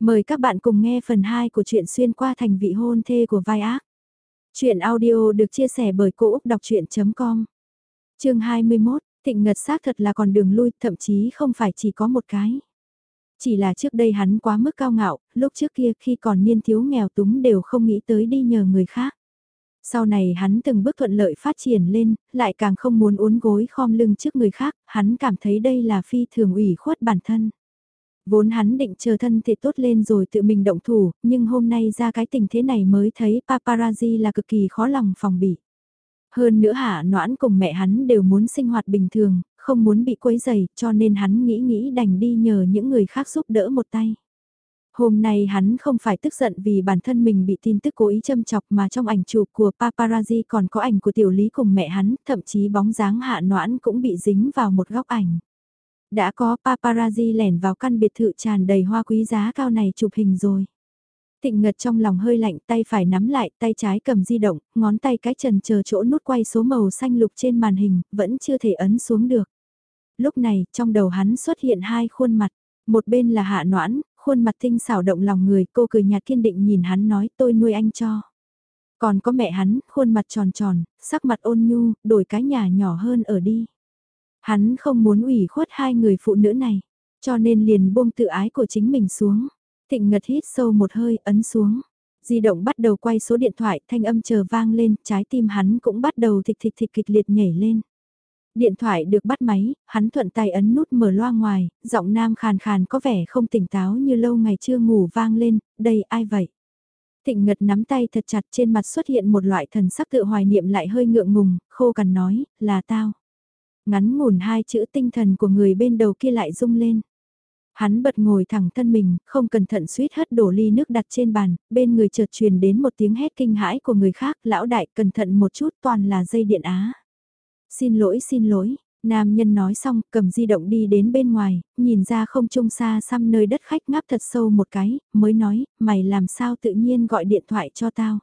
Mời các bạn cùng nghe phần 2 của truyện xuyên qua thành vị hôn thê của vai ác. Chuyện audio được chia sẻ bởi Cô Úc Đọc Chuyện.com Chương 21, Thịnh Ngật xác thật là còn đường lui, thậm chí không phải chỉ có một cái. Chỉ là trước đây hắn quá mức cao ngạo, lúc trước kia khi còn niên thiếu nghèo túng đều không nghĩ tới đi nhờ người khác. Sau này hắn từng bước thuận lợi phát triển lên, lại càng không muốn uốn gối khom lưng trước người khác, hắn cảm thấy đây là phi thường ủy khuất bản thân. Vốn hắn định chờ thân thể tốt lên rồi tự mình động thủ, nhưng hôm nay ra cái tình thế này mới thấy paparazzi là cực kỳ khó lòng phòng bị. Hơn nữa hạ noãn cùng mẹ hắn đều muốn sinh hoạt bình thường, không muốn bị quấy dày, cho nên hắn nghĩ nghĩ đành đi nhờ những người khác giúp đỡ một tay. Hôm nay hắn không phải tức giận vì bản thân mình bị tin tức cố ý châm chọc mà trong ảnh chụp của paparazzi còn có ảnh của tiểu lý cùng mẹ hắn, thậm chí bóng dáng hạ noãn cũng bị dính vào một góc ảnh. Đã có paparazzi lẻn vào căn biệt thự tràn đầy hoa quý giá cao này chụp hình rồi. Tịnh ngật trong lòng hơi lạnh tay phải nắm lại tay trái cầm di động, ngón tay cái trần chờ chỗ nút quay số màu xanh lục trên màn hình, vẫn chưa thể ấn xuống được. Lúc này, trong đầu hắn xuất hiện hai khuôn mặt. Một bên là hạ noãn, khuôn mặt tinh xảo động lòng người, cô cười nhạt kiên định nhìn hắn nói tôi nuôi anh cho. Còn có mẹ hắn, khuôn mặt tròn tròn, sắc mặt ôn nhu, đổi cái nhà nhỏ hơn ở đi. Hắn không muốn ủy khuất hai người phụ nữ này, cho nên liền buông tự ái của chính mình xuống. Thịnh Ngật hít sâu một hơi, ấn xuống. Di động bắt đầu quay số điện thoại, thanh âm chờ vang lên, trái tim hắn cũng bắt đầu thịch thịch thịch kịch liệt nhảy lên. Điện thoại được bắt máy, hắn thuận tay ấn nút mở loa ngoài, giọng nam khàn khàn có vẻ không tỉnh táo như lâu ngày chưa ngủ vang lên, đây ai vậy? Thịnh Ngật nắm tay thật chặt trên mặt xuất hiện một loại thần sắc tự hoài niệm lại hơi ngượng ngùng, khô cằn nói, là tao. Ngắn ngủn hai chữ tinh thần của người bên đầu kia lại rung lên. Hắn bật ngồi thẳng thân mình, không cẩn thận suýt hất đổ ly nước đặt trên bàn, bên người chợt truyền đến một tiếng hét kinh hãi của người khác, lão đại cẩn thận một chút toàn là dây điện á. Xin lỗi xin lỗi, nam nhân nói xong cầm di động đi đến bên ngoài, nhìn ra không trung xa xăm nơi đất khách ngáp thật sâu một cái, mới nói, mày làm sao tự nhiên gọi điện thoại cho tao.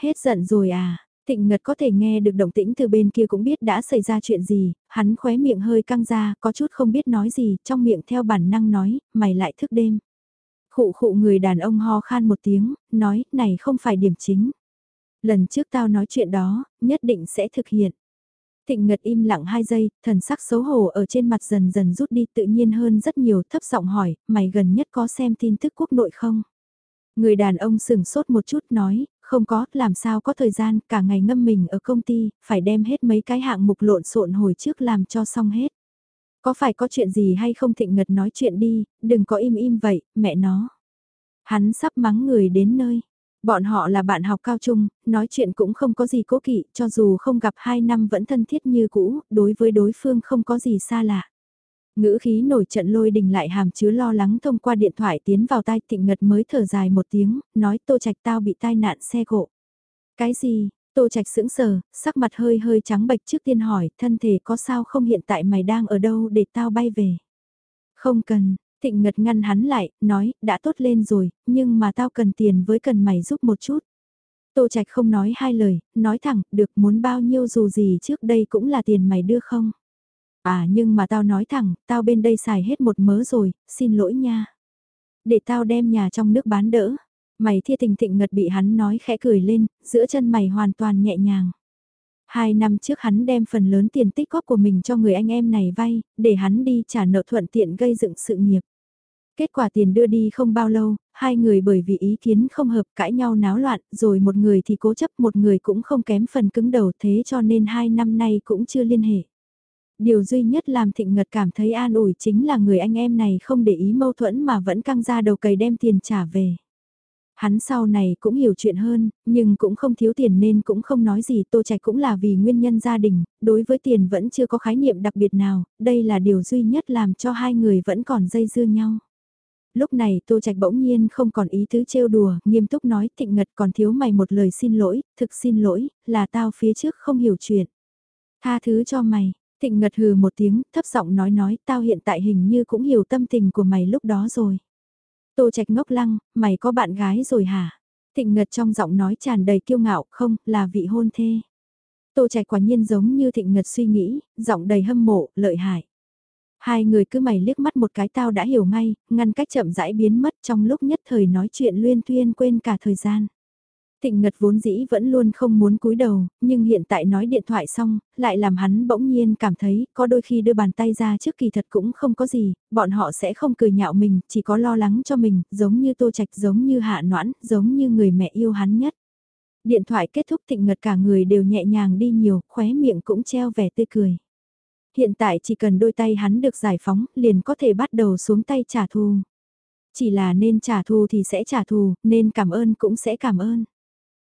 Hết giận rồi à, Thịnh Ngật có thể nghe được động tĩnh từ bên kia cũng biết đã xảy ra chuyện gì, hắn khóe miệng hơi căng ra, có chút không biết nói gì, trong miệng theo bản năng nói, mày lại thức đêm. Khụ khụ người đàn ông ho khan một tiếng, nói, này không phải điểm chính. Lần trước tao nói chuyện đó, nhất định sẽ thực hiện. Thịnh Ngật im lặng hai giây, thần sắc xấu hổ ở trên mặt dần dần rút đi tự nhiên hơn rất nhiều thấp giọng hỏi, mày gần nhất có xem tin tức quốc nội không? Người đàn ông sừng sốt một chút nói, không có, làm sao có thời gian, cả ngày ngâm mình ở công ty, phải đem hết mấy cái hạng mục lộn xộn hồi trước làm cho xong hết. Có phải có chuyện gì hay không thịnh ngật nói chuyện đi, đừng có im im vậy, mẹ nó. Hắn sắp mắng người đến nơi. Bọn họ là bạn học cao trung, nói chuyện cũng không có gì cố kỵ, cho dù không gặp hai năm vẫn thân thiết như cũ, đối với đối phương không có gì xa lạ. Ngữ khí nổi trận lôi đình lại hàm chứa lo lắng thông qua điện thoại tiến vào tai tịnh ngật mới thở dài một tiếng, nói tô trạch tao bị tai nạn xe cộ. Cái gì, tô trạch sững sờ, sắc mặt hơi hơi trắng bệch trước tiên hỏi, thân thể có sao không hiện tại mày đang ở đâu để tao bay về. Không cần, thịnh ngật ngăn hắn lại, nói, đã tốt lên rồi, nhưng mà tao cần tiền với cần mày giúp một chút. Tô Trạch không nói hai lời, nói thẳng, được muốn bao nhiêu dù gì trước đây cũng là tiền mày đưa không. À nhưng mà tao nói thẳng, tao bên đây xài hết một mớ rồi, xin lỗi nha. Để tao đem nhà trong nước bán đỡ. Mày thia tình thịnh ngật bị hắn nói khẽ cười lên, giữa chân mày hoàn toàn nhẹ nhàng. Hai năm trước hắn đem phần lớn tiền tích góp của mình cho người anh em này vay, để hắn đi trả nợ thuận tiện gây dựng sự nghiệp. Kết quả tiền đưa đi không bao lâu, hai người bởi vì ý kiến không hợp cãi nhau náo loạn, rồi một người thì cố chấp một người cũng không kém phần cứng đầu thế cho nên hai năm nay cũng chưa liên hệ. Điều duy nhất làm Thịnh Ngật cảm thấy an ủi chính là người anh em này không để ý mâu thuẫn mà vẫn căng ra đầu cầy đem tiền trả về. Hắn sau này cũng hiểu chuyện hơn, nhưng cũng không thiếu tiền nên cũng không nói gì Tô Trạch cũng là vì nguyên nhân gia đình, đối với tiền vẫn chưa có khái niệm đặc biệt nào, đây là điều duy nhất làm cho hai người vẫn còn dây dưa nhau. Lúc này Tô Trạch bỗng nhiên không còn ý tứ trêu đùa, nghiêm túc nói Thịnh Ngật còn thiếu mày một lời xin lỗi, thực xin lỗi, là tao phía trước không hiểu chuyện. Tha thứ cho mày, Thịnh ngật hừ một tiếng, thấp giọng nói nói, tao hiện tại hình như cũng hiểu tâm tình của mày lúc đó rồi. Tô trạch ngốc lăng, mày có bạn gái rồi hả? Thịnh ngật trong giọng nói tràn đầy kiêu ngạo, không, là vị hôn thê. Tô trạch quả nhiên giống như thịnh ngật suy nghĩ, giọng đầy hâm mộ, lợi hại. Hai người cứ mày liếc mắt một cái tao đã hiểu ngay, ngăn cách chậm rãi biến mất trong lúc nhất thời nói chuyện luyên tuyên quên cả thời gian. Thịnh Ngật vốn dĩ vẫn luôn không muốn cúi đầu, nhưng hiện tại nói điện thoại xong, lại làm hắn bỗng nhiên cảm thấy có đôi khi đưa bàn tay ra trước kỳ thật cũng không có gì, bọn họ sẽ không cười nhạo mình, chỉ có lo lắng cho mình, giống như tô trạch giống như hạ noãn, giống như người mẹ yêu hắn nhất. Điện thoại kết thúc Thịnh Ngật cả người đều nhẹ nhàng đi nhiều, khóe miệng cũng treo vẻ tươi cười. Hiện tại chỉ cần đôi tay hắn được giải phóng, liền có thể bắt đầu xuống tay trả thù. Chỉ là nên trả thù thì sẽ trả thù, nên cảm ơn cũng sẽ cảm ơn.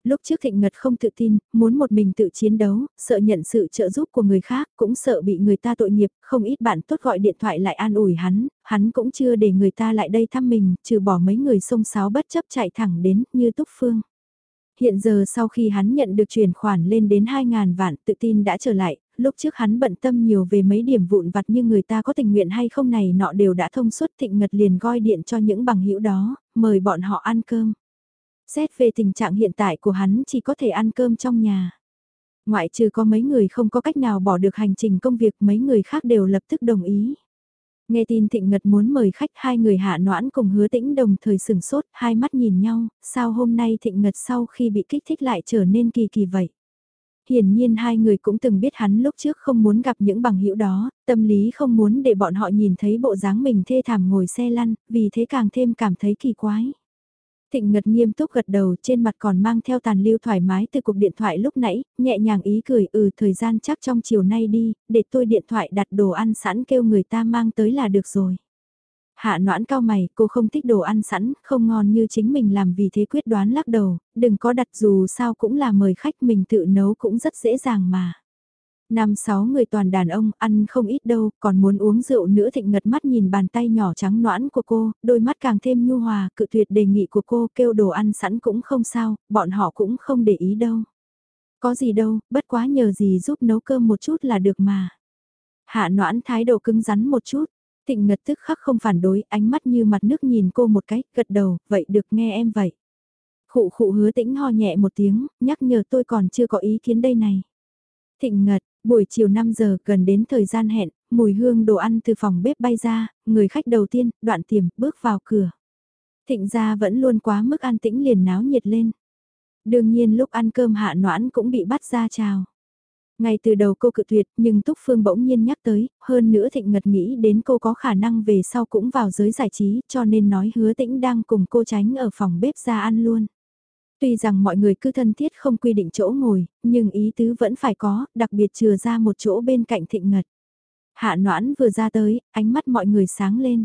Lúc trước Thịnh Ngật không tự tin, muốn một mình tự chiến đấu, sợ nhận sự trợ giúp của người khác, cũng sợ bị người ta tội nghiệp, không ít bạn tốt gọi điện thoại lại an ủi hắn, hắn cũng chưa để người ta lại đây thăm mình, trừ bỏ mấy người xông xáo bất chấp chạy thẳng đến, như Túc Phương. Hiện giờ sau khi hắn nhận được chuyển khoản lên đến 2.000 vạn tự tin đã trở lại, lúc trước hắn bận tâm nhiều về mấy điểm vụn vặt như người ta có tình nguyện hay không này nọ đều đã thông suốt thịnh ngật liền gọi điện cho những bằng hữu đó, mời bọn họ ăn cơm. Xét về tình trạng hiện tại của hắn chỉ có thể ăn cơm trong nhà. Ngoại trừ có mấy người không có cách nào bỏ được hành trình công việc mấy người khác đều lập tức đồng ý. Nghe tin Thịnh Ngật muốn mời khách hai người hạ noãn cùng hứa tĩnh đồng thời sừng sốt, hai mắt nhìn nhau, sao hôm nay Thịnh Ngật sau khi bị kích thích lại trở nên kỳ kỳ vậy. Hiển nhiên hai người cũng từng biết hắn lúc trước không muốn gặp những bằng hữu đó, tâm lý không muốn để bọn họ nhìn thấy bộ dáng mình thê thảm ngồi xe lăn, vì thế càng thêm cảm thấy kỳ quái. Thịnh Ngật nghiêm túc gật đầu trên mặt còn mang theo tàn lưu thoải mái từ cuộc điện thoại lúc nãy, nhẹ nhàng ý cười ừ thời gian chắc trong chiều nay đi, để tôi điện thoại đặt đồ ăn sẵn kêu người ta mang tới là được rồi. Hạ noãn cao mày, cô không thích đồ ăn sẵn, không ngon như chính mình làm vì thế quyết đoán lắc đầu, đừng có đặt dù sao cũng là mời khách mình tự nấu cũng rất dễ dàng mà. Năm sáu người toàn đàn ông, ăn không ít đâu, còn muốn uống rượu nữa thịnh ngật mắt nhìn bàn tay nhỏ trắng noãn của cô, đôi mắt càng thêm nhu hòa, cự tuyệt đề nghị của cô kêu đồ ăn sẵn cũng không sao, bọn họ cũng không để ý đâu. Có gì đâu, bất quá nhờ gì giúp nấu cơm một chút là được mà. Hạ noãn thái độ cứng rắn một chút, thịnh ngật tức khắc không phản đối, ánh mắt như mặt nước nhìn cô một cái, gật đầu, vậy được nghe em vậy. Khụ khụ hứa tĩnh ho nhẹ một tiếng, nhắc nhở tôi còn chưa có ý kiến đây này. Thịnh ngật, Buổi chiều 5 giờ gần đến thời gian hẹn, mùi hương đồ ăn từ phòng bếp bay ra, người khách đầu tiên, đoạn tiềm, bước vào cửa. Thịnh gia vẫn luôn quá mức an tĩnh liền náo nhiệt lên. Đương nhiên lúc ăn cơm hạ noãn cũng bị bắt ra chào. Ngay từ đầu cô cự tuyệt nhưng Túc Phương bỗng nhiên nhắc tới, hơn nữa Thịnh Ngật nghĩ đến cô có khả năng về sau cũng vào giới giải trí cho nên nói hứa tĩnh đang cùng cô tránh ở phòng bếp ra ăn luôn. Tuy rằng mọi người cứ thân thiết không quy định chỗ ngồi, nhưng ý tứ vẫn phải có, đặc biệt chừa ra một chỗ bên cạnh thịnh ngật. Hạ noãn vừa ra tới, ánh mắt mọi người sáng lên.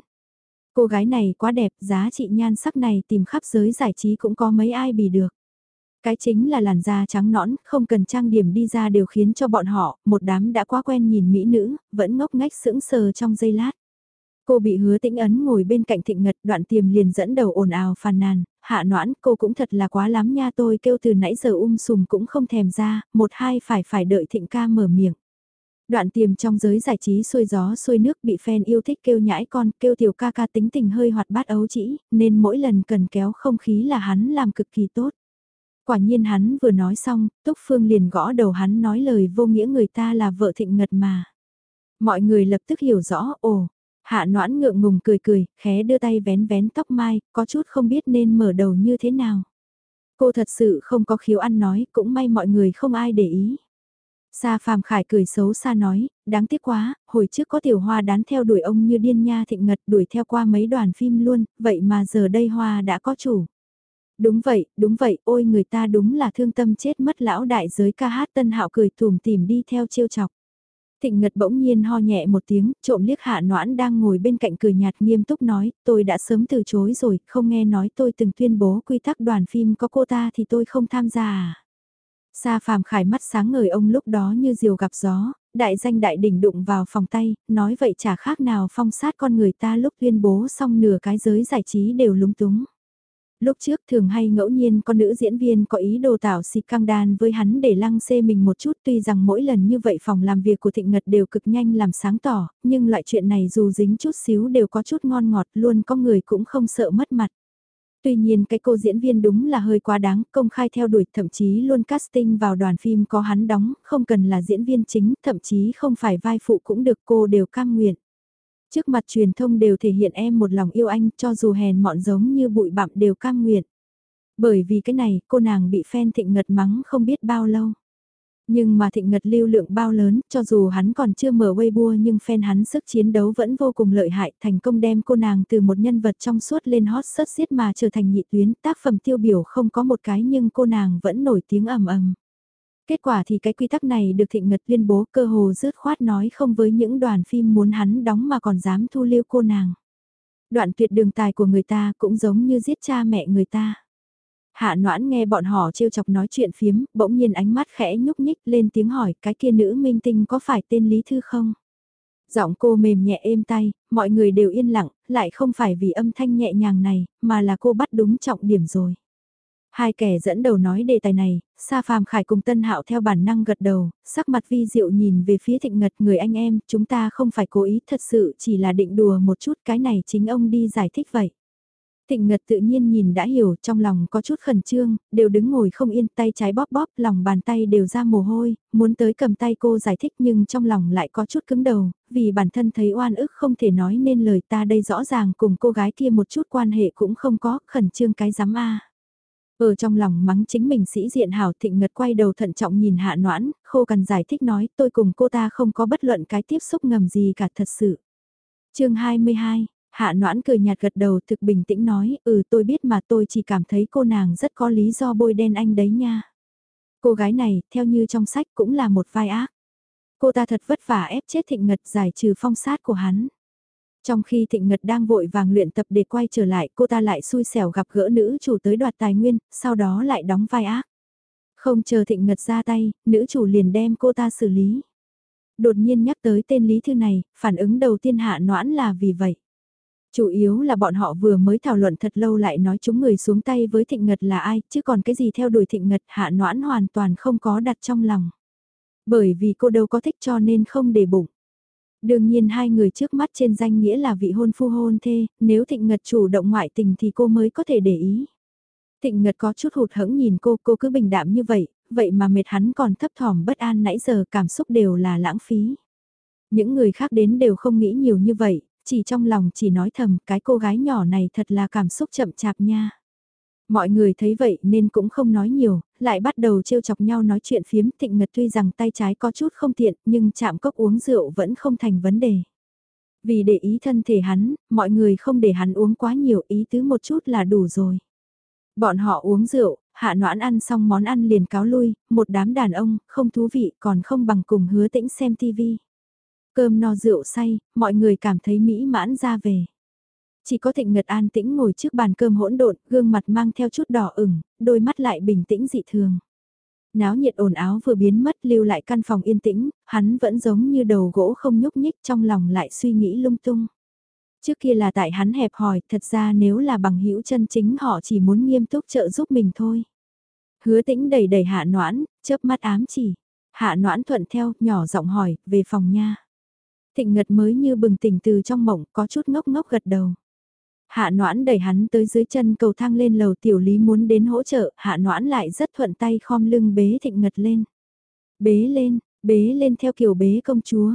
Cô gái này quá đẹp, giá trị nhan sắc này tìm khắp giới giải trí cũng có mấy ai bì được. Cái chính là làn da trắng nõn, không cần trang điểm đi ra đều khiến cho bọn họ, một đám đã quá quen nhìn mỹ nữ, vẫn ngốc ngách sững sờ trong giây lát. Cô bị hứa tĩnh ấn ngồi bên cạnh thịnh ngật đoạn tiềm liền dẫn đầu ồn ào phàn nàn, hạ noãn cô cũng thật là quá lắm nha tôi kêu từ nãy giờ um sùm cũng không thèm ra, một hai phải phải đợi thịnh ca mở miệng. Đoạn tiềm trong giới giải trí xuôi gió xuôi nước bị fan yêu thích kêu nhãi con, kêu tiểu ca ca tính tình hơi hoạt bát ấu chỉ, nên mỗi lần cần kéo không khí là hắn làm cực kỳ tốt. Quả nhiên hắn vừa nói xong, Túc Phương liền gõ đầu hắn nói lời vô nghĩa người ta là vợ thịnh ngật mà. Mọi người lập tức hiểu rõ, ồ, Hạ noãn ngượng ngùng cười cười, khé đưa tay vén vén tóc mai, có chút không biết nên mở đầu như thế nào. Cô thật sự không có khiếu ăn nói, cũng may mọi người không ai để ý. Sa phàm khải cười xấu xa nói, đáng tiếc quá, hồi trước có tiểu hoa đán theo đuổi ông như điên nha thịnh ngật đuổi theo qua mấy đoàn phim luôn, vậy mà giờ đây hoa đã có chủ. Đúng vậy, đúng vậy, ôi người ta đúng là thương tâm chết mất lão đại giới ca hát tân hạo cười tùm tìm đi theo chiêu chọc. Thịnh Ngật bỗng nhiên ho nhẹ một tiếng, trộm liếc hạ noãn đang ngồi bên cạnh cười nhạt nghiêm túc nói, tôi đã sớm từ chối rồi, không nghe nói tôi từng tuyên bố quy tắc đoàn phim có cô ta thì tôi không tham gia à. Sa phàm khải mắt sáng ngời ông lúc đó như diều gặp gió, đại danh đại đỉnh đụng vào phòng tay, nói vậy chả khác nào phong sát con người ta lúc tuyên bố xong nửa cái giới giải trí đều lúng túng. Lúc trước thường hay ngẫu nhiên có nữ diễn viên có ý đồ tạo xịt căng đan với hắn để lăng xê mình một chút tuy rằng mỗi lần như vậy phòng làm việc của Thịnh Ngật đều cực nhanh làm sáng tỏ, nhưng loại chuyện này dù dính chút xíu đều có chút ngon ngọt luôn có người cũng không sợ mất mặt. Tuy nhiên cái cô diễn viên đúng là hơi quá đáng, công khai theo đuổi thậm chí luôn casting vào đoàn phim có hắn đóng, không cần là diễn viên chính, thậm chí không phải vai phụ cũng được cô đều cam nguyện. Trước mặt truyền thông đều thể hiện em một lòng yêu anh cho dù hèn mọn giống như bụi bặm đều cam nguyện. Bởi vì cái này cô nàng bị fan thịnh ngật mắng không biết bao lâu. Nhưng mà thịnh ngật lưu lượng bao lớn, cho dù hắn còn chưa mở Weibo nhưng fan hắn sức chiến đấu vẫn vô cùng lợi hại, thành công đem cô nàng từ một nhân vật trong suốt lên hot sớt xiết mà trở thành nhị tuyến, tác phẩm tiêu biểu không có một cái nhưng cô nàng vẫn nổi tiếng ầm ầm. Kết quả thì cái quy tắc này được thịnh ngật tuyên bố cơ hồ rớt khoát nói không với những đoàn phim muốn hắn đóng mà còn dám thu lưu cô nàng. Đoạn tuyệt đường tài của người ta cũng giống như giết cha mẹ người ta. Hạ noãn nghe bọn họ trêu chọc nói chuyện phiếm, bỗng nhiên ánh mắt khẽ nhúc nhích lên tiếng hỏi cái kia nữ minh tinh có phải tên Lý Thư không? Giọng cô mềm nhẹ êm tay, mọi người đều yên lặng, lại không phải vì âm thanh nhẹ nhàng này, mà là cô bắt đúng trọng điểm rồi. Hai kẻ dẫn đầu nói đề tài này, Sa Phàm Khải cùng Tân Hạo theo bản năng gật đầu, sắc mặt vi diệu nhìn về phía Thịnh Ngật người anh em, chúng ta không phải cố ý thật sự chỉ là định đùa một chút cái này chính ông đi giải thích vậy. Thịnh Ngật tự nhiên nhìn đã hiểu, trong lòng có chút khẩn trương, đều đứng ngồi không yên, tay trái bóp bóp, lòng bàn tay đều ra mồ hôi, muốn tới cầm tay cô giải thích nhưng trong lòng lại có chút cứng đầu, vì bản thân thấy oan ức không thể nói nên lời ta đây rõ ràng cùng cô gái kia một chút quan hệ cũng không có, khẩn trương cái dám a. Ở trong lòng mắng chính mình sĩ diện hảo thịnh ngật quay đầu thận trọng nhìn hạ noãn, khô cần giải thích nói tôi cùng cô ta không có bất luận cái tiếp xúc ngầm gì cả thật sự. chương 22, hạ noãn cười nhạt gật đầu thực bình tĩnh nói, ừ tôi biết mà tôi chỉ cảm thấy cô nàng rất có lý do bôi đen anh đấy nha. Cô gái này, theo như trong sách cũng là một vai ác. Cô ta thật vất vả ép chết thịnh ngật giải trừ phong sát của hắn. Trong khi Thịnh Ngật đang vội vàng luyện tập để quay trở lại, cô ta lại xui xẻo gặp gỡ nữ chủ tới đoạt tài nguyên, sau đó lại đóng vai ác. Không chờ Thịnh Ngật ra tay, nữ chủ liền đem cô ta xử lý. Đột nhiên nhắc tới tên Lý Thư này, phản ứng đầu tiên hạ noãn là vì vậy. Chủ yếu là bọn họ vừa mới thảo luận thật lâu lại nói chúng người xuống tay với Thịnh Ngật là ai, chứ còn cái gì theo đuổi Thịnh Ngật hạ noãn hoàn toàn không có đặt trong lòng. Bởi vì cô đâu có thích cho nên không để bụng. Đương nhiên hai người trước mắt trên danh nghĩa là vị hôn phu hôn thê, nếu Thịnh Ngật chủ động ngoại tình thì cô mới có thể để ý. Thịnh Ngật có chút hụt hẫng nhìn cô, cô cứ bình đạm như vậy, vậy mà mệt hắn còn thấp thỏm bất an nãy giờ cảm xúc đều là lãng phí. Những người khác đến đều không nghĩ nhiều như vậy, chỉ trong lòng chỉ nói thầm cái cô gái nhỏ này thật là cảm xúc chậm chạp nha. Mọi người thấy vậy nên cũng không nói nhiều, lại bắt đầu trêu chọc nhau nói chuyện phiếm thịnh ngật tuy rằng tay trái có chút không tiện nhưng chạm cốc uống rượu vẫn không thành vấn đề. Vì để ý thân thể hắn, mọi người không để hắn uống quá nhiều ý tứ một chút là đủ rồi. Bọn họ uống rượu, hạ noãn ăn xong món ăn liền cáo lui, một đám đàn ông, không thú vị còn không bằng cùng hứa tĩnh xem tivi. Cơm no rượu say, mọi người cảm thấy mỹ mãn ra về. Chỉ có thịnh ngật an tĩnh ngồi trước bàn cơm hỗn độn, gương mặt mang theo chút đỏ ửng, đôi mắt lại bình tĩnh dị thường. Náo nhiệt ồn áo vừa biến mất lưu lại căn phòng yên tĩnh, hắn vẫn giống như đầu gỗ không nhúc nhích trong lòng lại suy nghĩ lung tung. Trước kia là tại hắn hẹp hòi, thật ra nếu là bằng hữu chân chính họ chỉ muốn nghiêm túc trợ giúp mình thôi. Hứa tĩnh đẩy đẩy hạ noãn, chớp mắt ám chỉ. Hạ noãn thuận theo, nhỏ giọng hỏi, về phòng nha. Thịnh ngật mới như bừng tỉnh từ trong mộng, có chút ngốc ngốc gật đầu. Hạ noãn đẩy hắn tới dưới chân cầu thang lên lầu tiểu lý muốn đến hỗ trợ, hạ noãn lại rất thuận tay khom lưng bế thịnh ngật lên. Bế lên, bế lên theo kiểu bế công chúa.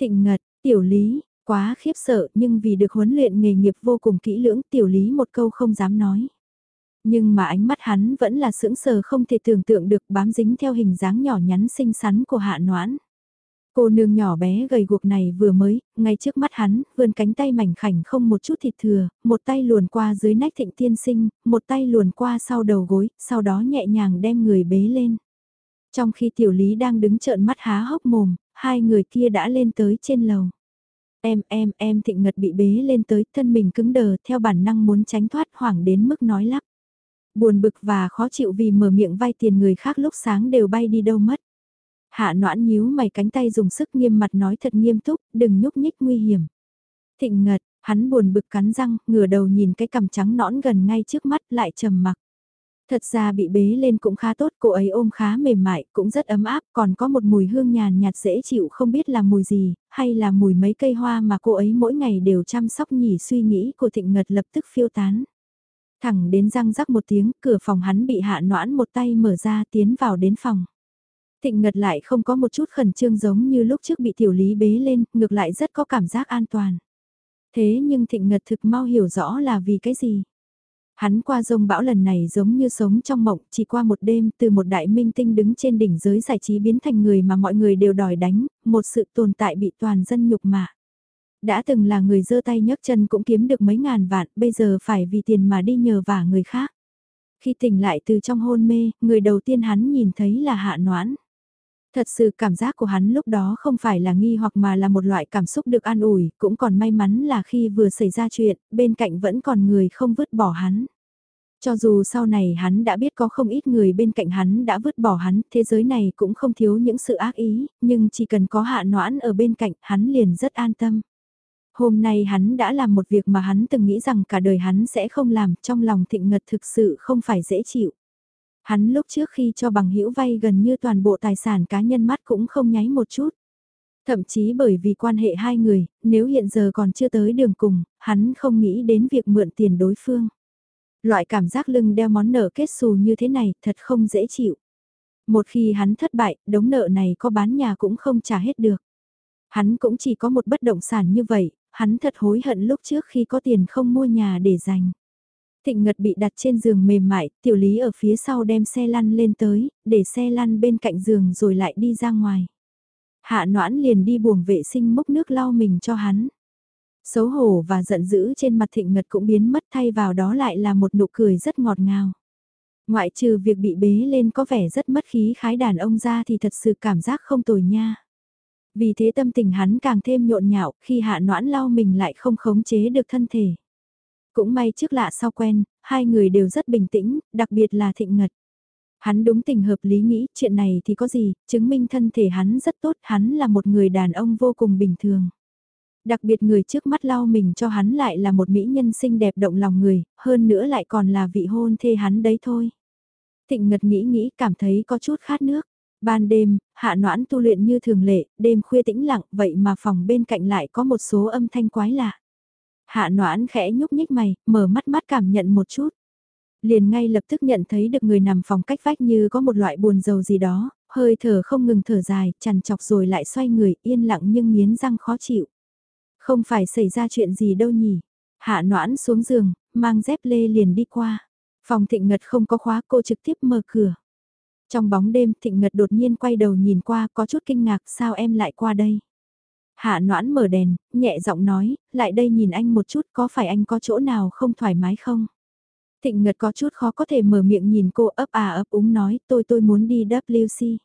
Thịnh ngật, tiểu lý, quá khiếp sợ nhưng vì được huấn luyện nghề nghiệp vô cùng kỹ lưỡng tiểu lý một câu không dám nói. Nhưng mà ánh mắt hắn vẫn là sững sờ không thể tưởng tượng được bám dính theo hình dáng nhỏ nhắn xinh xắn của hạ noãn. Cô nương nhỏ bé gầy guộc này vừa mới, ngay trước mắt hắn, vươn cánh tay mảnh khảnh không một chút thịt thừa, một tay luồn qua dưới nách thịnh tiên sinh, một tay luồn qua sau đầu gối, sau đó nhẹ nhàng đem người bế lên. Trong khi tiểu lý đang đứng trợn mắt há hốc mồm, hai người kia đã lên tới trên lầu. Em em em thịnh ngật bị bế lên tới thân mình cứng đờ theo bản năng muốn tránh thoát hoảng đến mức nói lắp. Buồn bực và khó chịu vì mở miệng vay tiền người khác lúc sáng đều bay đi đâu mất. Hạ noãn nhíu mày cánh tay dùng sức nghiêm mặt nói thật nghiêm túc, đừng nhúc nhích nguy hiểm. Thịnh ngật, hắn buồn bực cắn răng, ngửa đầu nhìn cái cằm trắng nõn gần ngay trước mắt lại trầm mặc. Thật ra bị bế lên cũng khá tốt, cô ấy ôm khá mềm mại, cũng rất ấm áp, còn có một mùi hương nhàn nhạt dễ chịu không biết là mùi gì, hay là mùi mấy cây hoa mà cô ấy mỗi ngày đều chăm sóc nhỉ suy nghĩ của thịnh ngật lập tức phiêu tán. Thẳng đến răng rắc một tiếng, cửa phòng hắn bị hạ noãn một tay mở ra tiến vào đến phòng. Thịnh Ngật lại không có một chút khẩn trương giống như lúc trước bị tiểu lý bế lên, ngược lại rất có cảm giác an toàn. Thế nhưng thịnh ngật thực mau hiểu rõ là vì cái gì. Hắn qua rông bão lần này giống như sống trong mộng, chỉ qua một đêm từ một đại minh tinh đứng trên đỉnh giới giải trí biến thành người mà mọi người đều đòi đánh, một sự tồn tại bị toàn dân nhục mạ. Đã từng là người dơ tay nhấc chân cũng kiếm được mấy ngàn vạn, bây giờ phải vì tiền mà đi nhờ vả người khác. Khi tỉnh lại từ trong hôn mê, người đầu tiên hắn nhìn thấy là hạ noãn. Thật sự cảm giác của hắn lúc đó không phải là nghi hoặc mà là một loại cảm xúc được an ủi, cũng còn may mắn là khi vừa xảy ra chuyện, bên cạnh vẫn còn người không vứt bỏ hắn. Cho dù sau này hắn đã biết có không ít người bên cạnh hắn đã vứt bỏ hắn, thế giới này cũng không thiếu những sự ác ý, nhưng chỉ cần có hạ noãn ở bên cạnh hắn liền rất an tâm. Hôm nay hắn đã làm một việc mà hắn từng nghĩ rằng cả đời hắn sẽ không làm, trong lòng thịnh ngật thực sự không phải dễ chịu. Hắn lúc trước khi cho bằng hữu vay gần như toàn bộ tài sản cá nhân mắt cũng không nháy một chút. Thậm chí bởi vì quan hệ hai người, nếu hiện giờ còn chưa tới đường cùng, hắn không nghĩ đến việc mượn tiền đối phương. Loại cảm giác lưng đeo món nợ kết xù như thế này thật không dễ chịu. Một khi hắn thất bại, đống nợ này có bán nhà cũng không trả hết được. Hắn cũng chỉ có một bất động sản như vậy, hắn thật hối hận lúc trước khi có tiền không mua nhà để dành. Thịnh Ngật bị đặt trên giường mềm mại, tiểu lý ở phía sau đem xe lăn lên tới, để xe lăn bên cạnh giường rồi lại đi ra ngoài. Hạ noãn liền đi buồng vệ sinh mốc nước lau mình cho hắn. Xấu hổ và giận dữ trên mặt thịnh ngật cũng biến mất thay vào đó lại là một nụ cười rất ngọt ngào. Ngoại trừ việc bị bế lên có vẻ rất mất khí khái đàn ông ra thì thật sự cảm giác không tồi nha. Vì thế tâm tình hắn càng thêm nhộn nhạo khi hạ noãn lau mình lại không khống chế được thân thể. Cũng may trước lạ sau quen, hai người đều rất bình tĩnh, đặc biệt là thịnh ngật. Hắn đúng tình hợp lý nghĩ chuyện này thì có gì, chứng minh thân thể hắn rất tốt, hắn là một người đàn ông vô cùng bình thường. Đặc biệt người trước mắt lau mình cho hắn lại là một mỹ nhân xinh đẹp động lòng người, hơn nữa lại còn là vị hôn thê hắn đấy thôi. Thịnh ngật nghĩ nghĩ cảm thấy có chút khát nước. Ban đêm, hạ noãn tu luyện như thường lệ, đêm khuya tĩnh lặng vậy mà phòng bên cạnh lại có một số âm thanh quái lạ. Hạ noãn khẽ nhúc nhích mày, mở mắt mắt cảm nhận một chút. Liền ngay lập tức nhận thấy được người nằm phòng cách vách như có một loại buồn dầu gì đó, hơi thở không ngừng thở dài, chằn chọc rồi lại xoay người yên lặng nhưng nghiến răng khó chịu. Không phải xảy ra chuyện gì đâu nhỉ. Hạ noãn xuống giường, mang dép lê liền đi qua. Phòng thịnh ngật không có khóa cô trực tiếp mở cửa. Trong bóng đêm thịnh ngật đột nhiên quay đầu nhìn qua có chút kinh ngạc sao em lại qua đây. Hạ noãn mở đèn, nhẹ giọng nói, lại đây nhìn anh một chút có phải anh có chỗ nào không thoải mái không? Thịnh Ngật có chút khó có thể mở miệng nhìn cô ấp à ấp úng nói tôi tôi muốn đi WC.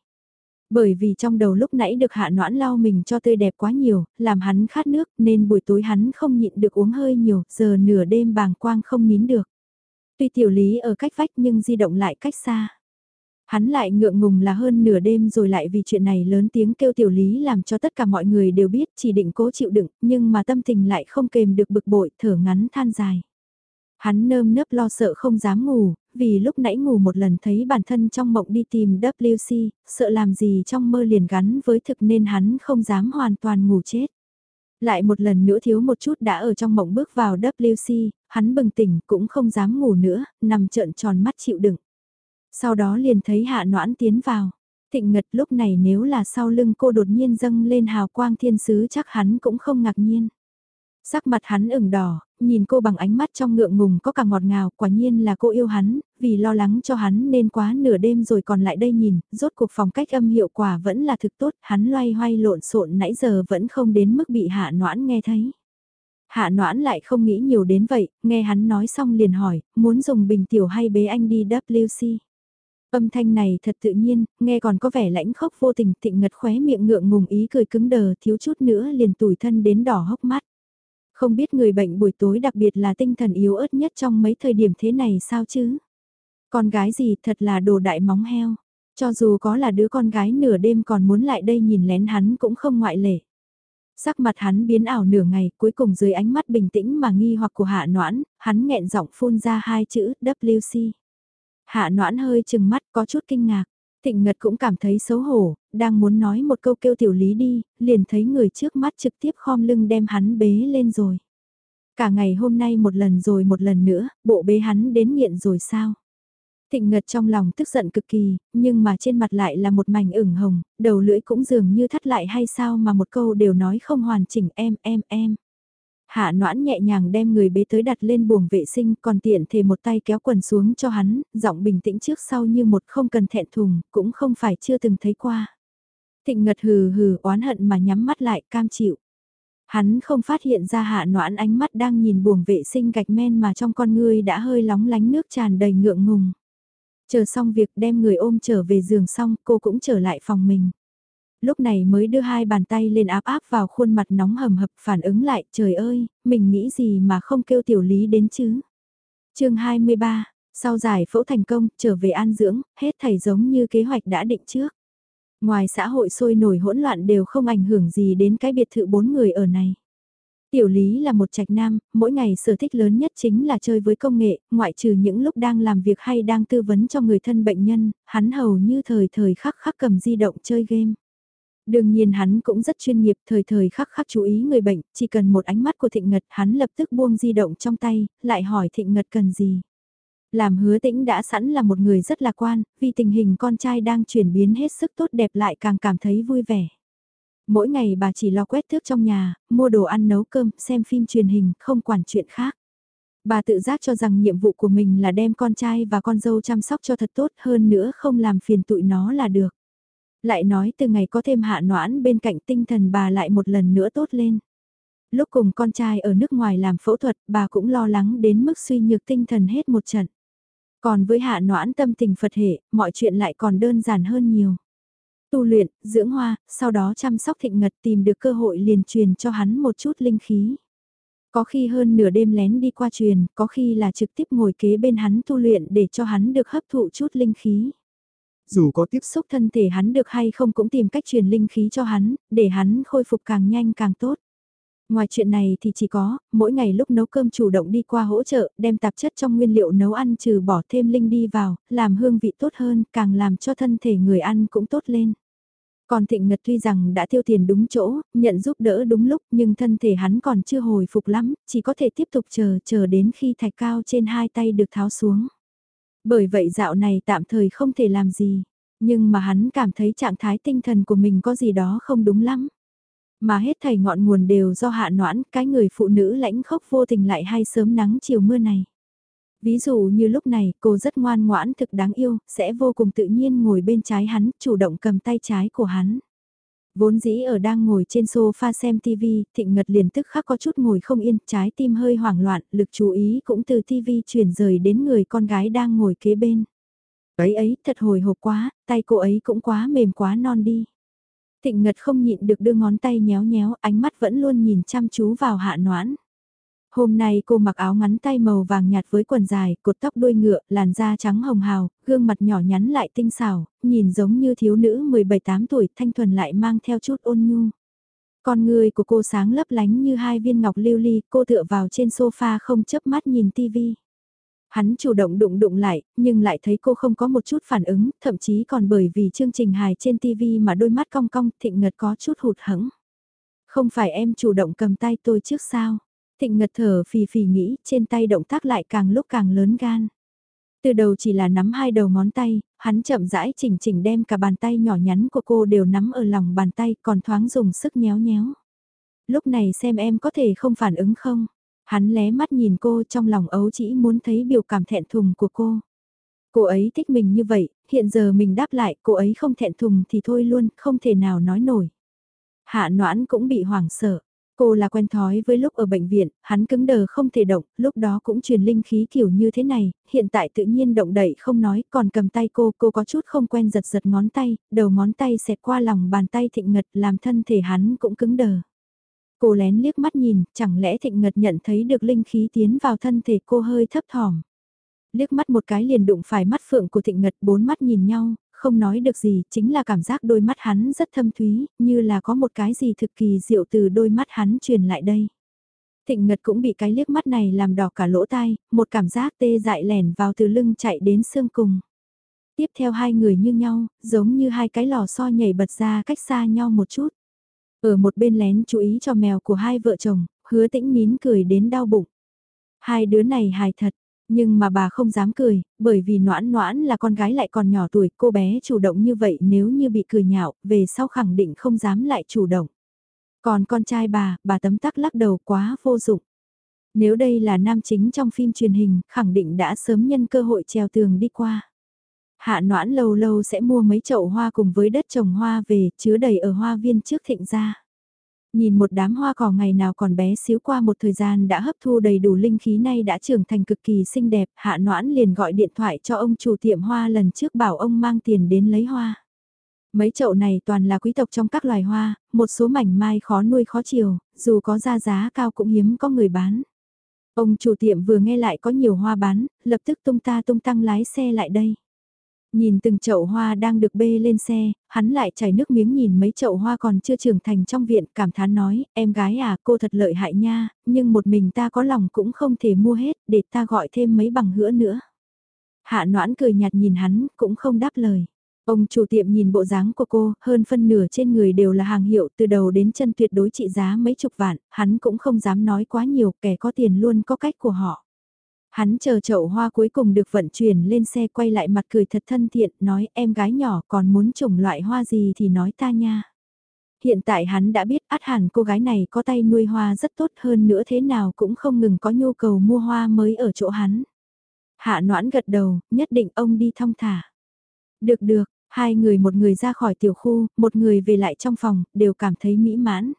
Bởi vì trong đầu lúc nãy được hạ noãn lau mình cho tươi đẹp quá nhiều, làm hắn khát nước nên buổi tối hắn không nhịn được uống hơi nhiều, giờ nửa đêm bàng quang không nín được. Tuy tiểu lý ở cách vách nhưng di động lại cách xa. Hắn lại ngượng ngùng là hơn nửa đêm rồi lại vì chuyện này lớn tiếng kêu tiểu lý làm cho tất cả mọi người đều biết chỉ định cố chịu đựng, nhưng mà tâm tình lại không kềm được bực bội, thở ngắn than dài. Hắn nơm nớp lo sợ không dám ngủ, vì lúc nãy ngủ một lần thấy bản thân trong mộng đi tìm WC, sợ làm gì trong mơ liền gắn với thực nên hắn không dám hoàn toàn ngủ chết. Lại một lần nữa thiếu một chút đã ở trong mộng bước vào WC, hắn bừng tỉnh cũng không dám ngủ nữa, nằm trợn tròn mắt chịu đựng. Sau đó liền thấy hạ noãn tiến vào. Thịnh ngật lúc này nếu là sau lưng cô đột nhiên dâng lên hào quang thiên sứ chắc hắn cũng không ngạc nhiên. Sắc mặt hắn ửng đỏ, nhìn cô bằng ánh mắt trong ngượng ngùng có cả ngọt ngào, quả nhiên là cô yêu hắn, vì lo lắng cho hắn nên quá nửa đêm rồi còn lại đây nhìn, rốt cuộc phòng cách âm hiệu quả vẫn là thực tốt, hắn loay hoay lộn xộn nãy giờ vẫn không đến mức bị hạ noãn nghe thấy. Hạ noãn lại không nghĩ nhiều đến vậy, nghe hắn nói xong liền hỏi, muốn dùng bình tiểu hay bế anh đi WC. Âm thanh này thật tự nhiên, nghe còn có vẻ lãnh khốc vô tình tịnh ngật khóe miệng ngượng ngùng ý cười cứng đờ thiếu chút nữa liền tủi thân đến đỏ hốc mắt. Không biết người bệnh buổi tối đặc biệt là tinh thần yếu ớt nhất trong mấy thời điểm thế này sao chứ? Con gái gì thật là đồ đại móng heo. Cho dù có là đứa con gái nửa đêm còn muốn lại đây nhìn lén hắn cũng không ngoại lệ. Sắc mặt hắn biến ảo nửa ngày cuối cùng dưới ánh mắt bình tĩnh mà nghi hoặc của hạ noãn, hắn nghẹn giọng phun ra hai chữ WC. Hạ noãn hơi chừng mắt có chút kinh ngạc. Thịnh Ngật cũng cảm thấy xấu hổ, đang muốn nói một câu kêu tiểu lý đi, liền thấy người trước mắt trực tiếp khom lưng đem hắn bế lên rồi. Cả ngày hôm nay một lần rồi một lần nữa, bộ bế hắn đến nghiện rồi sao? Thịnh Ngật trong lòng tức giận cực kỳ, nhưng mà trên mặt lại là một mảnh ửng hồng, đầu lưỡi cũng dường như thắt lại hay sao mà một câu đều nói không hoàn chỉnh em em em. Hạ noãn nhẹ nhàng đem người bế tới đặt lên buồng vệ sinh còn tiện thề một tay kéo quần xuống cho hắn, giọng bình tĩnh trước sau như một không cần thẹn thùng, cũng không phải chưa từng thấy qua. Thịnh ngật hừ hừ oán hận mà nhắm mắt lại cam chịu. Hắn không phát hiện ra hạ noãn ánh mắt đang nhìn buồng vệ sinh gạch men mà trong con ngươi đã hơi lóng lánh nước tràn đầy ngượng ngùng. Chờ xong việc đem người ôm trở về giường xong cô cũng trở lại phòng mình. Lúc này mới đưa hai bàn tay lên áp áp vào khuôn mặt nóng hầm hập phản ứng lại trời ơi, mình nghĩ gì mà không kêu tiểu lý đến chứ. chương 23, sau giải phẫu thành công, trở về an dưỡng, hết thầy giống như kế hoạch đã định trước. Ngoài xã hội sôi nổi hỗn loạn đều không ảnh hưởng gì đến cái biệt thự bốn người ở này. Tiểu Lý là một trạch nam, mỗi ngày sở thích lớn nhất chính là chơi với công nghệ, ngoại trừ những lúc đang làm việc hay đang tư vấn cho người thân bệnh nhân, hắn hầu như thời thời khắc khắc cầm di động chơi game. Đương nhiên hắn cũng rất chuyên nghiệp, thời thời khắc khắc chú ý người bệnh, chỉ cần một ánh mắt của Thịnh Ngật hắn lập tức buông di động trong tay, lại hỏi Thịnh Ngật cần gì. Làm hứa tĩnh đã sẵn là một người rất lạc quan, vì tình hình con trai đang chuyển biến hết sức tốt đẹp lại càng cảm thấy vui vẻ. Mỗi ngày bà chỉ lo quét thước trong nhà, mua đồ ăn nấu cơm, xem phim truyền hình, không quản chuyện khác. Bà tự giác cho rằng nhiệm vụ của mình là đem con trai và con dâu chăm sóc cho thật tốt hơn nữa không làm phiền tụi nó là được. Lại nói từ ngày có thêm hạ noãn bên cạnh tinh thần bà lại một lần nữa tốt lên. Lúc cùng con trai ở nước ngoài làm phẫu thuật bà cũng lo lắng đến mức suy nhược tinh thần hết một trận. Còn với hạ noãn tâm tình Phật hệ, mọi chuyện lại còn đơn giản hơn nhiều. Tu luyện, dưỡng hoa, sau đó chăm sóc thịnh ngật tìm được cơ hội liền truyền cho hắn một chút linh khí. Có khi hơn nửa đêm lén đi qua truyền, có khi là trực tiếp ngồi kế bên hắn tu luyện để cho hắn được hấp thụ chút linh khí. Dù có tiếp xúc thân thể hắn được hay không cũng tìm cách truyền linh khí cho hắn, để hắn khôi phục càng nhanh càng tốt. Ngoài chuyện này thì chỉ có, mỗi ngày lúc nấu cơm chủ động đi qua hỗ trợ, đem tạp chất trong nguyên liệu nấu ăn trừ bỏ thêm linh đi vào, làm hương vị tốt hơn, càng làm cho thân thể người ăn cũng tốt lên. Còn Thịnh Ngật tuy rằng đã tiêu tiền đúng chỗ, nhận giúp đỡ đúng lúc nhưng thân thể hắn còn chưa hồi phục lắm, chỉ có thể tiếp tục chờ chờ đến khi thạch cao trên hai tay được tháo xuống. Bởi vậy dạo này tạm thời không thể làm gì, nhưng mà hắn cảm thấy trạng thái tinh thần của mình có gì đó không đúng lắm. Mà hết thầy ngọn nguồn đều do hạ noãn, cái người phụ nữ lãnh khốc vô tình lại hay sớm nắng chiều mưa này. Ví dụ như lúc này cô rất ngoan ngoãn thực đáng yêu, sẽ vô cùng tự nhiên ngồi bên trái hắn, chủ động cầm tay trái của hắn. Vốn dĩ ở đang ngồi trên sofa xem TV, thịnh ngật liền tức khắc có chút ngồi không yên, trái tim hơi hoảng loạn, lực chú ý cũng từ TV chuyển rời đến người con gái đang ngồi kế bên. Ấy ấy, thật hồi hộp quá, tay cô ấy cũng quá mềm quá non đi. Thịnh Ngật không nhịn được đưa ngón tay nhéo nhéo, ánh mắt vẫn luôn nhìn chăm chú vào hạ noãn. Hôm nay cô mặc áo ngắn tay màu vàng nhạt với quần dài, cột tóc đuôi ngựa, làn da trắng hồng hào, gương mặt nhỏ nhắn lại tinh xảo, nhìn giống như thiếu nữ 17-8 tuổi, thanh thuần lại mang theo chút ôn nhu. Con người của cô sáng lấp lánh như hai viên ngọc lưu ly, cô tựa vào trên sofa không chớp mắt nhìn tivi. Hắn chủ động đụng đụng lại, nhưng lại thấy cô không có một chút phản ứng, thậm chí còn bởi vì chương trình hài trên TV mà đôi mắt cong cong, thịnh ngật có chút hụt hẫng. Không phải em chủ động cầm tay tôi trước sao? Thịnh ngật thở phì phì nghĩ, trên tay động tác lại càng lúc càng lớn gan. Từ đầu chỉ là nắm hai đầu ngón tay, hắn chậm rãi chỉnh chỉnh đem cả bàn tay nhỏ nhắn của cô đều nắm ở lòng bàn tay còn thoáng dùng sức nhéo nhéo. Lúc này xem em có thể không phản ứng không? Hắn lé mắt nhìn cô trong lòng ấu chỉ muốn thấy biểu cảm thẹn thùng của cô. Cô ấy thích mình như vậy, hiện giờ mình đáp lại cô ấy không thẹn thùng thì thôi luôn, không thể nào nói nổi. Hạ noãn cũng bị hoảng sợ. Cô là quen thói với lúc ở bệnh viện, hắn cứng đờ không thể động, lúc đó cũng truyền linh khí kiểu như thế này, hiện tại tự nhiên động đậy không nói, còn cầm tay cô, cô có chút không quen giật giật ngón tay, đầu ngón tay xẹt qua lòng bàn tay thịnh ngật làm thân thể hắn cũng cứng đờ. Cô lén liếc mắt nhìn, chẳng lẽ thịnh ngật nhận thấy được linh khí tiến vào thân thể cô hơi thấp thỏm. Liếc mắt một cái liền đụng phải mắt phượng của thịnh ngật bốn mắt nhìn nhau, không nói được gì, chính là cảm giác đôi mắt hắn rất thâm thúy, như là có một cái gì thực kỳ diệu từ đôi mắt hắn truyền lại đây. Thịnh Ngật cũng bị cái liếc mắt này làm đỏ cả lỗ tai, một cảm giác tê dại lẻn vào từ lưng chạy đến xương cùng. Tiếp theo hai người như nhau, giống như hai cái lò xo nhảy bật ra cách xa nhau một chút. Ở một bên lén chú ý cho mèo của hai vợ chồng, hứa tĩnh nín cười đến đau bụng. Hai đứa này hài thật, nhưng mà bà không dám cười, bởi vì noãn noãn là con gái lại còn nhỏ tuổi, cô bé chủ động như vậy nếu như bị cười nhạo, về sau khẳng định không dám lại chủ động. Còn con trai bà, bà tấm tắc lắc đầu quá vô dụng. Nếu đây là nam chính trong phim truyền hình, khẳng định đã sớm nhân cơ hội treo tường đi qua. Hạ noãn lâu lâu sẽ mua mấy chậu hoa cùng với đất trồng hoa về, chứa đầy ở hoa viên trước thịnh gia. Nhìn một đám hoa cỏ ngày nào còn bé xíu qua một thời gian đã hấp thu đầy đủ linh khí nay đã trưởng thành cực kỳ xinh đẹp, hạ noãn liền gọi điện thoại cho ông chủ tiệm hoa lần trước bảo ông mang tiền đến lấy hoa. Mấy chậu này toàn là quý tộc trong các loài hoa, một số mảnh mai khó nuôi khó chiều, dù có ra giá cao cũng hiếm có người bán. Ông chủ tiệm vừa nghe lại có nhiều hoa bán, lập tức tung ta tung tăng lái xe lại đây. Nhìn từng chậu hoa đang được bê lên xe, hắn lại chảy nước miếng nhìn mấy chậu hoa còn chưa trưởng thành trong viện, cảm thán nói, em gái à, cô thật lợi hại nha, nhưng một mình ta có lòng cũng không thể mua hết, để ta gọi thêm mấy bằng hữa nữa. Hạ noãn cười nhạt nhìn hắn, cũng không đáp lời. Ông chủ tiệm nhìn bộ dáng của cô, hơn phân nửa trên người đều là hàng hiệu từ đầu đến chân tuyệt đối trị giá mấy chục vạn, hắn cũng không dám nói quá nhiều, kẻ có tiền luôn có cách của họ. Hắn chờ chậu hoa cuối cùng được vận chuyển lên xe quay lại mặt cười thật thân thiện, nói em gái nhỏ còn muốn trồng loại hoa gì thì nói ta nha. Hiện tại hắn đã biết át hẳn cô gái này có tay nuôi hoa rất tốt hơn nữa thế nào cũng không ngừng có nhu cầu mua hoa mới ở chỗ hắn. Hạ noãn gật đầu, nhất định ông đi thong thả. Được được, hai người một người ra khỏi tiểu khu, một người về lại trong phòng, đều cảm thấy mỹ mãn.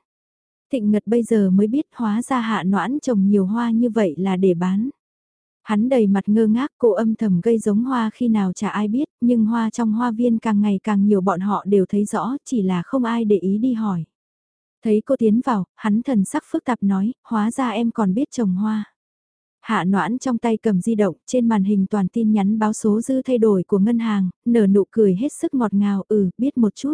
Thịnh Ngật bây giờ mới biết hóa ra hạ noãn trồng nhiều hoa như vậy là để bán. Hắn đầy mặt ngơ ngác cô âm thầm gây giống hoa khi nào chả ai biết, nhưng hoa trong hoa viên càng ngày càng nhiều bọn họ đều thấy rõ, chỉ là không ai để ý đi hỏi. Thấy cô tiến vào, hắn thần sắc phức tạp nói, hóa ra em còn biết trồng hoa. Hạ noãn trong tay cầm di động, trên màn hình toàn tin nhắn báo số dư thay đổi của ngân hàng, nở nụ cười hết sức ngọt ngào, ừ, biết một chút.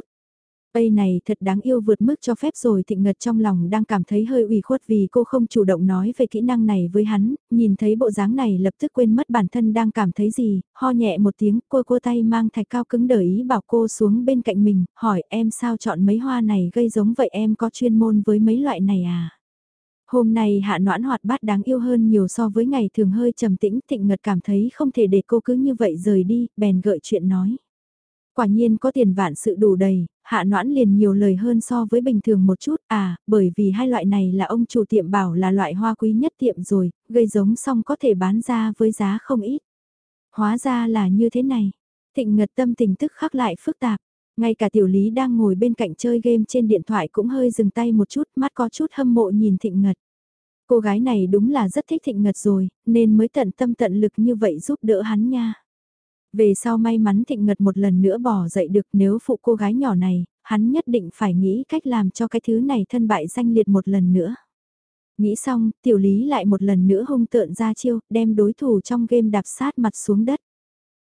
Ây này thật đáng yêu vượt mức cho phép rồi thịnh ngật trong lòng đang cảm thấy hơi ủy khuất vì cô không chủ động nói về kỹ năng này với hắn, nhìn thấy bộ dáng này lập tức quên mất bản thân đang cảm thấy gì, ho nhẹ một tiếng, cô cô tay mang thạch cao cứng đợi ý bảo cô xuống bên cạnh mình, hỏi em sao chọn mấy hoa này gây giống vậy em có chuyên môn với mấy loại này à? Hôm nay hạ noãn hoạt bát đáng yêu hơn nhiều so với ngày thường hơi trầm tĩnh thịnh ngật cảm thấy không thể để cô cứ như vậy rời đi, bèn gợi chuyện nói. Quả nhiên có tiền vạn sự đủ đầy, hạ noãn liền nhiều lời hơn so với bình thường một chút, à, bởi vì hai loại này là ông chủ tiệm bảo là loại hoa quý nhất tiệm rồi, gây giống xong có thể bán ra với giá không ít. Hóa ra là như thế này, thịnh ngật tâm tình tức khắc lại phức tạp, ngay cả tiểu lý đang ngồi bên cạnh chơi game trên điện thoại cũng hơi dừng tay một chút, mắt có chút hâm mộ nhìn thịnh ngật. Cô gái này đúng là rất thích thịnh ngật rồi, nên mới tận tâm tận lực như vậy giúp đỡ hắn nha. Về sau may mắn thịnh ngật một lần nữa bỏ dậy được nếu phụ cô gái nhỏ này, hắn nhất định phải nghĩ cách làm cho cái thứ này thân bại danh liệt một lần nữa. Nghĩ xong, tiểu lý lại một lần nữa hung tợn ra chiêu, đem đối thủ trong game đạp sát mặt xuống đất.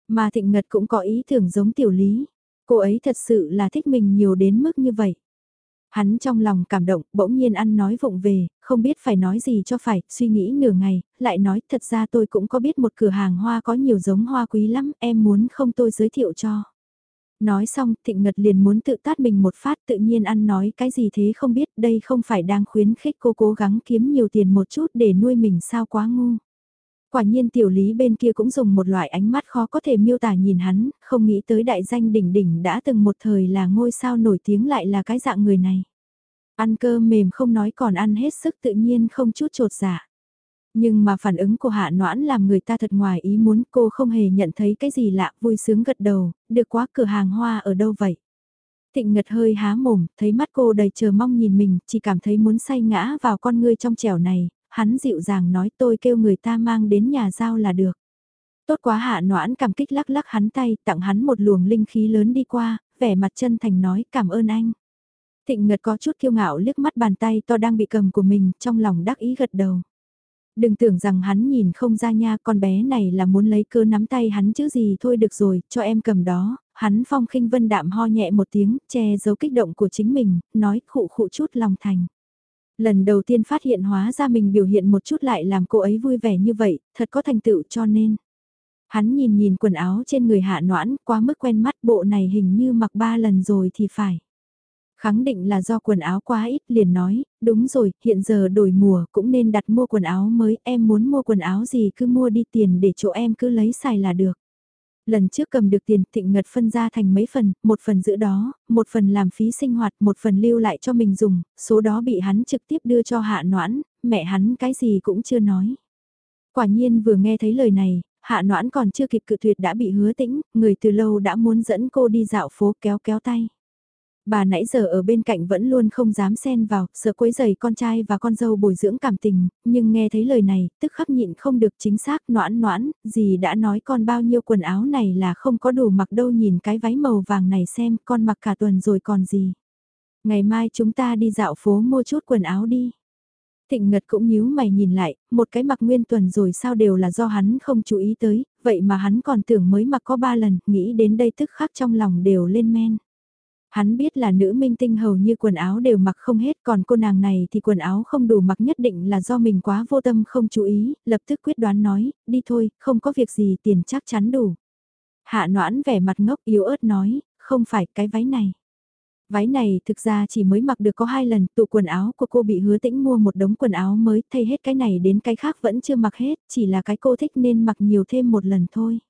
Mà thịnh ngật cũng có ý tưởng giống tiểu lý. Cô ấy thật sự là thích mình nhiều đến mức như vậy. Hắn trong lòng cảm động, bỗng nhiên ăn nói vụng về, không biết phải nói gì cho phải, suy nghĩ nửa ngày, lại nói thật ra tôi cũng có biết một cửa hàng hoa có nhiều giống hoa quý lắm, em muốn không tôi giới thiệu cho. Nói xong, Thịnh Ngật liền muốn tự tát mình một phát tự nhiên ăn nói cái gì thế không biết đây không phải đang khuyến khích cô cố gắng kiếm nhiều tiền một chút để nuôi mình sao quá ngu. Quả nhiên tiểu lý bên kia cũng dùng một loại ánh mắt khó có thể miêu tả nhìn hắn, không nghĩ tới đại danh đỉnh đỉnh đã từng một thời là ngôi sao nổi tiếng lại là cái dạng người này. Ăn cơm mềm không nói còn ăn hết sức tự nhiên không chút trột dạ. Nhưng mà phản ứng của hạ noãn làm người ta thật ngoài ý muốn cô không hề nhận thấy cái gì lạ vui sướng gật đầu, được quá cửa hàng hoa ở đâu vậy. Thịnh Ngật hơi há mồm, thấy mắt cô đầy chờ mong nhìn mình, chỉ cảm thấy muốn say ngã vào con ngươi trong trẻo này, hắn dịu dàng nói tôi kêu người ta mang đến nhà giao là được. Tốt quá hạ noãn cảm kích lắc lắc hắn tay, tặng hắn một luồng linh khí lớn đi qua, vẻ mặt chân thành nói cảm ơn anh. Thịnh Ngật có chút kiêu ngạo liếc mắt bàn tay to đang bị cầm của mình, trong lòng đắc ý gật đầu. Đừng tưởng rằng hắn nhìn không ra nha, con bé này là muốn lấy cơ nắm tay hắn chứ gì thôi được rồi, cho em cầm đó, hắn phong khinh vân đạm ho nhẹ một tiếng, che giấu kích động của chính mình, nói khụ khụ chút lòng thành. Lần đầu tiên phát hiện hóa ra mình biểu hiện một chút lại làm cô ấy vui vẻ như vậy, thật có thành tựu cho nên. Hắn nhìn nhìn quần áo trên người hạ noãn, quá mức quen mắt bộ này hình như mặc ba lần rồi thì phải. Khẳng định là do quần áo quá ít liền nói, đúng rồi, hiện giờ đổi mùa cũng nên đặt mua quần áo mới, em muốn mua quần áo gì cứ mua đi tiền để chỗ em cứ lấy xài là được. Lần trước cầm được tiền thịnh ngật phân ra thành mấy phần, một phần giữ đó, một phần làm phí sinh hoạt, một phần lưu lại cho mình dùng, số đó bị hắn trực tiếp đưa cho hạ noãn, mẹ hắn cái gì cũng chưa nói. Quả nhiên vừa nghe thấy lời này, hạ noãn còn chưa kịp cự tuyệt đã bị hứa tĩnh, người từ lâu đã muốn dẫn cô đi dạo phố kéo kéo tay. Bà nãy giờ ở bên cạnh vẫn luôn không dám xen vào, sợ quấy giày con trai và con dâu bồi dưỡng cảm tình, nhưng nghe thấy lời này, tức khắc nhịn không được chính xác noãn noãn, gì đã nói con bao nhiêu quần áo này là không có đủ mặc đâu nhìn cái váy màu vàng này xem, con mặc cả tuần rồi còn gì. Ngày mai chúng ta đi dạo phố mua chút quần áo đi. Thịnh Ngật cũng nhíu mày nhìn lại, một cái mặc nguyên tuần rồi sao đều là do hắn không chú ý tới, vậy mà hắn còn tưởng mới mặc có ba lần, nghĩ đến đây tức khắc trong lòng đều lên men. Hắn biết là nữ minh tinh hầu như quần áo đều mặc không hết còn cô nàng này thì quần áo không đủ mặc nhất định là do mình quá vô tâm không chú ý, lập tức quyết đoán nói, đi thôi, không có việc gì tiền chắc chắn đủ. Hạ noãn vẻ mặt ngốc yếu ớt nói, không phải cái váy này. Váy này thực ra chỉ mới mặc được có hai lần, tụ quần áo của cô bị hứa tĩnh mua một đống quần áo mới, thay hết cái này đến cái khác vẫn chưa mặc hết, chỉ là cái cô thích nên mặc nhiều thêm một lần thôi.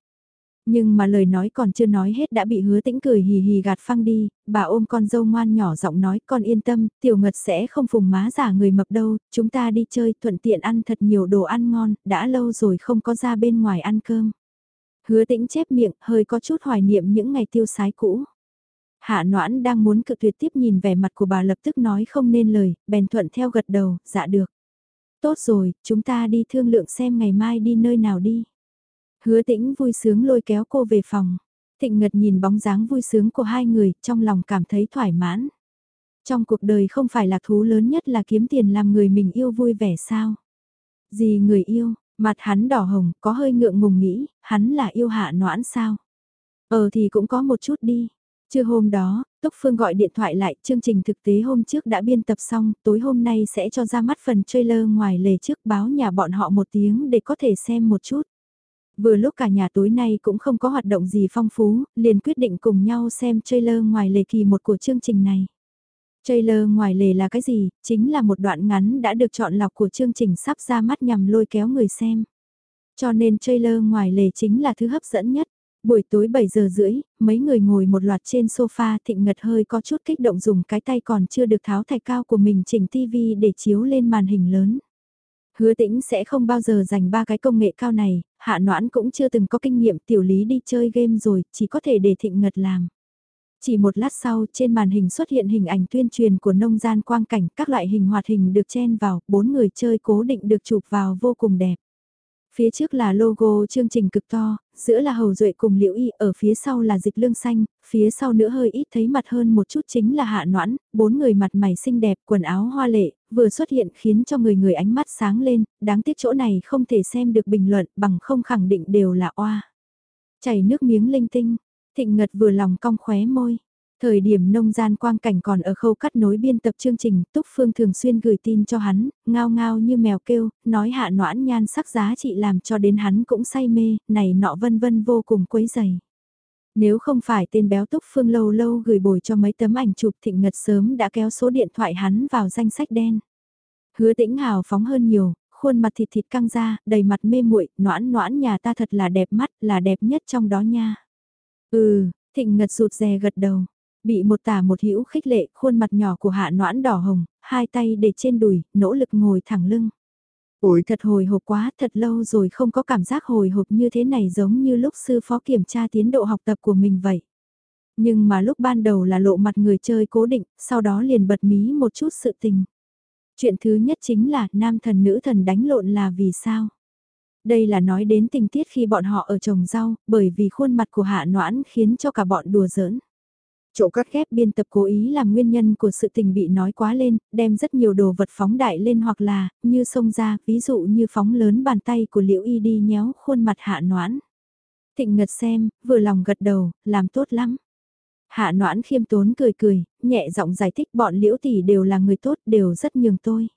Nhưng mà lời nói còn chưa nói hết đã bị hứa tĩnh cười hì hì gạt phăng đi, bà ôm con dâu ngoan nhỏ giọng nói con yên tâm, tiểu ngật sẽ không phùng má giả người mập đâu, chúng ta đi chơi thuận tiện ăn thật nhiều đồ ăn ngon, đã lâu rồi không có ra bên ngoài ăn cơm. Hứa tĩnh chép miệng, hơi có chút hoài niệm những ngày tiêu sái cũ. Hạ noãn đang muốn cự tuyệt tiếp nhìn vẻ mặt của bà lập tức nói không nên lời, bèn thuận theo gật đầu, dạ được. Tốt rồi, chúng ta đi thương lượng xem ngày mai đi nơi nào đi. Hứa tĩnh vui sướng lôi kéo cô về phòng. Thịnh Ngật nhìn bóng dáng vui sướng của hai người, trong lòng cảm thấy thoải mãn. Trong cuộc đời không phải là thú lớn nhất là kiếm tiền làm người mình yêu vui vẻ sao? Gì người yêu, mặt hắn đỏ hồng, có hơi ngượng ngùng nghĩ, hắn là yêu hạ noãn sao? Ờ thì cũng có một chút đi. Trưa hôm đó, Túc Phương gọi điện thoại lại, chương trình thực tế hôm trước đã biên tập xong, tối hôm nay sẽ cho ra mắt phần trailer ngoài lề trước báo nhà bọn họ một tiếng để có thể xem một chút. Vừa lúc cả nhà tối nay cũng không có hoạt động gì phong phú, liền quyết định cùng nhau xem trailer ngoài lề kỳ một của chương trình này. Trailer ngoài lề là cái gì? Chính là một đoạn ngắn đã được chọn lọc của chương trình sắp ra mắt nhằm lôi kéo người xem. Cho nên trailer ngoài lề chính là thứ hấp dẫn nhất. Buổi tối 7 giờ rưỡi, mấy người ngồi một loạt trên sofa thịnh ngật hơi có chút kích động dùng cái tay còn chưa được tháo thạch cao của mình chỉnh tivi để chiếu lên màn hình lớn. Hứa tĩnh sẽ không bao giờ dành ba cái công nghệ cao này, hạ noãn cũng chưa từng có kinh nghiệm tiểu lý đi chơi game rồi, chỉ có thể để thịnh ngật làm. Chỉ một lát sau, trên màn hình xuất hiện hình ảnh tuyên truyền của nông gian quang cảnh, các loại hình hoạt hình được chen vào, bốn người chơi cố định được chụp vào vô cùng đẹp. Phía trước là logo chương trình cực to, giữa là hầu duệ cùng liễu y, ở phía sau là dịch lương xanh, phía sau nữa hơi ít thấy mặt hơn một chút chính là hạ noãn, bốn người mặt mày xinh đẹp, quần áo hoa lệ, vừa xuất hiện khiến cho người người ánh mắt sáng lên, đáng tiếc chỗ này không thể xem được bình luận bằng không khẳng định đều là oa. Chảy nước miếng linh tinh, thịnh ngật vừa lòng cong khóe môi. Thời điểm nông gian quang cảnh còn ở khâu cắt nối biên tập chương trình, Túc Phương thường xuyên gửi tin cho hắn, ngao ngao như mèo kêu, nói hạ noãn nhan sắc giá trị làm cho đến hắn cũng say mê, này nọ vân vân vô cùng quấy dày. Nếu không phải tên béo Túc Phương lâu lâu gửi bồi cho mấy tấm ảnh chụp thịnh ngật sớm đã kéo số điện thoại hắn vào danh sách đen. Hứa tĩnh hào phóng hơn nhiều, khuôn mặt thịt thịt căng ra, đầy mặt mê muội noãn noãn nhà ta thật là đẹp mắt, là đẹp nhất trong đó nha. Ừ, thịnh ngật rụt rè gật đầu. Bị một tả một hữu khích lệ, khuôn mặt nhỏ của hạ noãn đỏ hồng, hai tay để trên đùi, nỗ lực ngồi thẳng lưng. Ôi thật hồi hộp quá, thật lâu rồi không có cảm giác hồi hộp như thế này giống như lúc sư phó kiểm tra tiến độ học tập của mình vậy. Nhưng mà lúc ban đầu là lộ mặt người chơi cố định, sau đó liền bật mí một chút sự tình. Chuyện thứ nhất chính là nam thần nữ thần đánh lộn là vì sao? Đây là nói đến tình tiết khi bọn họ ở trồng rau, bởi vì khuôn mặt của hạ noãn khiến cho cả bọn đùa giỡn. Chỗ cắt ghép biên tập cố ý làm nguyên nhân của sự tình bị nói quá lên, đem rất nhiều đồ vật phóng đại lên hoặc là, như sông ra, ví dụ như phóng lớn bàn tay của liễu y đi nhéo khuôn mặt hạ noãn. Thịnh ngật xem, vừa lòng gật đầu, làm tốt lắm. Hạ noãn khiêm tốn cười cười, nhẹ giọng giải thích bọn liễu tỷ đều là người tốt, đều rất nhường tôi.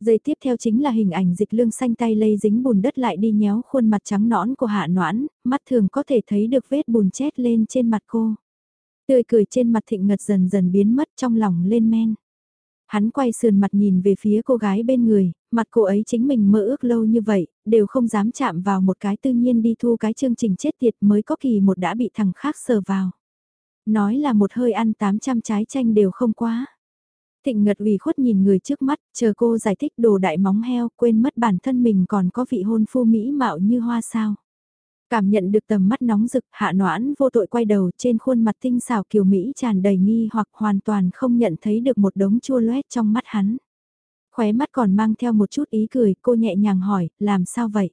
Giây tiếp theo chính là hình ảnh dịch lương xanh tay lây dính bùn đất lại đi nhéo khuôn mặt trắng nõn của hạ noãn, mắt thường có thể thấy được vết bùn chét lên trên mặt cô. Tươi cười trên mặt thịnh ngật dần dần biến mất trong lòng lên men. Hắn quay sườn mặt nhìn về phía cô gái bên người, mặt cô ấy chính mình mơ ước lâu như vậy, đều không dám chạm vào một cái tự nhiên đi thu cái chương trình chết tiệt mới có kỳ một đã bị thằng khác sờ vào. Nói là một hơi ăn 800 trái chanh đều không quá. Thịnh Ngật ủy khuất nhìn người trước mắt, chờ cô giải thích đồ đại móng heo, quên mất bản thân mình còn có vị hôn phu mỹ mạo như hoa sao. Cảm nhận được tầm mắt nóng rực, hạ noãn vô tội quay đầu trên khuôn mặt tinh xảo kiều Mỹ tràn đầy nghi hoặc hoàn toàn không nhận thấy được một đống chua loét trong mắt hắn. Khóe mắt còn mang theo một chút ý cười, cô nhẹ nhàng hỏi, làm sao vậy?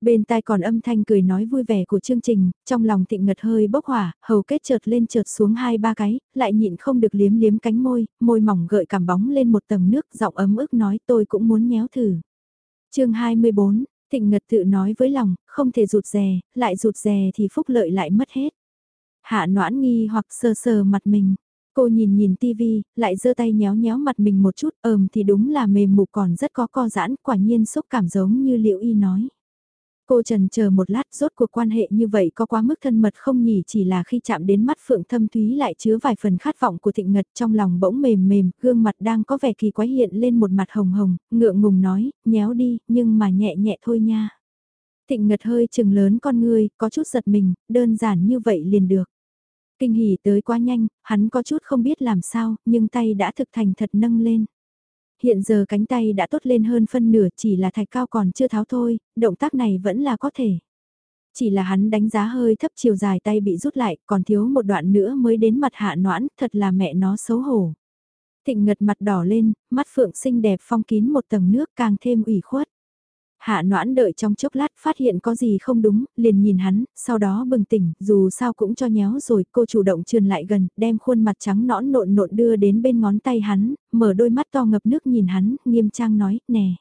Bên tai còn âm thanh cười nói vui vẻ của chương trình, trong lòng thịnh ngật hơi bốc hỏa, hầu kết chợt lên chợt xuống hai ba cái, lại nhịn không được liếm liếm cánh môi, môi mỏng gợi cảm bóng lên một tầng nước, giọng ấm ức nói tôi cũng muốn nhéo thử. chương 24, thịnh ngật tự nói với lòng, không thể rụt rè, lại rụt rè thì phúc lợi lại mất hết. Hạ noãn nghi hoặc sờ sờ mặt mình. Cô nhìn nhìn tivi, lại giơ tay nhéo nhéo mặt mình một chút, ờm thì đúng là mềm mục còn rất có co giãn, quả nhiên xúc cảm giống như liệu y nói. Cô trần chờ một lát rốt cuộc quan hệ như vậy có quá mức thân mật không nhỉ chỉ là khi chạm đến mắt Phượng Thâm Thúy lại chứa vài phần khát vọng của thịnh ngật trong lòng bỗng mềm mềm, gương mặt đang có vẻ kỳ quái hiện lên một mặt hồng hồng, ngượng ngùng nói, nhéo đi, nhưng mà nhẹ nhẹ thôi nha. Thịnh ngật hơi chừng lớn con ngươi, có chút giật mình, đơn giản như vậy liền được. Kinh hỉ tới quá nhanh, hắn có chút không biết làm sao, nhưng tay đã thực thành thật nâng lên. Hiện giờ cánh tay đã tốt lên hơn phân nửa chỉ là thạch cao còn chưa tháo thôi, động tác này vẫn là có thể. Chỉ là hắn đánh giá hơi thấp chiều dài tay bị rút lại, còn thiếu một đoạn nữa mới đến mặt hạ noãn, thật là mẹ nó xấu hổ. Thịnh ngật mặt đỏ lên, mắt phượng xinh đẹp phong kín một tầng nước càng thêm ủy khuất. Hạ noãn đợi trong chốc lát phát hiện có gì không đúng, liền nhìn hắn, sau đó bừng tỉnh, dù sao cũng cho nhéo rồi, cô chủ động trườn lại gần, đem khuôn mặt trắng nõn nộn nộn đưa đến bên ngón tay hắn, mở đôi mắt to ngập nước nhìn hắn, nghiêm trang nói, nè.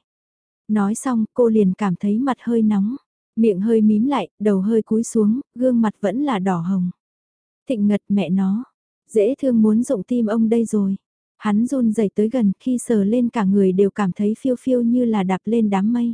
Nói xong, cô liền cảm thấy mặt hơi nóng, miệng hơi mím lại, đầu hơi cúi xuống, gương mặt vẫn là đỏ hồng. Thịnh ngật mẹ nó, dễ thương muốn rộng tim ông đây rồi. Hắn run rẩy tới gần, khi sờ lên cả người đều cảm thấy phiêu phiêu như là đạp lên đám mây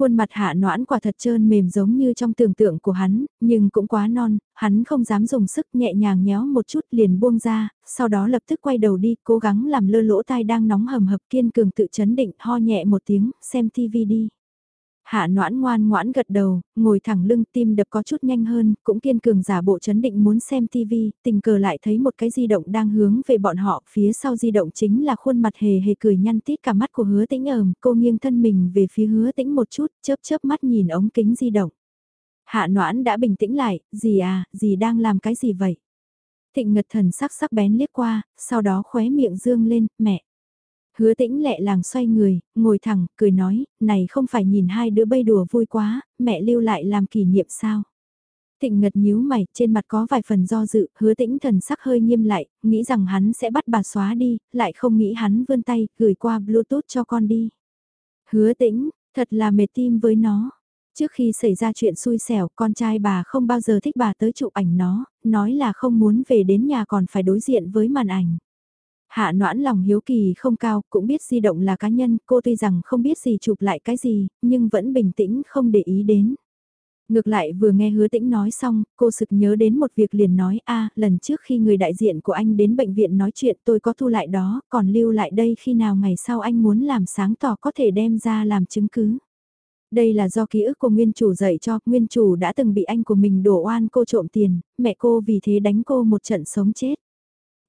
khuôn mặt hạ noãn quả thật trơn mềm giống như trong tưởng tượng của hắn, nhưng cũng quá non, hắn không dám dùng sức nhẹ nhàng nhéo một chút liền buông ra, sau đó lập tức quay đầu đi, cố gắng làm lơ lỗ tai đang nóng hầm hập kiên cường tự chấn định, ho nhẹ một tiếng, xem tivi đi. Hạ noãn ngoan ngoãn gật đầu, ngồi thẳng lưng tim đập có chút nhanh hơn, cũng kiên cường giả bộ chấn định muốn xem TV, tình cờ lại thấy một cái di động đang hướng về bọn họ, phía sau di động chính là khuôn mặt hề hề cười nhăn tít cả mắt của hứa tĩnh ờm, cô nghiêng thân mình về phía hứa tĩnh một chút, chớp chớp mắt nhìn ống kính di động. Hạ noãn đã bình tĩnh lại, gì à, gì đang làm cái gì vậy? Thịnh ngật thần sắc sắc bén liếc qua, sau đó khóe miệng dương lên, mẹ. Hứa tĩnh lẹ làng xoay người, ngồi thẳng, cười nói, này không phải nhìn hai đứa bay đùa vui quá, mẹ lưu lại làm kỷ niệm sao. Thịnh ngật nhíu mày, trên mặt có vài phần do dự, hứa tĩnh thần sắc hơi nghiêm lại, nghĩ rằng hắn sẽ bắt bà xóa đi, lại không nghĩ hắn vươn tay, gửi qua bluetooth cho con đi. Hứa tĩnh, thật là mệt tim với nó. Trước khi xảy ra chuyện xui xẻo, con trai bà không bao giờ thích bà tới chụp ảnh nó, nói là không muốn về đến nhà còn phải đối diện với màn ảnh. Hạ noãn lòng hiếu kỳ không cao, cũng biết di động là cá nhân, cô tuy rằng không biết gì chụp lại cái gì, nhưng vẫn bình tĩnh không để ý đến. Ngược lại vừa nghe hứa tĩnh nói xong, cô sực nhớ đến một việc liền nói a lần trước khi người đại diện của anh đến bệnh viện nói chuyện tôi có thu lại đó, còn lưu lại đây khi nào ngày sau anh muốn làm sáng tỏ có thể đem ra làm chứng cứ. Đây là do ký ức của nguyên chủ dạy cho, nguyên chủ đã từng bị anh của mình đổ oan cô trộm tiền, mẹ cô vì thế đánh cô một trận sống chết.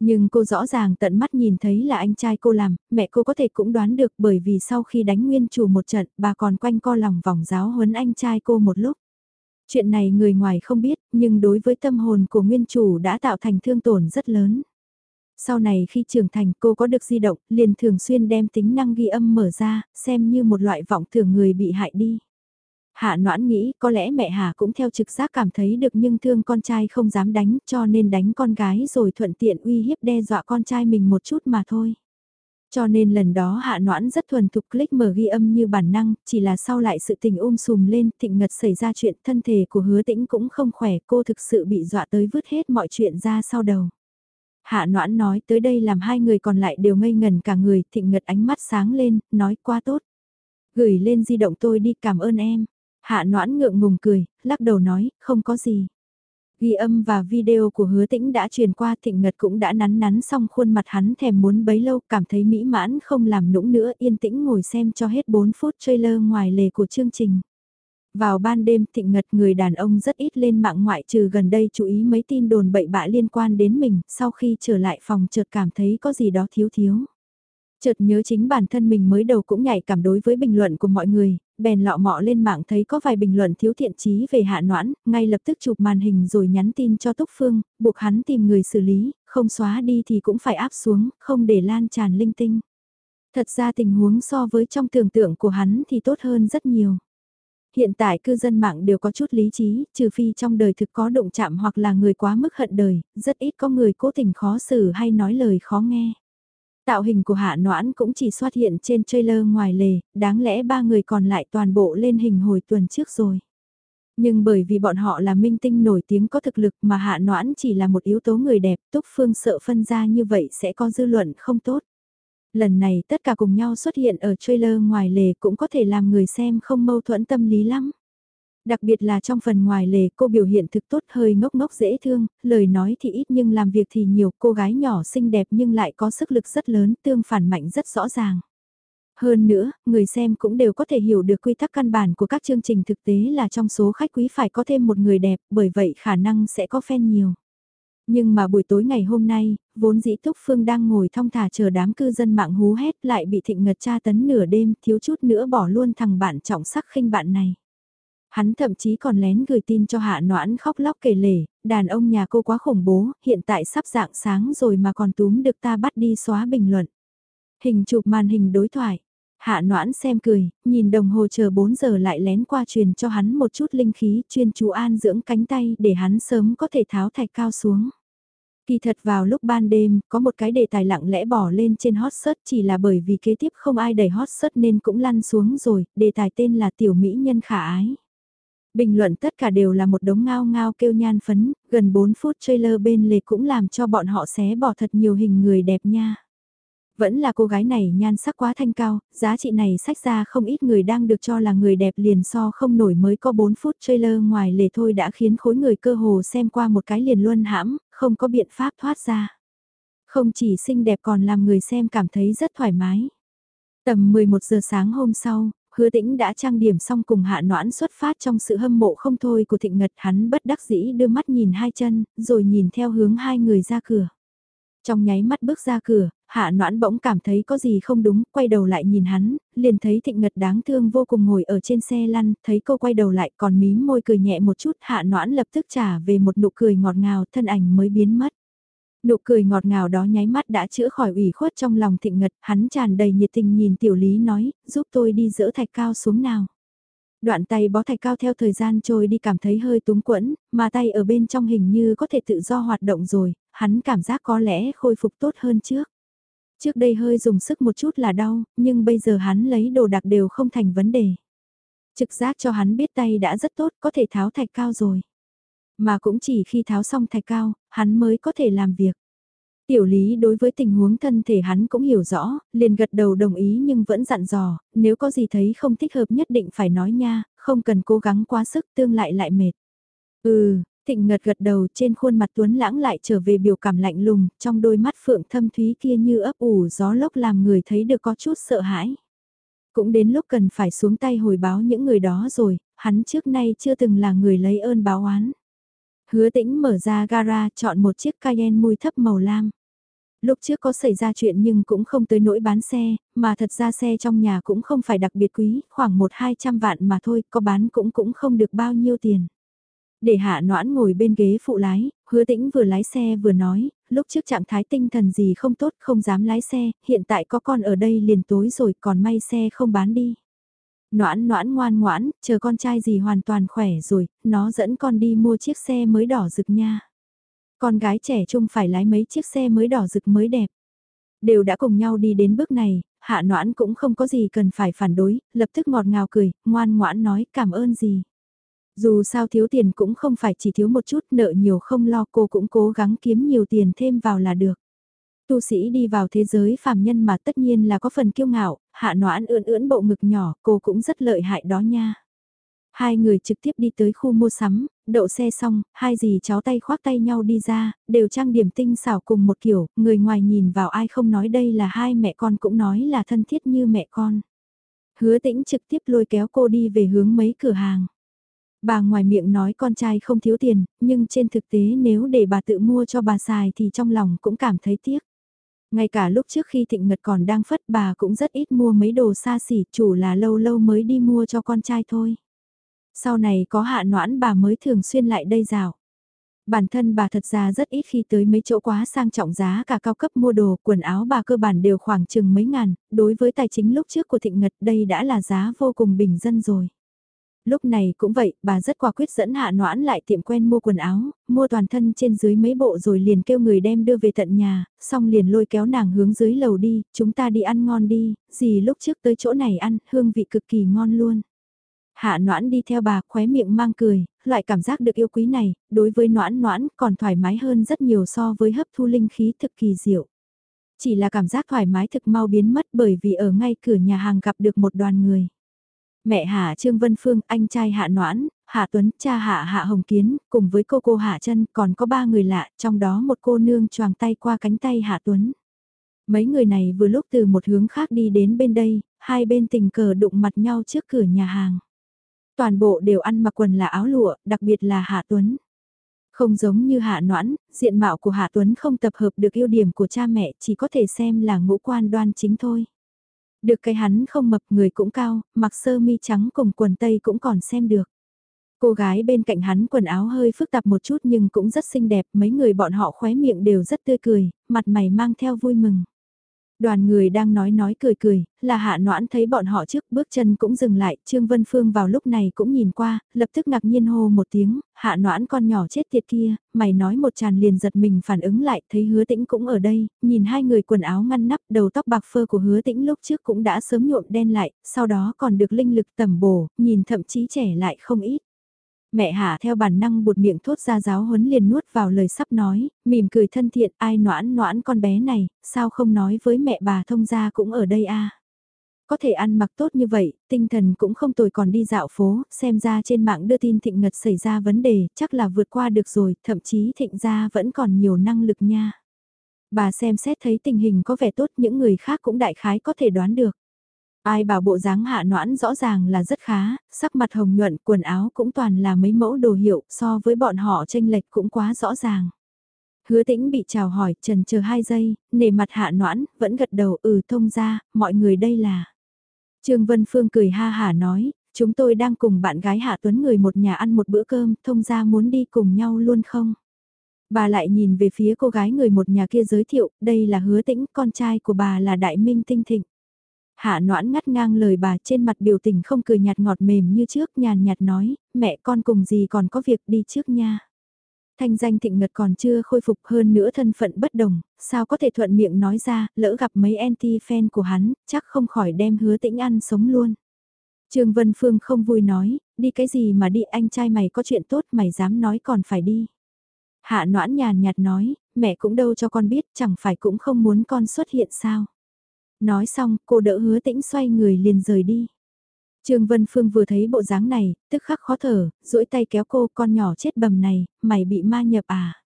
Nhưng cô rõ ràng tận mắt nhìn thấy là anh trai cô làm, mẹ cô có thể cũng đoán được bởi vì sau khi đánh nguyên chủ một trận, bà còn quanh co lòng vòng giáo huấn anh trai cô một lúc. Chuyện này người ngoài không biết, nhưng đối với tâm hồn của nguyên chủ đã tạo thành thương tổn rất lớn. Sau này khi trưởng thành cô có được di động, liền thường xuyên đem tính năng ghi âm mở ra, xem như một loại vọng tưởng người bị hại đi. Hạ noãn nghĩ có lẽ mẹ Hà cũng theo trực giác cảm thấy được nhưng thương con trai không dám đánh cho nên đánh con gái rồi thuận tiện uy hiếp đe dọa con trai mình một chút mà thôi. Cho nên lần đó hạ noãn rất thuần thục click mở ghi âm như bản năng, chỉ là sau lại sự tình ôm sùm lên, thịnh ngật xảy ra chuyện thân thể của hứa tĩnh cũng không khỏe, cô thực sự bị dọa tới vứt hết mọi chuyện ra sau đầu. Hạ noãn nói tới đây làm hai người còn lại đều ngây ngần cả người, thịnh ngật ánh mắt sáng lên, nói quá tốt. Gửi lên di động tôi đi cảm ơn em. Hạ noãn ngượng ngùng cười, lắc đầu nói, không có gì. Ghi âm và video của hứa tĩnh đã truyền qua thịnh ngật cũng đã nắn nắn xong khuôn mặt hắn thèm muốn bấy lâu cảm thấy mỹ mãn không làm nũng nữa yên tĩnh ngồi xem cho hết 4 phút trailer ngoài lề của chương trình. Vào ban đêm thịnh ngật người đàn ông rất ít lên mạng ngoại trừ gần đây chú ý mấy tin đồn bậy bạ liên quan đến mình sau khi trở lại phòng chợt cảm thấy có gì đó thiếu thiếu. Chợt nhớ chính bản thân mình mới đầu cũng nhạy cảm đối với bình luận của mọi người, bèn lọ mọ lên mạng thấy có vài bình luận thiếu thiện chí về hạ noãn, ngay lập tức chụp màn hình rồi nhắn tin cho Túc Phương, buộc hắn tìm người xử lý, không xóa đi thì cũng phải áp xuống, không để lan tràn linh tinh. Thật ra tình huống so với trong tưởng tượng của hắn thì tốt hơn rất nhiều. Hiện tại cư dân mạng đều có chút lý trí, trừ phi trong đời thực có động chạm hoặc là người quá mức hận đời, rất ít có người cố tình khó xử hay nói lời khó nghe. Tạo hình của Hạ Noãn cũng chỉ xuất hiện trên trailer ngoài lề, đáng lẽ ba người còn lại toàn bộ lên hình hồi tuần trước rồi. Nhưng bởi vì bọn họ là minh tinh nổi tiếng có thực lực mà Hạ Noãn chỉ là một yếu tố người đẹp, Túc Phương sợ phân ra như vậy sẽ có dư luận không tốt. Lần này tất cả cùng nhau xuất hiện ở trailer ngoài lề cũng có thể làm người xem không mâu thuẫn tâm lý lắm. Đặc biệt là trong phần ngoài lề cô biểu hiện thực tốt hơi ngốc ngốc dễ thương, lời nói thì ít nhưng làm việc thì nhiều, cô gái nhỏ xinh đẹp nhưng lại có sức lực rất lớn, tương phản mạnh rất rõ ràng. Hơn nữa, người xem cũng đều có thể hiểu được quy tắc căn bản của các chương trình thực tế là trong số khách quý phải có thêm một người đẹp, bởi vậy khả năng sẽ có fan nhiều. Nhưng mà buổi tối ngày hôm nay, vốn dĩ Túc Phương đang ngồi thong thả chờ đám cư dân mạng hú hét lại bị thịnh ngật tra tấn nửa đêm thiếu chút nữa bỏ luôn thằng bạn trọng sắc khinh bạn này. Hắn thậm chí còn lén gửi tin cho hạ noãn khóc lóc kể lể, đàn ông nhà cô quá khủng bố, hiện tại sắp dạng sáng rồi mà còn túm được ta bắt đi xóa bình luận. Hình chụp màn hình đối thoại. Hạ noãn xem cười, nhìn đồng hồ chờ 4 giờ lại lén qua truyền cho hắn một chút linh khí chuyên chú an dưỡng cánh tay để hắn sớm có thể tháo thạch cao xuống. Kỳ thật vào lúc ban đêm, có một cái đề tài lặng lẽ bỏ lên trên hot search chỉ là bởi vì kế tiếp không ai đẩy hot search nên cũng lăn xuống rồi, đề tài tên là tiểu mỹ nhân khả ái. Bình luận tất cả đều là một đống ngao ngao kêu nhan phấn, gần 4 phút trailer bên lề cũng làm cho bọn họ xé bỏ thật nhiều hình người đẹp nha. Vẫn là cô gái này nhan sắc quá thanh cao, giá trị này sách ra không ít người đang được cho là người đẹp liền so không nổi mới có 4 phút trailer ngoài lề thôi đã khiến khối người cơ hồ xem qua một cái liền luân hãm, không có biện pháp thoát ra. Không chỉ xinh đẹp còn làm người xem cảm thấy rất thoải mái. Tầm 11 giờ sáng hôm sau, hứa tĩnh đã trang điểm xong cùng hạ noãn xuất phát trong sự hâm mộ không thôi của thịnh ngật hắn bất đắc dĩ đưa mắt nhìn hai chân, rồi nhìn theo hướng hai người ra cửa. Trong nháy mắt bước ra cửa, hạ noãn bỗng cảm thấy có gì không đúng, quay đầu lại nhìn hắn, liền thấy thịnh ngật đáng thương vô cùng ngồi ở trên xe lăn, thấy cô quay đầu lại còn mím môi cười nhẹ một chút, hạ noãn lập tức trả về một nụ cười ngọt ngào, thân ảnh mới biến mất. Nụ cười ngọt ngào đó nháy mắt đã chữa khỏi ủy khuất trong lòng thịnh ngật, hắn tràn đầy nhiệt tình nhìn tiểu lý nói, giúp tôi đi dỡ thạch cao xuống nào. Đoạn tay bó thạch cao theo thời gian trôi đi cảm thấy hơi túng quẫn, mà tay ở bên trong hình như có thể tự do hoạt động rồi, hắn cảm giác có lẽ khôi phục tốt hơn trước. Trước đây hơi dùng sức một chút là đau, nhưng bây giờ hắn lấy đồ đặc đều không thành vấn đề. Trực giác cho hắn biết tay đã rất tốt, có thể tháo thạch cao rồi. Mà cũng chỉ khi tháo xong thạch cao, hắn mới có thể làm việc. Tiểu lý đối với tình huống thân thể hắn cũng hiểu rõ, liền gật đầu đồng ý nhưng vẫn dặn dò, nếu có gì thấy không thích hợp nhất định phải nói nha, không cần cố gắng quá sức tương lại lại mệt. Ừ, thịnh ngật gật đầu trên khuôn mặt tuấn lãng lại trở về biểu cảm lạnh lùng, trong đôi mắt phượng thâm thúy kia như ấp ủ gió lốc làm người thấy được có chút sợ hãi. Cũng đến lúc cần phải xuống tay hồi báo những người đó rồi, hắn trước nay chưa từng là người lấy ơn báo oán. Hứa tĩnh mở ra gara chọn một chiếc Cayenne mùi thấp màu lam. Lúc trước có xảy ra chuyện nhưng cũng không tới nỗi bán xe, mà thật ra xe trong nhà cũng không phải đặc biệt quý, khoảng 1-200 vạn mà thôi, có bán cũng cũng không được bao nhiêu tiền. Để hạ noãn ngồi bên ghế phụ lái, hứa tĩnh vừa lái xe vừa nói, lúc trước trạng thái tinh thần gì không tốt không dám lái xe, hiện tại có con ở đây liền tối rồi còn may xe không bán đi. Noãn noãn ngoan ngoãn, chờ con trai gì hoàn toàn khỏe rồi, nó dẫn con đi mua chiếc xe mới đỏ rực nha. Con gái trẻ trung phải lái mấy chiếc xe mới đỏ rực mới đẹp. Đều đã cùng nhau đi đến bước này, hạ noãn cũng không có gì cần phải phản đối, lập tức ngọt ngào cười, ngoan ngoãn nói cảm ơn gì. Dù sao thiếu tiền cũng không phải chỉ thiếu một chút nợ nhiều không lo cô cũng cố gắng kiếm nhiều tiền thêm vào là được. Tu sĩ đi vào thế giới phàm nhân mà tất nhiên là có phần kiêu ngạo, hạ noãn ưỡn ưỡn bộ ngực nhỏ cô cũng rất lợi hại đó nha. Hai người trực tiếp đi tới khu mua sắm, đậu xe xong, hai dì cháu tay khoác tay nhau đi ra, đều trang điểm tinh xảo cùng một kiểu, người ngoài nhìn vào ai không nói đây là hai mẹ con cũng nói là thân thiết như mẹ con. Hứa tĩnh trực tiếp lôi kéo cô đi về hướng mấy cửa hàng. Bà ngoài miệng nói con trai không thiếu tiền, nhưng trên thực tế nếu để bà tự mua cho bà xài thì trong lòng cũng cảm thấy tiếc. Ngay cả lúc trước khi thịnh ngật còn đang phất bà cũng rất ít mua mấy đồ xa xỉ, chủ là lâu lâu mới đi mua cho con trai thôi. Sau này có hạ noãn bà mới thường xuyên lại đây rào. Bản thân bà thật ra rất ít khi tới mấy chỗ quá sang trọng giá cả cao cấp mua đồ, quần áo bà cơ bản đều khoảng chừng mấy ngàn, đối với tài chính lúc trước của thịnh ngật đây đã là giá vô cùng bình dân rồi. Lúc này cũng vậy, bà rất quả quyết dẫn hạ noãn lại tiệm quen mua quần áo, mua toàn thân trên dưới mấy bộ rồi liền kêu người đem đưa về tận nhà, xong liền lôi kéo nàng hướng dưới lầu đi, chúng ta đi ăn ngon đi, gì lúc trước tới chỗ này ăn, hương vị cực kỳ ngon luôn. Hạ noãn đi theo bà khóe miệng mang cười, loại cảm giác được yêu quý này, đối với noãn noãn còn thoải mái hơn rất nhiều so với hấp thu linh khí thực kỳ diệu. Chỉ là cảm giác thoải mái thực mau biến mất bởi vì ở ngay cửa nhà hàng gặp được một đoàn người. Mẹ Hạ Trương Vân Phương, anh trai Hạ Noãn, Hạ Tuấn, cha Hạ Hạ Hồng Kiến, cùng với cô cô Hạ chân còn có ba người lạ, trong đó một cô nương choàng tay qua cánh tay Hạ Tuấn. Mấy người này vừa lúc từ một hướng khác đi đến bên đây, hai bên tình cờ đụng mặt nhau trước cửa nhà hàng. Toàn bộ đều ăn mặc quần là áo lụa, đặc biệt là Hạ Tuấn. Không giống như Hạ Noãn, diện mạo của Hạ Tuấn không tập hợp được ưu điểm của cha mẹ chỉ có thể xem là ngũ quan đoan chính thôi. Được cái hắn không mập người cũng cao, mặc sơ mi trắng cùng quần tây cũng còn xem được. Cô gái bên cạnh hắn quần áo hơi phức tạp một chút nhưng cũng rất xinh đẹp, mấy người bọn họ khóe miệng đều rất tươi cười, mặt mày mang theo vui mừng. Đoàn người đang nói nói cười cười, là hạ noãn thấy bọn họ trước bước chân cũng dừng lại, Trương Vân Phương vào lúc này cũng nhìn qua, lập tức ngạc nhiên hô một tiếng, hạ noãn con nhỏ chết tiệt kia, mày nói một tràn liền giật mình phản ứng lại, thấy hứa tĩnh cũng ở đây, nhìn hai người quần áo ngăn nắp đầu tóc bạc phơ của hứa tĩnh lúc trước cũng đã sớm nhuộm đen lại, sau đó còn được linh lực tẩm bổ, nhìn thậm chí trẻ lại không ít. Mẹ Hạ theo bản năng bụt miệng thốt ra giáo huấn liền nuốt vào lời sắp nói, mỉm cười thân thiện ai noãn noãn con bé này, sao không nói với mẹ bà thông gia cũng ở đây a Có thể ăn mặc tốt như vậy, tinh thần cũng không tồi còn đi dạo phố, xem ra trên mạng đưa tin thịnh ngật xảy ra vấn đề, chắc là vượt qua được rồi, thậm chí thịnh gia vẫn còn nhiều năng lực nha. Bà xem xét thấy tình hình có vẻ tốt những người khác cũng đại khái có thể đoán được. Ai bảo bộ dáng hạ noãn rõ ràng là rất khá, sắc mặt hồng nhuận, quần áo cũng toàn là mấy mẫu đồ hiệu, so với bọn họ tranh lệch cũng quá rõ ràng. Hứa tĩnh bị chào hỏi, trần chờ hai giây, nề mặt hạ noãn, vẫn gật đầu ừ thông ra, mọi người đây là. Trương Vân Phương cười ha hả nói, chúng tôi đang cùng bạn gái Hạ Tuấn người một nhà ăn một bữa cơm, thông ra muốn đi cùng nhau luôn không? Bà lại nhìn về phía cô gái người một nhà kia giới thiệu, đây là hứa tĩnh, con trai của bà là Đại Minh Tinh Thịnh. Hạ noãn ngắt ngang lời bà trên mặt biểu tình không cười nhạt ngọt mềm như trước nhàn nhạt nói, mẹ con cùng gì còn có việc đi trước nha. Thanh danh thịnh ngật còn chưa khôi phục hơn nữa thân phận bất đồng, sao có thể thuận miệng nói ra, lỡ gặp mấy anti-fan của hắn, chắc không khỏi đem hứa tĩnh ăn sống luôn. Trương Vân Phương không vui nói, đi cái gì mà đi anh trai mày có chuyện tốt mày dám nói còn phải đi. Hạ noãn nhàn nhạt nói, mẹ cũng đâu cho con biết chẳng phải cũng không muốn con xuất hiện sao. Nói xong, cô đỡ hứa tĩnh xoay người liền rời đi. Trương Vân Phương vừa thấy bộ dáng này, tức khắc khó thở, duỗi tay kéo cô con nhỏ chết bầm này, mày bị ma nhập à.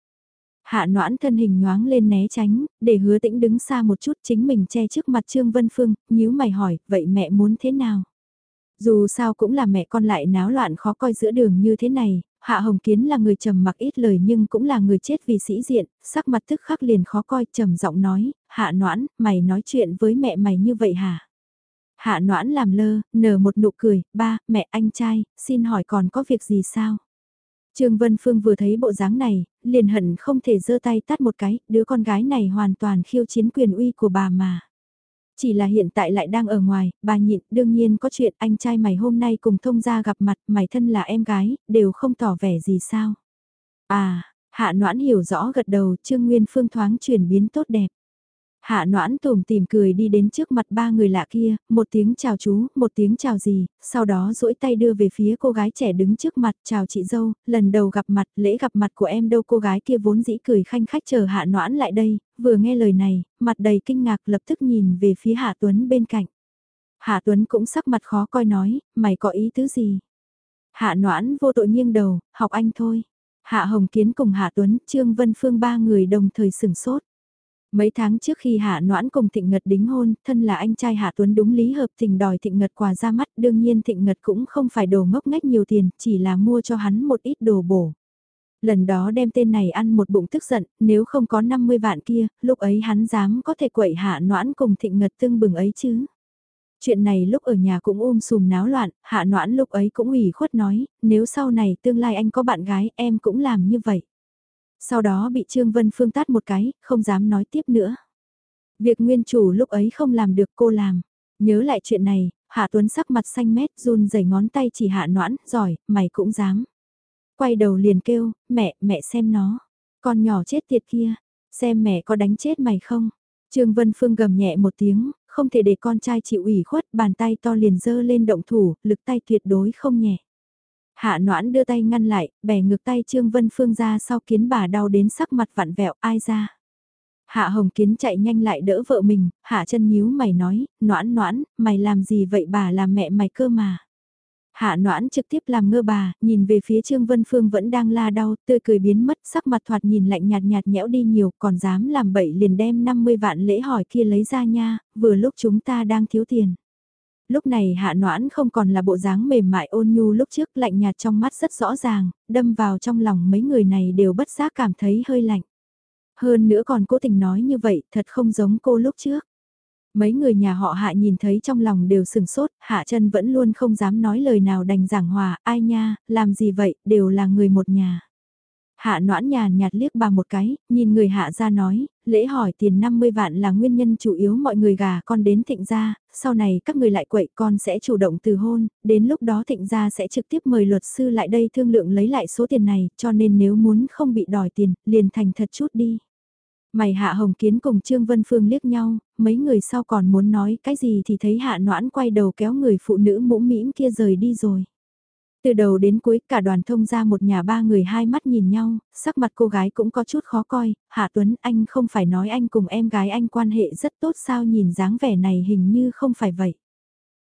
Hạ noãn thân hình nhoáng lên né tránh, để hứa tĩnh đứng xa một chút chính mình che trước mặt Trương Vân Phương, nhíu mày hỏi, vậy mẹ muốn thế nào? Dù sao cũng là mẹ con lại náo loạn khó coi giữa đường như thế này, Hạ Hồng Kiến là người trầm mặc ít lời nhưng cũng là người chết vì sĩ diện, sắc mặt tức khắc liền khó coi trầm giọng nói, Hạ Noãn, mày nói chuyện với mẹ mày như vậy hả? Hạ Noãn làm lơ, nở một nụ cười, ba, mẹ anh trai, xin hỏi còn có việc gì sao? Trương Vân Phương vừa thấy bộ dáng này, liền hận không thể giơ tay tát một cái, đứa con gái này hoàn toàn khiêu chiến quyền uy của bà mà. Chỉ là hiện tại lại đang ở ngoài, bà nhịn, đương nhiên có chuyện anh trai mày hôm nay cùng thông gia gặp mặt, mày thân là em gái, đều không tỏ vẻ gì sao. À, hạ noãn hiểu rõ gật đầu, Trương Nguyên Phương thoáng chuyển biến tốt đẹp. Hạ noãn tùm tìm cười đi đến trước mặt ba người lạ kia, một tiếng chào chú, một tiếng chào gì, sau đó duỗi tay đưa về phía cô gái trẻ đứng trước mặt, chào chị dâu, lần đầu gặp mặt, lễ gặp mặt của em đâu cô gái kia vốn dĩ cười khanh khách chờ hạ noãn lại đây, vừa nghe lời này, mặt đầy kinh ngạc lập tức nhìn về phía Hạ Tuấn bên cạnh. Hạ Tuấn cũng sắc mặt khó coi nói, mày có ý tứ gì? Hạ noãn vô tội nghiêng đầu, học anh thôi. Hạ Hồng Kiến cùng Hạ Tuấn, Trương Vân Phương ba người đồng thời sửng sốt. Mấy tháng trước khi Hạ Noãn cùng Thịnh Ngật đính hôn, thân là anh trai Hạ Tuấn đúng lý hợp tình đòi Thịnh Ngật quà ra mắt, đương nhiên Thịnh Ngật cũng không phải đồ ngốc ngách nhiều tiền, chỉ là mua cho hắn một ít đồ bổ. Lần đó đem tên này ăn một bụng tức giận, nếu không có 50 vạn kia, lúc ấy hắn dám có thể quậy Hạ Noãn cùng Thịnh Ngật tương bừng ấy chứ. Chuyện này lúc ở nhà cũng ôm sùm náo loạn, hạ noãn lúc ấy cũng ủy khuất nói, nếu sau này tương lai anh có bạn gái em cũng làm như vậy. Sau đó bị Trương Vân Phương tát một cái, không dám nói tiếp nữa. Việc nguyên chủ lúc ấy không làm được cô làm. Nhớ lại chuyện này, Hạ Tuấn sắc mặt xanh mét run rẩy ngón tay chỉ Hạ Noãn, giỏi, mày cũng dám. Quay đầu liền kêu, mẹ, mẹ xem nó. Con nhỏ chết tiệt kia, xem mẹ có đánh chết mày không. Trương Vân Phương gầm nhẹ một tiếng, không thể để con trai chịu ủy khuất, bàn tay to liền dơ lên động thủ, lực tay tuyệt đối không nhẹ. Hạ noãn đưa tay ngăn lại, bẻ ngược tay Trương Vân Phương ra sau kiến bà đau đến sắc mặt vặn vẹo ai ra. Hạ Hồng Kiến chạy nhanh lại đỡ vợ mình, Hạ chân nhíu mày nói, noãn noãn, mày làm gì vậy bà làm mẹ mày cơ mà. Hạ noãn trực tiếp làm ngơ bà, nhìn về phía Trương Vân Phương vẫn đang la đau, tươi cười biến mất, sắc mặt thoạt nhìn lạnh nhạt nhạt nhẽo đi nhiều, còn dám làm bậy liền đem 50 vạn lễ hỏi kia lấy ra nha, vừa lúc chúng ta đang thiếu tiền. Lúc này hạ noãn không còn là bộ dáng mềm mại ôn nhu lúc trước lạnh nhạt trong mắt rất rõ ràng, đâm vào trong lòng mấy người này đều bất giác cảm thấy hơi lạnh. Hơn nữa còn cố tình nói như vậy, thật không giống cô lúc trước. Mấy người nhà họ hạ nhìn thấy trong lòng đều sừng sốt, hạ chân vẫn luôn không dám nói lời nào đành giảng hòa, ai nha, làm gì vậy, đều là người một nhà. Hạ noãn nhàn nhạt liếc bà một cái, nhìn người hạ ra nói, lễ hỏi tiền 50 vạn là nguyên nhân chủ yếu mọi người gà con đến thịnh gia, sau này các người lại quậy con sẽ chủ động từ hôn, đến lúc đó thịnh gia sẽ trực tiếp mời luật sư lại đây thương lượng lấy lại số tiền này, cho nên nếu muốn không bị đòi tiền, liền thành thật chút đi. Mày Hạ Hồng Kiến cùng Trương Vân Phương liếc nhau, mấy người sau còn muốn nói cái gì thì thấy Hạ Noãn quay đầu kéo người phụ nữ mũm mĩm kia rời đi rồi. Từ đầu đến cuối cả đoàn thông ra một nhà ba người hai mắt nhìn nhau, sắc mặt cô gái cũng có chút khó coi, Hạ Tuấn anh không phải nói anh cùng em gái anh quan hệ rất tốt sao nhìn dáng vẻ này hình như không phải vậy.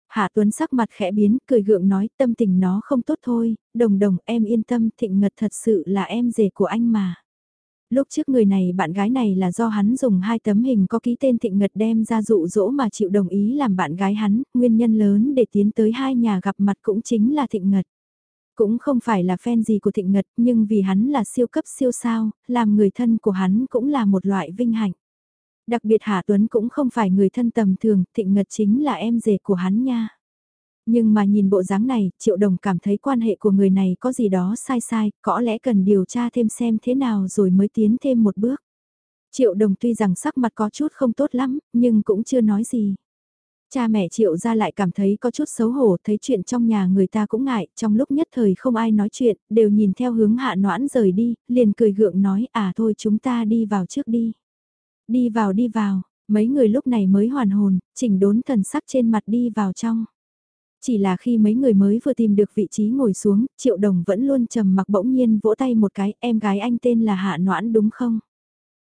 Hạ Tuấn sắc mặt khẽ biến, cười gượng nói tâm tình nó không tốt thôi, đồng đồng em yên tâm thịnh ngật thật sự là em rể của anh mà. Lúc trước người này bạn gái này là do hắn dùng hai tấm hình có ký tên Thịnh Ngật đem ra dụ dỗ mà chịu đồng ý làm bạn gái hắn, nguyên nhân lớn để tiến tới hai nhà gặp mặt cũng chính là Thịnh Ngật. Cũng không phải là fan gì của Thịnh Ngật nhưng vì hắn là siêu cấp siêu sao, làm người thân của hắn cũng là một loại vinh hạnh. Đặc biệt Hạ Tuấn cũng không phải người thân tầm thường, Thịnh Ngật chính là em rể của hắn nha. Nhưng mà nhìn bộ dáng này, Triệu Đồng cảm thấy quan hệ của người này có gì đó sai sai, có lẽ cần điều tra thêm xem thế nào rồi mới tiến thêm một bước. Triệu Đồng tuy rằng sắc mặt có chút không tốt lắm, nhưng cũng chưa nói gì. Cha mẹ Triệu ra lại cảm thấy có chút xấu hổ, thấy chuyện trong nhà người ta cũng ngại, trong lúc nhất thời không ai nói chuyện, đều nhìn theo hướng hạ noãn rời đi, liền cười gượng nói à thôi chúng ta đi vào trước đi. Đi vào đi vào, mấy người lúc này mới hoàn hồn, chỉnh đốn thần sắc trên mặt đi vào trong. Chỉ là khi mấy người mới vừa tìm được vị trí ngồi xuống, Triệu Đồng vẫn luôn trầm mặc bỗng nhiên vỗ tay một cái, em gái anh tên là Hạ Noãn đúng không?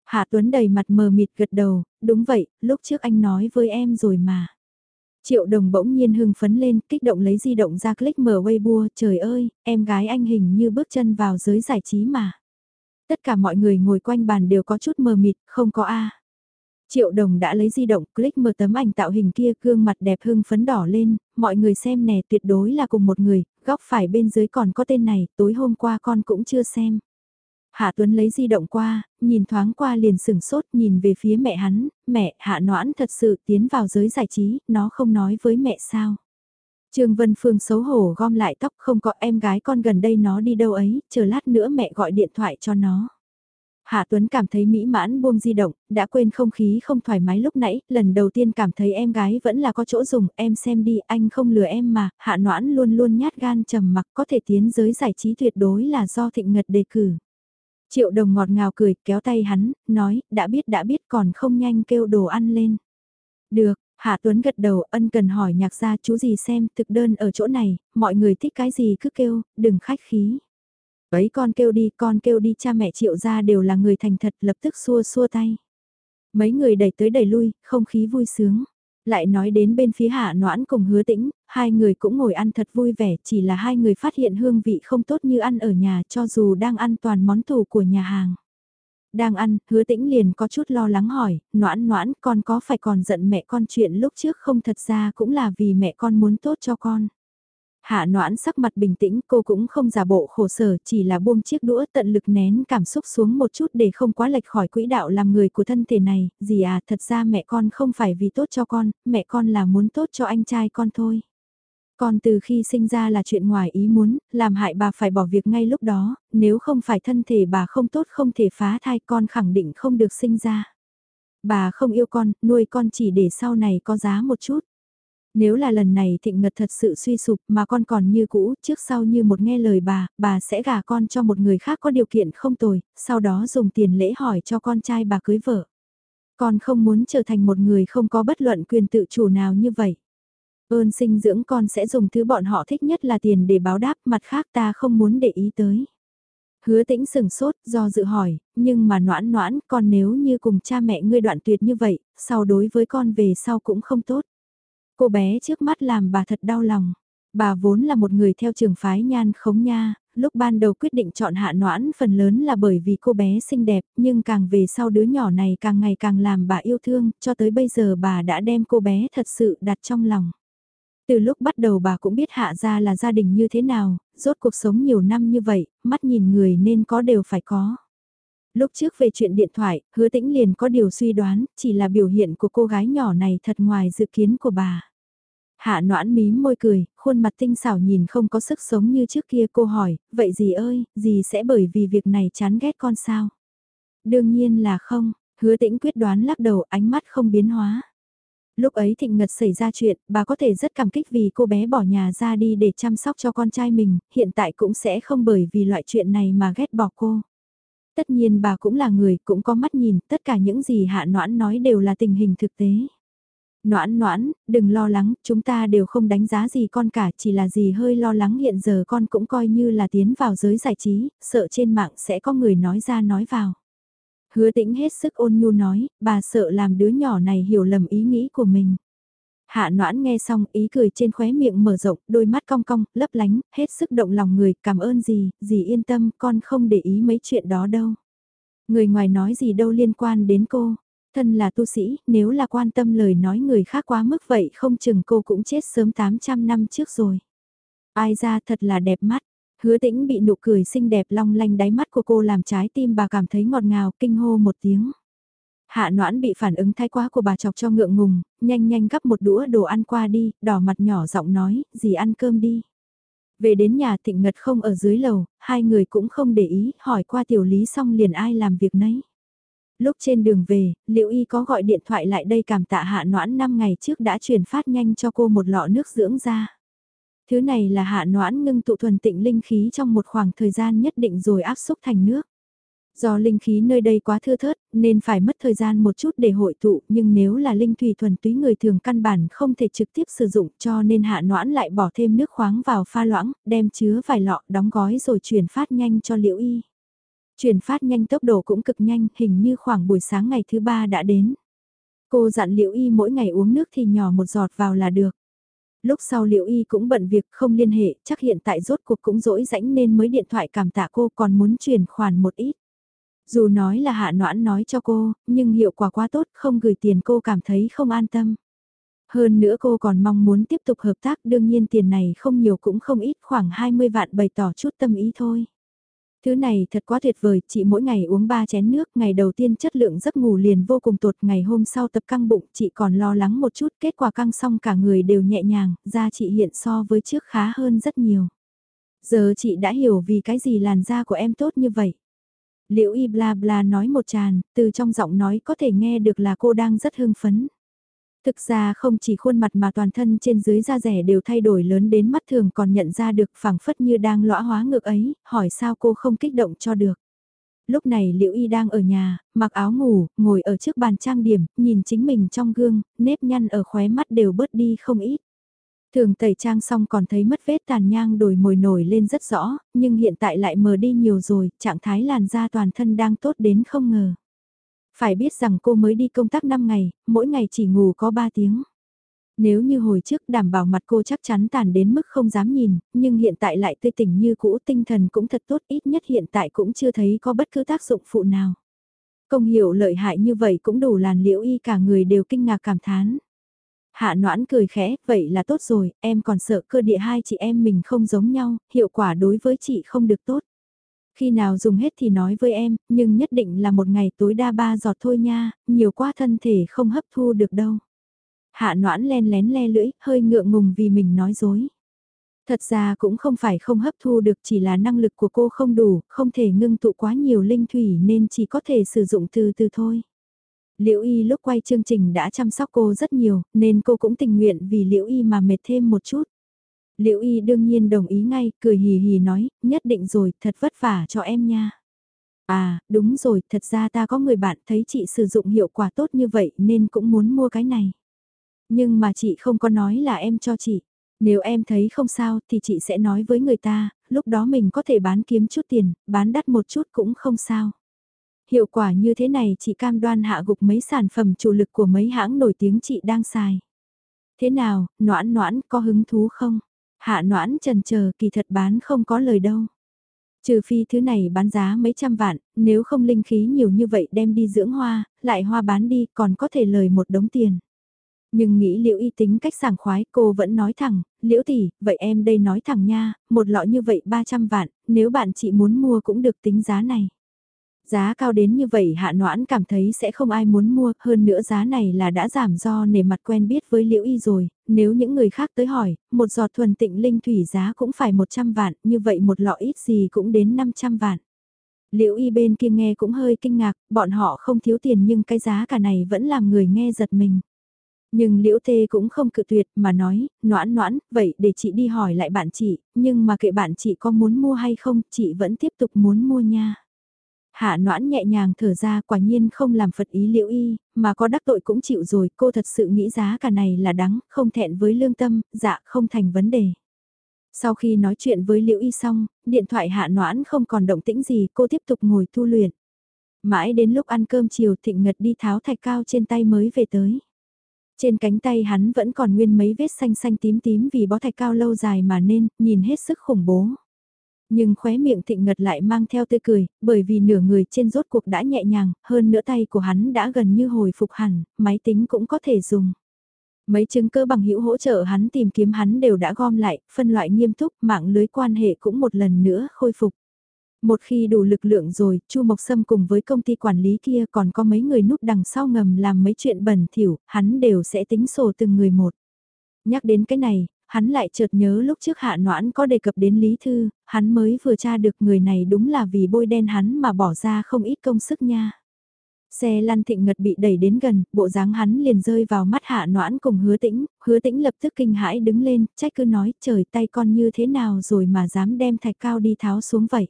Hạ Tuấn đầy mặt mờ mịt gật đầu, đúng vậy, lúc trước anh nói với em rồi mà. Triệu Đồng bỗng nhiên hưng phấn lên, kích động lấy di động ra click mở Weibo, trời ơi, em gái anh hình như bước chân vào giới giải trí mà. Tất cả mọi người ngồi quanh bàn đều có chút mờ mịt, không có A. Triệu đồng đã lấy di động click mở tấm ảnh tạo hình kia gương mặt đẹp hưng phấn đỏ lên, mọi người xem nè tuyệt đối là cùng một người, góc phải bên dưới còn có tên này, tối hôm qua con cũng chưa xem. Hạ Tuấn lấy di động qua, nhìn thoáng qua liền sừng sốt nhìn về phía mẹ hắn, mẹ Hạ Noãn thật sự tiến vào giới giải trí, nó không nói với mẹ sao. Trương Vân Phương xấu hổ gom lại tóc không có em gái con gần đây nó đi đâu ấy, chờ lát nữa mẹ gọi điện thoại cho nó. Hạ Tuấn cảm thấy mỹ mãn buông di động, đã quên không khí không thoải mái lúc nãy, lần đầu tiên cảm thấy em gái vẫn là có chỗ dùng, em xem đi, anh không lừa em mà, Hạ Noãn luôn luôn nhát gan trầm mặc có thể tiến giới giải trí tuyệt đối là do thịnh ngật đề cử. Triệu đồng ngọt ngào cười, kéo tay hắn, nói, đã biết đã biết còn không nhanh kêu đồ ăn lên. Được, Hạ Tuấn gật đầu ân cần hỏi nhạc gia chú gì xem, thực đơn ở chỗ này, mọi người thích cái gì cứ kêu, đừng khách khí. Ấy con kêu đi, con kêu đi cha mẹ triệu gia đều là người thành thật lập tức xua xua tay. Mấy người đẩy tới đẩy lui, không khí vui sướng. Lại nói đến bên phía hạ noãn cùng hứa tĩnh, hai người cũng ngồi ăn thật vui vẻ, chỉ là hai người phát hiện hương vị không tốt như ăn ở nhà cho dù đang ăn toàn món tủ của nhà hàng. Đang ăn, hứa tĩnh liền có chút lo lắng hỏi, noãn noãn con có phải còn giận mẹ con chuyện lúc trước không thật ra cũng là vì mẹ con muốn tốt cho con. Hạ noãn sắc mặt bình tĩnh cô cũng không giả bộ khổ sở chỉ là buông chiếc đũa tận lực nén cảm xúc xuống một chút để không quá lệch khỏi quỹ đạo làm người của thân thể này, Dì à thật ra mẹ con không phải vì tốt cho con, mẹ con là muốn tốt cho anh trai con thôi. Còn từ khi sinh ra là chuyện ngoài ý muốn, làm hại bà phải bỏ việc ngay lúc đó, nếu không phải thân thể bà không tốt không thể phá thai con khẳng định không được sinh ra. Bà không yêu con, nuôi con chỉ để sau này có giá một chút. Nếu là lần này thịnh ngật thật sự suy sụp mà con còn như cũ, trước sau như một nghe lời bà, bà sẽ gả con cho một người khác có điều kiện không tồi, sau đó dùng tiền lễ hỏi cho con trai bà cưới vợ. Con không muốn trở thành một người không có bất luận quyền tự chủ nào như vậy. Ơn sinh dưỡng con sẽ dùng thứ bọn họ thích nhất là tiền để báo đáp, mặt khác ta không muốn để ý tới. Hứa tĩnh sừng sốt, do dự hỏi, nhưng mà noãn noãn, con nếu như cùng cha mẹ ngươi đoạn tuyệt như vậy, sau đối với con về sau cũng không tốt. Cô bé trước mắt làm bà thật đau lòng. Bà vốn là một người theo trường phái nhan khống nha, lúc ban đầu quyết định chọn hạ noãn phần lớn là bởi vì cô bé xinh đẹp, nhưng càng về sau đứa nhỏ này càng ngày càng làm bà yêu thương, cho tới bây giờ bà đã đem cô bé thật sự đặt trong lòng. Từ lúc bắt đầu bà cũng biết hạ ra là gia đình như thế nào, rốt cuộc sống nhiều năm như vậy, mắt nhìn người nên có đều phải có. Lúc trước về chuyện điện thoại, hứa tĩnh liền có điều suy đoán, chỉ là biểu hiện của cô gái nhỏ này thật ngoài dự kiến của bà. Hạ noãn mí môi cười, khuôn mặt tinh xảo nhìn không có sức sống như trước kia cô hỏi, vậy gì ơi, gì sẽ bởi vì việc này chán ghét con sao? Đương nhiên là không, hứa tĩnh quyết đoán lắc đầu ánh mắt không biến hóa. Lúc ấy thịnh ngật xảy ra chuyện, bà có thể rất cảm kích vì cô bé bỏ nhà ra đi để chăm sóc cho con trai mình, hiện tại cũng sẽ không bởi vì loại chuyện này mà ghét bỏ cô. Tất nhiên bà cũng là người, cũng có mắt nhìn, tất cả những gì hạ noãn nói đều là tình hình thực tế. Noãn noãn, đừng lo lắng, chúng ta đều không đánh giá gì con cả, chỉ là gì hơi lo lắng hiện giờ con cũng coi như là tiến vào giới giải trí, sợ trên mạng sẽ có người nói ra nói vào. Hứa tĩnh hết sức ôn nhu nói, bà sợ làm đứa nhỏ này hiểu lầm ý nghĩ của mình. Hạ noãn nghe xong ý cười trên khóe miệng mở rộng, đôi mắt cong cong, lấp lánh, hết sức động lòng người, cảm ơn gì, gì yên tâm, con không để ý mấy chuyện đó đâu. Người ngoài nói gì đâu liên quan đến cô, thân là tu sĩ, nếu là quan tâm lời nói người khác quá mức vậy không chừng cô cũng chết sớm 800 năm trước rồi. Ai ra thật là đẹp mắt, hứa tĩnh bị nụ cười xinh đẹp long lanh đáy mắt của cô làm trái tim bà cảm thấy ngọt ngào, kinh hô một tiếng. Hạ noãn bị phản ứng thái quá của bà chọc cho ngượng ngùng, nhanh nhanh gắp một đũa đồ ăn qua đi, đỏ mặt nhỏ giọng nói, gì ăn cơm đi. Về đến nhà thịnh ngật không ở dưới lầu, hai người cũng không để ý, hỏi qua tiểu lý xong liền ai làm việc nấy. Lúc trên đường về, Liệu Y có gọi điện thoại lại đây cảm tạ hạ noãn 5 ngày trước đã chuyển phát nhanh cho cô một lọ nước dưỡng da. Thứ này là hạ noãn ngưng tụ thuần tịnh linh khí trong một khoảng thời gian nhất định rồi áp xúc thành nước. Do linh khí nơi đây quá thưa thớt, nên phải mất thời gian một chút để hội tụ, nhưng nếu là linh thủy thuần túy người thường căn bản không thể trực tiếp sử dụng cho nên hạ noãn lại bỏ thêm nước khoáng vào pha loãng, đem chứa vài lọ đóng gói rồi chuyển phát nhanh cho liễu y. Chuyển phát nhanh tốc độ cũng cực nhanh, hình như khoảng buổi sáng ngày thứ ba đã đến. Cô dặn liễu y mỗi ngày uống nước thì nhỏ một giọt vào là được. Lúc sau liễu y cũng bận việc không liên hệ, chắc hiện tại rốt cuộc cũng rỗi rãnh nên mới điện thoại cảm tạ cô còn muốn chuyển khoản một ít. Dù nói là hạ noãn nói cho cô, nhưng hiệu quả quá tốt không gửi tiền cô cảm thấy không an tâm. Hơn nữa cô còn mong muốn tiếp tục hợp tác đương nhiên tiền này không nhiều cũng không ít khoảng 20 vạn bày tỏ chút tâm ý thôi. Thứ này thật quá tuyệt vời, chị mỗi ngày uống 3 chén nước, ngày đầu tiên chất lượng giấc ngủ liền vô cùng tột, ngày hôm sau tập căng bụng, chị còn lo lắng một chút, kết quả căng xong cả người đều nhẹ nhàng, da chị hiện so với trước khá hơn rất nhiều. Giờ chị đã hiểu vì cái gì làn da của em tốt như vậy. Liễu y bla bla nói một tràn, từ trong giọng nói có thể nghe được là cô đang rất hưng phấn. Thực ra không chỉ khuôn mặt mà toàn thân trên dưới da rẻ đều thay đổi lớn đến mắt thường còn nhận ra được phảng phất như đang lõa hóa ngược ấy, hỏi sao cô không kích động cho được. Lúc này Liễu Y đang ở nhà, mặc áo ngủ, ngồi ở trước bàn trang điểm, nhìn chính mình trong gương, nếp nhăn ở khóe mắt đều bớt đi không ít. Thường tẩy trang xong còn thấy mất vết tàn nhang đổi mồi nổi lên rất rõ, nhưng hiện tại lại mờ đi nhiều rồi, trạng thái làn da toàn thân đang tốt đến không ngờ. Phải biết rằng cô mới đi công tác 5 ngày, mỗi ngày chỉ ngủ có 3 tiếng. Nếu như hồi trước đảm bảo mặt cô chắc chắn tàn đến mức không dám nhìn, nhưng hiện tại lại tươi tỉnh như cũ tinh thần cũng thật tốt ít nhất hiện tại cũng chưa thấy có bất cứ tác dụng phụ nào. Công hiệu lợi hại như vậy cũng đủ làn liễu y cả người đều kinh ngạc cảm thán. Hạ noãn cười khẽ, vậy là tốt rồi, em còn sợ cơ địa hai chị em mình không giống nhau, hiệu quả đối với chị không được tốt. Khi nào dùng hết thì nói với em, nhưng nhất định là một ngày tối đa ba giọt thôi nha, nhiều quá thân thể không hấp thu được đâu. Hạ noãn len lén le lưỡi, hơi ngượng ngùng vì mình nói dối. Thật ra cũng không phải không hấp thu được chỉ là năng lực của cô không đủ, không thể ngưng tụ quá nhiều linh thủy nên chỉ có thể sử dụng từ từ thôi. Liễu Y lúc quay chương trình đã chăm sóc cô rất nhiều, nên cô cũng tình nguyện vì Liễu Y mà mệt thêm một chút. Liễu Y đương nhiên đồng ý ngay, cười hì hì nói, nhất định rồi, thật vất vả cho em nha. À, đúng rồi, thật ra ta có người bạn thấy chị sử dụng hiệu quả tốt như vậy nên cũng muốn mua cái này. Nhưng mà chị không có nói là em cho chị. Nếu em thấy không sao thì chị sẽ nói với người ta, lúc đó mình có thể bán kiếm chút tiền, bán đắt một chút cũng không sao. Hiệu quả như thế này chị cam đoan hạ gục mấy sản phẩm chủ lực của mấy hãng nổi tiếng chị đang xài. Thế nào, noãn noãn có hứng thú không? Hạ noãn trần chờ kỳ thật bán không có lời đâu. Trừ phi thứ này bán giá mấy trăm vạn, nếu không linh khí nhiều như vậy đem đi dưỡng hoa, lại hoa bán đi còn có thể lời một đống tiền. Nhưng nghĩ liễu y tính cách sảng khoái cô vẫn nói thẳng, liễu tỷ, vậy em đây nói thẳng nha, một lọ như vậy 300 vạn, nếu bạn chị muốn mua cũng được tính giá này. Giá cao đến như vậy hạ noãn cảm thấy sẽ không ai muốn mua, hơn nữa giá này là đã giảm do nề mặt quen biết với liễu y rồi, nếu những người khác tới hỏi, một giọt thuần tịnh linh thủy giá cũng phải 100 vạn, như vậy một lọ ít gì cũng đến 500 vạn. Liễu y bên kia nghe cũng hơi kinh ngạc, bọn họ không thiếu tiền nhưng cái giá cả này vẫn làm người nghe giật mình. Nhưng Liễu Tê cũng không cự tuyệt mà nói, noãn noãn, vậy để chị đi hỏi lại bạn chị, nhưng mà kệ bạn chị có muốn mua hay không, chị vẫn tiếp tục muốn mua nha. Hạ noãn nhẹ nhàng thở ra quả nhiên không làm phật ý liễu y, mà có đắc tội cũng chịu rồi, cô thật sự nghĩ giá cả này là đắng, không thẹn với lương tâm, dạ không thành vấn đề. Sau khi nói chuyện với liễu y xong, điện thoại hạ noãn không còn động tĩnh gì, cô tiếp tục ngồi tu luyện. Mãi đến lúc ăn cơm chiều thịnh ngật đi tháo thạch cao trên tay mới về tới. Trên cánh tay hắn vẫn còn nguyên mấy vết xanh xanh tím tím vì bó thạch cao lâu dài mà nên, nhìn hết sức khủng bố. Nhưng khóe miệng thịnh ngật lại mang theo tươi cười, bởi vì nửa người trên rốt cuộc đã nhẹ nhàng, hơn nửa tay của hắn đã gần như hồi phục hẳn, máy tính cũng có thể dùng. Mấy chứng cơ bằng hữu hỗ trợ hắn tìm kiếm hắn đều đã gom lại, phân loại nghiêm túc, mạng lưới quan hệ cũng một lần nữa khôi phục. Một khi đủ lực lượng rồi, Chu Mộc Sâm cùng với công ty quản lý kia còn có mấy người núp đằng sau ngầm làm mấy chuyện bẩn thỉu, hắn đều sẽ tính sổ từng người một. Nhắc đến cái này, hắn lại chợt nhớ lúc trước Hạ Noãn có đề cập đến Lý Thư, hắn mới vừa tra được người này đúng là vì bôi đen hắn mà bỏ ra không ít công sức nha. Xe lăn thịnh ngật bị đẩy đến gần, bộ dáng hắn liền rơi vào mắt Hạ Noãn cùng hứa tĩnh, hứa tĩnh lập tức kinh hãi đứng lên, trách cứ nói trời tay con như thế nào rồi mà dám đem thạch cao đi tháo xuống vậy.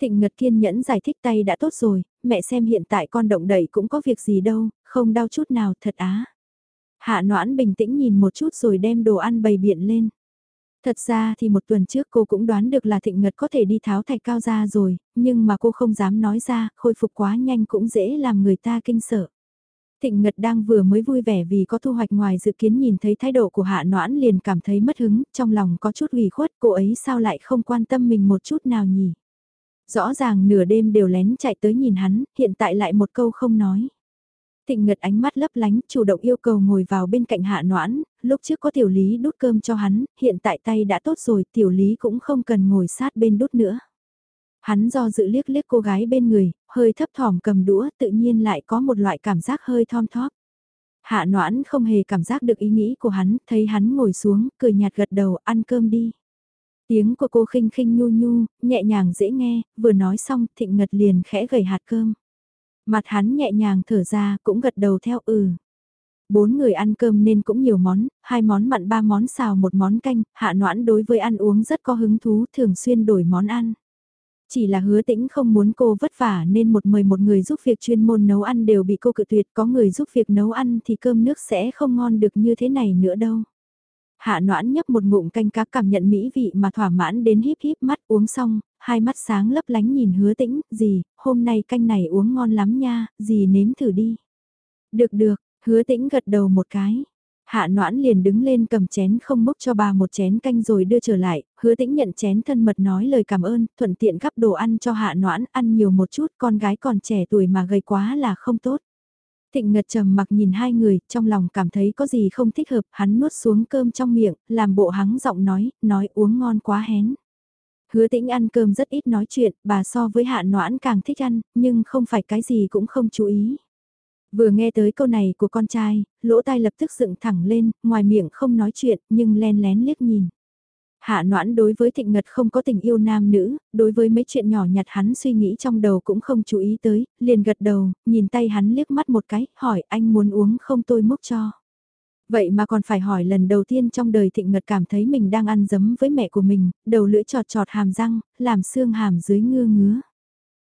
Thịnh Ngật kiên nhẫn giải thích tay đã tốt rồi, mẹ xem hiện tại con động đẩy cũng có việc gì đâu, không đau chút nào thật á. Hạ noãn bình tĩnh nhìn một chút rồi đem đồ ăn bày biện lên. Thật ra thì một tuần trước cô cũng đoán được là Thịnh Ngật có thể đi tháo thạch cao ra rồi, nhưng mà cô không dám nói ra, khôi phục quá nhanh cũng dễ làm người ta kinh sợ. Thịnh Ngật đang vừa mới vui vẻ vì có thu hoạch ngoài dự kiến nhìn thấy thái độ của Hạ Noãn liền cảm thấy mất hứng, trong lòng có chút ủy khuất, cô ấy sao lại không quan tâm mình một chút nào nhỉ? Rõ ràng nửa đêm đều lén chạy tới nhìn hắn, hiện tại lại một câu không nói. Thịnh Ngật ánh mắt lấp lánh, chủ động yêu cầu ngồi vào bên cạnh hạ noãn, lúc trước có tiểu lý đút cơm cho hắn, hiện tại tay đã tốt rồi, tiểu lý cũng không cần ngồi sát bên đút nữa. Hắn do dự liếc liếc cô gái bên người, hơi thấp thỏm cầm đũa tự nhiên lại có một loại cảm giác hơi thom thóp. Hạ noãn không hề cảm giác được ý nghĩ của hắn, thấy hắn ngồi xuống, cười nhạt gật đầu, ăn cơm đi. Tiếng của cô khinh khinh nhu nhu, nhẹ nhàng dễ nghe, vừa nói xong thịnh ngật liền khẽ gầy hạt cơm. Mặt hắn nhẹ nhàng thở ra cũng gật đầu theo ừ. Bốn người ăn cơm nên cũng nhiều món, hai món mặn ba món xào một món canh, hạ noãn đối với ăn uống rất có hứng thú thường xuyên đổi món ăn. Chỉ là hứa tĩnh không muốn cô vất vả nên một mời một người giúp việc chuyên môn nấu ăn đều bị cô cự tuyệt có người giúp việc nấu ăn thì cơm nước sẽ không ngon được như thế này nữa đâu. Hạ noãn nhấp một ngụm canh cá cảm nhận mỹ vị mà thỏa mãn đến híp híp mắt uống xong, hai mắt sáng lấp lánh nhìn hứa tĩnh, gì, hôm nay canh này uống ngon lắm nha, gì nếm thử đi. Được được, hứa tĩnh gật đầu một cái. Hạ noãn liền đứng lên cầm chén không múc cho bà một chén canh rồi đưa trở lại, hứa tĩnh nhận chén thân mật nói lời cảm ơn, thuận tiện gắp đồ ăn cho hạ noãn ăn nhiều một chút, con gái còn trẻ tuổi mà gầy quá là không tốt. Thịnh Ngật trầm mặc nhìn hai người, trong lòng cảm thấy có gì không thích hợp, hắn nuốt xuống cơm trong miệng, làm bộ hắng giọng nói, nói uống ngon quá hén. Hứa tĩnh ăn cơm rất ít nói chuyện, bà so với hạ noãn càng thích ăn, nhưng không phải cái gì cũng không chú ý. Vừa nghe tới câu này của con trai, lỗ tai lập tức dựng thẳng lên, ngoài miệng không nói chuyện, nhưng len lén liếc nhìn. Hạ noãn đối với thịnh ngật không có tình yêu nam nữ, đối với mấy chuyện nhỏ nhặt hắn suy nghĩ trong đầu cũng không chú ý tới, liền gật đầu, nhìn tay hắn liếc mắt một cái, hỏi anh muốn uống không tôi múc cho. Vậy mà còn phải hỏi lần đầu tiên trong đời thịnh ngật cảm thấy mình đang ăn dấm với mẹ của mình, đầu lưỡi trọt trọt hàm răng, làm xương hàm dưới ngưa ngứa.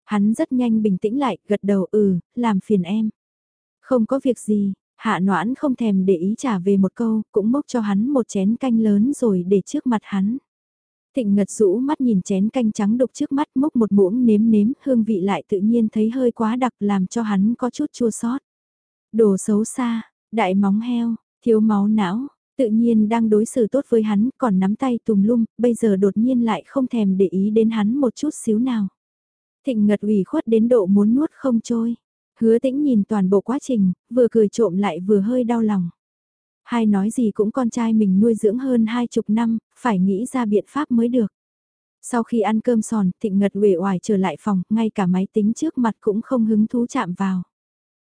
Hắn rất nhanh bình tĩnh lại, gật đầu ừ, làm phiền em. Không có việc gì, hạ noãn không thèm để ý trả về một câu, cũng mốc cho hắn một chén canh lớn rồi để trước mặt hắn. Thịnh ngật rũ mắt nhìn chén canh trắng đục trước mắt mốc một muỗng nếm nếm hương vị lại tự nhiên thấy hơi quá đặc làm cho hắn có chút chua sót. Đồ xấu xa, đại móng heo, thiếu máu não, tự nhiên đang đối xử tốt với hắn còn nắm tay tùm lum, bây giờ đột nhiên lại không thèm để ý đến hắn một chút xíu nào. Thịnh ngật ủy khuất đến độ muốn nuốt không trôi. Hứa tĩnh nhìn toàn bộ quá trình, vừa cười trộm lại vừa hơi đau lòng. Hai nói gì cũng con trai mình nuôi dưỡng hơn hai chục năm, phải nghĩ ra biện pháp mới được. Sau khi ăn cơm sòn, thịnh ngật uể oải trở lại phòng, ngay cả máy tính trước mặt cũng không hứng thú chạm vào.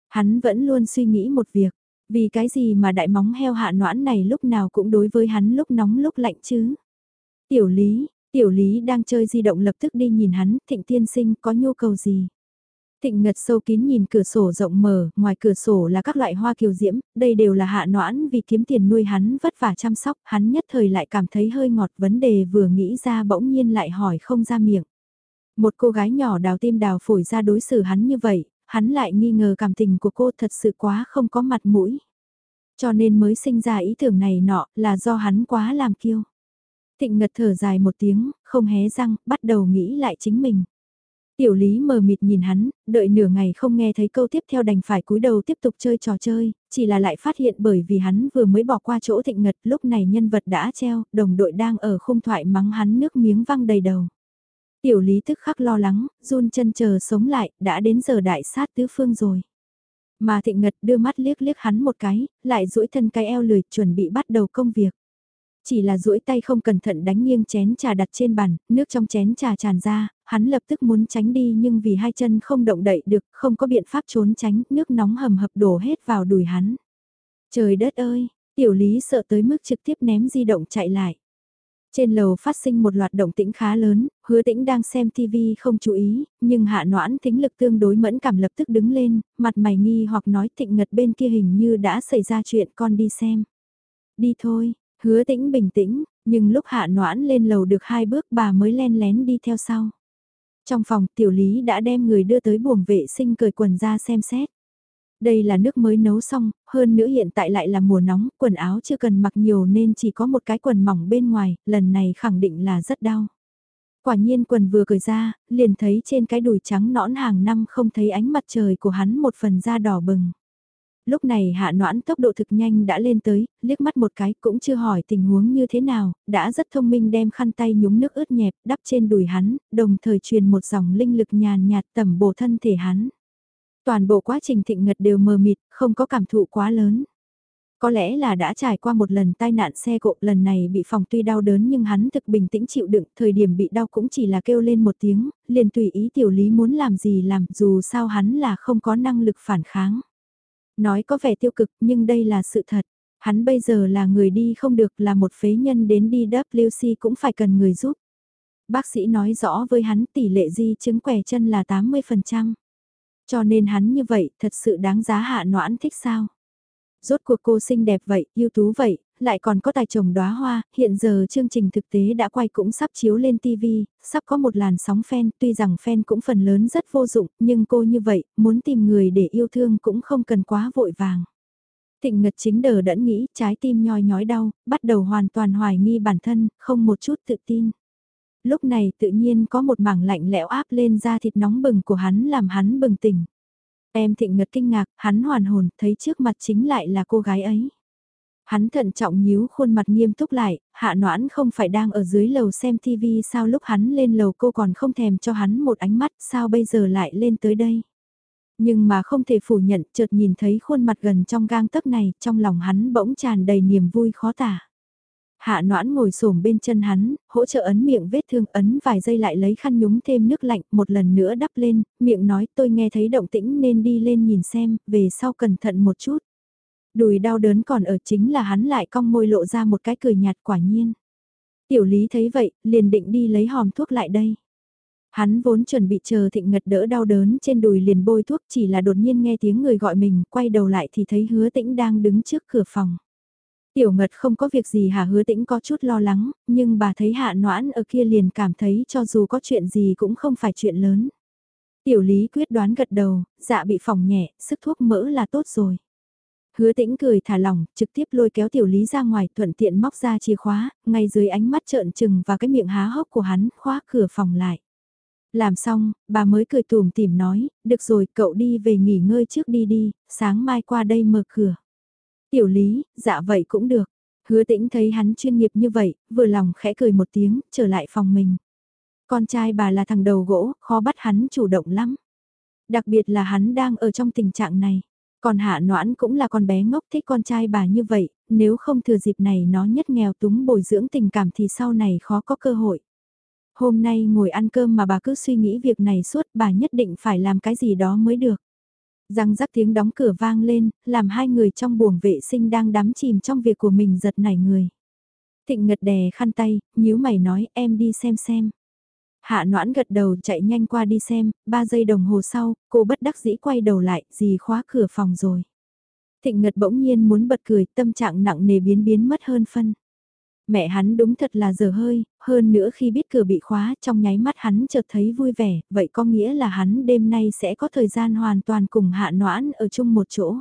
Hắn vẫn luôn suy nghĩ một việc, vì cái gì mà đại móng heo hạ noãn này lúc nào cũng đối với hắn lúc nóng lúc lạnh chứ. Tiểu lý, tiểu lý đang chơi di động lập tức đi nhìn hắn, thịnh tiên sinh có nhu cầu gì. Thịnh Ngật sâu kín nhìn cửa sổ rộng mở, ngoài cửa sổ là các loại hoa kiều diễm, đây đều là hạ noãn vì kiếm tiền nuôi hắn vất vả chăm sóc, hắn nhất thời lại cảm thấy hơi ngọt vấn đề vừa nghĩ ra bỗng nhiên lại hỏi không ra miệng. Một cô gái nhỏ đào tim đào phổi ra đối xử hắn như vậy, hắn lại nghi ngờ cảm tình của cô thật sự quá không có mặt mũi. Cho nên mới sinh ra ý tưởng này nọ là do hắn quá làm kiêu. Thịnh Ngật thở dài một tiếng, không hé răng, bắt đầu nghĩ lại chính mình. Tiểu lý mờ mịt nhìn hắn, đợi nửa ngày không nghe thấy câu tiếp theo đành phải cúi đầu tiếp tục chơi trò chơi, chỉ là lại phát hiện bởi vì hắn vừa mới bỏ qua chỗ thịnh ngật lúc này nhân vật đã treo, đồng đội đang ở khung thoại mắng hắn nước miếng văng đầy đầu. Tiểu lý tức khắc lo lắng, run chân chờ sống lại, đã đến giờ đại sát tứ phương rồi. Mà thịnh ngật đưa mắt liếc liếc hắn một cái, lại duỗi thân cái eo lười chuẩn bị bắt đầu công việc. Chỉ là duỗi tay không cẩn thận đánh nghiêng chén trà đặt trên bàn, nước trong chén trà tràn ra, hắn lập tức muốn tránh đi nhưng vì hai chân không động đậy được, không có biện pháp trốn tránh, nước nóng hầm hập đổ hết vào đùi hắn. Trời đất ơi, tiểu lý sợ tới mức trực tiếp ném di động chạy lại. Trên lầu phát sinh một loạt động tĩnh khá lớn, hứa tĩnh đang xem TV không chú ý, nhưng hạ noãn thính lực tương đối mẫn cảm lập tức đứng lên, mặt mày nghi hoặc nói thịnh ngật bên kia hình như đã xảy ra chuyện con đi xem. Đi thôi, Hứa tĩnh bình tĩnh, nhưng lúc hạ noãn lên lầu được hai bước bà mới len lén đi theo sau. Trong phòng tiểu lý đã đem người đưa tới buồng vệ sinh cởi quần ra xem xét. Đây là nước mới nấu xong, hơn nữa hiện tại lại là mùa nóng, quần áo chưa cần mặc nhiều nên chỉ có một cái quần mỏng bên ngoài, lần này khẳng định là rất đau. Quả nhiên quần vừa cởi ra, liền thấy trên cái đùi trắng nõn hàng năm không thấy ánh mặt trời của hắn một phần da đỏ bừng. Lúc này hạ noãn tốc độ thực nhanh đã lên tới, liếc mắt một cái cũng chưa hỏi tình huống như thế nào, đã rất thông minh đem khăn tay nhúng nước ướt nhẹp đắp trên đùi hắn, đồng thời truyền một dòng linh lực nhàn nhạt tẩm bổ thân thể hắn. Toàn bộ quá trình thịnh ngật đều mờ mịt, không có cảm thụ quá lớn. Có lẽ là đã trải qua một lần tai nạn xe cộ lần này bị phòng tuy đau đớn nhưng hắn thực bình tĩnh chịu đựng, thời điểm bị đau cũng chỉ là kêu lên một tiếng, liền tùy ý tiểu lý muốn làm gì làm dù sao hắn là không có năng lực phản kháng. Nói có vẻ tiêu cực nhưng đây là sự thật. Hắn bây giờ là người đi không được là một phế nhân đến đi WC cũng phải cần người giúp. Bác sĩ nói rõ với hắn tỷ lệ di chứng quẻ chân là 80%. Cho nên hắn như vậy thật sự đáng giá hạ noãn thích sao. Rốt cuộc cô xinh đẹp vậy, ưu tú vậy, lại còn có tài trồng đóa hoa, hiện giờ chương trình thực tế đã quay cũng sắp chiếu lên TV, sắp có một làn sóng fan, tuy rằng fan cũng phần lớn rất vô dụng, nhưng cô như vậy, muốn tìm người để yêu thương cũng không cần quá vội vàng. Thịnh Ngật chính đờ đẫn nghĩ, trái tim nhoi nhói đau, bắt đầu hoàn toàn hoài nghi bản thân, không một chút tự tin. Lúc này tự nhiên có một mảng lạnh lẽo áp lên da thịt nóng bừng của hắn làm hắn bừng tỉnh. Em thịnh ngật kinh ngạc, hắn hoàn hồn, thấy trước mặt chính lại là cô gái ấy. Hắn thận trọng nhíu khuôn mặt nghiêm túc lại, hạ noãn không phải đang ở dưới lầu xem TV sao lúc hắn lên lầu cô còn không thèm cho hắn một ánh mắt sao bây giờ lại lên tới đây. Nhưng mà không thể phủ nhận chợt nhìn thấy khuôn mặt gần trong gang tấc này trong lòng hắn bỗng tràn đầy niềm vui khó tả. Hạ noãn ngồi xổm bên chân hắn, hỗ trợ ấn miệng vết thương ấn vài giây lại lấy khăn nhúng thêm nước lạnh một lần nữa đắp lên, miệng nói tôi nghe thấy động tĩnh nên đi lên nhìn xem, về sau cẩn thận một chút. Đùi đau đớn còn ở chính là hắn lại cong môi lộ ra một cái cười nhạt quả nhiên. Tiểu lý thấy vậy, liền định đi lấy hòm thuốc lại đây. Hắn vốn chuẩn bị chờ thịnh ngật đỡ đau đớn trên đùi liền bôi thuốc chỉ là đột nhiên nghe tiếng người gọi mình, quay đầu lại thì thấy hứa tĩnh đang đứng trước cửa phòng. Tiểu ngật không có việc gì hả hứa tĩnh có chút lo lắng, nhưng bà thấy hạ noãn ở kia liền cảm thấy cho dù có chuyện gì cũng không phải chuyện lớn. Tiểu lý quyết đoán gật đầu, dạ bị phòng nhẹ, sức thuốc mỡ là tốt rồi. Hứa tĩnh cười thả lỏng, trực tiếp lôi kéo tiểu lý ra ngoài thuận tiện móc ra chìa khóa, ngay dưới ánh mắt trợn trừng và cái miệng há hốc của hắn, khóa cửa phòng lại. Làm xong, bà mới cười tùm tìm nói, được rồi cậu đi về nghỉ ngơi trước đi đi, sáng mai qua đây mở cửa. Tiểu lý, dạ vậy cũng được. Hứa tĩnh thấy hắn chuyên nghiệp như vậy, vừa lòng khẽ cười một tiếng, trở lại phòng mình. Con trai bà là thằng đầu gỗ, khó bắt hắn chủ động lắm. Đặc biệt là hắn đang ở trong tình trạng này. Còn hạ noãn cũng là con bé ngốc thích con trai bà như vậy, nếu không thừa dịp này nó nhất nghèo túng bồi dưỡng tình cảm thì sau này khó có cơ hội. Hôm nay ngồi ăn cơm mà bà cứ suy nghĩ việc này suốt bà nhất định phải làm cái gì đó mới được. Răng rắc tiếng đóng cửa vang lên, làm hai người trong buồng vệ sinh đang đắm chìm trong việc của mình giật nảy người. Thịnh ngật đè khăn tay, nhíu mày nói em đi xem xem. Hạ noãn gật đầu chạy nhanh qua đi xem, ba giây đồng hồ sau, cô bất đắc dĩ quay đầu lại, dì khóa cửa phòng rồi. Thịnh ngật bỗng nhiên muốn bật cười, tâm trạng nặng nề biến biến mất hơn phân. Mẹ hắn đúng thật là dở hơi, hơn nữa khi biết cửa bị khóa trong nháy mắt hắn chợt thấy vui vẻ, vậy có nghĩa là hắn đêm nay sẽ có thời gian hoàn toàn cùng hạ noãn ở chung một chỗ.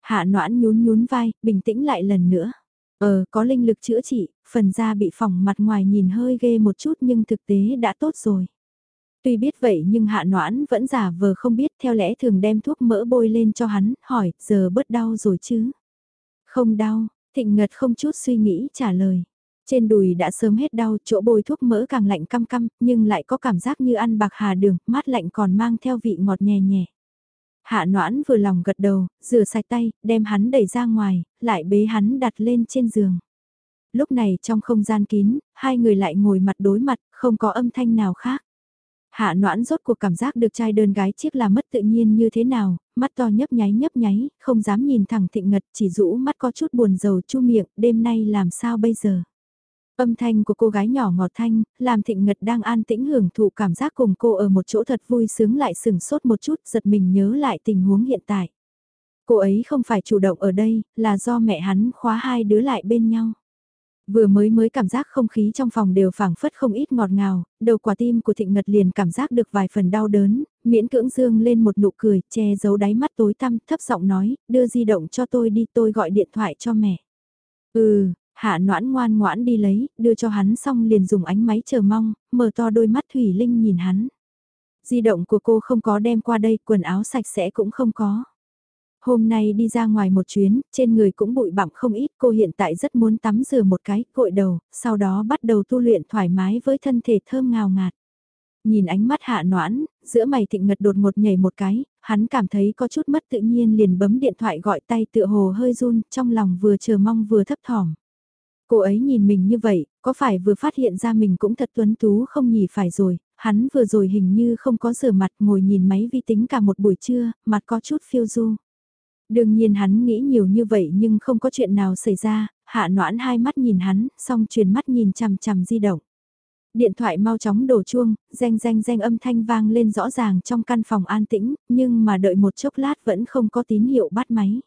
Hạ noãn nhún nhún vai, bình tĩnh lại lần nữa. Ờ, có linh lực chữa trị, phần da bị phỏng mặt ngoài nhìn hơi ghê một chút nhưng thực tế đã tốt rồi. Tuy biết vậy nhưng hạ noãn vẫn giả vờ không biết theo lẽ thường đem thuốc mỡ bôi lên cho hắn, hỏi, giờ bớt đau rồi chứ? Không đau, thịnh ngật không chút suy nghĩ trả lời. Trên đùi đã sớm hết đau, chỗ bôi thuốc mỡ càng lạnh căm căm, nhưng lại có cảm giác như ăn bạc hà đường, mát lạnh còn mang theo vị ngọt nhẹ nhẹ. Hạ noãn vừa lòng gật đầu, rửa sạch tay, đem hắn đẩy ra ngoài, lại bế hắn đặt lên trên giường. Lúc này trong không gian kín, hai người lại ngồi mặt đối mặt, không có âm thanh nào khác. Hạ noãn rốt cuộc cảm giác được trai đơn gái chiếc là mất tự nhiên như thế nào, mắt to nhấp nháy nhấp nháy, không dám nhìn thẳng thịnh ngật chỉ rũ mắt có chút buồn rầu chu miệng, đêm nay làm sao bây giờ. Âm thanh của cô gái nhỏ ngọt thanh, làm thịnh ngật đang an tĩnh hưởng thụ cảm giác cùng cô ở một chỗ thật vui sướng lại sừng sốt một chút giật mình nhớ lại tình huống hiện tại. Cô ấy không phải chủ động ở đây, là do mẹ hắn khóa hai đứa lại bên nhau. Vừa mới mới cảm giác không khí trong phòng đều phảng phất không ít ngọt ngào, đầu quả tim của thịnh ngật liền cảm giác được vài phần đau đớn, miễn cưỡng dương lên một nụ cười, che giấu đáy mắt tối tăm, thấp giọng nói, đưa di động cho tôi đi tôi gọi điện thoại cho mẹ. Ừ, hạ noãn ngoan ngoãn đi lấy, đưa cho hắn xong liền dùng ánh máy chờ mong, mở to đôi mắt Thủy Linh nhìn hắn. Di động của cô không có đem qua đây, quần áo sạch sẽ cũng không có. Hôm nay đi ra ngoài một chuyến, trên người cũng bụi bặm không ít, cô hiện tại rất muốn tắm rửa một cái, gội đầu, sau đó bắt đầu tu luyện thoải mái với thân thể thơm ngào ngạt. Nhìn ánh mắt hạ noãn, giữa mày thịnh ngật đột ngột nhảy một cái, hắn cảm thấy có chút mất tự nhiên liền bấm điện thoại gọi tay tựa hồ hơi run, trong lòng vừa chờ mong vừa thấp thỏm. Cô ấy nhìn mình như vậy, có phải vừa phát hiện ra mình cũng thật tuấn tú không nhỉ phải rồi, hắn vừa rồi hình như không có rửa mặt ngồi nhìn máy vi tính cả một buổi trưa, mặt có chút phiêu du. Đương nhiên hắn nghĩ nhiều như vậy nhưng không có chuyện nào xảy ra, hạ noãn hai mắt nhìn hắn, xong truyền mắt nhìn chằm chằm di động. Điện thoại mau chóng đổ chuông, danh danh danh âm thanh vang lên rõ ràng trong căn phòng an tĩnh, nhưng mà đợi một chốc lát vẫn không có tín hiệu bắt máy.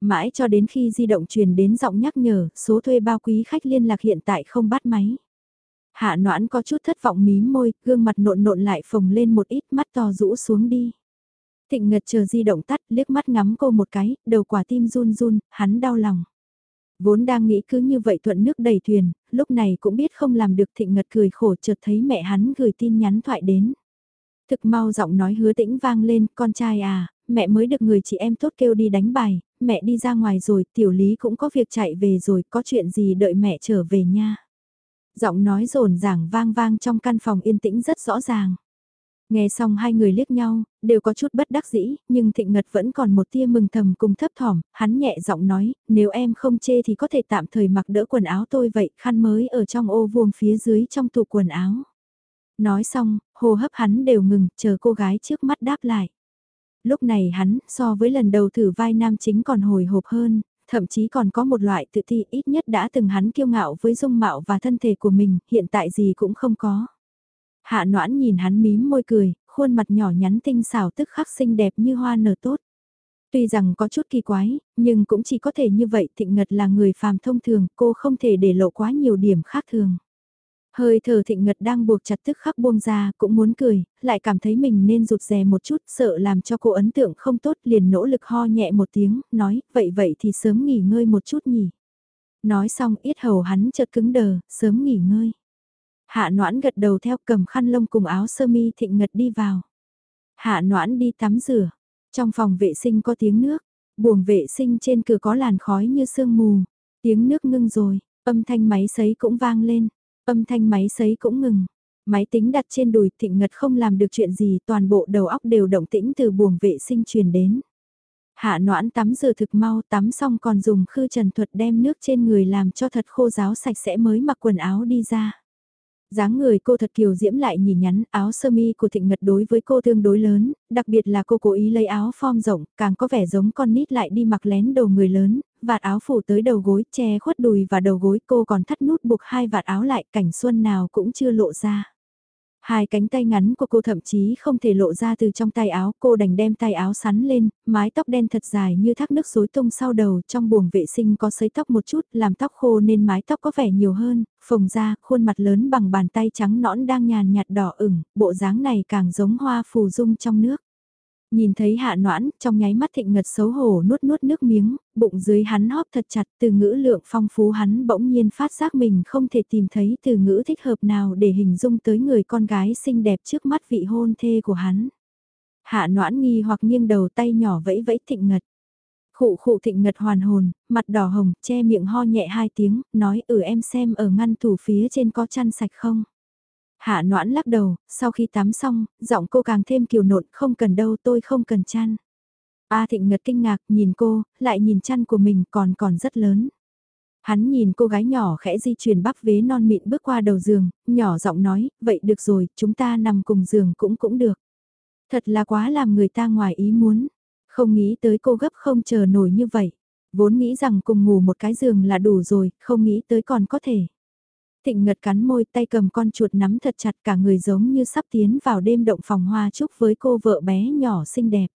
Mãi cho đến khi di động truyền đến giọng nhắc nhở, số thuê bao quý khách liên lạc hiện tại không bắt máy. Hạ noãn có chút thất vọng mí môi, gương mặt nộn nộn lại phồng lên một ít mắt to rũ xuống đi. Thịnh Ngật chờ di động tắt, liếc mắt ngắm cô một cái, đầu quả tim run run, hắn đau lòng. Vốn đang nghĩ cứ như vậy thuận nước đầy thuyền, lúc này cũng biết không làm được Thịnh Ngật cười khổ chợt thấy mẹ hắn gửi tin nhắn thoại đến. Thực mau giọng nói hứa tĩnh vang lên, con trai à, mẹ mới được người chị em tốt kêu đi đánh bài, mẹ đi ra ngoài rồi, tiểu lý cũng có việc chạy về rồi, có chuyện gì đợi mẹ trở về nha. Giọng nói rồn ràng vang vang trong căn phòng yên tĩnh rất rõ ràng. Nghe xong hai người liếc nhau, đều có chút bất đắc dĩ, nhưng Thịnh Ngật vẫn còn một tia mừng thầm cùng thấp thỏm, hắn nhẹ giọng nói, nếu em không chê thì có thể tạm thời mặc đỡ quần áo tôi vậy, khăn mới ở trong ô vuông phía dưới trong tủ quần áo. Nói xong, hô hấp hắn đều ngừng, chờ cô gái trước mắt đáp lại. Lúc này hắn, so với lần đầu thử vai nam chính còn hồi hộp hơn, thậm chí còn có một loại tự ti ít nhất đã từng hắn kiêu ngạo với dung mạo và thân thể của mình, hiện tại gì cũng không có. Hạ noãn nhìn hắn mím môi cười, khuôn mặt nhỏ nhắn tinh xảo tức khắc xinh đẹp như hoa nở tốt. Tuy rằng có chút kỳ quái, nhưng cũng chỉ có thể như vậy thịnh ngật là người phàm thông thường, cô không thể để lộ quá nhiều điểm khác thường. Hơi thở thịnh ngật đang buộc chặt tức khắc buông ra, cũng muốn cười, lại cảm thấy mình nên rụt rè một chút, sợ làm cho cô ấn tượng không tốt, liền nỗ lực ho nhẹ một tiếng, nói, vậy vậy thì sớm nghỉ ngơi một chút nhỉ. Nói xong ít hầu hắn chợt cứng đờ, sớm nghỉ ngơi. Hạ noãn gật đầu theo cầm khăn lông cùng áo sơ mi thịnh ngật đi vào. Hạ noãn đi tắm rửa. Trong phòng vệ sinh có tiếng nước. Buồng vệ sinh trên cửa có làn khói như sương mù. Tiếng nước ngưng rồi. Âm thanh máy sấy cũng vang lên. Âm thanh máy sấy cũng ngừng. Máy tính đặt trên đùi thịnh ngật không làm được chuyện gì, toàn bộ đầu óc đều động tĩnh từ buồng vệ sinh truyền đến. Hạ noãn tắm rửa thực mau, tắm xong còn dùng khư trần thuật đem nước trên người làm cho thật khô ráo sạch sẽ mới mặc quần áo đi ra dáng người cô thật kiều diễm lại nhìn nhắn, áo sơ mi của thịnh ngật đối với cô tương đối lớn, đặc biệt là cô cố ý lấy áo form rộng, càng có vẻ giống con nít lại đi mặc lén đầu người lớn, vạt áo phủ tới đầu gối, che khuất đùi và đầu gối cô còn thắt nút buộc hai vạt áo lại cảnh xuân nào cũng chưa lộ ra. Hai cánh tay ngắn của cô thậm chí không thể lộ ra từ trong tay áo, cô đành đem tay áo sắn lên, mái tóc đen thật dài như thác nước rối tung sau đầu, trong buồng vệ sinh có sấy tóc một chút, làm tóc khô nên mái tóc có vẻ nhiều hơn, phồng ra, khuôn mặt lớn bằng bàn tay trắng nõn đang nhàn nhạt đỏ ửng, bộ dáng này càng giống hoa phù dung trong nước. Nhìn thấy hạ noãn, trong nháy mắt thịnh ngật xấu hổ nuốt nuốt nước miếng, bụng dưới hắn hóp thật chặt từ ngữ lượng phong phú hắn bỗng nhiên phát giác mình không thể tìm thấy từ ngữ thích hợp nào để hình dung tới người con gái xinh đẹp trước mắt vị hôn thê của hắn. Hạ noãn nghi hoặc nghiêng đầu tay nhỏ vẫy vẫy thịnh ngật. Khụ khụ thịnh ngật hoàn hồn, mặt đỏ hồng, che miệng ho nhẹ hai tiếng, nói ừ em xem ở ngăn tủ phía trên có chăn sạch không. Hạ noãn lắc đầu, sau khi tắm xong, giọng cô càng thêm kiều nộn, không cần đâu tôi không cần chăn. A thịnh ngật kinh ngạc, nhìn cô, lại nhìn chăn của mình còn còn rất lớn. Hắn nhìn cô gái nhỏ khẽ di chuyển bắp vế non mịn bước qua đầu giường, nhỏ giọng nói, vậy được rồi, chúng ta nằm cùng giường cũng cũng được. Thật là quá làm người ta ngoài ý muốn, không nghĩ tới cô gấp không chờ nổi như vậy. Vốn nghĩ rằng cùng ngủ một cái giường là đủ rồi, không nghĩ tới còn có thể. Thịnh ngật cắn môi tay cầm con chuột nắm thật chặt cả người giống như sắp tiến vào đêm động phòng hoa chúc với cô vợ bé nhỏ xinh đẹp.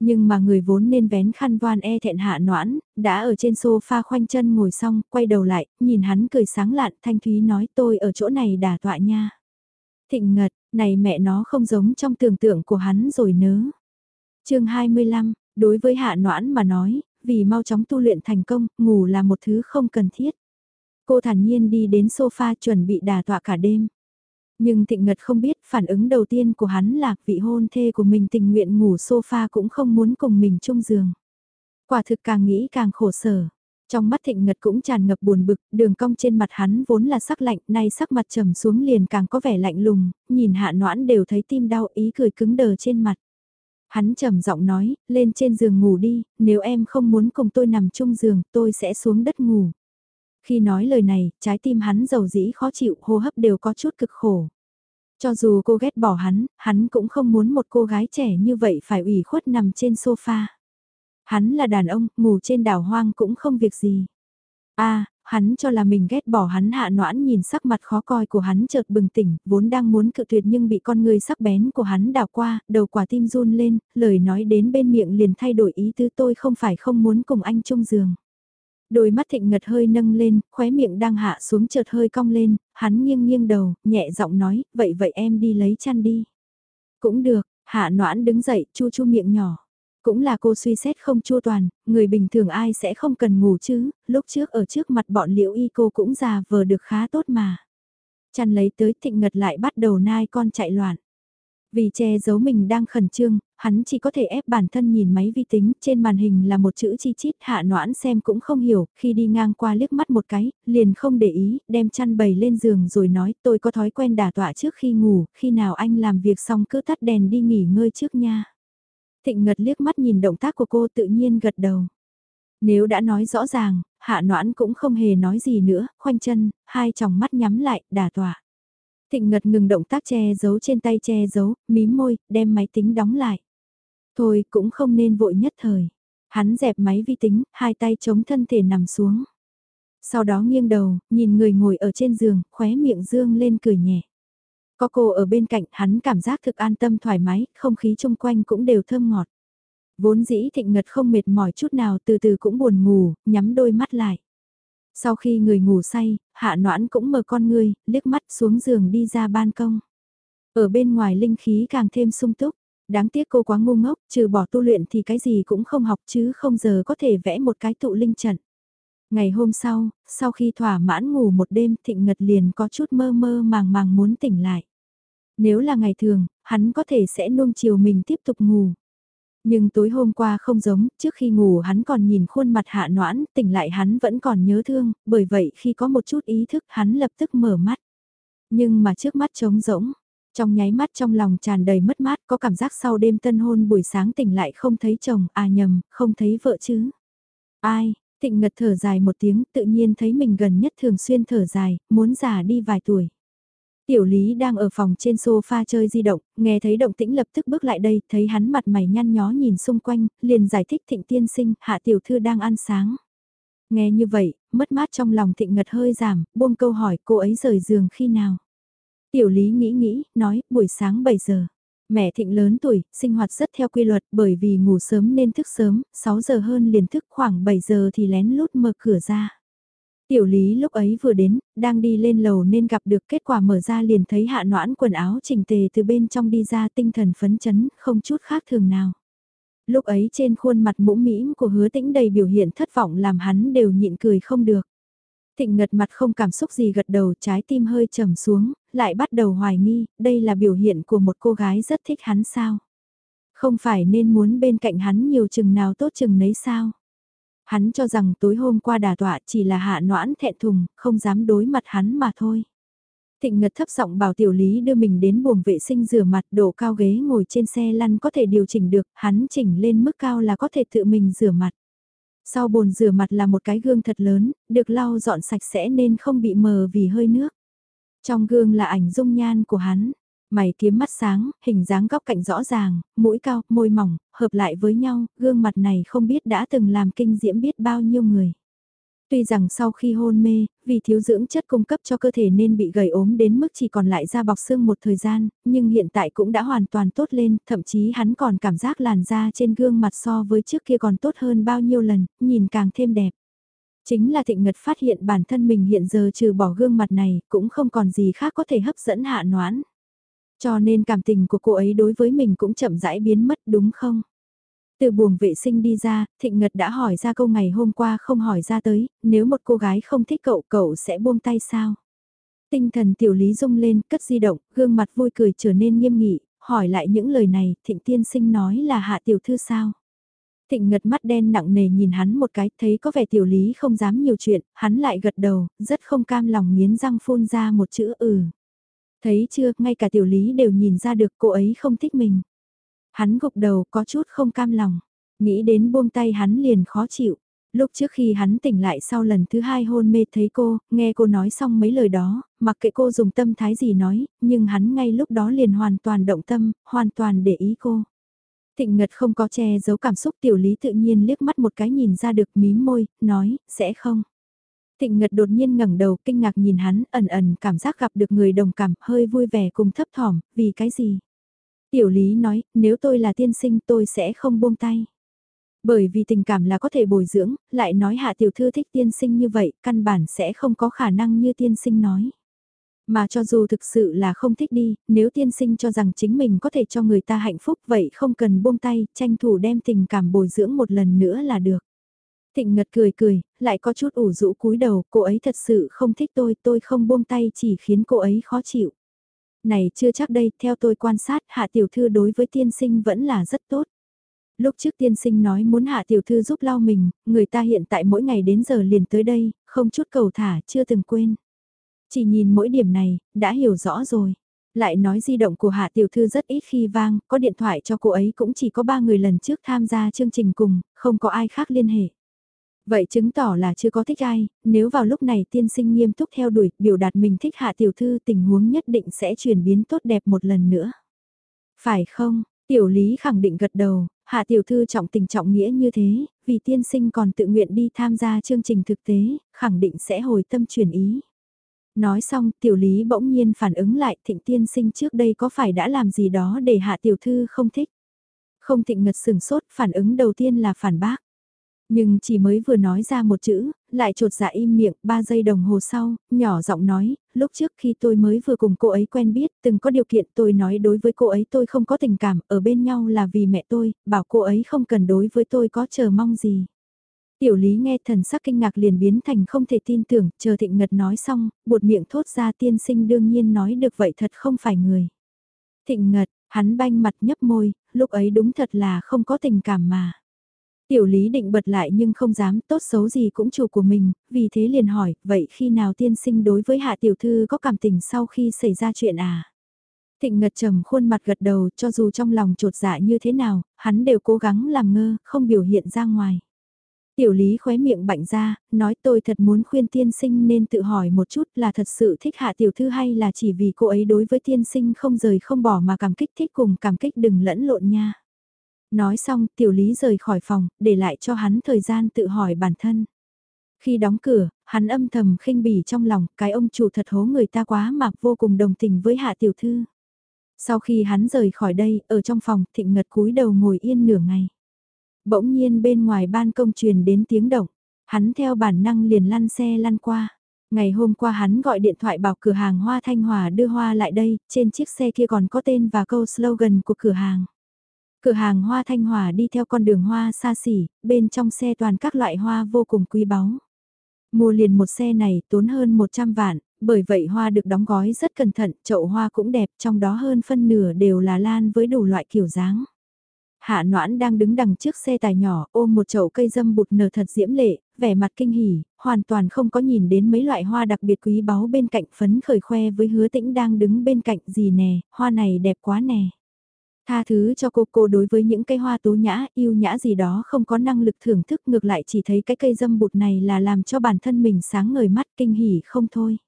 Nhưng mà người vốn nên vén khăn voan e thẹn hạ noãn, đã ở trên sofa khoanh chân ngồi xong, quay đầu lại, nhìn hắn cười sáng lạn, thanh thúy nói tôi ở chỗ này đả tọa nha. Thịnh ngật, này mẹ nó không giống trong tưởng tượng của hắn rồi nớ. chương 25, đối với hạ noãn mà nói, vì mau chóng tu luyện thành công, ngủ là một thứ không cần thiết. Cô thản nhiên đi đến sofa chuẩn bị đà tọa cả đêm. Nhưng Thịnh Ngật không biết phản ứng đầu tiên của hắn là vị hôn thê của mình tình nguyện ngủ sofa cũng không muốn cùng mình chung giường. Quả thực càng nghĩ càng khổ sở. Trong mắt Thịnh Ngật cũng tràn ngập buồn bực, đường cong trên mặt hắn vốn là sắc lạnh, nay sắc mặt trầm xuống liền càng có vẻ lạnh lùng, nhìn hạ noãn đều thấy tim đau ý cười cứng đờ trên mặt. Hắn trầm giọng nói, lên trên giường ngủ đi, nếu em không muốn cùng tôi nằm chung giường, tôi sẽ xuống đất ngủ. Khi nói lời này, trái tim hắn giàu dĩ khó chịu, hô hấp đều có chút cực khổ. Cho dù cô ghét bỏ hắn, hắn cũng không muốn một cô gái trẻ như vậy phải ủy khuất nằm trên sofa. Hắn là đàn ông, ngủ trên đảo hoang cũng không việc gì. a hắn cho là mình ghét bỏ hắn hạ noãn nhìn sắc mặt khó coi của hắn chợt bừng tỉnh, vốn đang muốn cự tuyệt nhưng bị con người sắc bén của hắn đảo qua, đầu quả tim run lên, lời nói đến bên miệng liền thay đổi ý tứ tôi không phải không muốn cùng anh chung giường. Đôi mắt thịnh ngật hơi nâng lên, khóe miệng đang hạ xuống chợt hơi cong lên, hắn nghiêng nghiêng đầu, nhẹ giọng nói, vậy vậy em đi lấy chăn đi. Cũng được, hạ noãn đứng dậy, chu chu miệng nhỏ. Cũng là cô suy xét không chua toàn, người bình thường ai sẽ không cần ngủ chứ, lúc trước ở trước mặt bọn liễu y cô cũng già vờ được khá tốt mà. Chăn lấy tới thịnh ngật lại bắt đầu nai con chạy loạn. Vì che giấu mình đang khẩn trương, hắn chỉ có thể ép bản thân nhìn máy vi tính, trên màn hình là một chữ chi chít hạ noãn xem cũng không hiểu, khi đi ngang qua liếc mắt một cái, liền không để ý, đem chăn bầy lên giường rồi nói tôi có thói quen đả tọa trước khi ngủ, khi nào anh làm việc xong cứ tắt đèn đi nghỉ ngơi trước nha. Thịnh Ngật liếc mắt nhìn động tác của cô tự nhiên gật đầu. Nếu đã nói rõ ràng, hạ noãn cũng không hề nói gì nữa, khoanh chân, hai tròng mắt nhắm lại, đả tọa. Thịnh Ngật ngừng động tác che giấu trên tay che giấu, mím môi, đem máy tính đóng lại. Thôi cũng không nên vội nhất thời. Hắn dẹp máy vi tính, hai tay chống thân thể nằm xuống. Sau đó nghiêng đầu, nhìn người ngồi ở trên giường, khóe miệng dương lên cười nhẹ. Có cô ở bên cạnh, hắn cảm giác thực an tâm thoải mái, không khí chung quanh cũng đều thơm ngọt. Vốn dĩ thịnh ngật không mệt mỏi chút nào từ từ cũng buồn ngủ, nhắm đôi mắt lại. Sau khi người ngủ say, hạ noãn cũng mở con ngươi, liếc mắt xuống giường đi ra ban công. Ở bên ngoài linh khí càng thêm sung túc, đáng tiếc cô quá ngu ngốc, trừ bỏ tu luyện thì cái gì cũng không học chứ không giờ có thể vẽ một cái tụ linh trận. Ngày hôm sau, sau khi thỏa mãn ngủ một đêm thịnh ngật liền có chút mơ mơ màng màng muốn tỉnh lại. Nếu là ngày thường, hắn có thể sẽ nuông chiều mình tiếp tục ngủ. Nhưng tối hôm qua không giống, trước khi ngủ hắn còn nhìn khuôn mặt hạ noãn, tỉnh lại hắn vẫn còn nhớ thương, bởi vậy khi có một chút ý thức hắn lập tức mở mắt. Nhưng mà trước mắt trống rỗng, trong nháy mắt trong lòng tràn đầy mất mát có cảm giác sau đêm tân hôn buổi sáng tỉnh lại không thấy chồng, à nhầm, không thấy vợ chứ. Ai, tịnh ngật thở dài một tiếng tự nhiên thấy mình gần nhất thường xuyên thở dài, muốn già đi vài tuổi. Tiểu Lý đang ở phòng trên sofa chơi di động, nghe thấy động tĩnh lập tức bước lại đây, thấy hắn mặt mày nhăn nhó nhìn xung quanh, liền giải thích thịnh tiên sinh, hạ tiểu thư đang ăn sáng. Nghe như vậy, mất mát trong lòng thịnh ngật hơi giảm, buông câu hỏi cô ấy rời giường khi nào. Tiểu Lý nghĩ nghĩ, nói, buổi sáng 7 giờ. Mẹ thịnh lớn tuổi, sinh hoạt rất theo quy luật bởi vì ngủ sớm nên thức sớm, 6 giờ hơn liền thức khoảng 7 giờ thì lén lút mở cửa ra. Tiểu lý lúc ấy vừa đến, đang đi lên lầu nên gặp được kết quả mở ra liền thấy hạ noãn quần áo chỉnh tề từ bên trong đi ra tinh thần phấn chấn, không chút khác thường nào. Lúc ấy trên khuôn mặt mũm mĩm của hứa tĩnh đầy biểu hiện thất vọng làm hắn đều nhịn cười không được. Thịnh ngật mặt không cảm xúc gì gật đầu trái tim hơi trầm xuống, lại bắt đầu hoài nghi, đây là biểu hiện của một cô gái rất thích hắn sao. Không phải nên muốn bên cạnh hắn nhiều chừng nào tốt chừng nấy sao. Hắn cho rằng tối hôm qua đà tọa chỉ là hạ noãn thẹn thùng, không dám đối mặt hắn mà thôi. Thịnh Ngật thấp giọng bảo tiểu lý đưa mình đến buồng vệ sinh rửa mặt độ cao ghế ngồi trên xe lăn có thể điều chỉnh được, hắn chỉnh lên mức cao là có thể tự mình rửa mặt. Sau bồn rửa mặt là một cái gương thật lớn, được lau dọn sạch sẽ nên không bị mờ vì hơi nước. Trong gương là ảnh dung nhan của hắn, mày kiếm mắt sáng, hình dáng góc cạnh rõ ràng, mũi cao, môi mỏng, hợp lại với nhau, gương mặt này không biết đã từng làm kinh diễm biết bao nhiêu người. Tuy rằng sau khi hôn mê, vì thiếu dưỡng chất cung cấp cho cơ thể nên bị gầy ốm đến mức chỉ còn lại da bọc xương một thời gian, nhưng hiện tại cũng đã hoàn toàn tốt lên, thậm chí hắn còn cảm giác làn da trên gương mặt so với trước kia còn tốt hơn bao nhiêu lần, nhìn càng thêm đẹp. Chính là thịnh ngật phát hiện bản thân mình hiện giờ trừ bỏ gương mặt này, cũng không còn gì khác có thể hấp dẫn hạ noãn. Cho nên cảm tình của cô ấy đối với mình cũng chậm rãi biến mất đúng không? Từ buồng vệ sinh đi ra, Thịnh Ngật đã hỏi ra câu ngày hôm qua không hỏi ra tới, nếu một cô gái không thích cậu, cậu sẽ buông tay sao? Tinh thần tiểu lý rung lên, cất di động, gương mặt vui cười trở nên nghiêm nghị, hỏi lại những lời này, Thịnh tiên sinh nói là hạ tiểu thư sao? Thịnh Ngật mắt đen nặng nề nhìn hắn một cái, thấy có vẻ tiểu lý không dám nhiều chuyện, hắn lại gật đầu, rất không cam lòng miến răng phun ra một chữ ừ. Thấy chưa, ngay cả tiểu lý đều nhìn ra được cô ấy không thích mình. Hắn gục đầu có chút không cam lòng, nghĩ đến buông tay hắn liền khó chịu. Lúc trước khi hắn tỉnh lại sau lần thứ hai hôn mê thấy cô, nghe cô nói xong mấy lời đó, mặc kệ cô dùng tâm thái gì nói, nhưng hắn ngay lúc đó liền hoàn toàn động tâm, hoàn toàn để ý cô. Thịnh Ngật không có che giấu cảm xúc tiểu lý tự nhiên liếc mắt một cái nhìn ra được mím môi, nói, sẽ không. Thịnh Ngật đột nhiên ngẩng đầu kinh ngạc nhìn hắn, ẩn ẩn cảm giác gặp được người đồng cảm, hơi vui vẻ cùng thấp thỏm, vì cái gì? Tiểu Lý nói, nếu tôi là tiên sinh tôi sẽ không buông tay. Bởi vì tình cảm là có thể bồi dưỡng, lại nói hạ tiểu thư thích tiên sinh như vậy, căn bản sẽ không có khả năng như tiên sinh nói. Mà cho dù thực sự là không thích đi, nếu tiên sinh cho rằng chính mình có thể cho người ta hạnh phúc vậy không cần buông tay, tranh thủ đem tình cảm bồi dưỡng một lần nữa là được. Thịnh Ngật cười cười, lại có chút ủ rũ cúi đầu, cô ấy thật sự không thích tôi, tôi không buông tay chỉ khiến cô ấy khó chịu. Này chưa chắc đây, theo tôi quan sát, hạ tiểu thư đối với tiên sinh vẫn là rất tốt. Lúc trước tiên sinh nói muốn hạ tiểu thư giúp lau mình, người ta hiện tại mỗi ngày đến giờ liền tới đây, không chút cầu thả, chưa từng quên. Chỉ nhìn mỗi điểm này, đã hiểu rõ rồi. Lại nói di động của Hạ Tiểu Thư rất ít khi vang, có điện thoại cho cô ấy cũng chỉ có ba người lần trước tham gia chương trình cùng, không có ai khác liên hệ. Vậy chứng tỏ là chưa có thích ai, nếu vào lúc này tiên sinh nghiêm túc theo đuổi, biểu đạt mình thích Hạ Tiểu Thư tình huống nhất định sẽ chuyển biến tốt đẹp một lần nữa. Phải không? Tiểu Lý khẳng định gật đầu, Hạ Tiểu Thư trọng tình trọng nghĩa như thế, vì tiên sinh còn tự nguyện đi tham gia chương trình thực tế, khẳng định sẽ hồi tâm chuyển ý. Nói xong tiểu lý bỗng nhiên phản ứng lại thịnh tiên sinh trước đây có phải đã làm gì đó để hạ tiểu thư không thích. Không thịnh ngật sừng sốt phản ứng đầu tiên là phản bác. Nhưng chỉ mới vừa nói ra một chữ, lại trột dạ im miệng, ba giây đồng hồ sau, nhỏ giọng nói, lúc trước khi tôi mới vừa cùng cô ấy quen biết, từng có điều kiện tôi nói đối với cô ấy tôi không có tình cảm, ở bên nhau là vì mẹ tôi, bảo cô ấy không cần đối với tôi có chờ mong gì. Tiểu lý nghe thần sắc kinh ngạc liền biến thành không thể tin tưởng, chờ thịnh ngật nói xong, buột miệng thốt ra tiên sinh đương nhiên nói được vậy thật không phải người. Thịnh ngật, hắn banh mặt nhấp môi, lúc ấy đúng thật là không có tình cảm mà. Tiểu lý định bật lại nhưng không dám tốt xấu gì cũng chủ của mình, vì thế liền hỏi, vậy khi nào tiên sinh đối với hạ tiểu thư có cảm tình sau khi xảy ra chuyện à? Thịnh ngật trầm khuôn mặt gật đầu cho dù trong lòng trột dạ như thế nào, hắn đều cố gắng làm ngơ, không biểu hiện ra ngoài. Tiểu lý khóe miệng bạnh ra, nói tôi thật muốn khuyên tiên sinh nên tự hỏi một chút là thật sự thích hạ tiểu thư hay là chỉ vì cô ấy đối với tiên sinh không rời không bỏ mà cảm kích thích cùng cảm kích đừng lẫn lộn nha. Nói xong tiểu lý rời khỏi phòng, để lại cho hắn thời gian tự hỏi bản thân. Khi đóng cửa, hắn âm thầm khinh bỉ trong lòng, cái ông chủ thật hố người ta quá mà vô cùng đồng tình với hạ tiểu thư. Sau khi hắn rời khỏi đây, ở trong phòng, thịnh ngật cúi đầu ngồi yên nửa ngày. Bỗng nhiên bên ngoài ban công truyền đến tiếng động, hắn theo bản năng liền lăn xe lăn qua. Ngày hôm qua hắn gọi điện thoại bảo cửa hàng Hoa Thanh Hòa đưa hoa lại đây, trên chiếc xe kia còn có tên và câu slogan của cửa hàng. Cửa hàng Hoa Thanh Hòa đi theo con đường hoa xa xỉ, bên trong xe toàn các loại hoa vô cùng quý báu. Mua liền một xe này tốn hơn 100 vạn, bởi vậy hoa được đóng gói rất cẩn thận, chậu hoa cũng đẹp, trong đó hơn phân nửa đều là lan với đủ loại kiểu dáng. Hạ noãn đang đứng đằng trước xe tài nhỏ ôm một chậu cây dâm bụt nở thật diễm lệ, vẻ mặt kinh hỉ, hoàn toàn không có nhìn đến mấy loại hoa đặc biệt quý báu bên cạnh phấn khởi khoe với hứa tĩnh đang đứng bên cạnh gì nè, hoa này đẹp quá nè. Tha thứ cho cô cô đối với những cây hoa tố nhã, yêu nhã gì đó không có năng lực thưởng thức ngược lại chỉ thấy cái cây dâm bụt này là làm cho bản thân mình sáng ngời mắt kinh hỉ không thôi.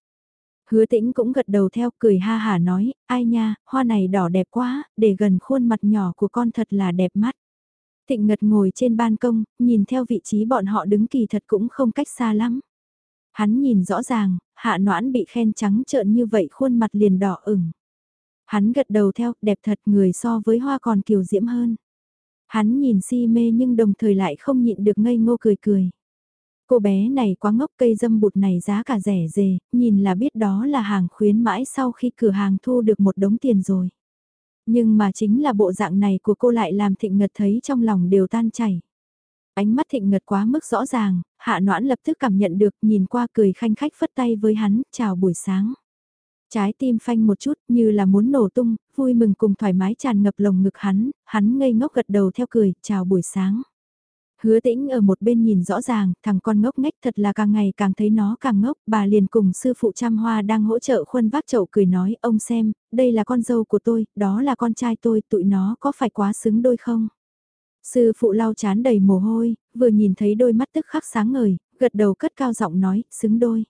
Hứa tĩnh cũng gật đầu theo cười ha hà nói, ai nha, hoa này đỏ đẹp quá, để gần khuôn mặt nhỏ của con thật là đẹp mắt. Thịnh Ngật ngồi trên ban công, nhìn theo vị trí bọn họ đứng kỳ thật cũng không cách xa lắm. Hắn nhìn rõ ràng, hạ noãn bị khen trắng trợn như vậy khuôn mặt liền đỏ ửng. Hắn gật đầu theo, đẹp thật người so với hoa còn kiều diễm hơn. Hắn nhìn si mê nhưng đồng thời lại không nhịn được ngây ngô cười cười. Cô bé này quá ngốc cây dâm bụt này giá cả rẻ rề, nhìn là biết đó là hàng khuyến mãi sau khi cửa hàng thu được một đống tiền rồi. Nhưng mà chính là bộ dạng này của cô lại làm thịnh ngật thấy trong lòng đều tan chảy. Ánh mắt thịnh ngật quá mức rõ ràng, hạ noãn lập tức cảm nhận được nhìn qua cười khanh khách phất tay với hắn, chào buổi sáng. Trái tim phanh một chút như là muốn nổ tung, vui mừng cùng thoải mái tràn ngập lồng ngực hắn, hắn ngây ngốc gật đầu theo cười, chào buổi sáng. Hứa tĩnh ở một bên nhìn rõ ràng, thằng con ngốc ngách thật là càng ngày càng thấy nó càng ngốc, bà liền cùng sư phụ trăm hoa đang hỗ trợ khuân vác chậu cười nói, ông xem, đây là con dâu của tôi, đó là con trai tôi, tụi nó có phải quá xứng đôi không? Sư phụ lau chán đầy mồ hôi, vừa nhìn thấy đôi mắt tức khắc sáng ngời, gật đầu cất cao giọng nói, xứng đôi.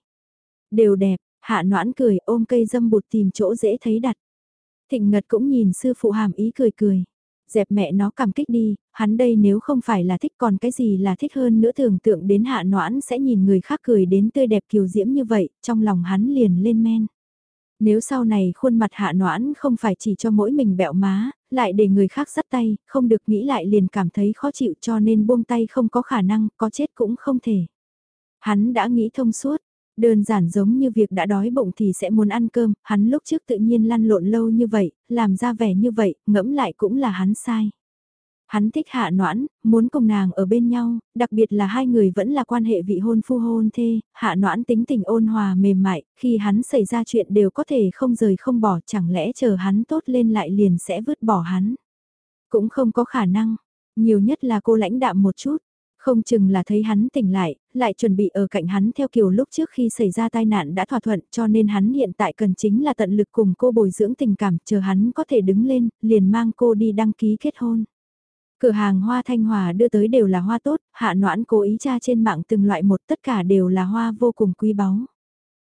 Đều đẹp, hạ noãn cười ôm cây dâm bụt tìm chỗ dễ thấy đặt. Thịnh Ngật cũng nhìn sư phụ hàm ý cười cười. Dẹp mẹ nó cảm kích đi, hắn đây nếu không phải là thích còn cái gì là thích hơn nữa tưởng tượng đến hạ noãn sẽ nhìn người khác cười đến tươi đẹp kiều diễm như vậy, trong lòng hắn liền lên men. Nếu sau này khuôn mặt hạ noãn không phải chỉ cho mỗi mình bẹo má, lại để người khác dắt tay, không được nghĩ lại liền cảm thấy khó chịu cho nên buông tay không có khả năng, có chết cũng không thể. Hắn đã nghĩ thông suốt, Đơn giản giống như việc đã đói bụng thì sẽ muốn ăn cơm, hắn lúc trước tự nhiên lăn lộn lâu như vậy, làm ra vẻ như vậy, ngẫm lại cũng là hắn sai. Hắn thích hạ noãn, muốn cùng nàng ở bên nhau, đặc biệt là hai người vẫn là quan hệ vị hôn phu hôn thê, hạ noãn tính tình ôn hòa mềm mại, khi hắn xảy ra chuyện đều có thể không rời không bỏ, chẳng lẽ chờ hắn tốt lên lại liền sẽ vứt bỏ hắn. Cũng không có khả năng, nhiều nhất là cô lãnh đạm một chút. Không chừng là thấy hắn tỉnh lại, lại chuẩn bị ở cạnh hắn theo kiểu lúc trước khi xảy ra tai nạn đã thỏa thuận cho nên hắn hiện tại cần chính là tận lực cùng cô bồi dưỡng tình cảm chờ hắn có thể đứng lên, liền mang cô đi đăng ký kết hôn. Cửa hàng hoa thanh hòa đưa tới đều là hoa tốt, hạ noãn cố ý tra trên mạng từng loại một tất cả đều là hoa vô cùng quý báu.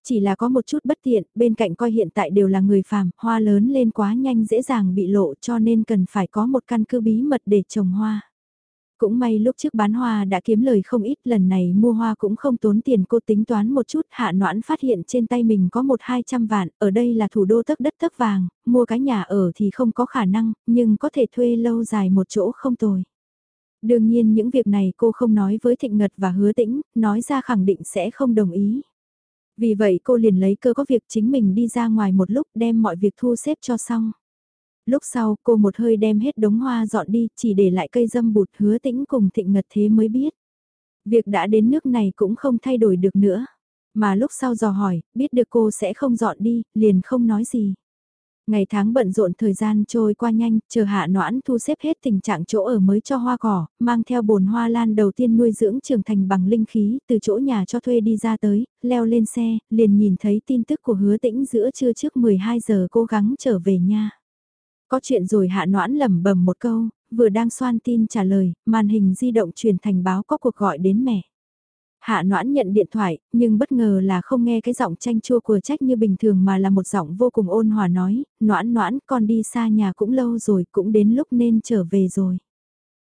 Chỉ là có một chút bất tiện, bên cạnh coi hiện tại đều là người phàm, hoa lớn lên quá nhanh dễ dàng bị lộ cho nên cần phải có một căn cứ bí mật để trồng hoa. Cũng may lúc trước bán hoa đã kiếm lời không ít lần này mua hoa cũng không tốn tiền cô tính toán một chút hạ noãn phát hiện trên tay mình có một hai trăm vạn, ở đây là thủ đô tấc đất tấc vàng, mua cái nhà ở thì không có khả năng, nhưng có thể thuê lâu dài một chỗ không tồi. Đương nhiên những việc này cô không nói với Thịnh Ngật và Hứa Tĩnh, nói ra khẳng định sẽ không đồng ý. Vì vậy cô liền lấy cơ có việc chính mình đi ra ngoài một lúc đem mọi việc thu xếp cho xong lúc sau cô một hơi đem hết đống hoa dọn đi, chỉ để lại cây dâm bụt hứa tĩnh cùng thịnh ngật thế mới biết. Việc đã đến nước này cũng không thay đổi được nữa. Mà lúc sau dò hỏi, biết được cô sẽ không dọn đi, liền không nói gì. Ngày tháng bận rộn thời gian trôi qua nhanh, chờ hạ noãn thu xếp hết tình trạng chỗ ở mới cho hoa cỏ, mang theo bồn hoa lan đầu tiên nuôi dưỡng trưởng thành bằng linh khí, từ chỗ nhà cho thuê đi ra tới, leo lên xe, liền nhìn thấy tin tức của hứa tĩnh giữa trưa trước 12 giờ cố gắng trở về nha. Có chuyện rồi hạ noãn lẩm bẩm một câu, vừa đang xoan tin trả lời, màn hình di động truyền thành báo có cuộc gọi đến mẹ. Hạ noãn nhận điện thoại, nhưng bất ngờ là không nghe cái giọng tranh chua của trách như bình thường mà là một giọng vô cùng ôn hòa nói, noãn noãn con đi xa nhà cũng lâu rồi, cũng đến lúc nên trở về rồi.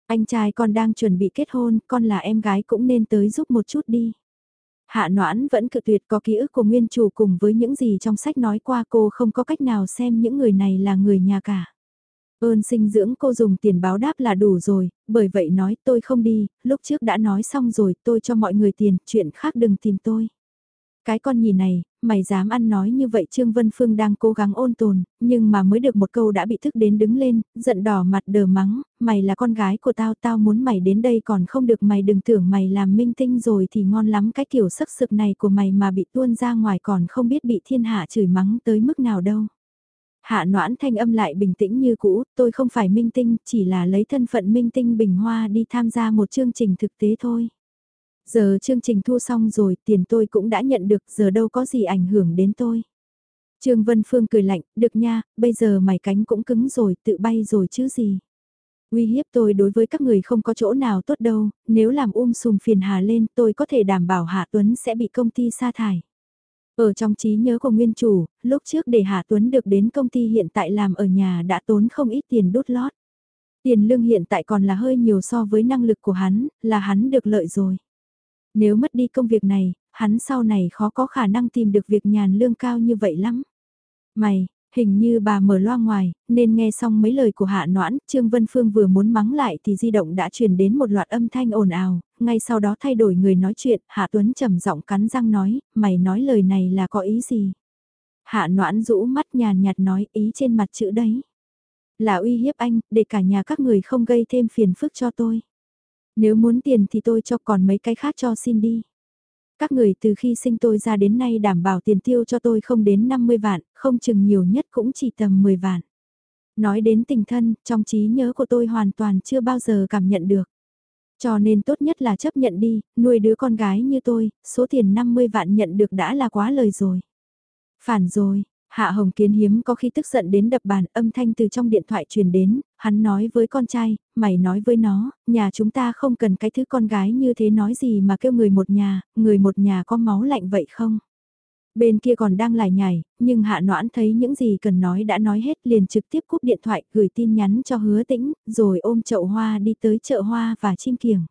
Anh trai con đang chuẩn bị kết hôn, con là em gái cũng nên tới giúp một chút đi. Hạ noãn vẫn cự tuyệt có ký ức của nguyên chủ cùng với những gì trong sách nói qua cô không có cách nào xem những người này là người nhà cả. Ơn sinh dưỡng cô dùng tiền báo đáp là đủ rồi, bởi vậy nói tôi không đi, lúc trước đã nói xong rồi tôi cho mọi người tiền, chuyện khác đừng tìm tôi. Cái con nhì này, mày dám ăn nói như vậy Trương Vân Phương đang cố gắng ôn tồn, nhưng mà mới được một câu đã bị thức đến đứng lên, giận đỏ mặt đờ mắng, mày là con gái của tao, tao muốn mày đến đây còn không được mày đừng tưởng mày làm minh tinh rồi thì ngon lắm cái kiểu sắc sực này của mày mà bị tuôn ra ngoài còn không biết bị thiên hạ chửi mắng tới mức nào đâu. Hạ noãn thanh âm lại bình tĩnh như cũ, tôi không phải minh tinh, chỉ là lấy thân phận minh tinh bình hoa đi tham gia một chương trình thực tế thôi. Giờ chương trình thu xong rồi, tiền tôi cũng đã nhận được, giờ đâu có gì ảnh hưởng đến tôi. Trương Vân Phương cười lạnh, được nha, bây giờ mày cánh cũng cứng rồi, tự bay rồi chứ gì. Uy hiếp tôi đối với các người không có chỗ nào tốt đâu, nếu làm um sùm phiền hà lên tôi có thể đảm bảo Hạ Tuấn sẽ bị công ty sa thải. Ở trong trí nhớ của nguyên chủ, lúc trước để Hạ Tuấn được đến công ty hiện tại làm ở nhà đã tốn không ít tiền đốt lót. Tiền lương hiện tại còn là hơi nhiều so với năng lực của hắn, là hắn được lợi rồi. Nếu mất đi công việc này, hắn sau này khó có khả năng tìm được việc nhàn lương cao như vậy lắm. Mày, hình như bà mở loa ngoài, nên nghe xong mấy lời của Hạ Noãn, Trương Vân Phương vừa muốn mắng lại thì di động đã truyền đến một loạt âm thanh ồn ào, ngay sau đó thay đổi người nói chuyện, Hạ Tuấn trầm giọng cắn răng nói, mày nói lời này là có ý gì? Hạ Noãn rũ mắt nhàn nhạt nói ý trên mặt chữ đấy. Là uy hiếp anh, để cả nhà các người không gây thêm phiền phức cho tôi. Nếu muốn tiền thì tôi cho còn mấy cái khác cho xin đi. Các người từ khi sinh tôi ra đến nay đảm bảo tiền tiêu cho tôi không đến 50 vạn, không chừng nhiều nhất cũng chỉ tầm 10 vạn. Nói đến tình thân, trong trí nhớ của tôi hoàn toàn chưa bao giờ cảm nhận được. Cho nên tốt nhất là chấp nhận đi, nuôi đứa con gái như tôi, số tiền 50 vạn nhận được đã là quá lời rồi. Phản rồi, Hạ Hồng Kiến hiếm có khi tức giận đến đập bàn âm thanh từ trong điện thoại truyền đến, hắn nói với con trai, mày nói với nó, nhà chúng ta không cần cái thứ con gái như thế nói gì mà kêu người một nhà, người một nhà có máu lạnh vậy không? Bên kia còn đang lải nhải, nhưng hạ noãn thấy những gì cần nói đã nói hết liền trực tiếp cúp điện thoại gửi tin nhắn cho hứa tĩnh, rồi ôm chậu hoa đi tới chợ hoa và chim kiểng.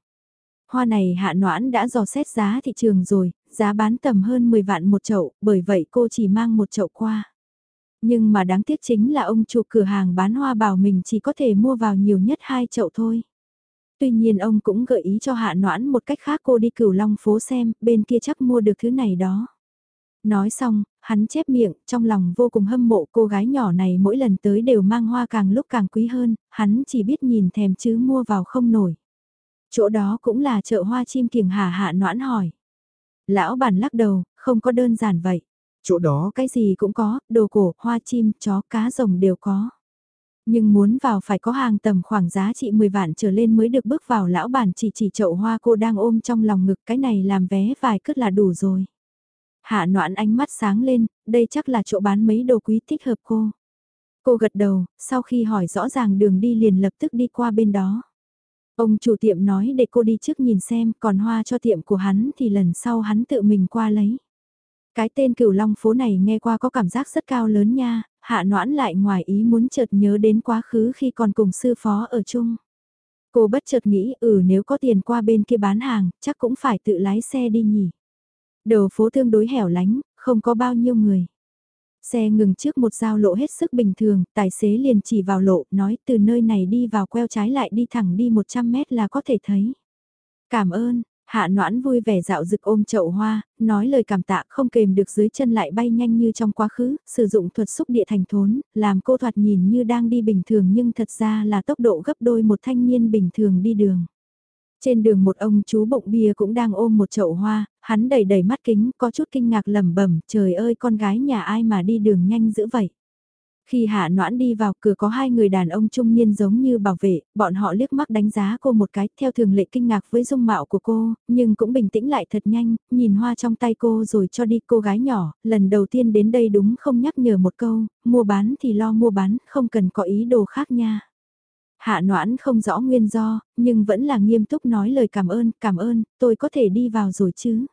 Hoa này hạ noãn đã dò xét giá thị trường rồi, giá bán tầm hơn 10 vạn một chậu, bởi vậy cô chỉ mang một chậu qua. Nhưng mà đáng tiếc chính là ông chủ cửa hàng bán hoa bảo mình chỉ có thể mua vào nhiều nhất hai chậu thôi. Tuy nhiên ông cũng gợi ý cho hạ noãn một cách khác cô đi cửu long phố xem, bên kia chắc mua được thứ này đó. Nói xong, hắn chép miệng, trong lòng vô cùng hâm mộ cô gái nhỏ này mỗi lần tới đều mang hoa càng lúc càng quý hơn, hắn chỉ biết nhìn thèm chứ mua vào không nổi. Chỗ đó cũng là chợ hoa chim kiểng hà hạ noãn hỏi. Lão bản lắc đầu, không có đơn giản vậy. Chỗ đó cái gì cũng có, đồ cổ, hoa chim, chó, cá rồng đều có. Nhưng muốn vào phải có hàng tầm khoảng giá trị 10 vạn trở lên mới được bước vào lão bản chỉ chỉ chậu hoa cô đang ôm trong lòng ngực cái này làm vé vài cất là đủ rồi. Hạ noạn ánh mắt sáng lên, đây chắc là chỗ bán mấy đồ quý thích hợp cô. Cô gật đầu, sau khi hỏi rõ ràng đường đi liền lập tức đi qua bên đó. Ông chủ tiệm nói để cô đi trước nhìn xem, còn hoa cho tiệm của hắn thì lần sau hắn tự mình qua lấy. Cái tên cửu long phố này nghe qua có cảm giác rất cao lớn nha, hạ noãn lại ngoài ý muốn chợt nhớ đến quá khứ khi còn cùng sư phó ở chung. Cô bất chợt nghĩ ừ nếu có tiền qua bên kia bán hàng, chắc cũng phải tự lái xe đi nhỉ. Đầu phố tương đối hẻo lánh, không có bao nhiêu người. Xe ngừng trước một giao lộ hết sức bình thường, tài xế liền chỉ vào lộ, nói từ nơi này đi vào queo trái lại đi thẳng đi 100 mét là có thể thấy. Cảm ơn, Hạ noãn vui vẻ dạo rực ôm chậu hoa, nói lời cảm tạ không kềm được dưới chân lại bay nhanh như trong quá khứ, sử dụng thuật xúc địa thành thốn, làm cô thoạt nhìn như đang đi bình thường nhưng thật ra là tốc độ gấp đôi một thanh niên bình thường đi đường. Trên đường một ông chú bụng bia cũng đang ôm một chậu hoa, hắn đầy đầy mắt kính, có chút kinh ngạc lẩm bẩm, trời ơi con gái nhà ai mà đi đường nhanh dữ vậy. Khi Hạ Noãn đi vào cửa có hai người đàn ông trung niên giống như bảo vệ, bọn họ liếc mắt đánh giá cô một cái theo thường lệ kinh ngạc với dung mạo của cô, nhưng cũng bình tĩnh lại thật nhanh, nhìn hoa trong tay cô rồi cho đi cô gái nhỏ, lần đầu tiên đến đây đúng không nhắc nhở một câu, mua bán thì lo mua bán, không cần có ý đồ khác nha. Hạ Noãn không rõ nguyên do, nhưng vẫn là nghiêm túc nói lời cảm ơn, cảm ơn, tôi có thể đi vào rồi chứ.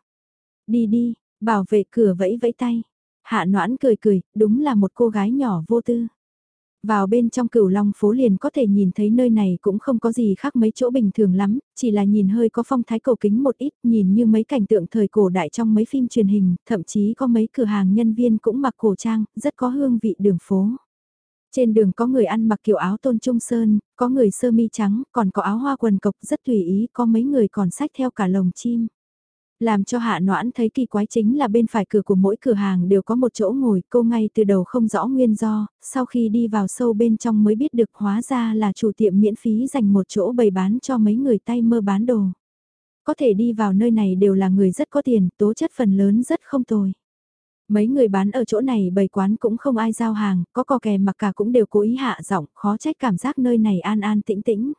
Đi đi, bảo vệ cửa vẫy vẫy tay. Hạ noãn cười cười, đúng là một cô gái nhỏ vô tư. Vào bên trong cửu long phố liền có thể nhìn thấy nơi này cũng không có gì khác mấy chỗ bình thường lắm, chỉ là nhìn hơi có phong thái cổ kính một ít, nhìn như mấy cảnh tượng thời cổ đại trong mấy phim truyền hình, thậm chí có mấy cửa hàng nhân viên cũng mặc cổ trang, rất có hương vị đường phố. Trên đường có người ăn mặc kiểu áo tôn trung sơn, có người sơ mi trắng, còn có áo hoa quần cộc rất tùy ý, có mấy người còn sách theo cả lồng chim. Làm cho hạ noãn thấy kỳ quái chính là bên phải cửa của mỗi cửa hàng đều có một chỗ ngồi, cô ngay từ đầu không rõ nguyên do, sau khi đi vào sâu bên trong mới biết được hóa ra là chủ tiệm miễn phí dành một chỗ bày bán cho mấy người tay mơ bán đồ. Có thể đi vào nơi này đều là người rất có tiền, tố chất phần lớn rất không tồi. Mấy người bán ở chỗ này bày quán cũng không ai giao hàng, có cò kè mặc cả cũng đều cố ý hạ giọng, khó trách cảm giác nơi này an an tĩnh tĩnh.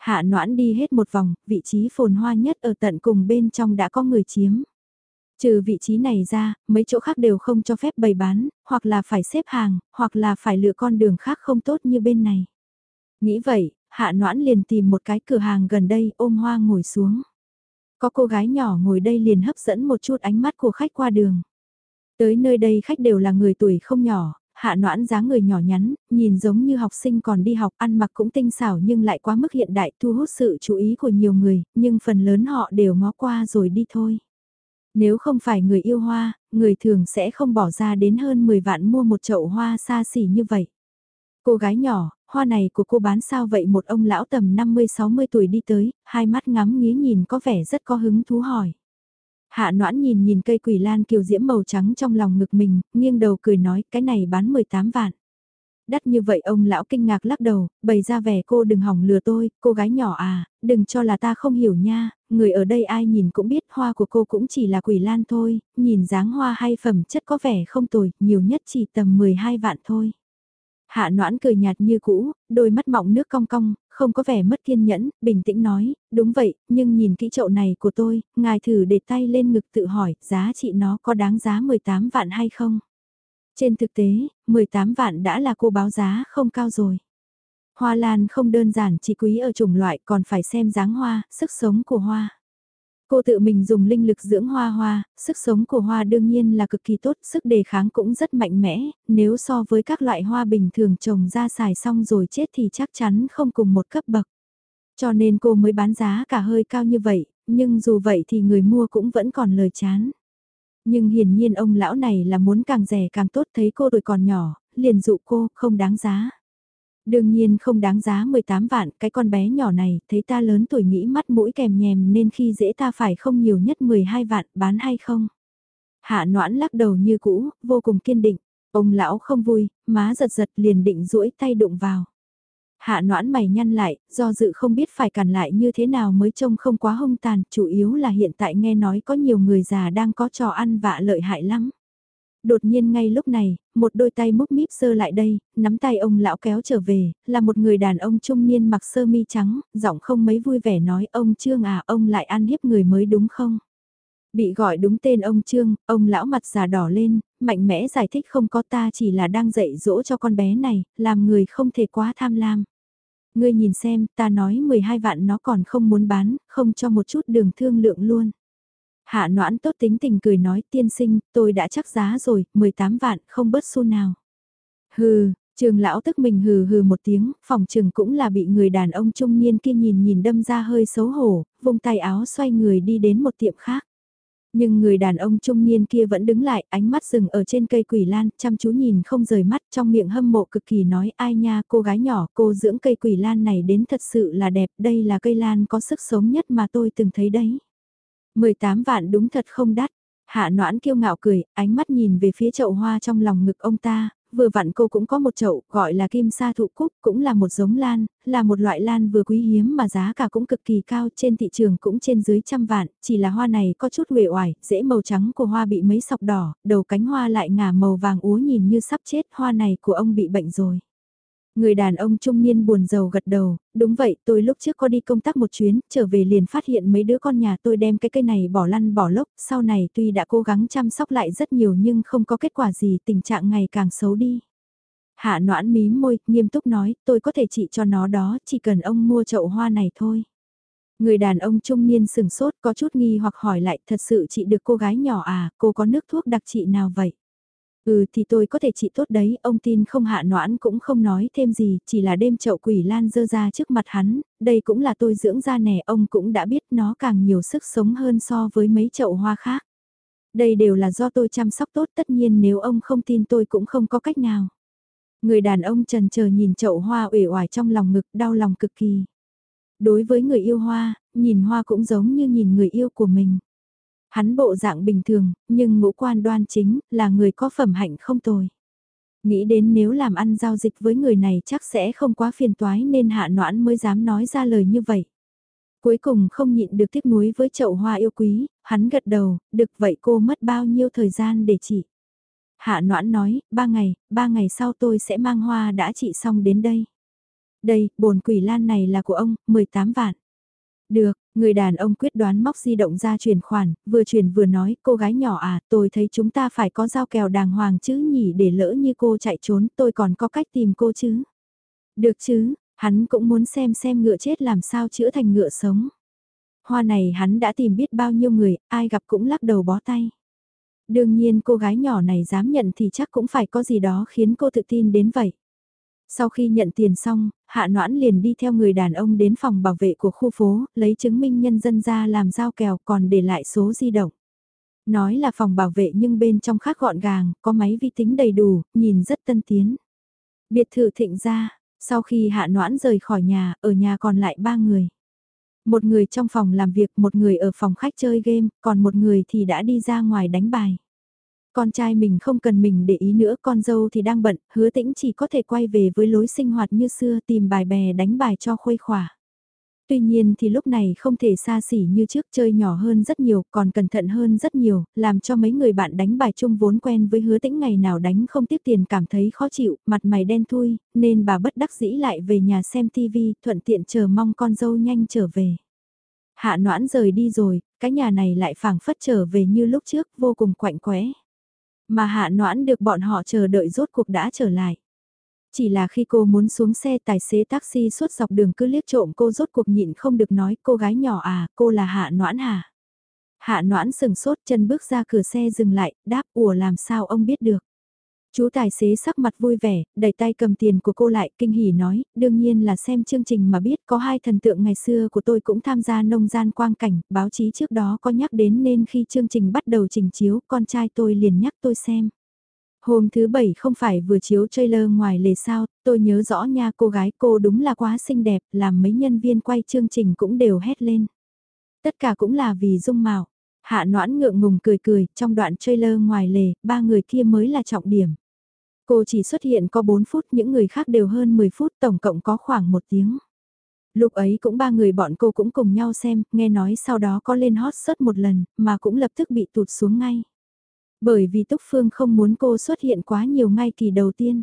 Hạ noãn đi hết một vòng, vị trí phồn hoa nhất ở tận cùng bên trong đã có người chiếm. Trừ vị trí này ra, mấy chỗ khác đều không cho phép bày bán, hoặc là phải xếp hàng, hoặc là phải lựa con đường khác không tốt như bên này. Nghĩ vậy, hạ noãn liền tìm một cái cửa hàng gần đây ôm hoa ngồi xuống. Có cô gái nhỏ ngồi đây liền hấp dẫn một chút ánh mắt của khách qua đường. Tới nơi đây khách đều là người tuổi không nhỏ, hạ noãn dáng người nhỏ nhắn, nhìn giống như học sinh còn đi học ăn mặc cũng tinh xảo nhưng lại quá mức hiện đại thu hút sự chú ý của nhiều người, nhưng phần lớn họ đều ngó qua rồi đi thôi. Nếu không phải người yêu hoa, người thường sẽ không bỏ ra đến hơn 10 vạn mua một chậu hoa xa xỉ như vậy. Cô gái nhỏ, hoa này của cô bán sao vậy một ông lão tầm 50-60 tuổi đi tới, hai mắt ngắm nghía nhìn có vẻ rất có hứng thú hỏi. Hạ noãn nhìn nhìn cây quỷ lan kiều diễm màu trắng trong lòng ngực mình, nghiêng đầu cười nói cái này bán 18 vạn. Đắt như vậy ông lão kinh ngạc lắc đầu, bày ra vẻ cô đừng hỏng lừa tôi, cô gái nhỏ à, đừng cho là ta không hiểu nha, người ở đây ai nhìn cũng biết hoa của cô cũng chỉ là quỷ lan thôi, nhìn dáng hoa hay phẩm chất có vẻ không tồi, nhiều nhất chỉ tầm 12 vạn thôi. Hạ noãn cười nhạt như cũ, đôi mắt mọng nước cong cong, không có vẻ mất kiên nhẫn, bình tĩnh nói, đúng vậy, nhưng nhìn kỹ chậu này của tôi, ngài thử để tay lên ngực tự hỏi, giá trị nó có đáng giá 18 vạn hay không? Trên thực tế, 18 vạn đã là cô báo giá không cao rồi. Hoa lan không đơn giản chỉ quý ở chủng loại còn phải xem dáng hoa, sức sống của hoa. Cô tự mình dùng linh lực dưỡng hoa hoa, sức sống của hoa đương nhiên là cực kỳ tốt, sức đề kháng cũng rất mạnh mẽ, nếu so với các loại hoa bình thường trồng ra xài xong rồi chết thì chắc chắn không cùng một cấp bậc. Cho nên cô mới bán giá cả hơi cao như vậy, nhưng dù vậy thì người mua cũng vẫn còn lời chán. Nhưng hiển nhiên ông lão này là muốn càng rẻ càng tốt thấy cô tuổi còn nhỏ, liền dụ cô không đáng giá. Đương nhiên không đáng giá 18 vạn, cái con bé nhỏ này, thấy ta lớn tuổi nghĩ mắt mũi kèm nhèm nên khi dễ ta phải không nhiều nhất 12 vạn, bán hay không? Hạ noãn lắc đầu như cũ, vô cùng kiên định. Ông lão không vui, má giật giật liền định duỗi tay đụng vào. Hạ noãn mày nhăn lại, do dự không biết phải cản lại như thế nào mới trông không quá hung tàn, chủ yếu là hiện tại nghe nói có nhiều người già đang có trò ăn vạ lợi hại lắm. Đột nhiên ngay lúc này, một đôi tay múc míp sơ lại đây, nắm tay ông lão kéo trở về, là một người đàn ông trung niên mặc sơ mi trắng, giọng không mấy vui vẻ nói ông Trương à ông lại ăn hiếp người mới đúng không? Bị gọi đúng tên ông Trương, ông lão mặt già đỏ lên, mạnh mẽ giải thích không có ta chỉ là đang dạy dỗ cho con bé này, làm người không thể quá tham lam. Ngươi nhìn xem, ta nói 12 vạn nó còn không muốn bán, không cho một chút đường thương lượng luôn. Hạ noãn tốt tính tình cười nói tiên sinh, tôi đã chắc giá rồi, 18 vạn, không bớt xu nào. Hừ, trường lão tức mình hừ hừ một tiếng, phòng trường cũng là bị người đàn ông trung niên kia nhìn nhìn đâm ra hơi xấu hổ, vùng tay áo xoay người đi đến một tiệm khác. Nhưng người đàn ông trung niên kia vẫn đứng lại, ánh mắt dừng ở trên cây quỷ lan, chăm chú nhìn không rời mắt trong miệng hâm mộ cực kỳ nói ai nha cô gái nhỏ cô dưỡng cây quỷ lan này đến thật sự là đẹp, đây là cây lan có sức sống nhất mà tôi từng thấy đấy. 18 vạn đúng thật không đắt. Hạ noãn kiêu ngạo cười, ánh mắt nhìn về phía chậu hoa trong lòng ngực ông ta, vừa vặn cô cũng có một chậu, gọi là kim sa thụ cúc, cũng là một giống lan, là một loại lan vừa quý hiếm mà giá cả cũng cực kỳ cao, trên thị trường cũng trên dưới trăm vạn, chỉ là hoa này có chút uể oải, dễ màu trắng của hoa bị mấy sọc đỏ, đầu cánh hoa lại ngả màu vàng úa nhìn như sắp chết, hoa này của ông bị bệnh rồi. Người đàn ông trung niên buồn rầu gật đầu, đúng vậy tôi lúc trước có đi công tác một chuyến, trở về liền phát hiện mấy đứa con nhà tôi đem cái cây này bỏ lăn bỏ lốc, sau này tuy đã cố gắng chăm sóc lại rất nhiều nhưng không có kết quả gì, tình trạng ngày càng xấu đi. Hạ noãn mí môi, nghiêm túc nói, tôi có thể trị cho nó đó, chỉ cần ông mua chậu hoa này thôi. Người đàn ông trung niên sừng sốt có chút nghi hoặc hỏi lại thật sự chị được cô gái nhỏ à, cô có nước thuốc đặc trị nào vậy? Ừ thì tôi có thể trị tốt đấy, ông tin không hạ noãn cũng không nói thêm gì, chỉ là đêm chậu quỷ lan dơ ra trước mặt hắn, đây cũng là tôi dưỡng ra nè, ông cũng đã biết nó càng nhiều sức sống hơn so với mấy chậu hoa khác. Đây đều là do tôi chăm sóc tốt tất nhiên nếu ông không tin tôi cũng không có cách nào. Người đàn ông trần chờ nhìn chậu hoa uể oải trong lòng ngực đau lòng cực kỳ. Đối với người yêu hoa, nhìn hoa cũng giống như nhìn người yêu của mình. Hắn bộ dạng bình thường, nhưng ngũ quan đoan chính, là người có phẩm hạnh không tồi. Nghĩ đến nếu làm ăn giao dịch với người này chắc sẽ không quá phiền toái nên hạ noãn mới dám nói ra lời như vậy. Cuối cùng không nhịn được tiếc nuối với chậu hoa yêu quý, hắn gật đầu, được vậy cô mất bao nhiêu thời gian để chị Hạ noãn nói, ba ngày, ba ngày sau tôi sẽ mang hoa đã trị xong đến đây. Đây, bồn quỷ lan này là của ông, 18 vạn. Được, người đàn ông quyết đoán móc di động ra chuyển khoản, vừa chuyển vừa nói, cô gái nhỏ à, tôi thấy chúng ta phải có giao kèo đàng hoàng chứ nhỉ để lỡ như cô chạy trốn, tôi còn có cách tìm cô chứ. Được chứ, hắn cũng muốn xem xem ngựa chết làm sao chữa thành ngựa sống. Hoa này hắn đã tìm biết bao nhiêu người, ai gặp cũng lắc đầu bó tay. Đương nhiên cô gái nhỏ này dám nhận thì chắc cũng phải có gì đó khiến cô tự tin đến vậy. Sau khi nhận tiền xong, Hạ Noãn liền đi theo người đàn ông đến phòng bảo vệ của khu phố, lấy chứng minh nhân dân ra làm giao kèo còn để lại số di động. Nói là phòng bảo vệ nhưng bên trong khác gọn gàng, có máy vi tính đầy đủ, nhìn rất tân tiến. Biệt thự thịnh ra, sau khi Hạ Noãn rời khỏi nhà, ở nhà còn lại ba người. Một người trong phòng làm việc, một người ở phòng khách chơi game, còn một người thì đã đi ra ngoài đánh bài. Con trai mình không cần mình để ý nữa, con dâu thì đang bận, hứa tĩnh chỉ có thể quay về với lối sinh hoạt như xưa tìm bài bè đánh bài cho khuây khỏa. Tuy nhiên thì lúc này không thể xa xỉ như trước chơi nhỏ hơn rất nhiều, còn cẩn thận hơn rất nhiều, làm cho mấy người bạn đánh bài chung vốn quen với hứa tĩnh ngày nào đánh không tiếp tiền cảm thấy khó chịu, mặt mày đen thui, nên bà bất đắc dĩ lại về nhà xem tivi, thuận tiện chờ mong con dâu nhanh trở về. Hạ noãn rời đi rồi, cái nhà này lại phảng phất trở về như lúc trước, vô cùng quạnh quẽ. Mà hạ noãn được bọn họ chờ đợi rốt cuộc đã trở lại. Chỉ là khi cô muốn xuống xe tài xế taxi suốt dọc đường cứ liếc trộm cô rốt cuộc nhịn không được nói cô gái nhỏ à, cô là hạ noãn hả? Hạ noãn sừng sốt chân bước ra cửa xe dừng lại, đáp ủa làm sao ông biết được. Chú tài xế sắc mặt vui vẻ, đẩy tay cầm tiền của cô lại, kinh hỉ nói, đương nhiên là xem chương trình mà biết có hai thần tượng ngày xưa của tôi cũng tham gia nông gian quang cảnh, báo chí trước đó có nhắc đến nên khi chương trình bắt đầu trình chiếu, con trai tôi liền nhắc tôi xem. Hôm thứ bảy không phải vừa chiếu trailer ngoài lề sao, tôi nhớ rõ nha cô gái cô đúng là quá xinh đẹp, làm mấy nhân viên quay chương trình cũng đều hét lên. Tất cả cũng là vì dung mạo. Hạ noãn ngượng ngùng cười cười, trong đoạn trailer ngoài lề, ba người kia mới là trọng điểm. Cô chỉ xuất hiện có 4 phút, những người khác đều hơn 10 phút, tổng cộng có khoảng một tiếng. Lúc ấy cũng ba người bọn cô cũng cùng nhau xem, nghe nói sau đó có lên hot search một lần, mà cũng lập tức bị tụt xuống ngay. Bởi vì Túc Phương không muốn cô xuất hiện quá nhiều ngay kỳ đầu tiên.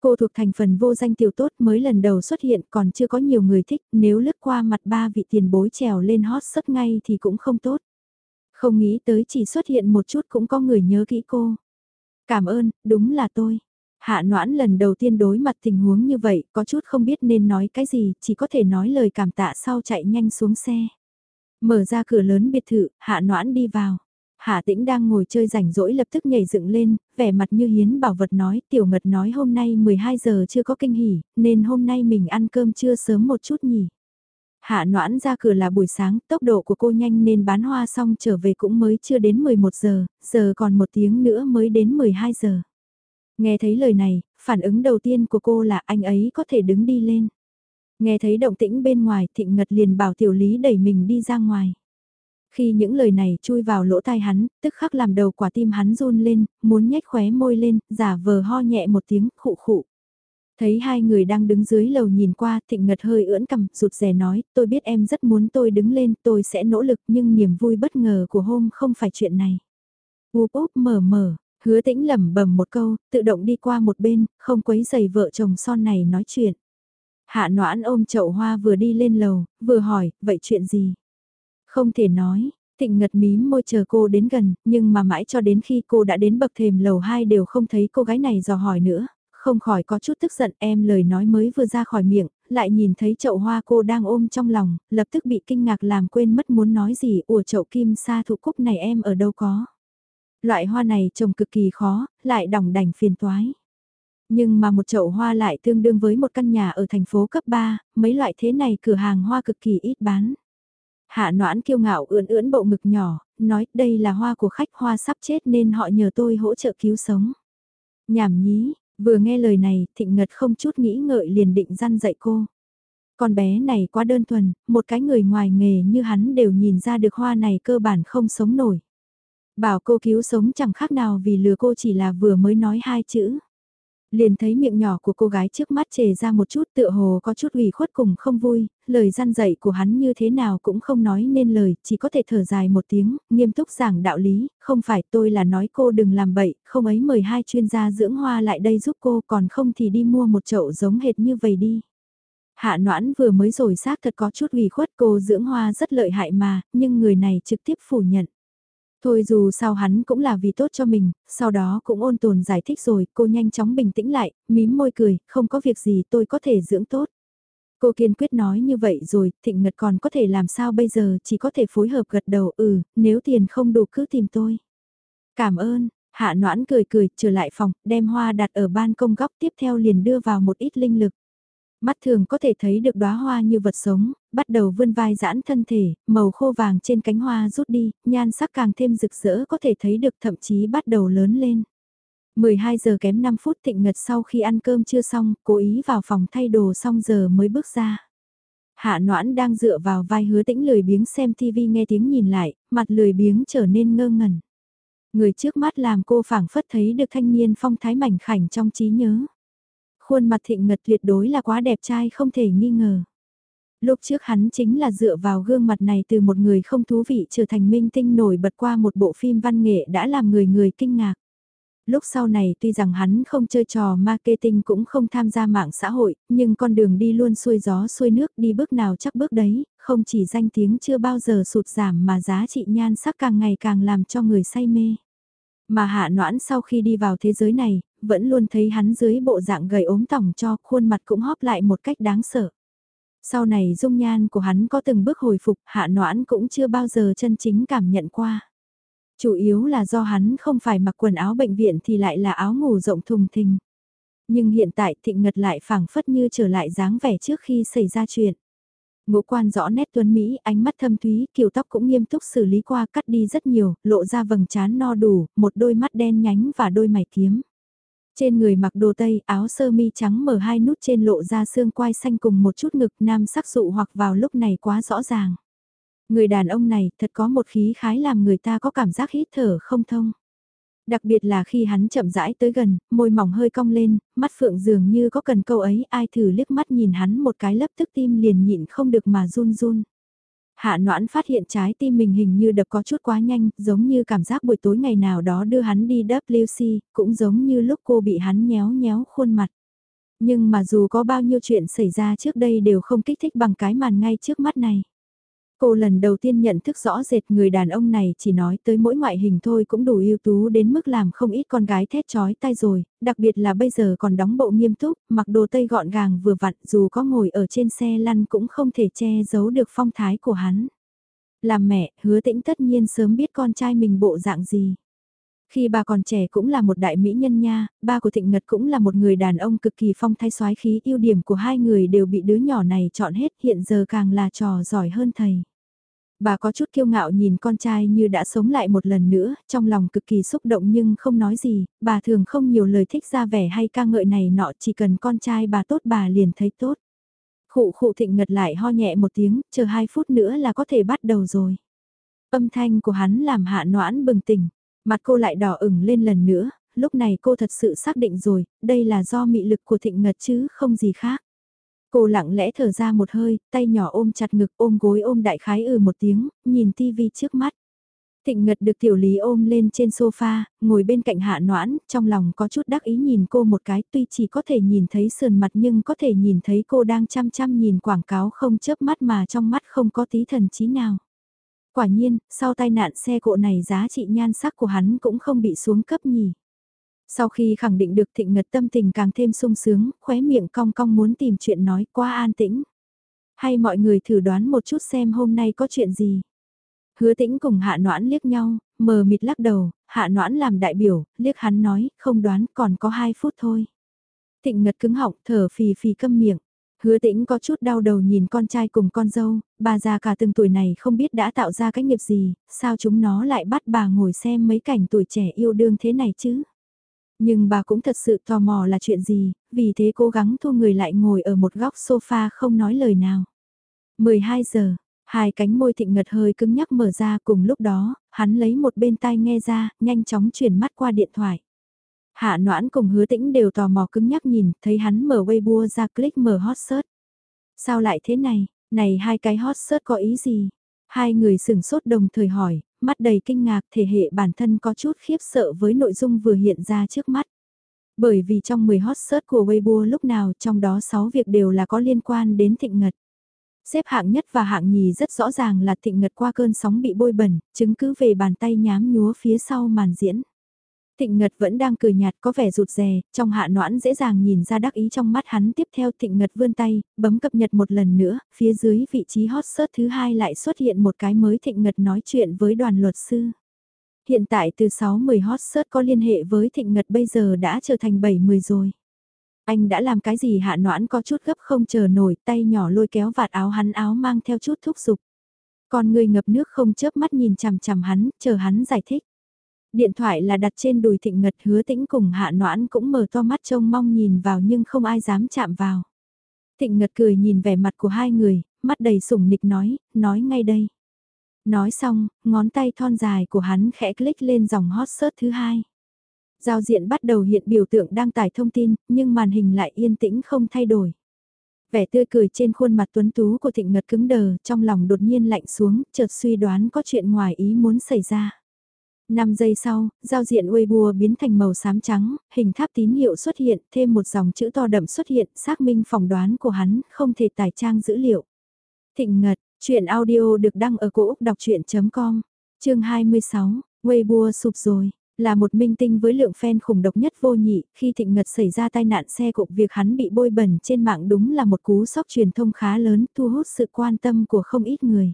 Cô thuộc thành phần vô danh tiểu tốt mới lần đầu xuất hiện còn chưa có nhiều người thích, nếu lướt qua mặt ba vị tiền bối trèo lên hot search ngay thì cũng không tốt. Không nghĩ tới chỉ xuất hiện một chút cũng có người nhớ kỹ cô. Cảm ơn, đúng là tôi. Hạ noãn lần đầu tiên đối mặt tình huống như vậy, có chút không biết nên nói cái gì, chỉ có thể nói lời cảm tạ sau chạy nhanh xuống xe. Mở ra cửa lớn biệt thự, hạ noãn đi vào. Hạ tĩnh đang ngồi chơi rảnh rỗi lập tức nhảy dựng lên, vẻ mặt như hiến bảo vật nói, tiểu ngật nói hôm nay 12 giờ chưa có kinh hỉ, nên hôm nay mình ăn cơm trưa sớm một chút nhỉ. Hạ noãn ra cửa là buổi sáng, tốc độ của cô nhanh nên bán hoa xong trở về cũng mới chưa đến 11 giờ, giờ còn một tiếng nữa mới đến 12 giờ. Nghe thấy lời này, phản ứng đầu tiên của cô là anh ấy có thể đứng đi lên. Nghe thấy động tĩnh bên ngoài thịnh ngật liền bảo tiểu lý đẩy mình đi ra ngoài. Khi những lời này chui vào lỗ tai hắn, tức khắc làm đầu quả tim hắn run lên, muốn nhếch khóe môi lên, giả vờ ho nhẹ một tiếng, khụ khụ. Thấy hai người đang đứng dưới lầu nhìn qua, thịnh ngật hơi ưỡn cầm, rụt rè nói, tôi biết em rất muốn tôi đứng lên, tôi sẽ nỗ lực, nhưng niềm vui bất ngờ của hôm không phải chuyện này. Úp úp mở mở, hứa tĩnh lẩm bẩm một câu, tự động đi qua một bên, không quấy giày vợ chồng son này nói chuyện. Hạ noãn ôm chậu hoa vừa đi lên lầu, vừa hỏi, vậy chuyện gì? Không thể nói, Thịnh ngật mím môi chờ cô đến gần, nhưng mà mãi cho đến khi cô đã đến bậc thềm lầu 2 đều không thấy cô gái này dò hỏi nữa, không khỏi có chút tức giận em lời nói mới vừa ra khỏi miệng, lại nhìn thấy chậu hoa cô đang ôm trong lòng, lập tức bị kinh ngạc làm quên mất muốn nói gì, ủa chậu kim sa thụ cúc này em ở đâu có. Loại hoa này trồng cực kỳ khó, lại đỏng đành phiền toái. Nhưng mà một chậu hoa lại tương đương với một căn nhà ở thành phố cấp 3, mấy loại thế này cửa hàng hoa cực kỳ ít bán. Hạ noãn kiêu ngạo ưỡn ưỡn bộ ngực nhỏ, nói đây là hoa của khách hoa sắp chết nên họ nhờ tôi hỗ trợ cứu sống. Nhảm nhí, vừa nghe lời này, thịnh ngật không chút nghĩ ngợi liền định răn dạy cô. Con bé này quá đơn thuần, một cái người ngoài nghề như hắn đều nhìn ra được hoa này cơ bản không sống nổi. Bảo cô cứu sống chẳng khác nào vì lừa cô chỉ là vừa mới nói hai chữ. Liền thấy miệng nhỏ của cô gái trước mắt chề ra một chút tựa hồ có chút ủy khuất cùng không vui, lời gian dạy của hắn như thế nào cũng không nói nên lời, chỉ có thể thở dài một tiếng, nghiêm túc giảng đạo lý, không phải tôi là nói cô đừng làm bậy, không ấy mời hai chuyên gia dưỡng hoa lại đây giúp cô còn không thì đi mua một chậu giống hệt như vậy đi. Hạ noãn vừa mới rồi xác thật có chút ủy khuất cô dưỡng hoa rất lợi hại mà, nhưng người này trực tiếp phủ nhận. Thôi dù sao hắn cũng là vì tốt cho mình, sau đó cũng ôn tồn giải thích rồi, cô nhanh chóng bình tĩnh lại, mím môi cười, không có việc gì tôi có thể dưỡng tốt. Cô kiên quyết nói như vậy rồi, thịnh ngật còn có thể làm sao bây giờ, chỉ có thể phối hợp gật đầu, ừ, nếu tiền không đủ cứ tìm tôi. Cảm ơn, hạ noãn cười cười, trở lại phòng, đem hoa đặt ở ban công góc tiếp theo liền đưa vào một ít linh lực. Mắt thường có thể thấy được đóa hoa như vật sống, bắt đầu vươn vai giãn thân thể, màu khô vàng trên cánh hoa rút đi, nhan sắc càng thêm rực rỡ có thể thấy được thậm chí bắt đầu lớn lên. 12 giờ kém 5 phút thịnh ngật sau khi ăn cơm chưa xong, cố ý vào phòng thay đồ xong giờ mới bước ra. Hạ noãn đang dựa vào vai hứa tĩnh lười biếng xem TV nghe tiếng nhìn lại, mặt lười biếng trở nên ngơ ngẩn. Người trước mắt làm cô phảng phất thấy được thanh niên phong thái mảnh khảnh trong trí nhớ. Khuôn mặt thịnh ngật tuyệt đối là quá đẹp trai không thể nghi ngờ. Lúc trước hắn chính là dựa vào gương mặt này từ một người không thú vị trở thành minh tinh nổi bật qua một bộ phim văn nghệ đã làm người người kinh ngạc. Lúc sau này tuy rằng hắn không chơi trò marketing cũng không tham gia mạng xã hội, nhưng con đường đi luôn xuôi gió xuôi nước đi bước nào chắc bước đấy, không chỉ danh tiếng chưa bao giờ sụt giảm mà giá trị nhan sắc càng ngày càng làm cho người say mê. Mà hạ noãn sau khi đi vào thế giới này, vẫn luôn thấy hắn dưới bộ dạng gầy ốm tỏng cho khuôn mặt cũng hóp lại một cách đáng sợ. Sau này dung nhan của hắn có từng bước hồi phục hạ noãn cũng chưa bao giờ chân chính cảm nhận qua. Chủ yếu là do hắn không phải mặc quần áo bệnh viện thì lại là áo ngủ rộng thùng thình. Nhưng hiện tại thịnh ngật lại phảng phất như trở lại dáng vẻ trước khi xảy ra chuyện. Ngũ quan rõ nét tuấn Mỹ, ánh mắt thâm thúy, kiểu tóc cũng nghiêm túc xử lý qua cắt đi rất nhiều, lộ ra vầng trán no đủ, một đôi mắt đen nhánh và đôi mày kiếm. Trên người mặc đồ tây, áo sơ mi trắng mở hai nút trên lộ ra xương quai xanh cùng một chút ngực nam sắc dụ hoặc vào lúc này quá rõ ràng. Người đàn ông này thật có một khí khái làm người ta có cảm giác hít thở không thông. Đặc biệt là khi hắn chậm rãi tới gần, môi mỏng hơi cong lên, mắt phượng dường như có cần câu ấy, ai thử liếc mắt nhìn hắn một cái lập tức tim liền nhịn không được mà run run. Hạ noãn phát hiện trái tim mình hình như đập có chút quá nhanh, giống như cảm giác buổi tối ngày nào đó đưa hắn đi WC, cũng giống như lúc cô bị hắn nhéo nhéo khuôn mặt. Nhưng mà dù có bao nhiêu chuyện xảy ra trước đây đều không kích thích bằng cái màn ngay trước mắt này. Cô lần đầu tiên nhận thức rõ rệt người đàn ông này chỉ nói tới mỗi ngoại hình thôi cũng đủ ưu tú đến mức làm không ít con gái thét chói tai rồi, đặc biệt là bây giờ còn đóng bộ nghiêm túc, mặc đồ tây gọn gàng vừa vặn dù có ngồi ở trên xe lăn cũng không thể che giấu được phong thái của hắn. Làm mẹ, hứa tĩnh tất nhiên sớm biết con trai mình bộ dạng gì. Khi bà còn trẻ cũng là một đại mỹ nhân nha, ba của Thịnh Ngật cũng là một người đàn ông cực kỳ phong thái soái khí, ưu điểm của hai người đều bị đứa nhỏ này chọn hết, hiện giờ càng là trò giỏi hơn thầy. Bà có chút kiêu ngạo nhìn con trai như đã sống lại một lần nữa, trong lòng cực kỳ xúc động nhưng không nói gì, bà thường không nhiều lời thích ra vẻ hay ca ngợi này nọ chỉ cần con trai bà tốt bà liền thấy tốt. Khụ khụ thịnh ngật lại ho nhẹ một tiếng, chờ hai phút nữa là có thể bắt đầu rồi. Âm thanh của hắn làm hạ noãn bừng tỉnh, mặt cô lại đỏ ửng lên lần nữa, lúc này cô thật sự xác định rồi, đây là do mị lực của thịnh ngật chứ không gì khác. Cô lặng lẽ thở ra một hơi, tay nhỏ ôm chặt ngực ôm gối ôm đại khái ừ một tiếng, nhìn tivi trước mắt. Thịnh Ngật được tiểu lý ôm lên trên sofa, ngồi bên cạnh hạ noãn, trong lòng có chút đắc ý nhìn cô một cái tuy chỉ có thể nhìn thấy sườn mặt nhưng có thể nhìn thấy cô đang chăm chăm nhìn quảng cáo không chớp mắt mà trong mắt không có tí thần trí nào. Quả nhiên, sau tai nạn xe cộ này giá trị nhan sắc của hắn cũng không bị xuống cấp nhỉ. Sau khi khẳng định được thịnh ngật tâm tình càng thêm sung sướng, khóe miệng cong cong muốn tìm chuyện nói qua an tĩnh. Hay mọi người thử đoán một chút xem hôm nay có chuyện gì. Hứa tĩnh cùng hạ noãn liếc nhau, mờ mịt lắc đầu, hạ noãn làm đại biểu, liếc hắn nói, không đoán còn có 2 phút thôi. Thịnh ngật cứng họng, thở phì phì câm miệng. Hứa tĩnh có chút đau đầu nhìn con trai cùng con dâu, bà già cả từng tuổi này không biết đã tạo ra cái nghiệp gì, sao chúng nó lại bắt bà ngồi xem mấy cảnh tuổi trẻ yêu đương thế này chứ. Nhưng bà cũng thật sự tò mò là chuyện gì, vì thế cố gắng thu người lại ngồi ở một góc sofa không nói lời nào. 12 giờ, hai cánh môi thịnh ngật hơi cứng nhắc mở ra cùng lúc đó, hắn lấy một bên tai nghe ra, nhanh chóng chuyển mắt qua điện thoại. Hạ noãn cùng hứa tĩnh đều tò mò cứng nhắc nhìn, thấy hắn mở Weibo ra click mở hot search. Sao lại thế này, này hai cái hot search có ý gì? Hai người sừng sốt đồng thời hỏi, mắt đầy kinh ngạc thể hệ bản thân có chút khiếp sợ với nội dung vừa hiện ra trước mắt. Bởi vì trong 10 hot search của Weibo lúc nào trong đó 6 việc đều là có liên quan đến thịnh ngật. Xếp hạng nhất và hạng nhì rất rõ ràng là thịnh ngật qua cơn sóng bị bôi bẩn, chứng cứ về bàn tay nhám nhúa phía sau màn diễn. Thịnh Ngật vẫn đang cười nhạt có vẻ rụt rè, trong hạ noãn dễ dàng nhìn ra đắc ý trong mắt hắn tiếp theo Thịnh Ngật vươn tay, bấm cập nhật một lần nữa, phía dưới vị trí hot search thứ hai lại xuất hiện một cái mới Thịnh Ngật nói chuyện với đoàn luật sư. Hiện tại từ 6-10 hot search có liên hệ với Thịnh Ngật bây giờ đã trở thành 7-10 rồi. Anh đã làm cái gì hạ noãn có chút gấp không chờ nổi tay nhỏ lôi kéo vạt áo hắn áo mang theo chút thúc giục. Còn người ngập nước không chớp mắt nhìn chằm chằm hắn, chờ hắn giải thích. Điện thoại là đặt trên đùi thịnh ngật hứa tĩnh cùng hạ noãn cũng mở to mắt trông mong nhìn vào nhưng không ai dám chạm vào. Thịnh ngật cười nhìn vẻ mặt của hai người, mắt đầy sủng nịch nói, nói ngay đây. Nói xong, ngón tay thon dài của hắn khẽ click lên dòng hot search thứ hai. Giao diện bắt đầu hiện biểu tượng đăng tải thông tin, nhưng màn hình lại yên tĩnh không thay đổi. Vẻ tươi cười trên khuôn mặt tuấn tú của thịnh ngật cứng đờ, trong lòng đột nhiên lạnh xuống, chợt suy đoán có chuyện ngoài ý muốn xảy ra. 5 giây sau, giao diện Weibo biến thành màu xám trắng, hình tháp tín hiệu xuất hiện, thêm một dòng chữ to đậm xuất hiện, xác minh phỏng đoán của hắn, không thể tải trang dữ liệu. Thịnh Ngật, chuyện audio được đăng ở cổ Úc đọc chuyện.com, chương 26, Weibo sụp rồi. Là một minh tinh với lượng fan khủng độc nhất vô nhị, khi Thịnh Ngật xảy ra tai nạn xe cục việc hắn bị bôi bẩn trên mạng đúng là một cú sốc truyền thông khá lớn, thu hút sự quan tâm của không ít người.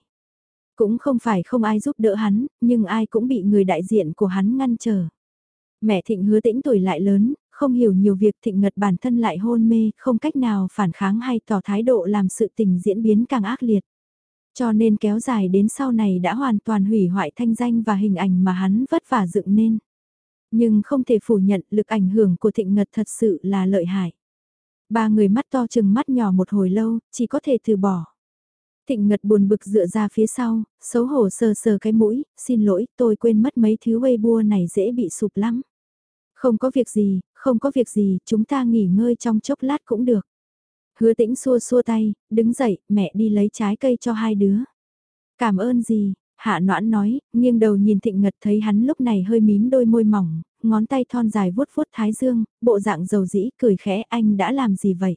Cũng không phải không ai giúp đỡ hắn, nhưng ai cũng bị người đại diện của hắn ngăn trở. Mẹ Thịnh hứa tĩnh tuổi lại lớn, không hiểu nhiều việc Thịnh Ngật bản thân lại hôn mê, không cách nào phản kháng hay tỏ thái độ làm sự tình diễn biến càng ác liệt. Cho nên kéo dài đến sau này đã hoàn toàn hủy hoại thanh danh và hình ảnh mà hắn vất vả dựng nên. Nhưng không thể phủ nhận lực ảnh hưởng của Thịnh Ngật thật sự là lợi hại. Ba người mắt to chừng mắt nhỏ một hồi lâu, chỉ có thể từ bỏ. Thịnh Ngật buồn bực dựa ra phía sau, xấu hổ sờ sờ cái mũi, xin lỗi, tôi quên mất mấy thứ Weibo này dễ bị sụp lắm. Không có việc gì, không có việc gì, chúng ta nghỉ ngơi trong chốc lát cũng được. Hứa tĩnh xua xua tay, đứng dậy, mẹ đi lấy trái cây cho hai đứa. Cảm ơn gì, hạ noãn nói, nghiêng đầu nhìn thịnh ngật thấy hắn lúc này hơi mím đôi môi mỏng, ngón tay thon dài vuốt vuốt thái dương, bộ dạng dầu dĩ cười khẽ anh đã làm gì vậy?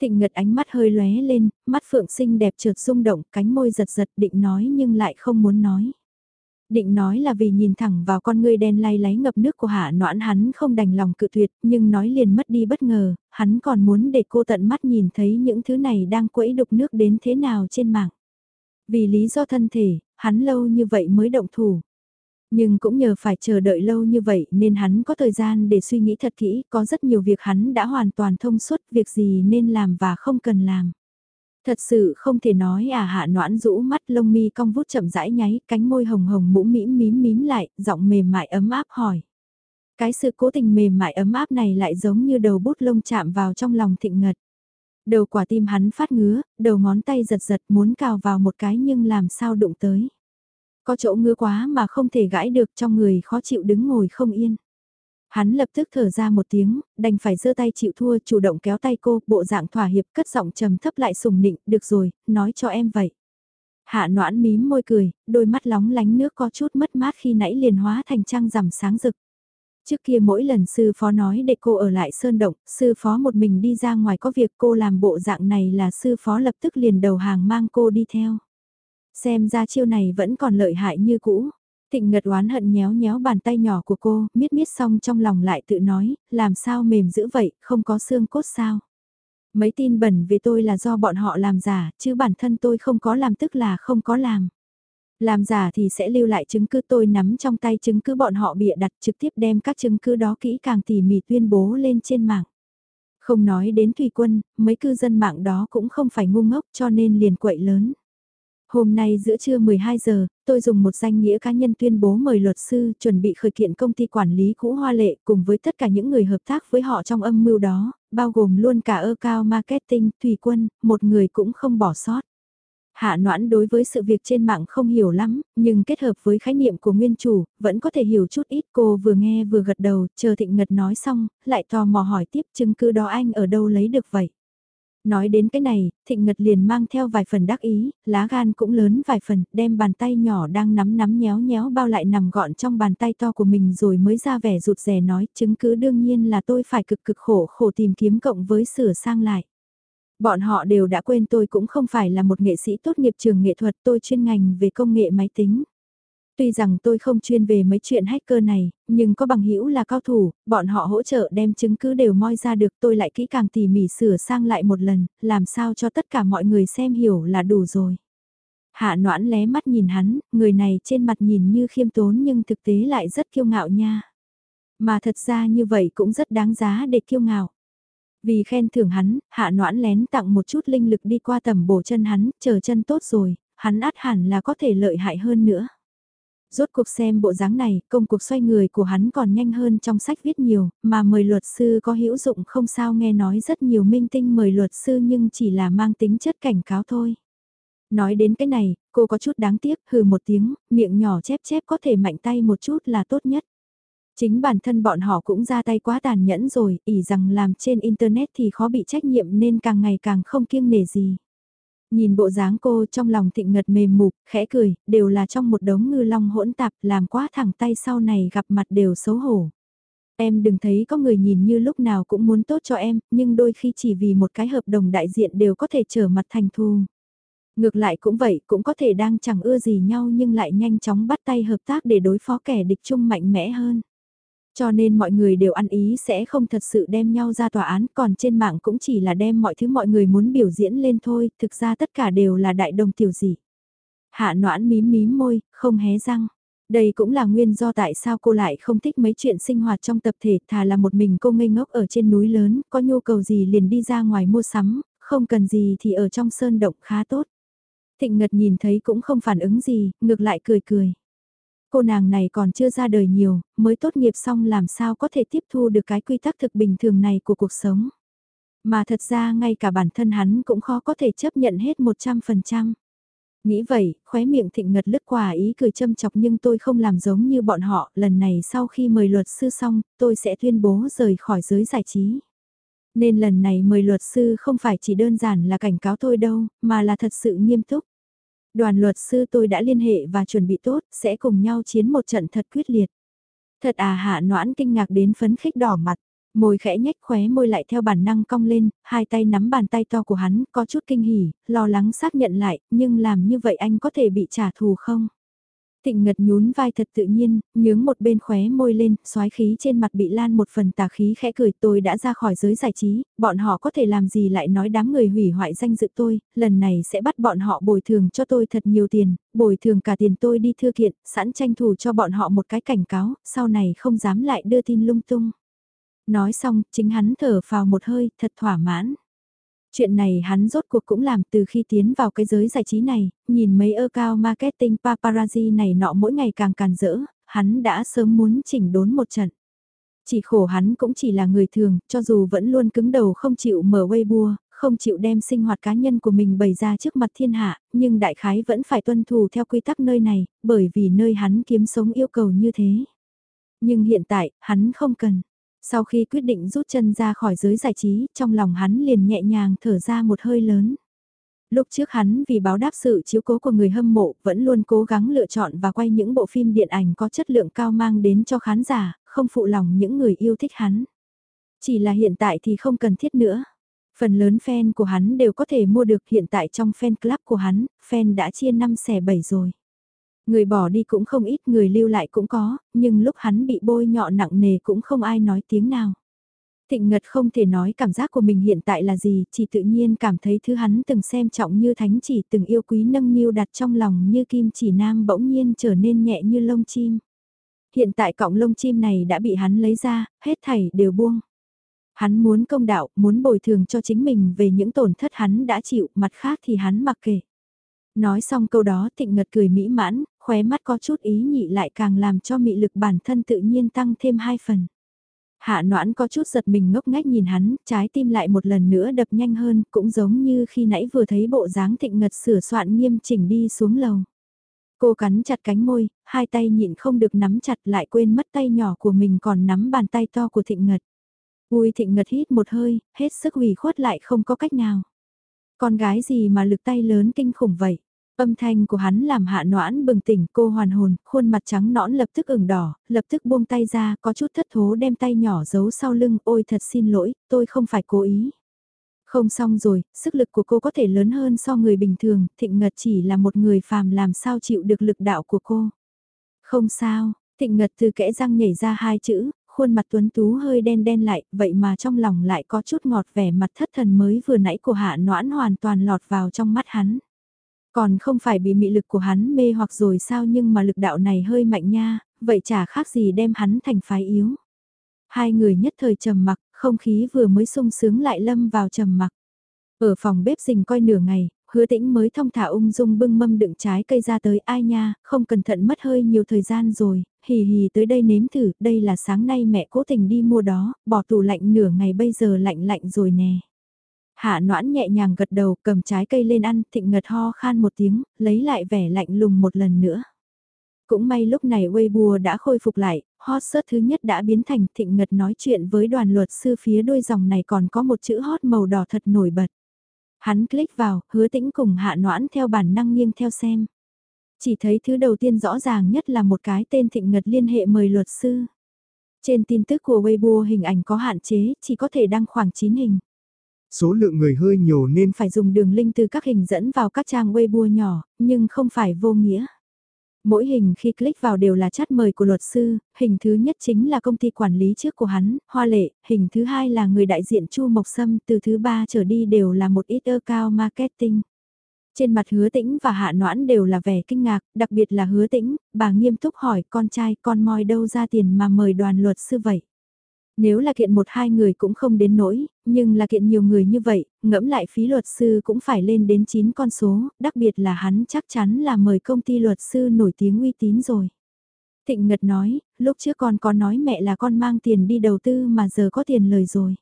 Thịnh ngật ánh mắt hơi lóe lên, mắt phượng xinh đẹp trượt rung động, cánh môi giật giật định nói nhưng lại không muốn nói. Định nói là vì nhìn thẳng vào con ngươi đen lay láy ngập nước của hạ noãn hắn không đành lòng cự tuyệt, nhưng nói liền mất đi bất ngờ, hắn còn muốn để cô tận mắt nhìn thấy những thứ này đang quẫy đục nước đến thế nào trên mạng. Vì lý do thân thể, hắn lâu như vậy mới động thủ. Nhưng cũng nhờ phải chờ đợi lâu như vậy nên hắn có thời gian để suy nghĩ thật kỹ, có rất nhiều việc hắn đã hoàn toàn thông suốt việc gì nên làm và không cần làm. Thật sự không thể nói à hạ noãn rũ mắt lông mi cong vút chậm rãi nháy, cánh môi hồng hồng mũ mĩm mím mím lại, giọng mềm mại ấm áp hỏi. Cái sự cố tình mềm mại ấm áp này lại giống như đầu bút lông chạm vào trong lòng thịnh ngật. Đầu quả tim hắn phát ngứa, đầu ngón tay giật giật muốn cào vào một cái nhưng làm sao đụng tới. Có chỗ ngứa quá mà không thể gãi được trong người khó chịu đứng ngồi không yên. Hắn lập tức thở ra một tiếng, đành phải giơ tay chịu thua chủ động kéo tay cô, bộ dạng thỏa hiệp cất giọng trầm thấp lại sùng nịnh, được rồi, nói cho em vậy. Hạ noãn mím môi cười, đôi mắt lóng lánh nước có chút mất mát khi nãy liền hóa thành trăng rằm sáng rực. Trước kia mỗi lần sư phó nói để cô ở lại sơn động, sư phó một mình đi ra ngoài có việc cô làm bộ dạng này là sư phó lập tức liền đầu hàng mang cô đi theo. Xem ra chiêu này vẫn còn lợi hại như cũ. Thịnh Ngật oán hận nhéo nhéo bàn tay nhỏ của cô, miết miết xong trong lòng lại tự nói, làm sao mềm dữ vậy, không có xương cốt sao. Mấy tin bẩn về tôi là do bọn họ làm giả, chứ bản thân tôi không có làm tức là không có làm. Làm giả thì sẽ lưu lại chứng cứ tôi nắm trong tay chứng cứ bọn họ bịa đặt trực tiếp đem các chứng cứ đó kỹ càng tỉ mỉ tuyên bố lên trên mạng. Không nói đến thủy quân, mấy cư dân mạng đó cũng không phải ngu ngốc cho nên liền quậy lớn. Hôm nay giữa trưa 12 giờ, tôi dùng một danh nghĩa cá nhân tuyên bố mời luật sư chuẩn bị khởi kiện công ty quản lý cũ Hoa Lệ cùng với tất cả những người hợp tác với họ trong âm mưu đó, bao gồm luôn cả ơ cao marketing, thủy quân, một người cũng không bỏ sót. Hạ noãn đối với sự việc trên mạng không hiểu lắm, nhưng kết hợp với khái niệm của nguyên chủ, vẫn có thể hiểu chút ít cô vừa nghe vừa gật đầu, chờ thịnh ngật nói xong, lại tò mò hỏi tiếp chứng cứ đó anh ở đâu lấy được vậy. Nói đến cái này, Thịnh Ngật liền mang theo vài phần đắc ý, lá gan cũng lớn vài phần, đem bàn tay nhỏ đang nắm nắm nhéo nhéo bao lại nằm gọn trong bàn tay to của mình rồi mới ra vẻ rụt rè nói chứng cứ đương nhiên là tôi phải cực cực khổ khổ tìm kiếm cộng với sửa sang lại. Bọn họ đều đã quên tôi cũng không phải là một nghệ sĩ tốt nghiệp trường nghệ thuật tôi chuyên ngành về công nghệ máy tính. Tuy rằng tôi không chuyên về mấy chuyện hacker này, nhưng có bằng hữu là cao thủ, bọn họ hỗ trợ đem chứng cứ đều moi ra được tôi lại kỹ càng tỉ mỉ sửa sang lại một lần, làm sao cho tất cả mọi người xem hiểu là đủ rồi. Hạ noãn lé mắt nhìn hắn, người này trên mặt nhìn như khiêm tốn nhưng thực tế lại rất kiêu ngạo nha. Mà thật ra như vậy cũng rất đáng giá để kiêu ngạo. Vì khen thưởng hắn, hạ noãn lén tặng một chút linh lực đi qua tầm bổ chân hắn, chờ chân tốt rồi, hắn át hẳn là có thể lợi hại hơn nữa. Rốt cuộc xem bộ dáng này, công cuộc xoay người của hắn còn nhanh hơn trong sách viết nhiều, mà mời luật sư có hữu dụng không sao nghe nói rất nhiều minh tinh mời luật sư nhưng chỉ là mang tính chất cảnh cáo thôi. Nói đến cái này, cô có chút đáng tiếc, hừ một tiếng, miệng nhỏ chép chép có thể mạnh tay một chút là tốt nhất. Chính bản thân bọn họ cũng ra tay quá tàn nhẫn rồi, ỉ rằng làm trên Internet thì khó bị trách nhiệm nên càng ngày càng không kiêng nể gì. Nhìn bộ dáng cô trong lòng thịnh ngật mềm mục, khẽ cười, đều là trong một đống ngư long hỗn tạp làm quá thẳng tay sau này gặp mặt đều xấu hổ. Em đừng thấy có người nhìn như lúc nào cũng muốn tốt cho em, nhưng đôi khi chỉ vì một cái hợp đồng đại diện đều có thể trở mặt thành thù. Ngược lại cũng vậy, cũng có thể đang chẳng ưa gì nhau nhưng lại nhanh chóng bắt tay hợp tác để đối phó kẻ địch chung mạnh mẽ hơn. Cho nên mọi người đều ăn ý sẽ không thật sự đem nhau ra tòa án, còn trên mạng cũng chỉ là đem mọi thứ mọi người muốn biểu diễn lên thôi, thực ra tất cả đều là đại đồng tiểu dị. Hạ noãn mím mím môi, không hé răng. Đây cũng là nguyên do tại sao cô lại không thích mấy chuyện sinh hoạt trong tập thể, thà là một mình cô ngây ngốc ở trên núi lớn, có nhu cầu gì liền đi ra ngoài mua sắm, không cần gì thì ở trong sơn động khá tốt. Thịnh Ngật nhìn thấy cũng không phản ứng gì, ngược lại cười cười. Cô nàng này còn chưa ra đời nhiều, mới tốt nghiệp xong làm sao có thể tiếp thu được cái quy tắc thực bình thường này của cuộc sống. Mà thật ra ngay cả bản thân hắn cũng khó có thể chấp nhận hết 100%. Nghĩ vậy, khóe miệng thịnh ngật lứt quả ý cười châm chọc nhưng tôi không làm giống như bọn họ, lần này sau khi mời luật sư xong, tôi sẽ tuyên bố rời khỏi giới giải trí. Nên lần này mời luật sư không phải chỉ đơn giản là cảnh cáo tôi đâu, mà là thật sự nghiêm túc. Đoàn luật sư tôi đã liên hệ và chuẩn bị tốt, sẽ cùng nhau chiến một trận thật quyết liệt. Thật à hạ noãn kinh ngạc đến phấn khích đỏ mặt. Môi khẽ nhếch khóe môi lại theo bản năng cong lên, hai tay nắm bàn tay to của hắn, có chút kinh hỉ, lo lắng xác nhận lại, nhưng làm như vậy anh có thể bị trả thù không? Tịnh ngật nhún vai thật tự nhiên, nhướng một bên khóe môi lên, xoái khí trên mặt bị lan một phần tà khí khẽ cười tôi đã ra khỏi giới giải trí, bọn họ có thể làm gì lại nói đám người hủy hoại danh dự tôi, lần này sẽ bắt bọn họ bồi thường cho tôi thật nhiều tiền, bồi thường cả tiền tôi đi thư kiện, sẵn tranh thủ cho bọn họ một cái cảnh cáo, sau này không dám lại đưa tin lung tung. Nói xong, chính hắn thở vào một hơi, thật thỏa mãn. Chuyện này hắn rốt cuộc cũng làm từ khi tiến vào cái giới giải trí này, nhìn mấy ơ cao marketing paparazzi này nọ mỗi ngày càng càn rỡ, hắn đã sớm muốn chỉnh đốn một trận. Chỉ khổ hắn cũng chỉ là người thường, cho dù vẫn luôn cứng đầu không chịu mở Weibo, không chịu đem sinh hoạt cá nhân của mình bày ra trước mặt thiên hạ, nhưng đại khái vẫn phải tuân thủ theo quy tắc nơi này, bởi vì nơi hắn kiếm sống yêu cầu như thế. Nhưng hiện tại, hắn không cần. Sau khi quyết định rút chân ra khỏi giới giải trí, trong lòng hắn liền nhẹ nhàng thở ra một hơi lớn. Lúc trước hắn vì báo đáp sự chiếu cố của người hâm mộ vẫn luôn cố gắng lựa chọn và quay những bộ phim điện ảnh có chất lượng cao mang đến cho khán giả, không phụ lòng những người yêu thích hắn. Chỉ là hiện tại thì không cần thiết nữa. Phần lớn fan của hắn đều có thể mua được hiện tại trong fan club của hắn, fan đã chia 5 xẻ 7 rồi. Người bỏ đi cũng không ít, người lưu lại cũng có, nhưng lúc hắn bị bôi nhọ nặng nề cũng không ai nói tiếng nào. Thịnh Ngật không thể nói cảm giác của mình hiện tại là gì, chỉ tự nhiên cảm thấy thứ hắn từng xem trọng như thánh chỉ từng yêu quý nâng niu đặt trong lòng như kim chỉ nam bỗng nhiên trở nên nhẹ như lông chim. Hiện tại cọng lông chim này đã bị hắn lấy ra, hết thảy đều buông. Hắn muốn công đạo, muốn bồi thường cho chính mình về những tổn thất hắn đã chịu, mặt khác thì hắn mặc kệ. Nói xong câu đó thịnh ngật cười mỹ mãn, khóe mắt có chút ý nhị lại càng làm cho mị lực bản thân tự nhiên tăng thêm hai phần. Hạ noãn có chút giật mình ngốc ngách nhìn hắn, trái tim lại một lần nữa đập nhanh hơn, cũng giống như khi nãy vừa thấy bộ dáng thịnh ngật sửa soạn nghiêm chỉnh đi xuống lầu. Cô cắn chặt cánh môi, hai tay nhịn không được nắm chặt lại quên mất tay nhỏ của mình còn nắm bàn tay to của thịnh ngật. Ui thịnh ngật hít một hơi, hết sức hủy khuất lại không có cách nào. Con gái gì mà lực tay lớn kinh khủng vậy? Âm thanh của hắn làm hạ noãn bừng tỉnh cô hoàn hồn, khuôn mặt trắng nõn lập tức ửng đỏ, lập tức buông tay ra, có chút thất thố đem tay nhỏ giấu sau lưng, ôi thật xin lỗi, tôi không phải cố ý. Không xong rồi, sức lực của cô có thể lớn hơn so người bình thường, thịnh ngật chỉ là một người phàm làm sao chịu được lực đạo của cô. Không sao, thịnh ngật từ kẽ răng nhảy ra hai chữ, khuôn mặt tuấn tú hơi đen đen lại, vậy mà trong lòng lại có chút ngọt vẻ mặt thất thần mới vừa nãy của hạ noãn hoàn toàn lọt vào trong mắt hắn. Còn không phải bị mị lực của hắn mê hoặc rồi sao nhưng mà lực đạo này hơi mạnh nha, vậy chả khác gì đem hắn thành phái yếu. Hai người nhất thời trầm mặc, không khí vừa mới sung sướng lại lâm vào trầm mặc. Ở phòng bếp rình coi nửa ngày, hứa tĩnh mới thông thả ung dung bưng mâm đựng trái cây ra tới ai nha, không cẩn thận mất hơi nhiều thời gian rồi, hì hì tới đây nếm thử, đây là sáng nay mẹ cố tình đi mua đó, bỏ tủ lạnh nửa ngày bây giờ lạnh lạnh rồi nè. Hạ noãn nhẹ nhàng gật đầu cầm trái cây lên ăn, thịnh ngật ho khan một tiếng, lấy lại vẻ lạnh lùng một lần nữa. Cũng may lúc này Weibo đã khôi phục lại, hot search thứ nhất đã biến thành thịnh ngật nói chuyện với đoàn luật sư phía đuôi dòng này còn có một chữ hot màu đỏ thật nổi bật. Hắn click vào, hứa tĩnh cùng hạ noãn theo bản năng nghiêng theo xem. Chỉ thấy thứ đầu tiên rõ ràng nhất là một cái tên thịnh ngật liên hệ mời luật sư. Trên tin tức của Weibo hình ảnh có hạn chế, chỉ có thể đăng khoảng 9 hình. Số lượng người hơi nhiều nên phải dùng đường link từ các hình dẫn vào các trang Weibo nhỏ, nhưng không phải vô nghĩa. Mỗi hình khi click vào đều là chat mời của luật sư, hình thứ nhất chính là công ty quản lý trước của hắn, Hoa Lệ, hình thứ hai là người đại diện Chu Mộc Sâm, từ thứ ba trở đi đều là một ít ơ cao marketing. Trên mặt hứa tĩnh và hạ noãn đều là vẻ kinh ngạc, đặc biệt là hứa tĩnh, bà nghiêm túc hỏi con trai con moi đâu ra tiền mà mời đoàn luật sư vậy. Nếu là kiện một hai người cũng không đến nỗi, nhưng là kiện nhiều người như vậy, ngẫm lại phí luật sư cũng phải lên đến 9 con số, đặc biệt là hắn chắc chắn là mời công ty luật sư nổi tiếng uy tín rồi. Thịnh Ngật nói, lúc trước con có nói mẹ là con mang tiền đi đầu tư mà giờ có tiền lời rồi.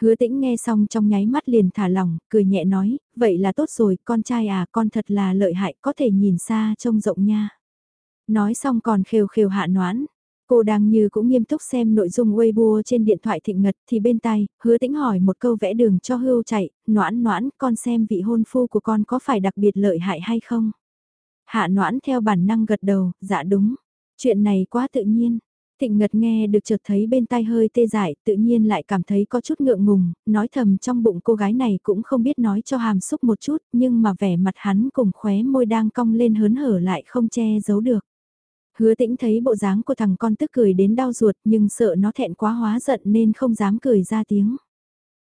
Hứa tĩnh nghe xong trong nháy mắt liền thả lỏng, cười nhẹ nói, vậy là tốt rồi, con trai à, con thật là lợi hại, có thể nhìn xa trông rộng nha. Nói xong còn khều khều hạ noãn. Cô đang như cũng nghiêm túc xem nội dung Weibo trên điện thoại thịnh ngật thì bên tay, hứa tĩnh hỏi một câu vẽ đường cho hưu chạy, noãn noãn, con xem vị hôn phu của con có phải đặc biệt lợi hại hay không? Hạ noãn theo bản năng gật đầu, dạ đúng. Chuyện này quá tự nhiên. Thịnh Ngật nghe được chợt thấy bên tai hơi tê dại, tự nhiên lại cảm thấy có chút ngượng ngùng, nói thầm trong bụng cô gái này cũng không biết nói cho hàm xúc một chút, nhưng mà vẻ mặt hắn cùng khóe môi đang cong lên hớn hở lại không che giấu được. Hứa tĩnh thấy bộ dáng của thằng con tức cười đến đau ruột nhưng sợ nó thẹn quá hóa giận nên không dám cười ra tiếng.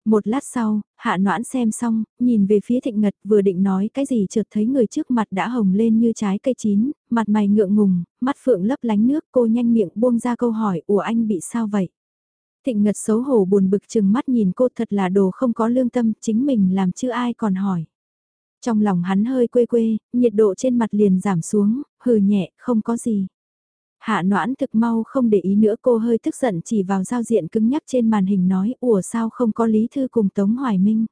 Một lát sau, hạ noãn xem xong, nhìn về phía thịnh ngật vừa định nói cái gì chợt thấy người trước mặt đã hồng lên như trái cây chín, mặt mày ngượng ngùng, mắt phượng lấp lánh nước cô nhanh miệng buông ra câu hỏi ủa anh bị sao vậy? Thịnh ngật xấu hổ buồn bực chừng mắt nhìn cô thật là đồ không có lương tâm chính mình làm chứ ai còn hỏi. Trong lòng hắn hơi quê quê, nhiệt độ trên mặt liền giảm xuống, hừ nhẹ, không có gì. Hạ noãn thực mau không để ý nữa cô hơi tức giận chỉ vào giao diện cứng nhắc trên màn hình nói ủa sao không có Lý Thư cùng Tống Hoài Minh.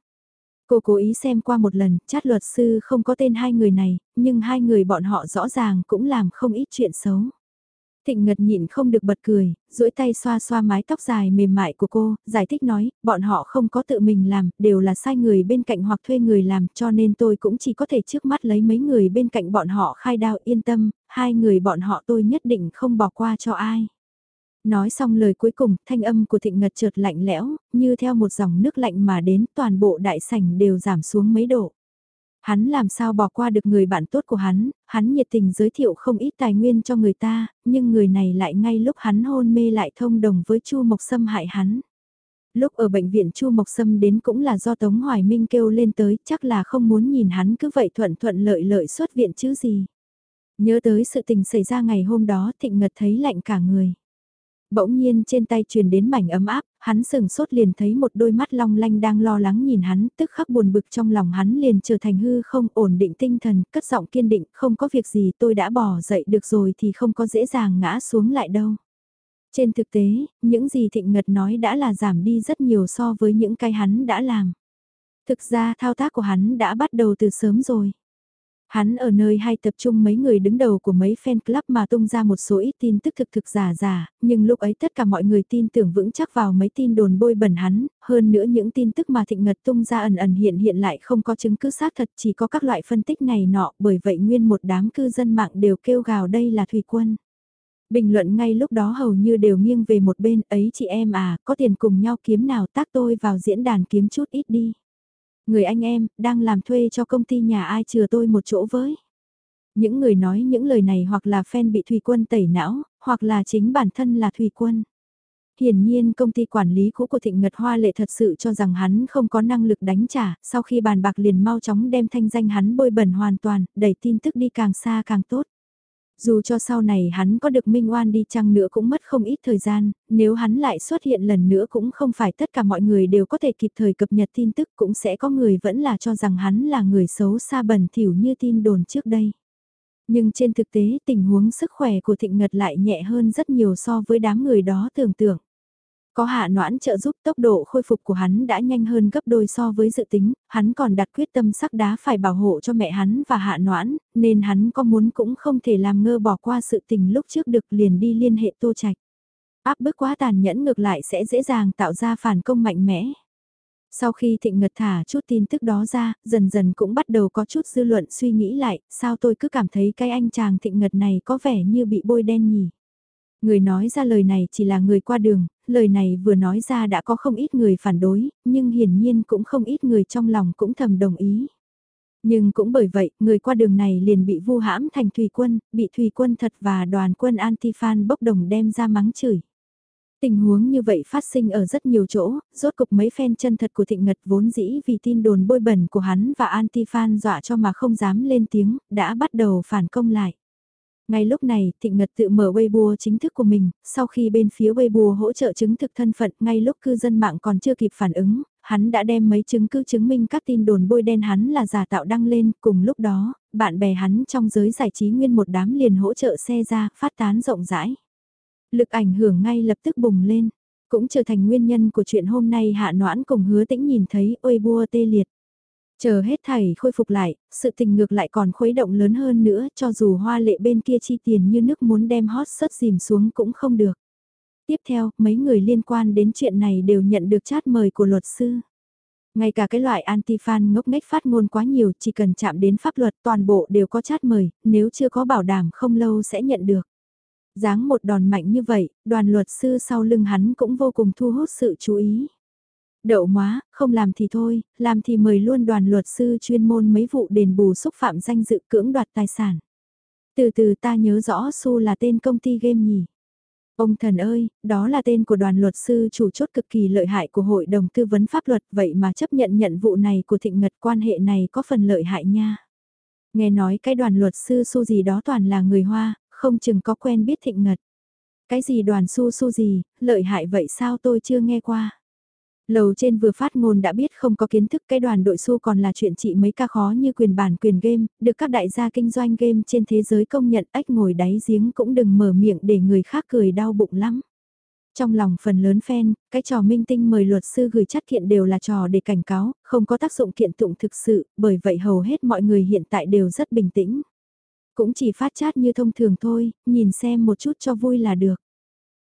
Cô cố ý xem qua một lần, chát luật sư không có tên hai người này, nhưng hai người bọn họ rõ ràng cũng làm không ít chuyện xấu. Thịnh Ngật nhịn không được bật cười, duỗi tay xoa xoa mái tóc dài mềm mại của cô, giải thích nói, bọn họ không có tự mình làm, đều là sai người bên cạnh hoặc thuê người làm, cho nên tôi cũng chỉ có thể trước mắt lấy mấy người bên cạnh bọn họ khai đao yên tâm, hai người bọn họ tôi nhất định không bỏ qua cho ai. Nói xong lời cuối cùng, thanh âm của Thịnh Ngật chợt lạnh lẽo, như theo một dòng nước lạnh mà đến toàn bộ đại sảnh đều giảm xuống mấy độ. Hắn làm sao bỏ qua được người bạn tốt của hắn, hắn nhiệt tình giới thiệu không ít tài nguyên cho người ta, nhưng người này lại ngay lúc hắn hôn mê lại thông đồng với Chu Mộc Sâm hại hắn. Lúc ở bệnh viện Chu Mộc Sâm đến cũng là do Tống Hoài Minh kêu lên tới, chắc là không muốn nhìn hắn cứ vậy thuận thuận lợi lợi xuất viện chứ gì. Nhớ tới sự tình xảy ra ngày hôm đó Thịnh Ngật thấy lạnh cả người. Bỗng nhiên trên tay truyền đến mảnh ấm áp, hắn sừng sốt liền thấy một đôi mắt long lanh đang lo lắng nhìn hắn, tức khắc buồn bực trong lòng hắn liền trở thành hư không ổn định tinh thần, cất giọng kiên định, không có việc gì tôi đã bỏ dậy được rồi thì không có dễ dàng ngã xuống lại đâu. Trên thực tế, những gì Thịnh Ngật nói đã là giảm đi rất nhiều so với những cái hắn đã làm. Thực ra thao tác của hắn đã bắt đầu từ sớm rồi. Hắn ở nơi hay tập trung mấy người đứng đầu của mấy fan club mà tung ra một số ít tin tức thực thực giả giả, nhưng lúc ấy tất cả mọi người tin tưởng vững chắc vào mấy tin đồn bôi bẩn hắn, hơn nữa những tin tức mà thịnh ngật tung ra ẩn ẩn hiện hiện lại không có chứng cứ xác thật chỉ có các loại phân tích này nọ, bởi vậy nguyên một đám cư dân mạng đều kêu gào đây là thủy quân. Bình luận ngay lúc đó hầu như đều nghiêng về một bên ấy chị em à, có tiền cùng nhau kiếm nào tác tôi vào diễn đàn kiếm chút ít đi. Người anh em, đang làm thuê cho công ty nhà ai chừa tôi một chỗ với. Những người nói những lời này hoặc là fan bị Thùy Quân tẩy não, hoặc là chính bản thân là Thùy Quân. Hiển nhiên công ty quản lý cũ của Thịnh Ngật Hoa Lệ thật sự cho rằng hắn không có năng lực đánh trả, sau khi bàn bạc liền mau chóng đem thanh danh hắn bôi bẩn hoàn toàn, đẩy tin tức đi càng xa càng tốt. Dù cho sau này hắn có được minh oan đi chăng nữa cũng mất không ít thời gian, nếu hắn lại xuất hiện lần nữa cũng không phải tất cả mọi người đều có thể kịp thời cập nhật tin tức cũng sẽ có người vẫn là cho rằng hắn là người xấu xa bẩn thỉu như tin đồn trước đây. Nhưng trên thực tế tình huống sức khỏe của Thịnh Ngật lại nhẹ hơn rất nhiều so với đám người đó tưởng tượng. Có hạ noãn trợ giúp tốc độ khôi phục của hắn đã nhanh hơn gấp đôi so với dự tính, hắn còn đặt quyết tâm sắc đá phải bảo hộ cho mẹ hắn và hạ noãn, nên hắn có muốn cũng không thể làm ngơ bỏ qua sự tình lúc trước được liền đi liên hệ tô trạch. Áp bức quá tàn nhẫn ngược lại sẽ dễ dàng tạo ra phản công mạnh mẽ. Sau khi thịnh ngật thả chút tin tức đó ra, dần dần cũng bắt đầu có chút dư luận suy nghĩ lại, sao tôi cứ cảm thấy cái anh chàng thịnh ngật này có vẻ như bị bôi đen nhỉ. Người nói ra lời này chỉ là người qua đường, lời này vừa nói ra đã có không ít người phản đối, nhưng hiển nhiên cũng không ít người trong lòng cũng thầm đồng ý. Nhưng cũng bởi vậy, người qua đường này liền bị vu hãm thành thùy quân, bị thùy quân thật và đoàn quân Antifan bốc đồng đem ra mắng chửi. Tình huống như vậy phát sinh ở rất nhiều chỗ, rốt cục mấy fan chân thật của Thịnh Ngật vốn dĩ vì tin đồn bôi bẩn của hắn và Antifan dọa cho mà không dám lên tiếng, đã bắt đầu phản công lại. Ngay lúc này, Thịnh Ngật tự mở Weibo chính thức của mình, sau khi bên phía Weibo hỗ trợ chứng thực thân phận, ngay lúc cư dân mạng còn chưa kịp phản ứng, hắn đã đem mấy chứng cứ chứng minh các tin đồn bôi đen hắn là giả tạo đăng lên, cùng lúc đó, bạn bè hắn trong giới giải trí nguyên một đám liền hỗ trợ xe ra, phát tán rộng rãi. Lực ảnh hưởng ngay lập tức bùng lên. Cũng trở thành nguyên nhân của chuyện hôm nay hạ noãn cùng hứa tĩnh nhìn thấy ôi bua tê liệt. Chờ hết thảy khôi phục lại, sự tình ngược lại còn khuấy động lớn hơn nữa cho dù hoa lệ bên kia chi tiền như nước muốn đem hot sớt dìm xuống cũng không được. Tiếp theo, mấy người liên quan đến chuyện này đều nhận được chat mời của luật sư. Ngay cả cái loại anti-fan ngốc nghếch phát ngôn quá nhiều chỉ cần chạm đến pháp luật toàn bộ đều có chat mời, nếu chưa có bảo đảm không lâu sẽ nhận được. Giáng một đòn mạnh như vậy, đoàn luật sư sau lưng hắn cũng vô cùng thu hút sự chú ý. Đậu móa, không làm thì thôi, làm thì mời luôn đoàn luật sư chuyên môn mấy vụ đền bù xúc phạm danh dự cưỡng đoạt tài sản. Từ từ ta nhớ rõ Su là tên công ty game nhỉ. Ông thần ơi, đó là tên của đoàn luật sư chủ chốt cực kỳ lợi hại của Hội đồng Tư vấn Pháp luật vậy mà chấp nhận nhận vụ này của thịnh ngật quan hệ này có phần lợi hại nha. Nghe nói cái đoàn luật sư su gì đó toàn là người Hoa, không chừng có quen biết thịnh ngật. Cái gì đoàn su su gì, lợi hại vậy sao tôi chưa nghe qua. Lầu trên vừa phát ngôn đã biết không có kiến thức cái đoàn đội su còn là chuyện trị mấy ca khó như quyền bản quyền game, được các đại gia kinh doanh game trên thế giới công nhận ếch ngồi đáy giếng cũng đừng mở miệng để người khác cười đau bụng lắm. Trong lòng phần lớn fan, cái trò minh tinh mời luật sư gửi chất kiện đều là trò để cảnh cáo, không có tác dụng kiện tụng thực sự, bởi vậy hầu hết mọi người hiện tại đều rất bình tĩnh. Cũng chỉ phát chat như thông thường thôi, nhìn xem một chút cho vui là được.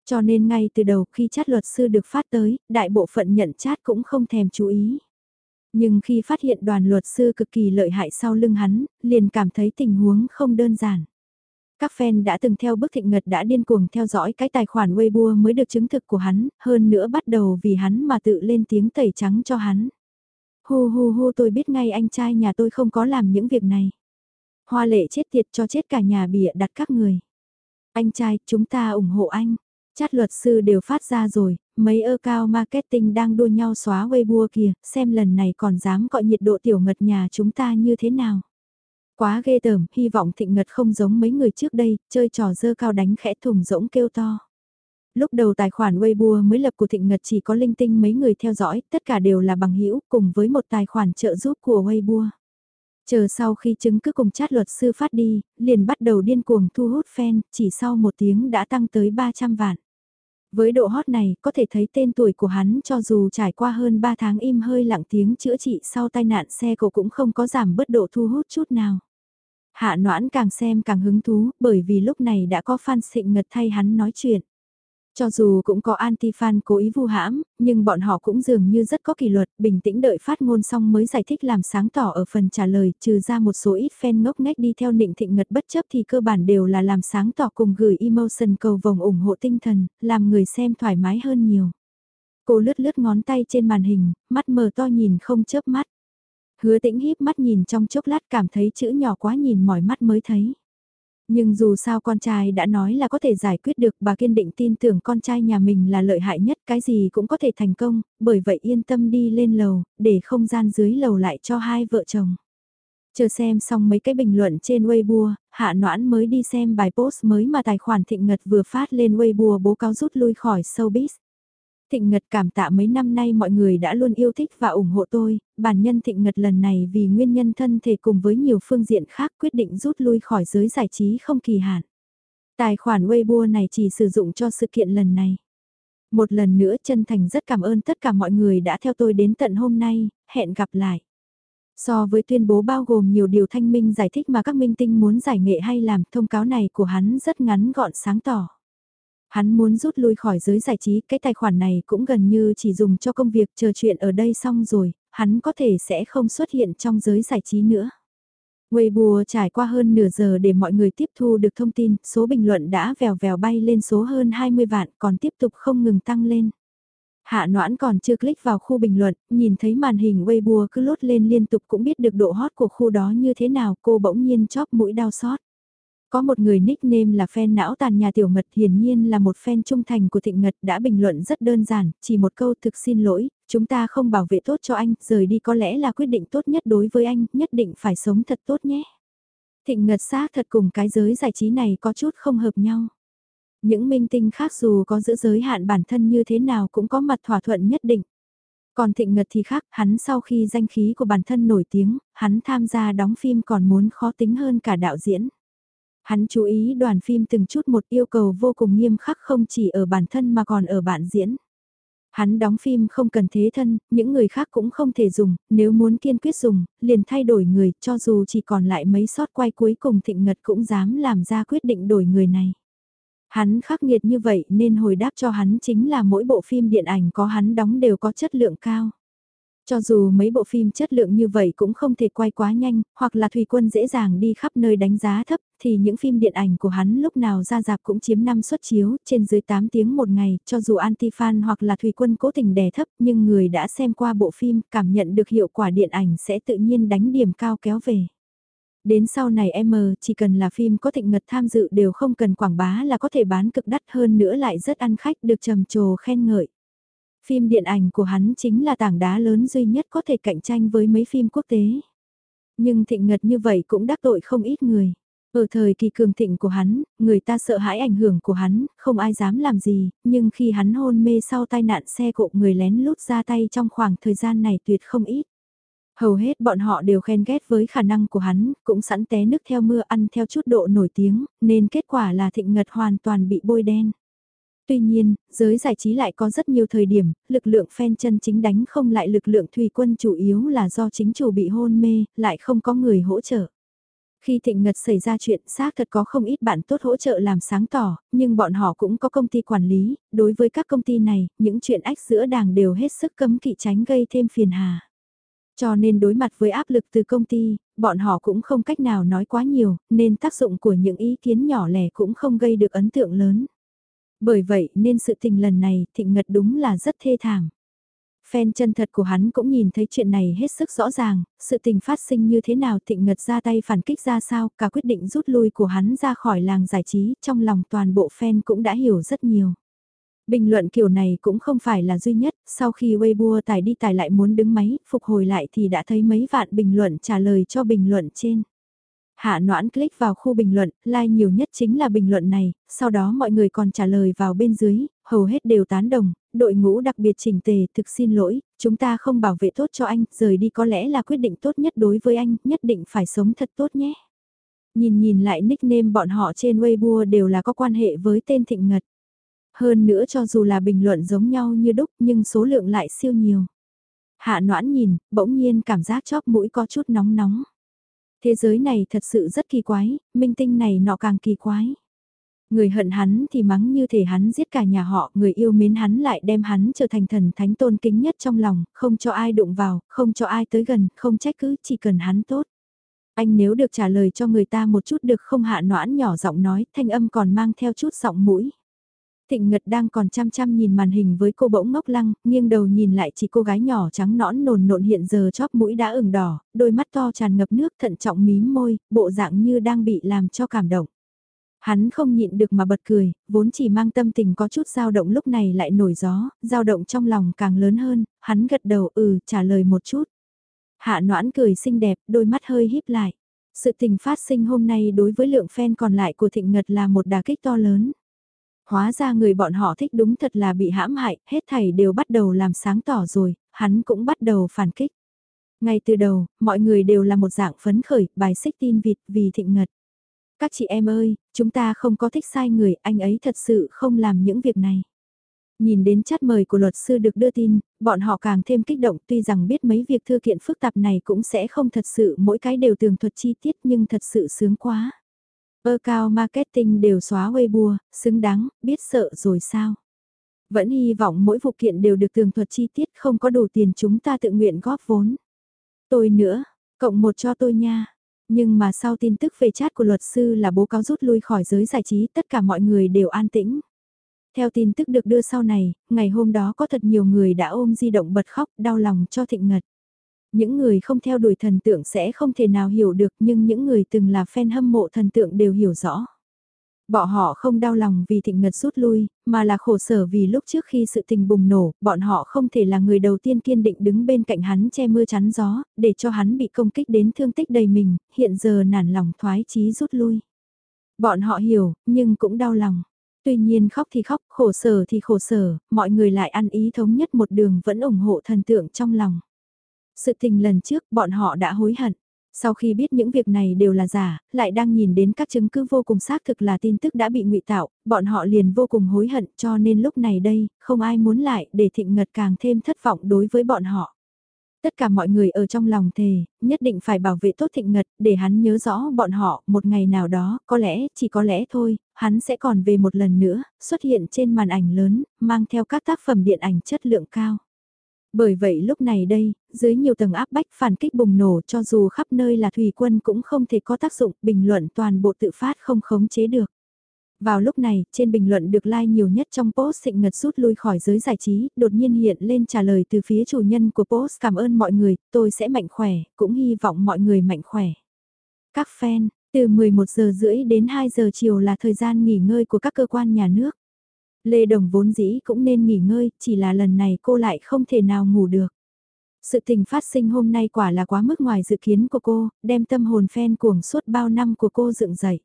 Cho nên ngay từ đầu khi chat luật sư được phát tới, đại bộ phận nhận chat cũng không thèm chú ý. Nhưng khi phát hiện đoàn luật sư cực kỳ lợi hại sau lưng hắn, liền cảm thấy tình huống không đơn giản. Các fan đã từng theo bức thịnh ngật đã điên cuồng theo dõi cái tài khoản Weibo mới được chứng thực của hắn, hơn nữa bắt đầu vì hắn mà tự lên tiếng tẩy trắng cho hắn. Hu hu hu tôi biết ngay anh trai nhà tôi không có làm những việc này. Hoa lệ chết tiệt cho chết cả nhà bịa đặt các người. Anh trai, chúng ta ủng hộ anh. Chát luật sư đều phát ra rồi, mấy ơ cao marketing đang đua nhau xóa Weibo kìa, xem lần này còn dám gọi nhiệt độ tiểu ngật nhà chúng ta như thế nào. Quá ghê tởm, hy vọng thịnh ngật không giống mấy người trước đây, chơi trò dơ cao đánh khẽ thùng rỗng kêu to. Lúc đầu tài khoản Weibo mới lập của thịnh ngật chỉ có linh tinh mấy người theo dõi, tất cả đều là bằng hữu cùng với một tài khoản trợ giúp của Weibo. Chờ sau khi chứng cứ cùng chat luật sư phát đi, liền bắt đầu điên cuồng thu hút fan, chỉ sau một tiếng đã tăng tới 300 vạn. Với độ hot này, có thể thấy tên tuổi của hắn cho dù trải qua hơn 3 tháng im hơi lặng tiếng chữa trị sau tai nạn xe cổ cũng không có giảm bớt độ thu hút chút nào. Hạ noãn càng xem càng hứng thú, bởi vì lúc này đã có fan xịn ngật thay hắn nói chuyện. Cho dù cũng có anti-fan cố ý vu hãm, nhưng bọn họ cũng dường như rất có kỷ luật, bình tĩnh đợi phát ngôn xong mới giải thích làm sáng tỏ ở phần trả lời, trừ ra một số ít fan ngốc nghếch đi theo nịnh thịnh ngật bất chấp thì cơ bản đều là làm sáng tỏ cùng gửi emotion cầu vòng ủng hộ tinh thần, làm người xem thoải mái hơn nhiều. Cô lướt lướt ngón tay trên màn hình, mắt mờ to nhìn không chớp mắt. Hứa tĩnh híp mắt nhìn trong chốc lát cảm thấy chữ nhỏ quá nhìn mỏi mắt mới thấy. Nhưng dù sao con trai đã nói là có thể giải quyết được bà kiên định tin tưởng con trai nhà mình là lợi hại nhất cái gì cũng có thể thành công, bởi vậy yên tâm đi lên lầu, để không gian dưới lầu lại cho hai vợ chồng. Chờ xem xong mấy cái bình luận trên Weibo, Hạ Noãn mới đi xem bài post mới mà tài khoản Thịnh Ngật vừa phát lên Weibo bố cáo rút lui khỏi showbiz. Thịnh Ngật cảm tạ mấy năm nay mọi người đã luôn yêu thích và ủng hộ tôi, bản nhân Thịnh Ngật lần này vì nguyên nhân thân thể cùng với nhiều phương diện khác quyết định rút lui khỏi giới giải trí không kỳ hạn. Tài khoản Weibo này chỉ sử dụng cho sự kiện lần này. Một lần nữa chân thành rất cảm ơn tất cả mọi người đã theo tôi đến tận hôm nay, hẹn gặp lại. So với tuyên bố bao gồm nhiều điều thanh minh giải thích mà các minh tinh muốn giải nghệ hay làm, thông cáo này của hắn rất ngắn gọn sáng tỏ. Hắn muốn rút lui khỏi giới giải trí, cái tài khoản này cũng gần như chỉ dùng cho công việc chờ chuyện ở đây xong rồi, hắn có thể sẽ không xuất hiện trong giới giải trí nữa. Weibo trải qua hơn nửa giờ để mọi người tiếp thu được thông tin, số bình luận đã vèo vèo bay lên số hơn 20 vạn, còn tiếp tục không ngừng tăng lên. Hạ noãn còn chưa click vào khu bình luận, nhìn thấy màn hình Weibo cứ lốt lên liên tục cũng biết được độ hot của khu đó như thế nào, cô bỗng nhiên chóp mũi đau xót. Có một người nickname là fan não tàn nhà tiểu ngật hiển nhiên là một fan trung thành của thịnh ngật đã bình luận rất đơn giản, chỉ một câu thực xin lỗi, chúng ta không bảo vệ tốt cho anh, rời đi có lẽ là quyết định tốt nhất đối với anh, nhất định phải sống thật tốt nhé. Thịnh ngật xác thật cùng cái giới giải trí này có chút không hợp nhau. Những minh tinh khác dù có giữ giới hạn bản thân như thế nào cũng có mặt thỏa thuận nhất định. Còn thịnh ngật thì khác, hắn sau khi danh khí của bản thân nổi tiếng, hắn tham gia đóng phim còn muốn khó tính hơn cả đạo diễn. Hắn chú ý đoàn phim từng chút một yêu cầu vô cùng nghiêm khắc không chỉ ở bản thân mà còn ở bạn diễn. Hắn đóng phim không cần thế thân, những người khác cũng không thể dùng, nếu muốn kiên quyết dùng, liền thay đổi người, cho dù chỉ còn lại mấy sót quay cuối cùng thịnh ngật cũng dám làm ra quyết định đổi người này. Hắn khắc nghiệt như vậy nên hồi đáp cho hắn chính là mỗi bộ phim điện ảnh có hắn đóng đều có chất lượng cao. Cho dù mấy bộ phim chất lượng như vậy cũng không thể quay quá nhanh, hoặc là Thùy Quân dễ dàng đi khắp nơi đánh giá thấp, thì những phim điện ảnh của hắn lúc nào ra dạp cũng chiếm năm suất chiếu, trên dưới 8 tiếng một ngày, cho dù anti-fan hoặc là Thùy Quân cố tình đè thấp, nhưng người đã xem qua bộ phim, cảm nhận được hiệu quả điện ảnh sẽ tự nhiên đánh điểm cao kéo về. Đến sau này em chỉ cần là phim có thịnh ngật tham dự đều không cần quảng bá là có thể bán cực đắt hơn nữa lại rất ăn khách được trầm trồ khen ngợi. Phim điện ảnh của hắn chính là tảng đá lớn duy nhất có thể cạnh tranh với mấy phim quốc tế. Nhưng thịnh ngật như vậy cũng đắc tội không ít người. Ở thời kỳ cường thịnh của hắn, người ta sợ hãi ảnh hưởng của hắn, không ai dám làm gì, nhưng khi hắn hôn mê sau tai nạn xe cộ người lén lút ra tay trong khoảng thời gian này tuyệt không ít. Hầu hết bọn họ đều khen ghét với khả năng của hắn, cũng sẵn té nước theo mưa ăn theo chút độ nổi tiếng, nên kết quả là thịnh ngật hoàn toàn bị bôi đen. Tuy nhiên, giới giải trí lại có rất nhiều thời điểm, lực lượng fan chân chính đánh không lại lực lượng thủy quân chủ yếu là do chính chủ bị hôn mê, lại không có người hỗ trợ. Khi thịnh ngật xảy ra chuyện xác thật có không ít bạn tốt hỗ trợ làm sáng tỏ, nhưng bọn họ cũng có công ty quản lý, đối với các công ty này, những chuyện ách giữa đảng đều hết sức cấm kỵ tránh gây thêm phiền hà. Cho nên đối mặt với áp lực từ công ty, bọn họ cũng không cách nào nói quá nhiều, nên tác dụng của những ý kiến nhỏ lẻ cũng không gây được ấn tượng lớn. Bởi vậy nên sự tình lần này thịnh ngật đúng là rất thê thảm. Fan chân thật của hắn cũng nhìn thấy chuyện này hết sức rõ ràng, sự tình phát sinh như thế nào thịnh ngật ra tay phản kích ra sao, cả quyết định rút lui của hắn ra khỏi làng giải trí, trong lòng toàn bộ fan cũng đã hiểu rất nhiều. Bình luận kiểu này cũng không phải là duy nhất, sau khi Weibo tải đi tải lại muốn đứng máy, phục hồi lại thì đã thấy mấy vạn bình luận trả lời cho bình luận trên. Hạ noãn click vào khu bình luận, like nhiều nhất chính là bình luận này, sau đó mọi người còn trả lời vào bên dưới, hầu hết đều tán đồng, đội ngũ đặc biệt chỉnh tề, thực xin lỗi, chúng ta không bảo vệ tốt cho anh, rời đi có lẽ là quyết định tốt nhất đối với anh, nhất định phải sống thật tốt nhé. Nhìn nhìn lại nickname bọn họ trên Weibo đều là có quan hệ với tên Thịnh Ngật. Hơn nữa cho dù là bình luận giống nhau như đúc nhưng số lượng lại siêu nhiều. Hạ noãn nhìn, bỗng nhiên cảm giác chóp mũi có chút nóng nóng. Thế giới này thật sự rất kỳ quái, minh tinh này nọ càng kỳ quái. Người hận hắn thì mắng như thể hắn giết cả nhà họ, người yêu mến hắn lại đem hắn trở thành thần thánh tôn kính nhất trong lòng, không cho ai đụng vào, không cho ai tới gần, không trách cứ, chỉ cần hắn tốt. Anh nếu được trả lời cho người ta một chút được không hạ noãn nhỏ giọng nói, thanh âm còn mang theo chút giọng mũi. Thịnh Ngật đang còn chăm chăm nhìn màn hình với cô bỗng ngốc lăng, nghiêng đầu nhìn lại chỉ cô gái nhỏ trắng nõn nồn nộn hiện giờ chóp mũi đã ửng đỏ, đôi mắt to tràn ngập nước thận trọng mím môi, bộ dạng như đang bị làm cho cảm động. Hắn không nhịn được mà bật cười, vốn chỉ mang tâm tình có chút dao động lúc này lại nổi gió, dao động trong lòng càng lớn hơn, hắn gật đầu ừ trả lời một chút. Hạ noãn cười xinh đẹp, đôi mắt hơi híp lại. Sự tình phát sinh hôm nay đối với lượng fan còn lại của Thịnh Ngật là một đà kích to lớn. Hóa ra người bọn họ thích đúng thật là bị hãm hại, hết thảy đều bắt đầu làm sáng tỏ rồi, hắn cũng bắt đầu phản kích. Ngay từ đầu, mọi người đều là một dạng phấn khởi, bài xích tin vịt vì thịnh ngật. Các chị em ơi, chúng ta không có thích sai người, anh ấy thật sự không làm những việc này. Nhìn đến chất mời của luật sư được đưa tin, bọn họ càng thêm kích động tuy rằng biết mấy việc thư kiện phức tạp này cũng sẽ không thật sự mỗi cái đều tường thuật chi tiết nhưng thật sự sướng quá. Ơ cao marketing đều xóa Weibo, xứng đáng, biết sợ rồi sao? Vẫn hy vọng mỗi vụ kiện đều được tường thuật chi tiết không có đủ tiền chúng ta tự nguyện góp vốn. Tôi nữa, cộng một cho tôi nha. Nhưng mà sau tin tức về chat của luật sư là bố cáo rút lui khỏi giới giải trí tất cả mọi người đều an tĩnh. Theo tin tức được đưa sau này, ngày hôm đó có thật nhiều người đã ôm di động bật khóc đau lòng cho thịnh ngật. Những người không theo đuổi thần tượng sẽ không thể nào hiểu được nhưng những người từng là fan hâm mộ thần tượng đều hiểu rõ. Bọn họ không đau lòng vì thịnh ngật rút lui, mà là khổ sở vì lúc trước khi sự tình bùng nổ, bọn họ không thể là người đầu tiên kiên định đứng bên cạnh hắn che mưa chắn gió, để cho hắn bị công kích đến thương tích đầy mình, hiện giờ nản lòng thoái chí rút lui. Bọn họ hiểu, nhưng cũng đau lòng. Tuy nhiên khóc thì khóc, khổ sở thì khổ sở, mọi người lại ăn ý thống nhất một đường vẫn ủng hộ thần tượng trong lòng. Sự tình lần trước bọn họ đã hối hận. Sau khi biết những việc này đều là giả, lại đang nhìn đến các chứng cứ vô cùng xác thực là tin tức đã bị ngụy tạo, bọn họ liền vô cùng hối hận cho nên lúc này đây, không ai muốn lại để thịnh ngật càng thêm thất vọng đối với bọn họ. Tất cả mọi người ở trong lòng thề, nhất định phải bảo vệ tốt thịnh ngật, để hắn nhớ rõ bọn họ, một ngày nào đó, có lẽ, chỉ có lẽ thôi, hắn sẽ còn về một lần nữa, xuất hiện trên màn ảnh lớn, mang theo các tác phẩm điện ảnh chất lượng cao. Bởi vậy lúc này đây, dưới nhiều tầng áp bách phản kích bùng nổ cho dù khắp nơi là thủy quân cũng không thể có tác dụng, bình luận toàn bộ tự phát không khống chế được. Vào lúc này, trên bình luận được like nhiều nhất trong post Thịnh Ngật rút lui khỏi giới giải trí, đột nhiên hiện lên trả lời từ phía chủ nhân của post cảm ơn mọi người, tôi sẽ mạnh khỏe, cũng hy vọng mọi người mạnh khỏe. Các fan, từ 11 giờ rưỡi đến 2 giờ chiều là thời gian nghỉ ngơi của các cơ quan nhà nước. Lê Đồng vốn dĩ cũng nên nghỉ ngơi, chỉ là lần này cô lại không thể nào ngủ được. Sự tình phát sinh hôm nay quả là quá mức ngoài dự kiến của cô, đem tâm hồn fan cuồng suốt bao năm của cô dựng dậy.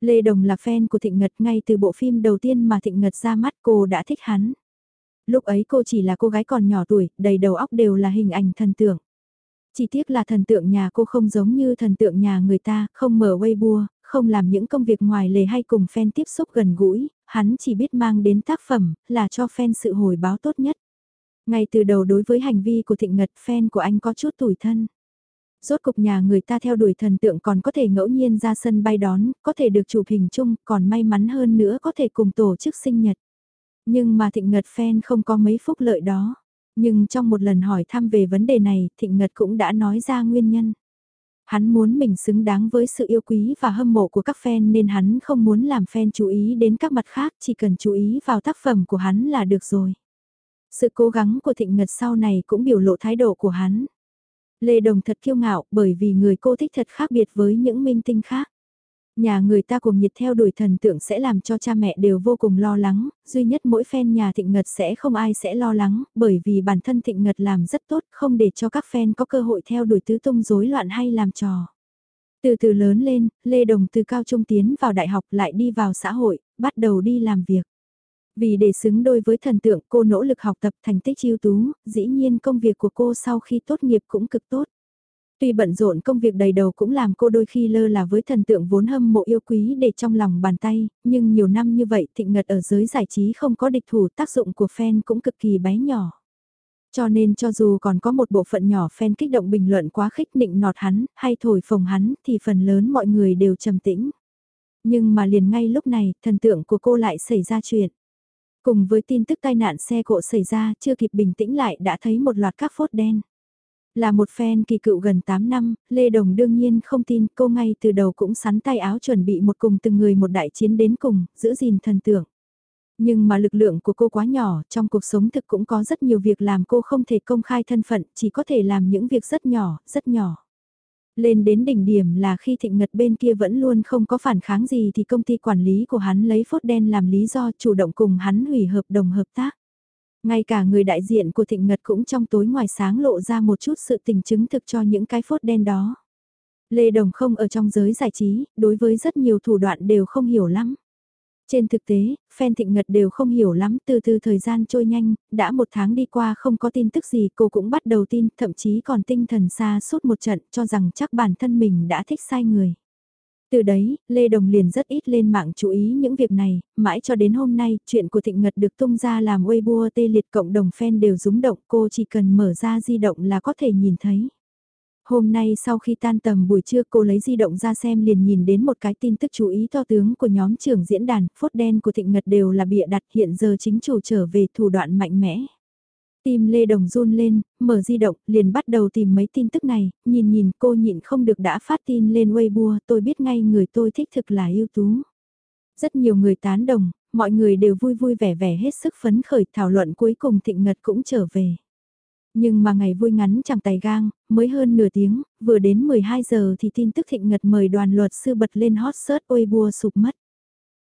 Lê Đồng là fan của Thịnh Ngật ngay từ bộ phim đầu tiên mà Thịnh Ngật ra mắt cô đã thích hắn. Lúc ấy cô chỉ là cô gái còn nhỏ tuổi, đầy đầu óc đều là hình ảnh thần tượng. Chỉ tiếc là thần tượng nhà cô không giống như thần tượng nhà người ta, không mở Weibo, không làm những công việc ngoài lề hay cùng fan tiếp xúc gần gũi, hắn chỉ biết mang đến tác phẩm, là cho fan sự hồi báo tốt nhất. Ngay từ đầu đối với hành vi của Thịnh Ngật, fan của anh có chút tủi thân. Rốt cục nhà người ta theo đuổi thần tượng còn có thể ngẫu nhiên ra sân bay đón, có thể được chụp hình chung, còn may mắn hơn nữa có thể cùng tổ chức sinh nhật. Nhưng mà Thịnh Ngật fan không có mấy phúc lợi đó. Nhưng trong một lần hỏi thăm về vấn đề này, Thịnh Ngật cũng đã nói ra nguyên nhân. Hắn muốn mình xứng đáng với sự yêu quý và hâm mộ của các fan nên hắn không muốn làm fan chú ý đến các mặt khác, chỉ cần chú ý vào tác phẩm của hắn là được rồi. Sự cố gắng của Thịnh Ngật sau này cũng biểu lộ thái độ của hắn. Lê Đồng thật kiêu ngạo bởi vì người cô thích thật khác biệt với những minh tinh khác. Nhà người ta cùng nhiệt theo đuổi thần tượng sẽ làm cho cha mẹ đều vô cùng lo lắng, duy nhất mỗi fan nhà Thịnh Ngật sẽ không ai sẽ lo lắng, bởi vì bản thân Thịnh Ngật làm rất tốt, không để cho các fan có cơ hội theo đuổi tứ tung rối loạn hay làm trò. Từ từ lớn lên, Lê Đồng từ cao trung tiến vào đại học lại đi vào xã hội, bắt đầu đi làm việc. Vì để xứng đôi với thần tượng cô nỗ lực học tập thành tích ưu tú, dĩ nhiên công việc của cô sau khi tốt nghiệp cũng cực tốt. Tuy bận rộn công việc đầy đầu cũng làm cô đôi khi lơ là với thần tượng vốn hâm mộ yêu quý để trong lòng bàn tay, nhưng nhiều năm như vậy thịnh ngật ở giới giải trí không có địch thủ tác dụng của fan cũng cực kỳ bé nhỏ. Cho nên cho dù còn có một bộ phận nhỏ fan kích động bình luận quá khích nịnh nọt hắn, hay thổi phồng hắn, thì phần lớn mọi người đều trầm tĩnh. Nhưng mà liền ngay lúc này, thần tượng của cô lại xảy ra chuyện. Cùng với tin tức tai nạn xe cộ xảy ra, chưa kịp bình tĩnh lại đã thấy một loạt các phốt đen. Là một fan kỳ cựu gần 8 năm, Lê Đồng đương nhiên không tin cô ngay từ đầu cũng sắn tay áo chuẩn bị một cùng từng người một đại chiến đến cùng, giữ gìn thần tượng. Nhưng mà lực lượng của cô quá nhỏ, trong cuộc sống thực cũng có rất nhiều việc làm cô không thể công khai thân phận, chỉ có thể làm những việc rất nhỏ, rất nhỏ. Lên đến đỉnh điểm là khi thịnh ngật bên kia vẫn luôn không có phản kháng gì thì công ty quản lý của hắn lấy phốt đen làm lý do chủ động cùng hắn hủy hợp đồng hợp tác. Ngay cả người đại diện của thịnh ngật cũng trong tối ngoài sáng lộ ra một chút sự tình chứng thực cho những cái phốt đen đó. Lê Đồng không ở trong giới giải trí, đối với rất nhiều thủ đoạn đều không hiểu lắm. Trên thực tế, fan thịnh ngật đều không hiểu lắm từ từ thời gian trôi nhanh, đã một tháng đi qua không có tin tức gì cô cũng bắt đầu tin, thậm chí còn tinh thần xa suốt một trận cho rằng chắc bản thân mình đã thích sai người. Từ đấy, Lê Đồng liền rất ít lên mạng chú ý những việc này, mãi cho đến hôm nay, chuyện của Thịnh Ngật được tung ra làm Weibo tê liệt cộng đồng fan đều rúng động cô chỉ cần mở ra di động là có thể nhìn thấy. Hôm nay sau khi tan tầm buổi trưa cô lấy di động ra xem liền nhìn đến một cái tin tức chú ý to tướng của nhóm trưởng diễn đàn, phốt đen của Thịnh Ngật đều là bịa đặt hiện giờ chính chủ trở về thủ đoạn mạnh mẽ. Tim Lê Đồng run lên, mở di động, liền bắt đầu tìm mấy tin tức này, nhìn nhìn cô nhịn không được đã phát tin lên Weibo, tôi biết ngay người tôi thích thực là ưu tú. Rất nhiều người tán đồng, mọi người đều vui vui vẻ vẻ hết sức phấn khởi thảo luận cuối cùng Thịnh Ngật cũng trở về. Nhưng mà ngày vui ngắn chẳng tài gang, mới hơn nửa tiếng, vừa đến 12 giờ thì tin tức Thịnh Ngật mời đoàn luật sư bật lên hot search Weibo sụp mất.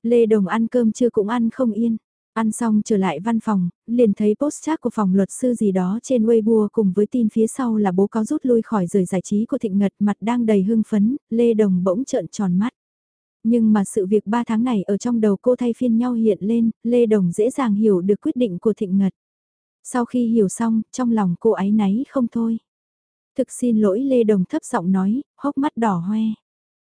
Lê Đồng ăn cơm chưa cũng ăn không yên. Ăn xong trở lại văn phòng, liền thấy post chat của phòng luật sư gì đó trên Weibo cùng với tin phía sau là bố cáo rút lui khỏi rời giải trí của Thịnh Ngật mặt đang đầy hưng phấn, Lê Đồng bỗng trợn tròn mắt. Nhưng mà sự việc 3 tháng này ở trong đầu cô thay phiên nhau hiện lên, Lê Đồng dễ dàng hiểu được quyết định của Thịnh Ngật. Sau khi hiểu xong, trong lòng cô ấy náy không thôi. Thực xin lỗi Lê Đồng thấp giọng nói, hốc mắt đỏ hoe.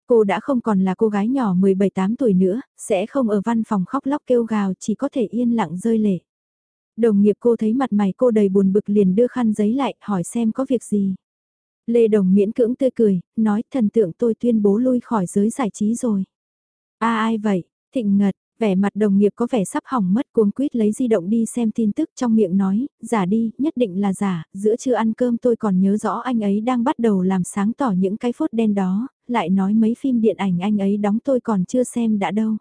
Cô đã không còn là cô gái nhỏ 17-8 tuổi nữa, sẽ không ở văn phòng khóc lóc kêu gào, chỉ có thể yên lặng rơi lệ. Đồng nghiệp cô thấy mặt mày cô đầy buồn bực liền đưa khăn giấy lại, hỏi xem có việc gì. Lê Đồng miễn cưỡng tươi cười, nói thần tượng tôi tuyên bố lui khỏi giới giải trí rồi. a ai vậy? Thịnh Ngật, vẻ mặt đồng nghiệp có vẻ sắp hỏng mất cuống quýt lấy di động đi xem tin tức trong miệng nói, giả đi, nhất định là giả, giữa trưa ăn cơm tôi còn nhớ rõ anh ấy đang bắt đầu làm sáng tỏ những cái phốt đen đó, lại nói mấy phim điện ảnh anh ấy đóng tôi còn chưa xem đã đâu.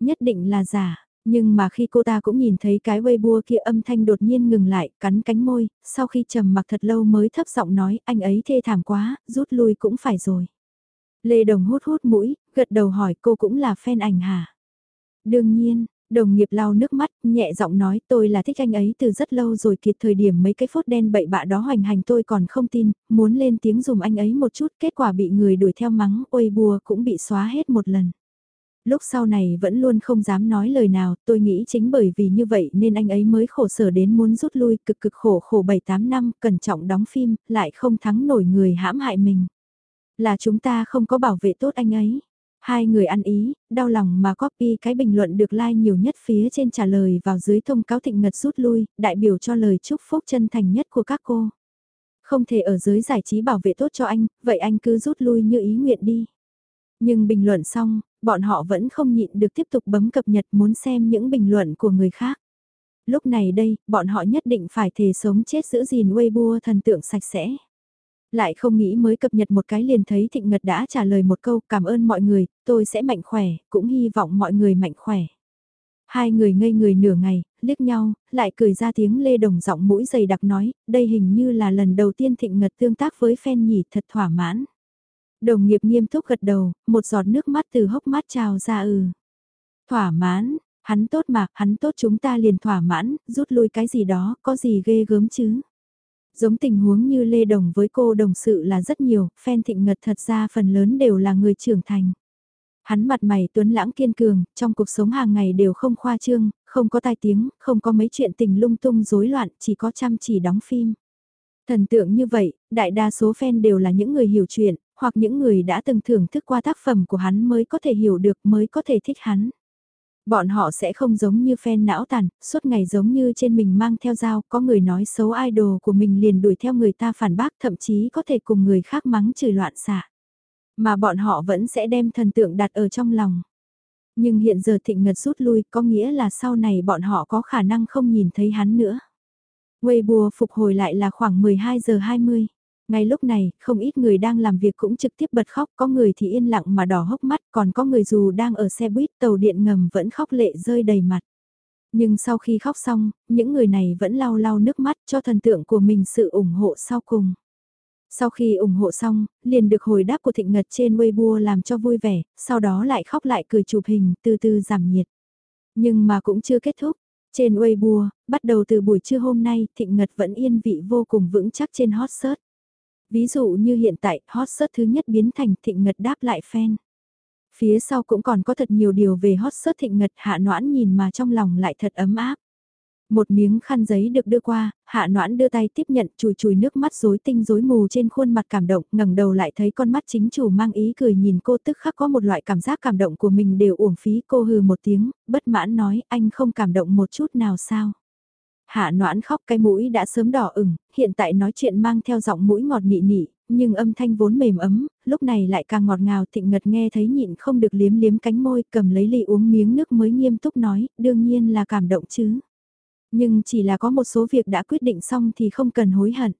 Nhất định là giả, nhưng mà khi cô ta cũng nhìn thấy cái Weibo kia âm thanh đột nhiên ngừng lại, cắn cánh môi, sau khi trầm mặc thật lâu mới thấp giọng nói anh ấy thê thảm quá, rút lui cũng phải rồi. Lê Đồng hút hút mũi, gật đầu hỏi cô cũng là fan ảnh hả? Đương nhiên, đồng nghiệp lau nước mắt, nhẹ giọng nói tôi là thích anh ấy từ rất lâu rồi kiệt thời điểm mấy cái phốt đen bậy bạ đó hoành hành tôi còn không tin, muốn lên tiếng dùng anh ấy một chút, kết quả bị người đuổi theo mắng, ôi bùa cũng bị xóa hết một lần. Lúc sau này vẫn luôn không dám nói lời nào, tôi nghĩ chính bởi vì như vậy nên anh ấy mới khổ sở đến muốn rút lui, cực cực khổ khổ 7-8 năm, cẩn trọng đóng phim, lại không thắng nổi người hãm hại mình. Là chúng ta không có bảo vệ tốt anh ấy. Hai người ăn ý, đau lòng mà copy cái bình luận được like nhiều nhất phía trên trả lời vào dưới thông cáo thịnh ngật rút lui, đại biểu cho lời chúc phúc chân thành nhất của các cô. Không thể ở giới giải trí bảo vệ tốt cho anh, vậy anh cứ rút lui như ý nguyện đi. Nhưng bình luận xong, bọn họ vẫn không nhịn được tiếp tục bấm cập nhật muốn xem những bình luận của người khác. Lúc này đây, bọn họ nhất định phải thề sống chết giữ gìn Weibo thần tượng sạch sẽ. Lại không nghĩ mới cập nhật một cái liền thấy Thịnh Ngật đã trả lời một câu cảm ơn mọi người, tôi sẽ mạnh khỏe, cũng hy vọng mọi người mạnh khỏe. Hai người ngây người nửa ngày, liếc nhau, lại cười ra tiếng lê đồng giọng mũi dày đặc nói, đây hình như là lần đầu tiên Thịnh Ngật tương tác với fan nhỉ thật thỏa mãn. Đồng nghiệp nghiêm túc gật đầu, một giọt nước mắt từ hốc mắt trào ra ừ. Thỏa mãn, hắn tốt mà, hắn tốt chúng ta liền thỏa mãn, rút lui cái gì đó, có gì ghê gớm chứ. Giống tình huống như Lê Đồng với cô đồng sự là rất nhiều, fan thịnh ngật thật ra phần lớn đều là người trưởng thành. Hắn mặt mày tuấn lãng kiên cường, trong cuộc sống hàng ngày đều không khoa trương, không có tai tiếng, không có mấy chuyện tình lung tung rối loạn, chỉ có chăm chỉ đóng phim. Thần tượng như vậy, đại đa số fan đều là những người hiểu chuyện, hoặc những người đã từng thưởng thức qua tác phẩm của hắn mới có thể hiểu được mới có thể thích hắn. Bọn họ sẽ không giống như fan não tàn, suốt ngày giống như trên mình mang theo dao, có người nói xấu idol của mình liền đuổi theo người ta phản bác thậm chí có thể cùng người khác mắng chửi loạn xạ. Mà bọn họ vẫn sẽ đem thần tượng đặt ở trong lòng. Nhưng hiện giờ thịnh ngật rút lui có nghĩa là sau này bọn họ có khả năng không nhìn thấy hắn nữa. Weibo phục hồi lại là khoảng 12 giờ 20. Ngay lúc này, không ít người đang làm việc cũng trực tiếp bật khóc, có người thì yên lặng mà đỏ hốc mắt, còn có người dù đang ở xe buýt tàu điện ngầm vẫn khóc lệ rơi đầy mặt. Nhưng sau khi khóc xong, những người này vẫn lau lau nước mắt cho thần tượng của mình sự ủng hộ sau cùng. Sau khi ủng hộ xong, liền được hồi đáp của Thịnh Ngật trên Weibo làm cho vui vẻ, sau đó lại khóc lại cười chụp hình, từ từ giảm nhiệt. Nhưng mà cũng chưa kết thúc. Trên Weibo, bắt đầu từ buổi trưa hôm nay, Thịnh Ngật vẫn yên vị vô cùng vững chắc trên hot search. Ví dụ như hiện tại, hot search thứ nhất biến thành thịnh ngật đáp lại fan. Phía sau cũng còn có thật nhiều điều về hot search thịnh ngật hạ noãn nhìn mà trong lòng lại thật ấm áp. Một miếng khăn giấy được đưa qua, hạ noãn đưa tay tiếp nhận chùi chùi nước mắt rối tinh rối mù trên khuôn mặt cảm động, ngẩng đầu lại thấy con mắt chính chủ mang ý cười nhìn cô tức khắc có một loại cảm giác cảm động của mình đều uổng phí cô hừ một tiếng, bất mãn nói anh không cảm động một chút nào sao. Hạ noãn khóc cái mũi đã sớm đỏ ửng, hiện tại nói chuyện mang theo giọng mũi ngọt nị nị, nhưng âm thanh vốn mềm ấm, lúc này lại càng ngọt ngào thịnh ngật nghe thấy nhịn không được liếm liếm cánh môi cầm lấy ly uống miếng nước mới nghiêm túc nói, đương nhiên là cảm động chứ. Nhưng chỉ là có một số việc đã quyết định xong thì không cần hối hận.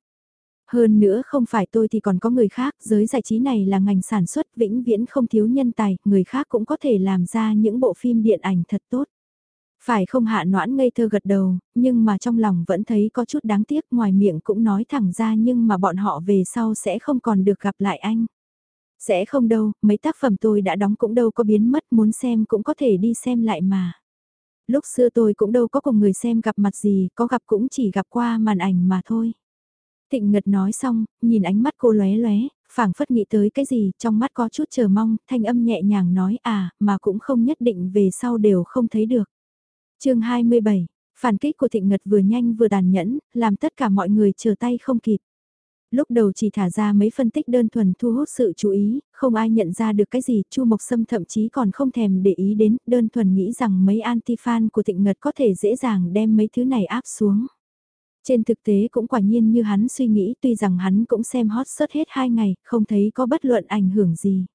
Hơn nữa không phải tôi thì còn có người khác, giới giải trí này là ngành sản xuất vĩnh viễn không thiếu nhân tài, người khác cũng có thể làm ra những bộ phim điện ảnh thật tốt. Phải không hạ noãn ngây thơ gật đầu, nhưng mà trong lòng vẫn thấy có chút đáng tiếc ngoài miệng cũng nói thẳng ra nhưng mà bọn họ về sau sẽ không còn được gặp lại anh. Sẽ không đâu, mấy tác phẩm tôi đã đóng cũng đâu có biến mất muốn xem cũng có thể đi xem lại mà. Lúc xưa tôi cũng đâu có cùng người xem gặp mặt gì, có gặp cũng chỉ gặp qua màn ảnh mà thôi. Thịnh Ngật nói xong, nhìn ánh mắt cô lóe lóe, phảng phất nghĩ tới cái gì, trong mắt có chút chờ mong, thanh âm nhẹ nhàng nói à, mà cũng không nhất định về sau đều không thấy được chương 27, phản kích của Thịnh Ngật vừa nhanh vừa đàn nhẫn, làm tất cả mọi người chờ tay không kịp. Lúc đầu chỉ thả ra mấy phân tích đơn thuần thu hút sự chú ý, không ai nhận ra được cái gì, Chu Mộc Sâm thậm chí còn không thèm để ý đến, đơn thuần nghĩ rằng mấy anti-fan của Thịnh Ngật có thể dễ dàng đem mấy thứ này áp xuống. Trên thực tế cũng quả nhiên như hắn suy nghĩ tuy rằng hắn cũng xem hot search hết hai ngày, không thấy có bất luận ảnh hưởng gì.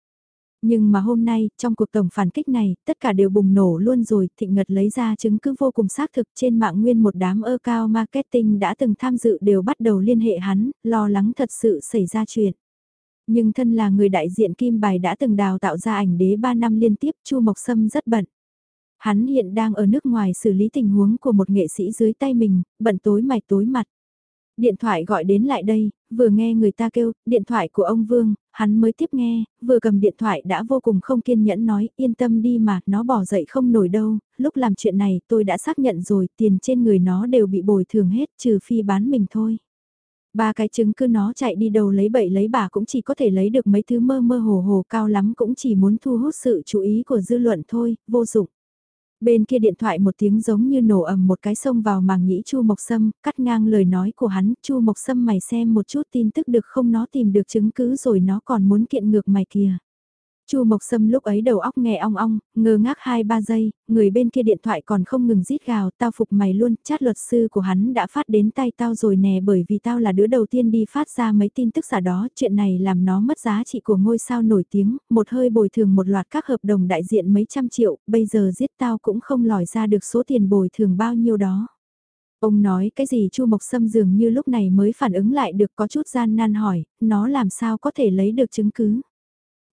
Nhưng mà hôm nay, trong cuộc tổng phản kích này, tất cả đều bùng nổ luôn rồi, Thịnh Ngật lấy ra chứng cứ vô cùng xác thực trên mạng nguyên một đám ơ cao marketing đã từng tham dự đều bắt đầu liên hệ hắn, lo lắng thật sự xảy ra chuyện. Nhưng thân là người đại diện Kim Bài đã từng đào tạo ra ảnh đế 3 năm liên tiếp, Chu Mộc Sâm rất bận. Hắn hiện đang ở nước ngoài xử lý tình huống của một nghệ sĩ dưới tay mình, bận tối mày tối mặt. Điện thoại gọi đến lại đây, vừa nghe người ta kêu, điện thoại của ông Vương, hắn mới tiếp nghe, vừa cầm điện thoại đã vô cùng không kiên nhẫn nói, yên tâm đi mà, nó bỏ dậy không nổi đâu, lúc làm chuyện này tôi đã xác nhận rồi, tiền trên người nó đều bị bồi thường hết, trừ phi bán mình thôi. Ba cái chứng cứ nó chạy đi đâu lấy bậy lấy bà cũng chỉ có thể lấy được mấy thứ mơ mơ hồ hồ cao lắm cũng chỉ muốn thu hút sự chú ý của dư luận thôi, vô dụng. Bên kia điện thoại một tiếng giống như nổ ầm một cái sông vào màng nhĩ Chu Mộc Sâm, cắt ngang lời nói của hắn, Chu Mộc Sâm mày xem một chút tin tức được không nó tìm được chứng cứ rồi nó còn muốn kiện ngược mày kìa. Chu Mộc Sâm lúc ấy đầu óc nghe ong ong, ngơ ngác 2-3 giây, người bên kia điện thoại còn không ngừng rít gào, tao phục mày luôn, chat luật sư của hắn đã phát đến tay tao rồi nè bởi vì tao là đứa đầu tiên đi phát ra mấy tin tức giả đó, chuyện này làm nó mất giá trị của ngôi sao nổi tiếng, một hơi bồi thường một loạt các hợp đồng đại diện mấy trăm triệu, bây giờ giết tao cũng không lòi ra được số tiền bồi thường bao nhiêu đó. Ông nói cái gì Chu Mộc Sâm dường như lúc này mới phản ứng lại được có chút gian nan hỏi, nó làm sao có thể lấy được chứng cứ.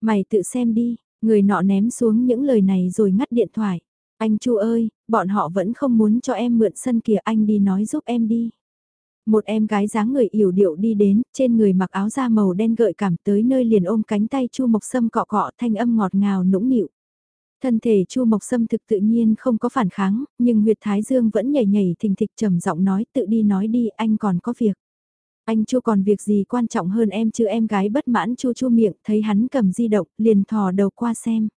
Mày tự xem đi, người nọ ném xuống những lời này rồi ngắt điện thoại. Anh Chu ơi, bọn họ vẫn không muốn cho em mượn sân kìa anh đi nói giúp em đi. Một em gái dáng người yểu điệu đi đến, trên người mặc áo da màu đen gợi cảm tới nơi liền ôm cánh tay Chu Mộc Sâm cọ cọ thanh âm ngọt ngào nũng nịu. Thân thể Chu Mộc Sâm thực tự nhiên không có phản kháng, nhưng huyệt thái dương vẫn nhảy nhảy thình thịch trầm giọng nói tự đi nói đi anh còn có việc. Anh Chu còn việc gì quan trọng hơn em chứ em gái bất mãn Chu Chu miệng, thấy hắn cầm di động, liền thò đầu qua xem.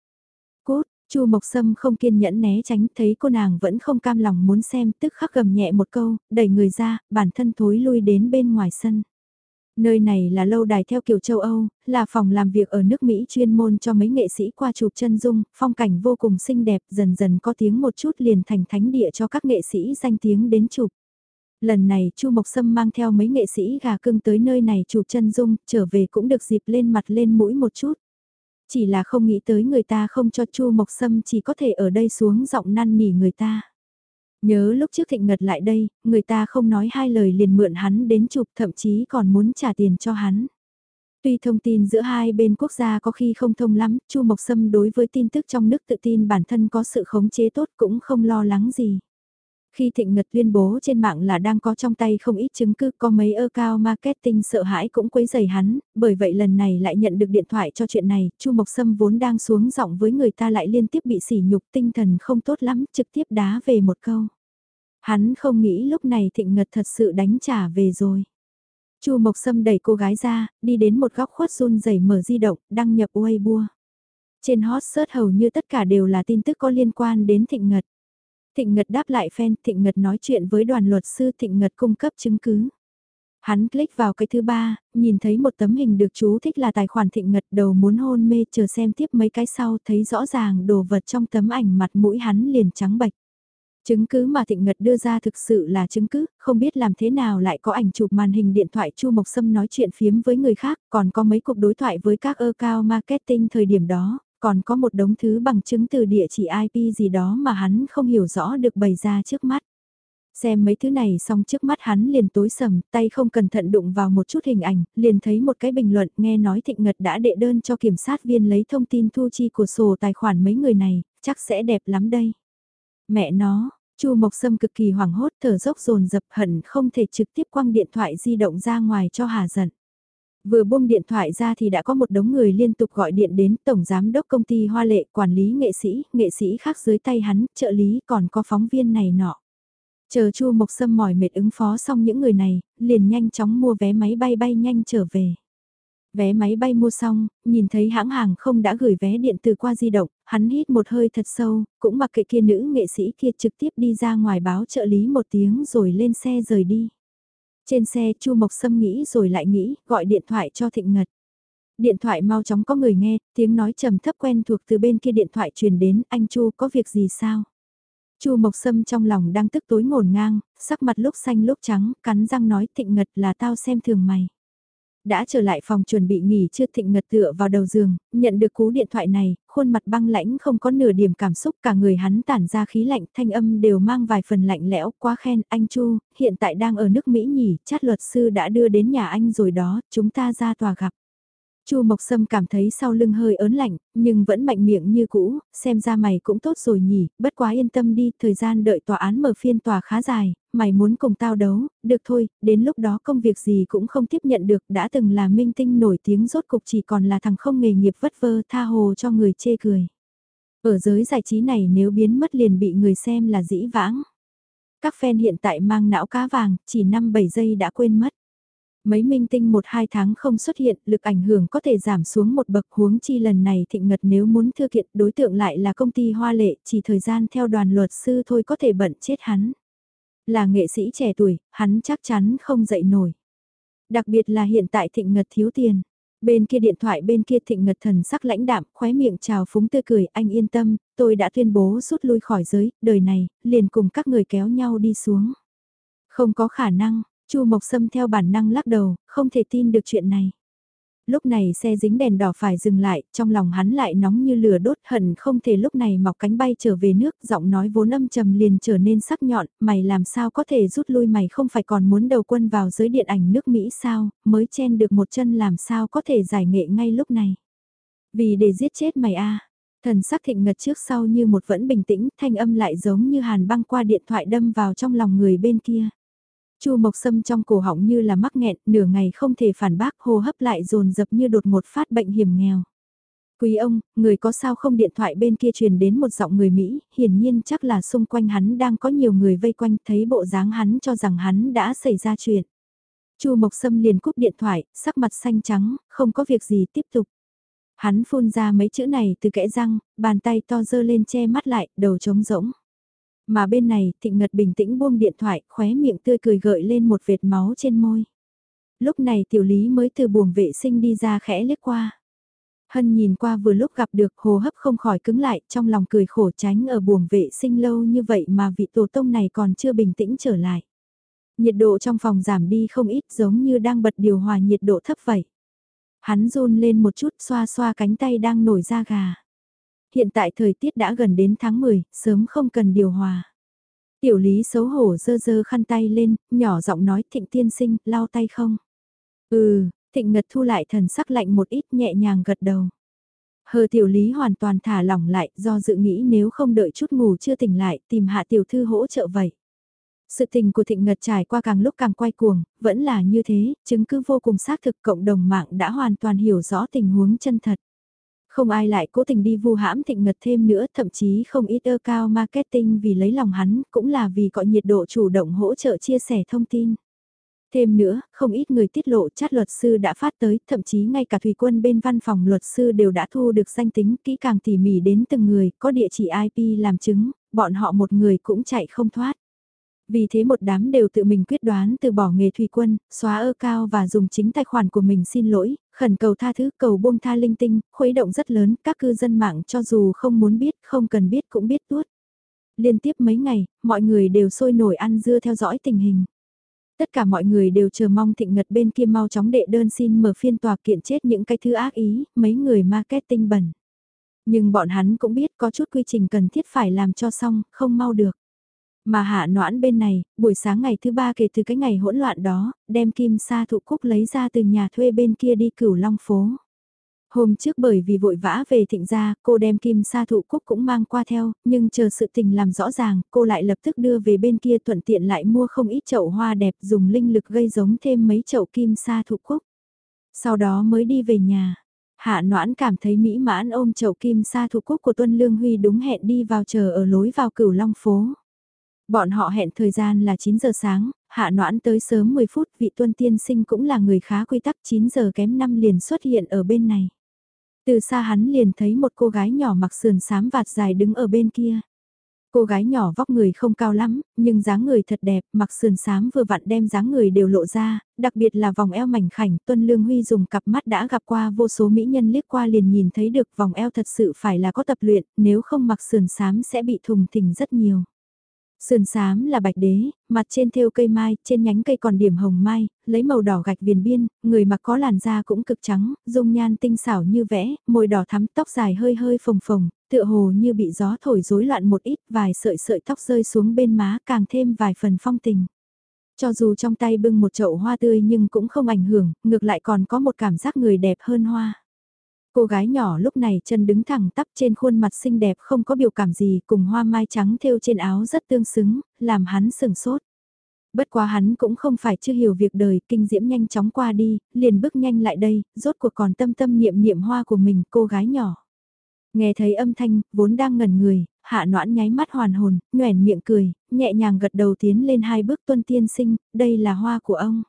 Cốt, Chu Mộc Sâm không kiên nhẫn né tránh, thấy cô nàng vẫn không cam lòng muốn xem, tức khắc gầm nhẹ một câu, đẩy người ra, bản thân thối lui đến bên ngoài sân. Nơi này là lâu đài theo kiểu châu Âu, là phòng làm việc ở nước Mỹ chuyên môn cho mấy nghệ sĩ qua chụp chân dung, phong cảnh vô cùng xinh đẹp, dần dần có tiếng một chút liền thành thánh địa cho các nghệ sĩ danh tiếng đến chụp. Lần này Chu Mộc Sâm mang theo mấy nghệ sĩ gà cưng tới nơi này chụp chân dung, trở về cũng được dịp lên mặt lên mũi một chút. Chỉ là không nghĩ tới người ta không cho Chu Mộc Sâm chỉ có thể ở đây xuống giọng năn nỉ người ta. Nhớ lúc trước thịnh ngật lại đây, người ta không nói hai lời liền mượn hắn đến chụp thậm chí còn muốn trả tiền cho hắn. Tuy thông tin giữa hai bên quốc gia có khi không thông lắm, Chu Mộc Sâm đối với tin tức trong nước tự tin bản thân có sự khống chế tốt cũng không lo lắng gì. Khi Thịnh Ngật tuyên bố trên mạng là đang có trong tay không ít chứng cứ có mấy ơ cao marketing sợ hãi cũng quấy dày hắn, bởi vậy lần này lại nhận được điện thoại cho chuyện này, Chu Mộc Sâm vốn đang xuống giọng với người ta lại liên tiếp bị sỉ nhục tinh thần không tốt lắm, trực tiếp đá về một câu. Hắn không nghĩ lúc này Thịnh Ngật thật sự đánh trả về rồi. Chu Mộc Sâm đẩy cô gái ra, đi đến một góc khuất run rẩy mở di động, đăng nhập Weibo. Trên hot search hầu như tất cả đều là tin tức có liên quan đến Thịnh Ngật. Thịnh Ngật đáp lại fan, Thịnh Ngật nói chuyện với đoàn luật sư Thịnh Ngật cung cấp chứng cứ. Hắn click vào cái thứ ba, nhìn thấy một tấm hình được chú thích là tài khoản Thịnh Ngật đầu muốn hôn mê chờ xem tiếp mấy cái sau thấy rõ ràng đồ vật trong tấm ảnh mặt mũi hắn liền trắng bạch. Chứng cứ mà Thịnh Ngật đưa ra thực sự là chứng cứ, không biết làm thế nào lại có ảnh chụp màn hình điện thoại Chu Mộc Sâm nói chuyện phiếm với người khác, còn có mấy cuộc đối thoại với các ơ cao marketing thời điểm đó, còn có một đống thứ bằng chứng từ địa chỉ IP gì đó mà hắn không hiểu rõ được bày ra trước mắt. Xem mấy thứ này xong trước mắt hắn liền tối sầm, tay không cẩn thận đụng vào một chút hình ảnh, liền thấy một cái bình luận nghe nói Thịnh Ngật đã đệ đơn cho kiểm sát viên lấy thông tin thu chi của sổ tài khoản mấy người này, chắc sẽ đẹp lắm đây. Mẹ nó, Chu Mộc Sâm cực kỳ hoảng hốt thở dốc dồn dập hận không thể trực tiếp quăng điện thoại di động ra ngoài cho Hà giận. Vừa buông điện thoại ra thì đã có một đống người liên tục gọi điện đến Tổng Giám đốc công ty Hoa Lệ, quản lý nghệ sĩ, nghệ sĩ khác dưới tay hắn, trợ lý còn có phóng viên này nọ. Chờ Chu Mộc Sâm mỏi mệt ứng phó xong những người này, liền nhanh chóng mua vé máy bay bay nhanh trở về. Vé máy bay mua xong, nhìn thấy hãng hàng không đã gửi vé điện từ qua di động, hắn hít một hơi thật sâu, cũng mặc kệ kia nữ nghệ sĩ kia trực tiếp đi ra ngoài báo trợ lý một tiếng rồi lên xe rời đi. Trên xe Chu Mộc Sâm nghĩ rồi lại nghĩ, gọi điện thoại cho Thịnh Ngật. Điện thoại mau chóng có người nghe, tiếng nói trầm thấp quen thuộc từ bên kia điện thoại truyền đến, anh Chu có việc gì sao? Chu Mộc Sâm trong lòng đang tức tối ngổn ngang, sắc mặt lúc xanh lúc trắng, cắn răng nói Thịnh Ngật là tao xem thường mày. Đã trở lại phòng chuẩn bị nghỉ chưa thịnh ngật tựa vào đầu giường, nhận được cú điện thoại này, khuôn mặt băng lãnh không có nửa điểm cảm xúc cả người hắn tản ra khí lạnh thanh âm đều mang vài phần lạnh lẽo quá khen anh Chu, hiện tại đang ở nước Mỹ nhỉ, chát luật sư đã đưa đến nhà anh rồi đó, chúng ta ra tòa gặp. Chu Mộc Sâm cảm thấy sau lưng hơi ớn lạnh, nhưng vẫn mạnh miệng như cũ, xem ra mày cũng tốt rồi nhỉ, bất quá yên tâm đi, thời gian đợi tòa án mở phiên tòa khá dài, mày muốn cùng tao đấu, được thôi, đến lúc đó công việc gì cũng không tiếp nhận được, đã từng là minh tinh nổi tiếng rốt cục chỉ còn là thằng không nghề nghiệp vất vơ tha hồ cho người chê cười. Ở giới giải trí này nếu biến mất liền bị người xem là dĩ vãng. Các fan hiện tại mang não cá vàng, chỉ 5-7 giây đã quên mất. Mấy minh tinh một hai tháng không xuất hiện, lực ảnh hưởng có thể giảm xuống một bậc huống chi lần này thịnh ngật nếu muốn thư kiện đối tượng lại là công ty hoa lệ, chỉ thời gian theo đoàn luật sư thôi có thể bận chết hắn. Là nghệ sĩ trẻ tuổi, hắn chắc chắn không dậy nổi. Đặc biệt là hiện tại thịnh ngật thiếu tiền. Bên kia điện thoại bên kia thịnh ngật thần sắc lãnh đạm, khóe miệng chào phúng tươi cười, anh yên tâm, tôi đã tuyên bố rút lui khỏi giới, đời này, liền cùng các người kéo nhau đi xuống. Không có khả năng, Chu Mộc Sâm theo bản năng lắc đầu, không thể tin được chuyện này. Lúc này xe dính đèn đỏ phải dừng lại, trong lòng hắn lại nóng như lửa đốt hận không thể lúc này mọc cánh bay trở về nước, giọng nói vốn âm trầm liền trở nên sắc nhọn, mày làm sao có thể rút lui mày không phải còn muốn đầu quân vào giới điện ảnh nước Mỹ sao, mới chen được một chân làm sao có thể giải nghệ ngay lúc này. Vì để giết chết mày a thần sắc thịnh ngật trước sau như một vẫn bình tĩnh, thanh âm lại giống như hàn băng qua điện thoại đâm vào trong lòng người bên kia. Chu Mộc Sâm trong cổ họng như là mắc nghẹn, nửa ngày không thể phản bác hô hấp lại dồn dập như đột một phát bệnh hiểm nghèo. Quý ông, người có sao không điện thoại bên kia truyền đến một giọng người Mỹ, hiển nhiên chắc là xung quanh hắn đang có nhiều người vây quanh thấy bộ dáng hắn cho rằng hắn đã xảy ra chuyện. Chu Mộc Sâm liền cúp điện thoại, sắc mặt xanh trắng, không có việc gì tiếp tục. Hắn phun ra mấy chữ này từ kẽ răng, bàn tay to dơ lên che mắt lại, đầu trống rỗng. Mà bên này, Thịnh Ngật bình tĩnh buông điện thoại, khóe miệng tươi cười gợi lên một vệt máu trên môi. Lúc này tiểu lý mới từ buồng vệ sinh đi ra khẽ liếc qua. Hân nhìn qua vừa lúc gặp được hồ hấp không khỏi cứng lại trong lòng cười khổ tránh ở buồng vệ sinh lâu như vậy mà vị tổ tông này còn chưa bình tĩnh trở lại. Nhiệt độ trong phòng giảm đi không ít giống như đang bật điều hòa nhiệt độ thấp vậy. Hắn run lên một chút xoa xoa cánh tay đang nổi da gà. Hiện tại thời tiết đã gần đến tháng 10, sớm không cần điều hòa. Tiểu lý xấu hổ dơ dơ khăn tay lên, nhỏ giọng nói thịnh tiên sinh, lau tay không? Ừ, thịnh ngật thu lại thần sắc lạnh một ít nhẹ nhàng gật đầu. Hờ tiểu lý hoàn toàn thả lỏng lại do dự nghĩ nếu không đợi chút ngủ chưa tỉnh lại tìm hạ tiểu thư hỗ trợ vậy. Sự tình của thịnh ngật trải qua càng lúc càng quay cuồng, vẫn là như thế, chứng cứ vô cùng xác thực cộng đồng mạng đã hoàn toàn hiểu rõ tình huống chân thật. Không ai lại cố tình đi vu hãm thịnh ngật thêm nữa, thậm chí không ít ơ cao marketing vì lấy lòng hắn, cũng là vì có nhiệt độ chủ động hỗ trợ chia sẻ thông tin. Thêm nữa, không ít người tiết lộ chat luật sư đã phát tới, thậm chí ngay cả thủy quân bên văn phòng luật sư đều đã thu được danh tính kỹ càng tỉ mỉ đến từng người, có địa chỉ IP làm chứng, bọn họ một người cũng chạy không thoát. Vì thế một đám đều tự mình quyết đoán từ bỏ nghề thủy quân, xóa ơ cao và dùng chính tài khoản của mình xin lỗi, khẩn cầu tha thứ cầu buông tha linh tinh, khuấy động rất lớn, các cư dân mạng cho dù không muốn biết, không cần biết cũng biết tuốt. Liên tiếp mấy ngày, mọi người đều sôi nổi ăn dưa theo dõi tình hình. Tất cả mọi người đều chờ mong thịnh ngật bên kia mau chóng đệ đơn xin mở phiên tòa kiện chết những cái thứ ác ý, mấy người marketing bẩn. Nhưng bọn hắn cũng biết có chút quy trình cần thiết phải làm cho xong, không mau được. Mà hạ noãn bên này, buổi sáng ngày thứ ba kể từ cái ngày hỗn loạn đó, đem kim sa thụ cúc lấy ra từ nhà thuê bên kia đi cửu long phố. Hôm trước bởi vì vội vã về thịnh gia, cô đem kim sa thụ cúc cũng mang qua theo, nhưng chờ sự tình làm rõ ràng, cô lại lập tức đưa về bên kia thuận tiện lại mua không ít chậu hoa đẹp dùng linh lực gây giống thêm mấy chậu kim sa thụ cúc. Sau đó mới đi về nhà. Hạ noãn cảm thấy mỹ mãn ôm chậu kim sa thụ cúc của Tuân Lương Huy đúng hẹn đi vào chờ ở lối vào cửu long phố. Bọn họ hẹn thời gian là 9 giờ sáng, hạ noãn tới sớm 10 phút, vị tuân tiên sinh cũng là người khá quy tắc 9 giờ kém 5 liền xuất hiện ở bên này. Từ xa hắn liền thấy một cô gái nhỏ mặc sườn xám vạt dài đứng ở bên kia. Cô gái nhỏ vóc người không cao lắm, nhưng dáng người thật đẹp, mặc sườn xám vừa vặn đem dáng người đều lộ ra, đặc biệt là vòng eo mảnh khảnh, Tuân Lương Huy dùng cặp mắt đã gặp qua vô số mỹ nhân liếc qua liền nhìn thấy được vòng eo thật sự phải là có tập luyện, nếu không mặc sườn xám sẽ bị thùng thình rất nhiều. Sườn xám là bạch đế, mặt trên thêu cây mai, trên nhánh cây còn điểm hồng mai, lấy màu đỏ gạch viền biên, người mặc có làn da cũng cực trắng, dung nhan tinh xảo như vẽ, môi đỏ thắm, tóc dài hơi hơi phồng phồng, tựa hồ như bị gió thổi rối loạn một ít, vài sợi sợi tóc rơi xuống bên má càng thêm vài phần phong tình. Cho dù trong tay bưng một chậu hoa tươi nhưng cũng không ảnh hưởng, ngược lại còn có một cảm giác người đẹp hơn hoa. Cô gái nhỏ lúc này chân đứng thẳng tắp trên khuôn mặt xinh đẹp không có biểu cảm gì cùng hoa mai trắng thêu trên áo rất tương xứng, làm hắn sừng sốt. Bất quá hắn cũng không phải chưa hiểu việc đời, kinh diễm nhanh chóng qua đi, liền bước nhanh lại đây, rốt cuộc còn tâm tâm niệm niệm hoa của mình, cô gái nhỏ. Nghe thấy âm thanh, vốn đang ngẩn người, hạ noãn nháy mắt hoàn hồn, nhoẻn miệng cười, nhẹ nhàng gật đầu tiến lên hai bước tuân tiên sinh, đây là hoa của ông.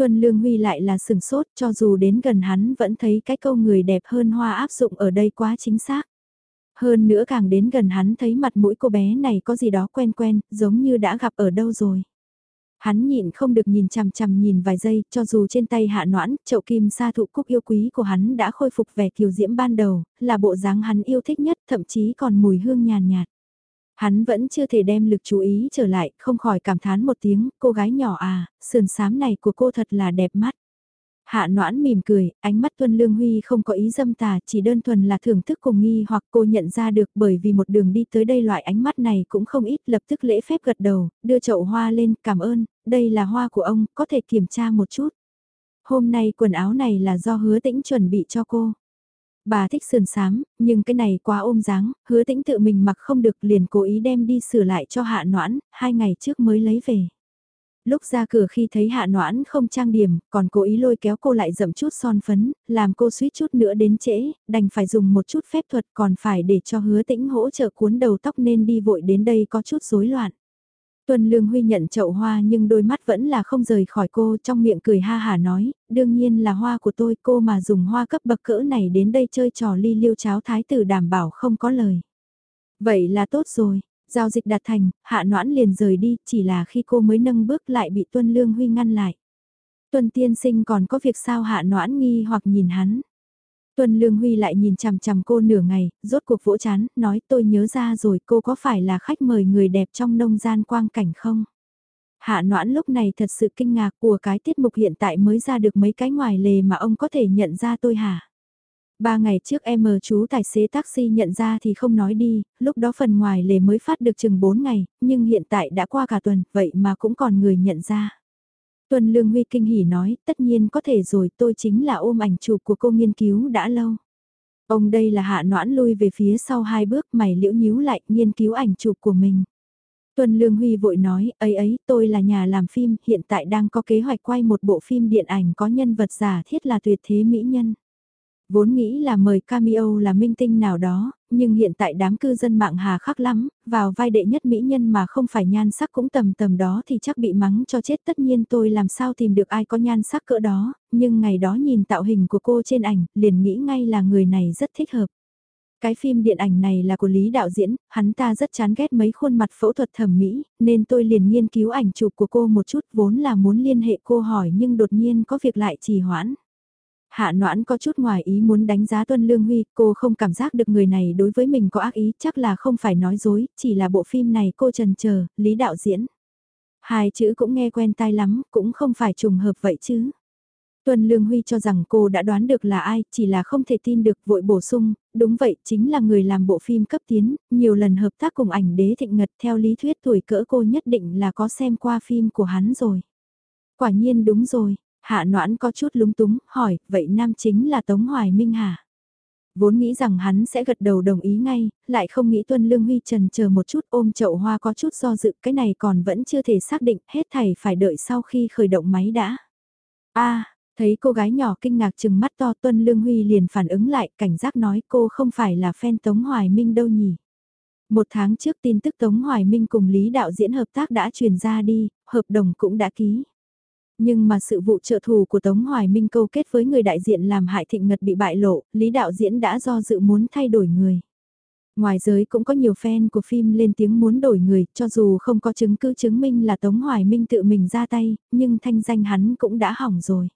Tuân Lương Huy lại là sừng sốt cho dù đến gần hắn vẫn thấy cái câu người đẹp hơn hoa áp dụng ở đây quá chính xác. Hơn nữa càng đến gần hắn thấy mặt mũi cô bé này có gì đó quen quen, giống như đã gặp ở đâu rồi. Hắn nhịn không được nhìn chằm chằm nhìn vài giây, cho dù trên tay hạ noãn, chậu kim sa thụ cúc yêu quý của hắn đã khôi phục vẻ kiều diễm ban đầu, là bộ dáng hắn yêu thích nhất, thậm chí còn mùi hương nhàn nhạt. Hắn vẫn chưa thể đem lực chú ý trở lại, không khỏi cảm thán một tiếng, cô gái nhỏ à, sườn sám này của cô thật là đẹp mắt. Hạ noãn mỉm cười, ánh mắt Tuân Lương Huy không có ý dâm tà, chỉ đơn thuần là thưởng thức cùng nghi hoặc cô nhận ra được bởi vì một đường đi tới đây loại ánh mắt này cũng không ít lập tức lễ phép gật đầu, đưa chậu hoa lên, cảm ơn, đây là hoa của ông, có thể kiểm tra một chút. Hôm nay quần áo này là do hứa tĩnh chuẩn bị cho cô. Bà thích sườn sám, nhưng cái này quá ôm dáng, hứa tĩnh tự mình mặc không được liền cố ý đem đi sửa lại cho hạ noãn, hai ngày trước mới lấy về. Lúc ra cửa khi thấy hạ noãn không trang điểm, còn cố ý lôi kéo cô lại dậm chút son phấn, làm cô suýt chút nữa đến trễ, đành phải dùng một chút phép thuật còn phải để cho hứa tĩnh hỗ trợ cuốn đầu tóc nên đi vội đến đây có chút rối loạn. Tuân Lương Huy nhận chậu hoa nhưng đôi mắt vẫn là không rời khỏi cô trong miệng cười ha hà nói, đương nhiên là hoa của tôi cô mà dùng hoa cấp bậc cỡ này đến đây chơi trò ly liêu cháo thái tử đảm bảo không có lời. Vậy là tốt rồi, giao dịch đạt thành, hạ noãn liền rời đi, chỉ là khi cô mới nâng bước lại bị Tuân Lương Huy ngăn lại. Tuân tiên sinh còn có việc sao hạ noãn nghi hoặc nhìn hắn. Tuân Lương Huy lại nhìn chằm chằm cô nửa ngày, rốt cuộc vỗ chán, nói tôi nhớ ra rồi cô có phải là khách mời người đẹp trong nông gian quang cảnh không? Hạ noãn lúc này thật sự kinh ngạc của cái tiết mục hiện tại mới ra được mấy cái ngoài lề mà ông có thể nhận ra tôi hả? Ba ngày trước em mờ chú tài xế taxi nhận ra thì không nói đi, lúc đó phần ngoài lề mới phát được chừng 4 ngày, nhưng hiện tại đã qua cả tuần, vậy mà cũng còn người nhận ra. Tuân Lương Huy kinh hỉ nói, tất nhiên có thể rồi tôi chính là ôm ảnh chụp của cô nghiên cứu đã lâu. Ông đây là hạ noãn lui về phía sau hai bước mày liễu nhíu lại nghiên cứu ảnh chụp của mình. Tuân Lương Huy vội nói, ấy ấy, tôi là nhà làm phim, hiện tại đang có kế hoạch quay một bộ phim điện ảnh có nhân vật giả thiết là tuyệt thế mỹ nhân. Vốn nghĩ là mời cameo là minh tinh nào đó, nhưng hiện tại đám cư dân mạng hà khắc lắm, vào vai đệ nhất mỹ nhân mà không phải nhan sắc cũng tầm tầm đó thì chắc bị mắng cho chết tất nhiên tôi làm sao tìm được ai có nhan sắc cỡ đó, nhưng ngày đó nhìn tạo hình của cô trên ảnh, liền nghĩ ngay là người này rất thích hợp. Cái phim điện ảnh này là của Lý đạo diễn, hắn ta rất chán ghét mấy khuôn mặt phẫu thuật thẩm mỹ, nên tôi liền nghiên cứu ảnh chụp của cô một chút vốn là muốn liên hệ cô hỏi nhưng đột nhiên có việc lại trì hoãn. Hạ noãn có chút ngoài ý muốn đánh giá Tuân Lương Huy, cô không cảm giác được người này đối với mình có ác ý, chắc là không phải nói dối, chỉ là bộ phim này cô trần chờ lý đạo diễn. Hai chữ cũng nghe quen tai lắm, cũng không phải trùng hợp vậy chứ. Tuân Lương Huy cho rằng cô đã đoán được là ai, chỉ là không thể tin được vội bổ sung, đúng vậy, chính là người làm bộ phim cấp tiến, nhiều lần hợp tác cùng ảnh đế thịnh ngật theo lý thuyết tuổi cỡ cô nhất định là có xem qua phim của hắn rồi. Quả nhiên đúng rồi, Hạ noãn có chút lúng túng, hỏi, vậy nam chính là Tống Hoài Minh hả? Vốn nghĩ rằng hắn sẽ gật đầu đồng ý ngay, lại không nghĩ Tuân Lương Huy trần chờ một chút ôm chậu hoa có chút do dự, cái này còn vẫn chưa thể xác định, hết thầy phải đợi sau khi khởi động máy đã. a thấy cô gái nhỏ kinh ngạc chừng mắt to Tuân Lương Huy liền phản ứng lại, cảnh giác nói cô không phải là fan Tống Hoài Minh đâu nhỉ. Một tháng trước tin tức Tống Hoài Minh cùng Lý đạo diễn hợp tác đã truyền ra đi, hợp đồng cũng đã ký. Nhưng mà sự vụ trợ thù của Tống Hoài Minh câu kết với người đại diện làm hại thịnh ngật bị bại lộ, Lý đạo diễn đã do dự muốn thay đổi người. Ngoài giới cũng có nhiều fan của phim lên tiếng muốn đổi người, cho dù không có chứng cứ chứng minh là Tống Hoài Minh tự mình ra tay, nhưng thanh danh hắn cũng đã hỏng rồi.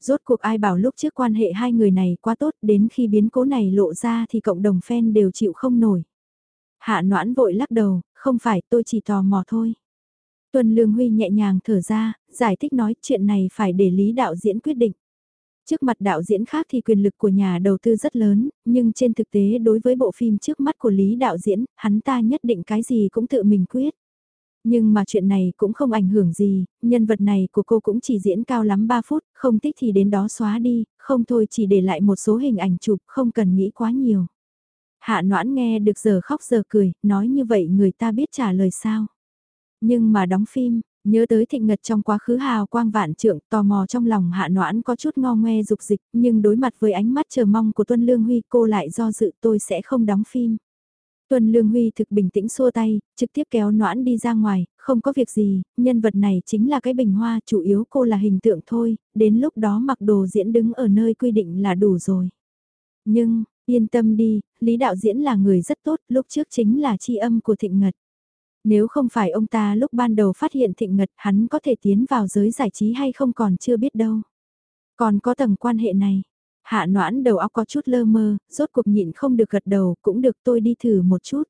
Rốt cuộc ai bảo lúc trước quan hệ hai người này quá tốt đến khi biến cố này lộ ra thì cộng đồng fan đều chịu không nổi. Hạ noãn vội lắc đầu, không phải tôi chỉ tò mò thôi. Tuần Lương Huy nhẹ nhàng thở ra, giải thích nói chuyện này phải để lý đạo diễn quyết định. Trước mặt đạo diễn khác thì quyền lực của nhà đầu tư rất lớn, nhưng trên thực tế đối với bộ phim trước mắt của Lý đạo diễn, hắn ta nhất định cái gì cũng tự mình quyết. Nhưng mà chuyện này cũng không ảnh hưởng gì, nhân vật này của cô cũng chỉ diễn cao lắm 3 phút, không thích thì đến đó xóa đi, không thôi chỉ để lại một số hình ảnh chụp, không cần nghĩ quá nhiều. Hạ noãn nghe được giờ khóc giờ cười, nói như vậy người ta biết trả lời sao. Nhưng mà đóng phim, Nhớ tới thịnh ngật trong quá khứ hào quang vạn trượng, tò mò trong lòng hạ noãn có chút ngo ngoe dục dịch, nhưng đối mặt với ánh mắt chờ mong của Tuân Lương Huy cô lại do dự tôi sẽ không đóng phim. Tuân Lương Huy thực bình tĩnh xua tay, trực tiếp kéo noãn đi ra ngoài, không có việc gì, nhân vật này chính là cái bình hoa, chủ yếu cô là hình tượng thôi, đến lúc đó mặc đồ diễn đứng ở nơi quy định là đủ rồi. Nhưng, yên tâm đi, Lý Đạo Diễn là người rất tốt, lúc trước chính là chi âm của thịnh ngật. Nếu không phải ông ta lúc ban đầu phát hiện thịnh ngật hắn có thể tiến vào giới giải trí hay không còn chưa biết đâu. Còn có tầng quan hệ này. Hạ noãn đầu óc có chút lơ mơ, rốt cuộc nhịn không được gật đầu, cũng được tôi đi thử một chút.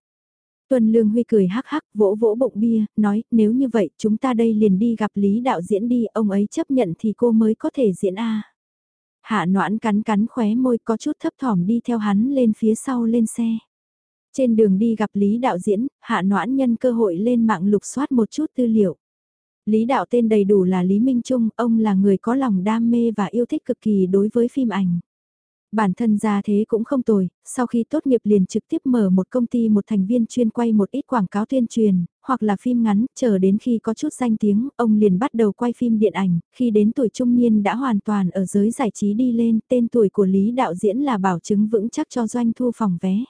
Tuần Lương Huy cười hắc hắc vỗ vỗ bụng bia, nói nếu như vậy chúng ta đây liền đi gặp Lý đạo diễn đi, ông ấy chấp nhận thì cô mới có thể diễn A. Hạ noãn cắn cắn khóe môi có chút thấp thỏm đi theo hắn lên phía sau lên xe. Trên đường đi gặp Lý đạo diễn, hạ noãn nhân cơ hội lên mạng lục soát một chút tư liệu. Lý đạo tên đầy đủ là Lý Minh Trung, ông là người có lòng đam mê và yêu thích cực kỳ đối với phim ảnh. Bản thân ra thế cũng không tồi, sau khi tốt nghiệp liền trực tiếp mở một công ty một thành viên chuyên quay một ít quảng cáo tuyên truyền, hoặc là phim ngắn, chờ đến khi có chút danh tiếng, ông liền bắt đầu quay phim điện ảnh, khi đến tuổi trung niên đã hoàn toàn ở giới giải trí đi lên, tên tuổi của Lý đạo diễn là bảo chứng vững chắc cho doanh thu phòng vé.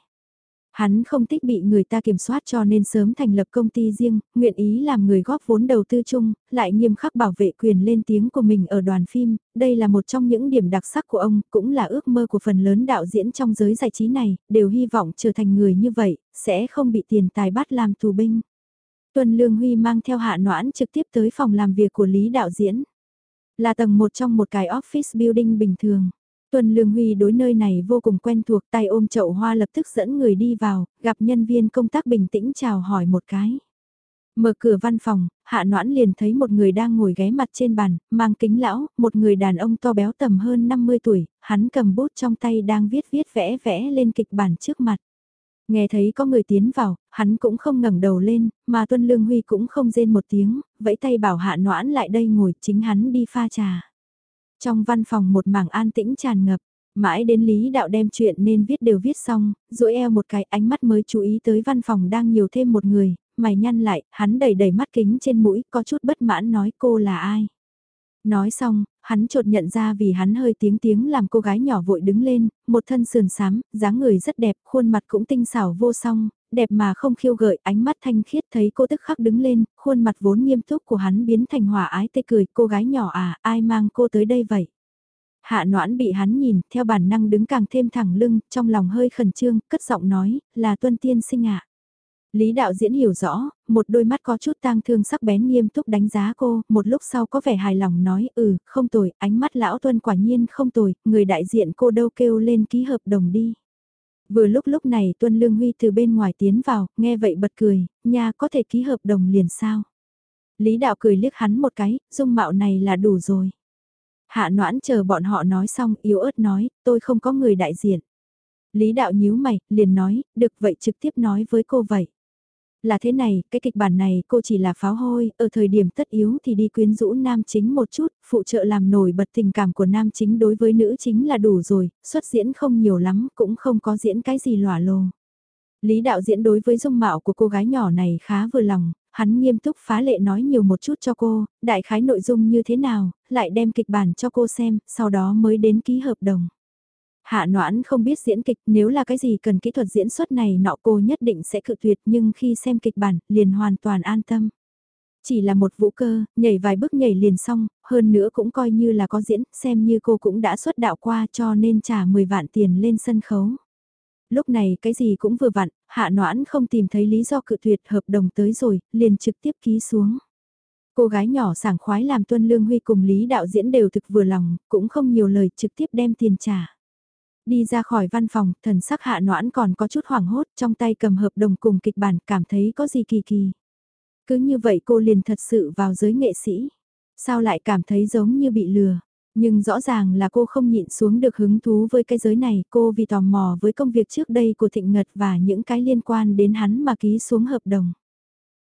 Hắn không thích bị người ta kiểm soát cho nên sớm thành lập công ty riêng, nguyện ý làm người góp vốn đầu tư chung, lại nghiêm khắc bảo vệ quyền lên tiếng của mình ở đoàn phim, đây là một trong những điểm đặc sắc của ông, cũng là ước mơ của phần lớn đạo diễn trong giới giải trí này, đều hy vọng trở thành người như vậy, sẽ không bị tiền tài bắt làm tù binh. Tuần Lương Huy mang theo hạ noãn trực tiếp tới phòng làm việc của Lý đạo diễn. Là tầng một trong một cái office building bình thường. Tuần Lương Huy đối nơi này vô cùng quen thuộc tay ôm chậu hoa lập tức dẫn người đi vào, gặp nhân viên công tác bình tĩnh chào hỏi một cái. Mở cửa văn phòng, hạ noãn liền thấy một người đang ngồi ghé mặt trên bàn, mang kính lão, một người đàn ông to béo tầm hơn 50 tuổi, hắn cầm bút trong tay đang viết viết vẽ vẽ lên kịch bản trước mặt. Nghe thấy có người tiến vào, hắn cũng không ngẩng đầu lên, mà Tuân Lương Huy cũng không rên một tiếng, vẫy tay bảo hạ noãn lại đây ngồi chính hắn đi pha trà. Trong văn phòng một mảng an tĩnh tràn ngập, mãi đến lý đạo đem chuyện nên viết đều viết xong, duỗi eo một cái ánh mắt mới chú ý tới văn phòng đang nhiều thêm một người, mày nhăn lại, hắn đẩy đẩy mắt kính trên mũi, có chút bất mãn nói cô là ai. Nói xong, hắn chợt nhận ra vì hắn hơi tiếng tiếng làm cô gái nhỏ vội đứng lên, một thân sườn xám, dáng người rất đẹp, khuôn mặt cũng tinh xảo vô song, đẹp mà không khiêu gợi, ánh mắt thanh khiết thấy cô tức khắc đứng lên, khuôn mặt vốn nghiêm túc của hắn biến thành hòa ái tê cười, cô gái nhỏ à, ai mang cô tới đây vậy? Hạ noãn bị hắn nhìn, theo bản năng đứng càng thêm thẳng lưng, trong lòng hơi khẩn trương, cất giọng nói, là tuân tiên sinh ạ. Lý đạo diễn hiểu rõ, một đôi mắt có chút tang thương sắc bén nghiêm túc đánh giá cô, một lúc sau có vẻ hài lòng nói ừ, không tồi, ánh mắt lão tuân quả nhiên không tồi, người đại diện cô đâu kêu lên ký hợp đồng đi. Vừa lúc lúc này Tuân Lương Huy từ bên ngoài tiến vào, nghe vậy bật cười, nha có thể ký hợp đồng liền sao. Lý đạo cười liếc hắn một cái, dung mạo này là đủ rồi. Hạ noãn chờ bọn họ nói xong, yếu ớt nói, tôi không có người đại diện. Lý đạo nhíu mày, liền nói, được vậy trực tiếp nói với cô vậy là thế này, cái kịch bản này cô chỉ là pháo hôi, ở thời điểm tất yếu thì đi quyến rũ nam chính một chút, phụ trợ làm nổi bật tình cảm của nam chính đối với nữ chính là đủ rồi, xuất diễn không nhiều lắm, cũng không có diễn cái gì lỏa lồ. Lý đạo diễn đối với dung mạo của cô gái nhỏ này khá vừa lòng, hắn nghiêm túc phá lệ nói nhiều một chút cho cô, đại khái nội dung như thế nào, lại đem kịch bản cho cô xem, sau đó mới đến ký hợp đồng. Hạ noãn không biết diễn kịch nếu là cái gì cần kỹ thuật diễn xuất này nọ cô nhất định sẽ cự tuyệt nhưng khi xem kịch bản liền hoàn toàn an tâm. Chỉ là một vũ cơ, nhảy vài bước nhảy liền xong, hơn nữa cũng coi như là có diễn, xem như cô cũng đã xuất đạo qua cho nên trả 10 vạn tiền lên sân khấu. Lúc này cái gì cũng vừa vặn, Hạ noãn không tìm thấy lý do cự tuyệt hợp đồng tới rồi, liền trực tiếp ký xuống. Cô gái nhỏ sảng khoái làm tuân lương huy cùng lý đạo diễn đều thực vừa lòng, cũng không nhiều lời trực tiếp đem tiền trả. Đi ra khỏi văn phòng, thần sắc hạ noãn còn có chút hoảng hốt, trong tay cầm hợp đồng cùng kịch bản, cảm thấy có gì kỳ kỳ. Cứ như vậy cô liền thật sự vào giới nghệ sĩ. Sao lại cảm thấy giống như bị lừa? Nhưng rõ ràng là cô không nhịn xuống được hứng thú với cái giới này, cô vì tò mò với công việc trước đây của Thịnh Ngật và những cái liên quan đến hắn mà ký xuống hợp đồng.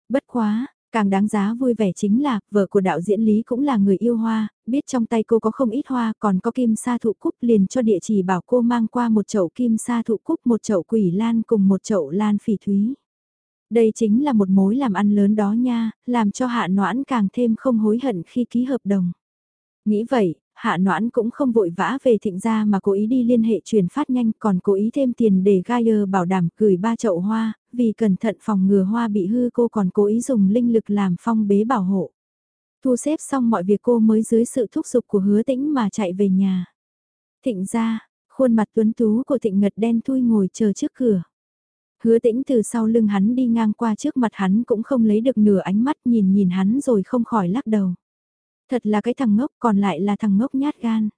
Bất quá, càng đáng giá vui vẻ chính là, vợ của đạo diễn Lý cũng là người yêu hoa, biết trong tay cô có không ít hoa còn có kim sa thụ cúc liền cho địa chỉ bảo cô mang qua một chậu kim sa thụ cúc một chậu quỷ lan cùng một chậu lan phỉ thúy. Đây chính là một mối làm ăn lớn đó nha, làm cho hạ noãn càng thêm không hối hận khi ký hợp đồng. Nghĩ vậy, hạ noãn cũng không vội vã về thịnh gia mà cố ý đi liên hệ truyền phát nhanh còn cố ý thêm tiền để Gaia bảo đảm gửi ba chậu hoa, vì cẩn thận phòng ngừa hoa bị hư cô còn cố ý dùng linh lực làm phong bế bảo hộ. Thu xếp xong mọi việc cô mới dưới sự thúc giục của hứa tĩnh mà chạy về nhà. Thịnh gia, khuôn mặt tuấn tú của thịnh ngật đen thui ngồi chờ trước cửa. Hứa tĩnh từ sau lưng hắn đi ngang qua trước mặt hắn cũng không lấy được nửa ánh mắt nhìn nhìn hắn rồi không khỏi lắc đầu. Thật là cái thằng ngốc còn lại là thằng ngốc nhát gan.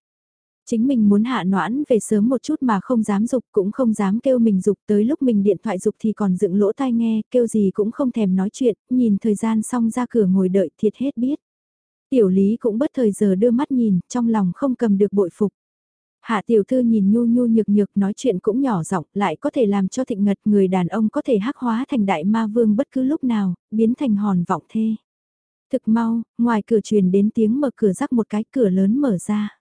Chính mình muốn hạ noãn về sớm một chút mà không dám dục cũng không dám kêu mình dục tới lúc mình điện thoại dục thì còn dựng lỗ tai nghe, kêu gì cũng không thèm nói chuyện, nhìn thời gian xong ra cửa ngồi đợi thiệt hết biết. Tiểu lý cũng bất thời giờ đưa mắt nhìn, trong lòng không cầm được bội phục. Hạ tiểu thư nhìn nhu nhu nhược nhược nói chuyện cũng nhỏ giọng lại có thể làm cho thịnh ngật người đàn ông có thể hắc hóa thành đại ma vương bất cứ lúc nào, biến thành hòn vọng thê. Thực mau, ngoài cửa truyền đến tiếng mở cửa rắc một cái cửa lớn mở ra.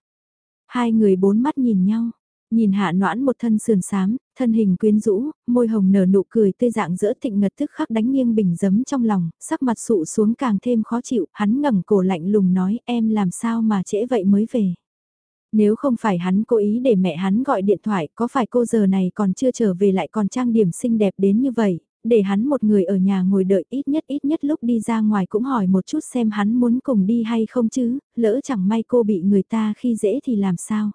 Hai người bốn mắt nhìn nhau, nhìn hạ noãn một thân sườn sám, thân hình quyến rũ, môi hồng nở nụ cười tươi dạng giữa thịnh ngật tức khắc đánh nghiêng bình giấm trong lòng, sắc mặt sụ xuống càng thêm khó chịu, hắn ngẩng cổ lạnh lùng nói em làm sao mà trễ vậy mới về. Nếu không phải hắn cố ý để mẹ hắn gọi điện thoại, có phải cô giờ này còn chưa trở về lại còn trang điểm xinh đẹp đến như vậy, để hắn một người ở nhà ngồi đợi ít nhất ít nhất lúc đi ra ngoài cũng hỏi một chút xem hắn muốn cùng đi hay không chứ, lỡ chẳng may cô bị người ta khi dễ thì làm sao.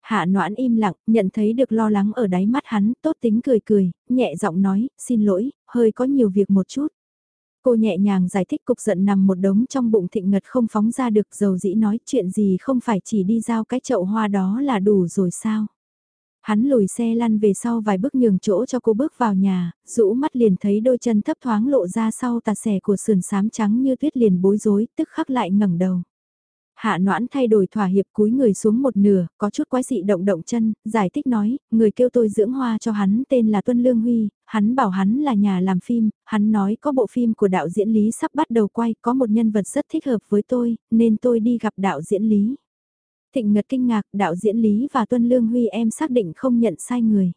Hạ noãn im lặng, nhận thấy được lo lắng ở đáy mắt hắn, tốt tính cười cười, nhẹ giọng nói, xin lỗi, hơi có nhiều việc một chút. Cô nhẹ nhàng giải thích cục giận nằm một đống trong bụng thịnh ngật không phóng ra được dầu dĩ nói chuyện gì không phải chỉ đi giao cái chậu hoa đó là đủ rồi sao. Hắn lùi xe lăn về sau vài bước nhường chỗ cho cô bước vào nhà, rũ mắt liền thấy đôi chân thấp thoáng lộ ra sau tà xẻ của sườn sám trắng như tuyết liền bối rối, tức khắc lại ngẩng đầu. Hạ noãn thay đổi thỏa hiệp cúi người xuống một nửa, có chút quái dị động động chân, giải thích nói, người kêu tôi dưỡng hoa cho hắn tên là Tuân Lương Huy, hắn bảo hắn là nhà làm phim, hắn nói có bộ phim của đạo diễn Lý sắp bắt đầu quay, có một nhân vật rất thích hợp với tôi, nên tôi đi gặp đạo diễn Lý. Thịnh Ngật kinh ngạc, đạo diễn Lý và Tuân Lương Huy em xác định không nhận sai người.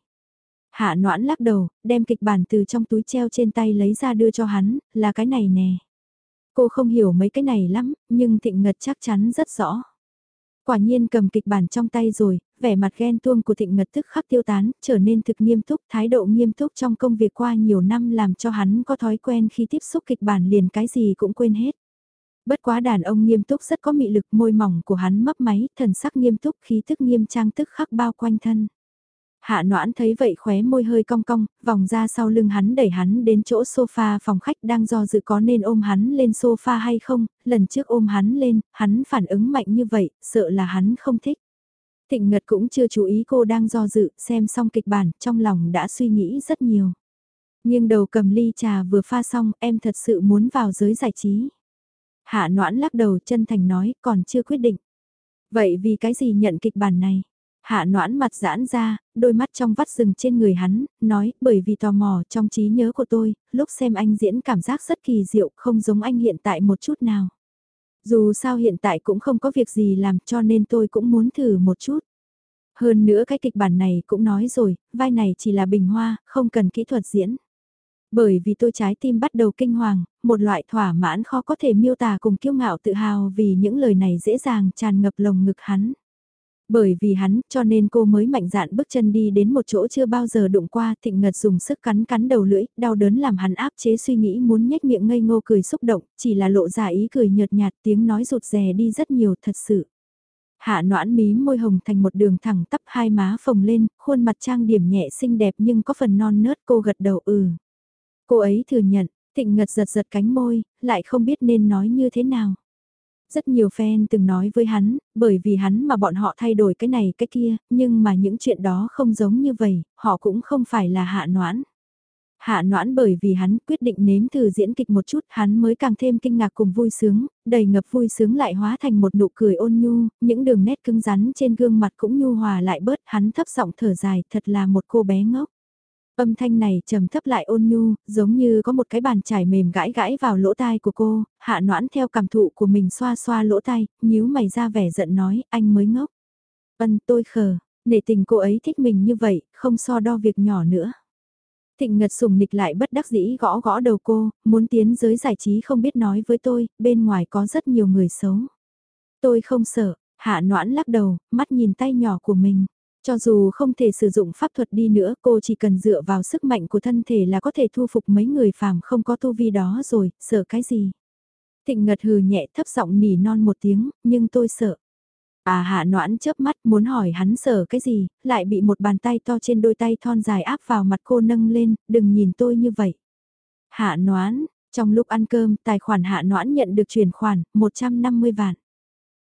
Hạ noãn lắc đầu, đem kịch bản từ trong túi treo trên tay lấy ra đưa cho hắn, là cái này nè. Cô không hiểu mấy cái này lắm, nhưng Thịnh Ngật chắc chắn rất rõ. Quả nhiên cầm kịch bản trong tay rồi, vẻ mặt ghen tuông của Thịnh Ngật tức khắc tiêu tán, trở nên thực nghiêm túc, thái độ nghiêm túc trong công việc qua nhiều năm làm cho hắn có thói quen khi tiếp xúc kịch bản liền cái gì cũng quên hết. Bất quá đàn ông nghiêm túc rất có mị lực môi mỏng của hắn mấp máy, thần sắc nghiêm túc khí tức nghiêm trang tức khắc bao quanh thân. Hạ noãn thấy vậy khóe môi hơi cong cong, vòng ra sau lưng hắn đẩy hắn đến chỗ sofa phòng khách đang do dự có nên ôm hắn lên sofa hay không, lần trước ôm hắn lên, hắn phản ứng mạnh như vậy, sợ là hắn không thích. Thịnh Ngật cũng chưa chú ý cô đang do dự, xem xong kịch bản, trong lòng đã suy nghĩ rất nhiều. Nhưng đầu cầm ly trà vừa pha xong, em thật sự muốn vào giới giải trí. Hạ noãn lắc đầu chân thành nói, còn chưa quyết định. Vậy vì cái gì nhận kịch bản này? Hạ noãn mặt giãn ra, đôi mắt trong vắt rừng trên người hắn, nói, bởi vì tò mò trong trí nhớ của tôi, lúc xem anh diễn cảm giác rất kỳ diệu, không giống anh hiện tại một chút nào. Dù sao hiện tại cũng không có việc gì làm cho nên tôi cũng muốn thử một chút. Hơn nữa cái kịch bản này cũng nói rồi, vai này chỉ là bình hoa, không cần kỹ thuật diễn. Bởi vì tôi trái tim bắt đầu kinh hoàng, một loại thỏa mãn khó có thể miêu tả cùng kiêu ngạo tự hào vì những lời này dễ dàng tràn ngập lồng ngực hắn. Bởi vì hắn cho nên cô mới mạnh dạn bước chân đi đến một chỗ chưa bao giờ đụng qua thịnh ngật dùng sức cắn cắn đầu lưỡi, đau đớn làm hắn áp chế suy nghĩ muốn nhếch miệng ngây ngô cười xúc động, chỉ là lộ ra ý cười nhợt nhạt tiếng nói rụt rè đi rất nhiều thật sự. Hạ noãn mí môi hồng thành một đường thẳng tắp hai má phồng lên, khuôn mặt trang điểm nhẹ xinh đẹp nhưng có phần non nớt cô gật đầu ừ. Cô ấy thừa nhận, thịnh ngật giật giật cánh môi, lại không biết nên nói như thế nào. Rất nhiều fan từng nói với hắn, bởi vì hắn mà bọn họ thay đổi cái này cái kia, nhưng mà những chuyện đó không giống như vậy, họ cũng không phải là hạ noãn. Hạ noãn bởi vì hắn quyết định nếm thử diễn kịch một chút hắn mới càng thêm kinh ngạc cùng vui sướng, đầy ngập vui sướng lại hóa thành một nụ cười ôn nhu, những đường nét cứng rắn trên gương mặt cũng nhu hòa lại bớt hắn thấp giọng thở dài thật là một cô bé ngốc. Âm thanh này trầm thấp lại ôn nhu, giống như có một cái bàn chải mềm gãi gãi vào lỗ tai của cô, hạ noãn theo cảm thụ của mình xoa xoa lỗ tai, nhíu mày ra vẻ giận nói, anh mới ngốc. Ân tôi khờ, nể tình cô ấy thích mình như vậy, không so đo việc nhỏ nữa. Thịnh Ngật sùng nịch lại bất đắc dĩ gõ gõ đầu cô, muốn tiến giới giải trí không biết nói với tôi, bên ngoài có rất nhiều người xấu. Tôi không sợ, hạ noãn lắc đầu, mắt nhìn tay nhỏ của mình. Cho dù không thể sử dụng pháp thuật đi nữa, cô chỉ cần dựa vào sức mạnh của thân thể là có thể thu phục mấy người phàm không có tu vi đó rồi, sợ cái gì. Thịnh Ngật hừ nhẹ thấp giọng nỉ non một tiếng, nhưng tôi sợ. À hạ noãn chớp mắt muốn hỏi hắn sợ cái gì, lại bị một bàn tay to trên đôi tay thon dài áp vào mặt cô nâng lên, đừng nhìn tôi như vậy. Hạ noãn, trong lúc ăn cơm, tài khoản hạ noãn nhận được chuyển khoản, 150 vạn.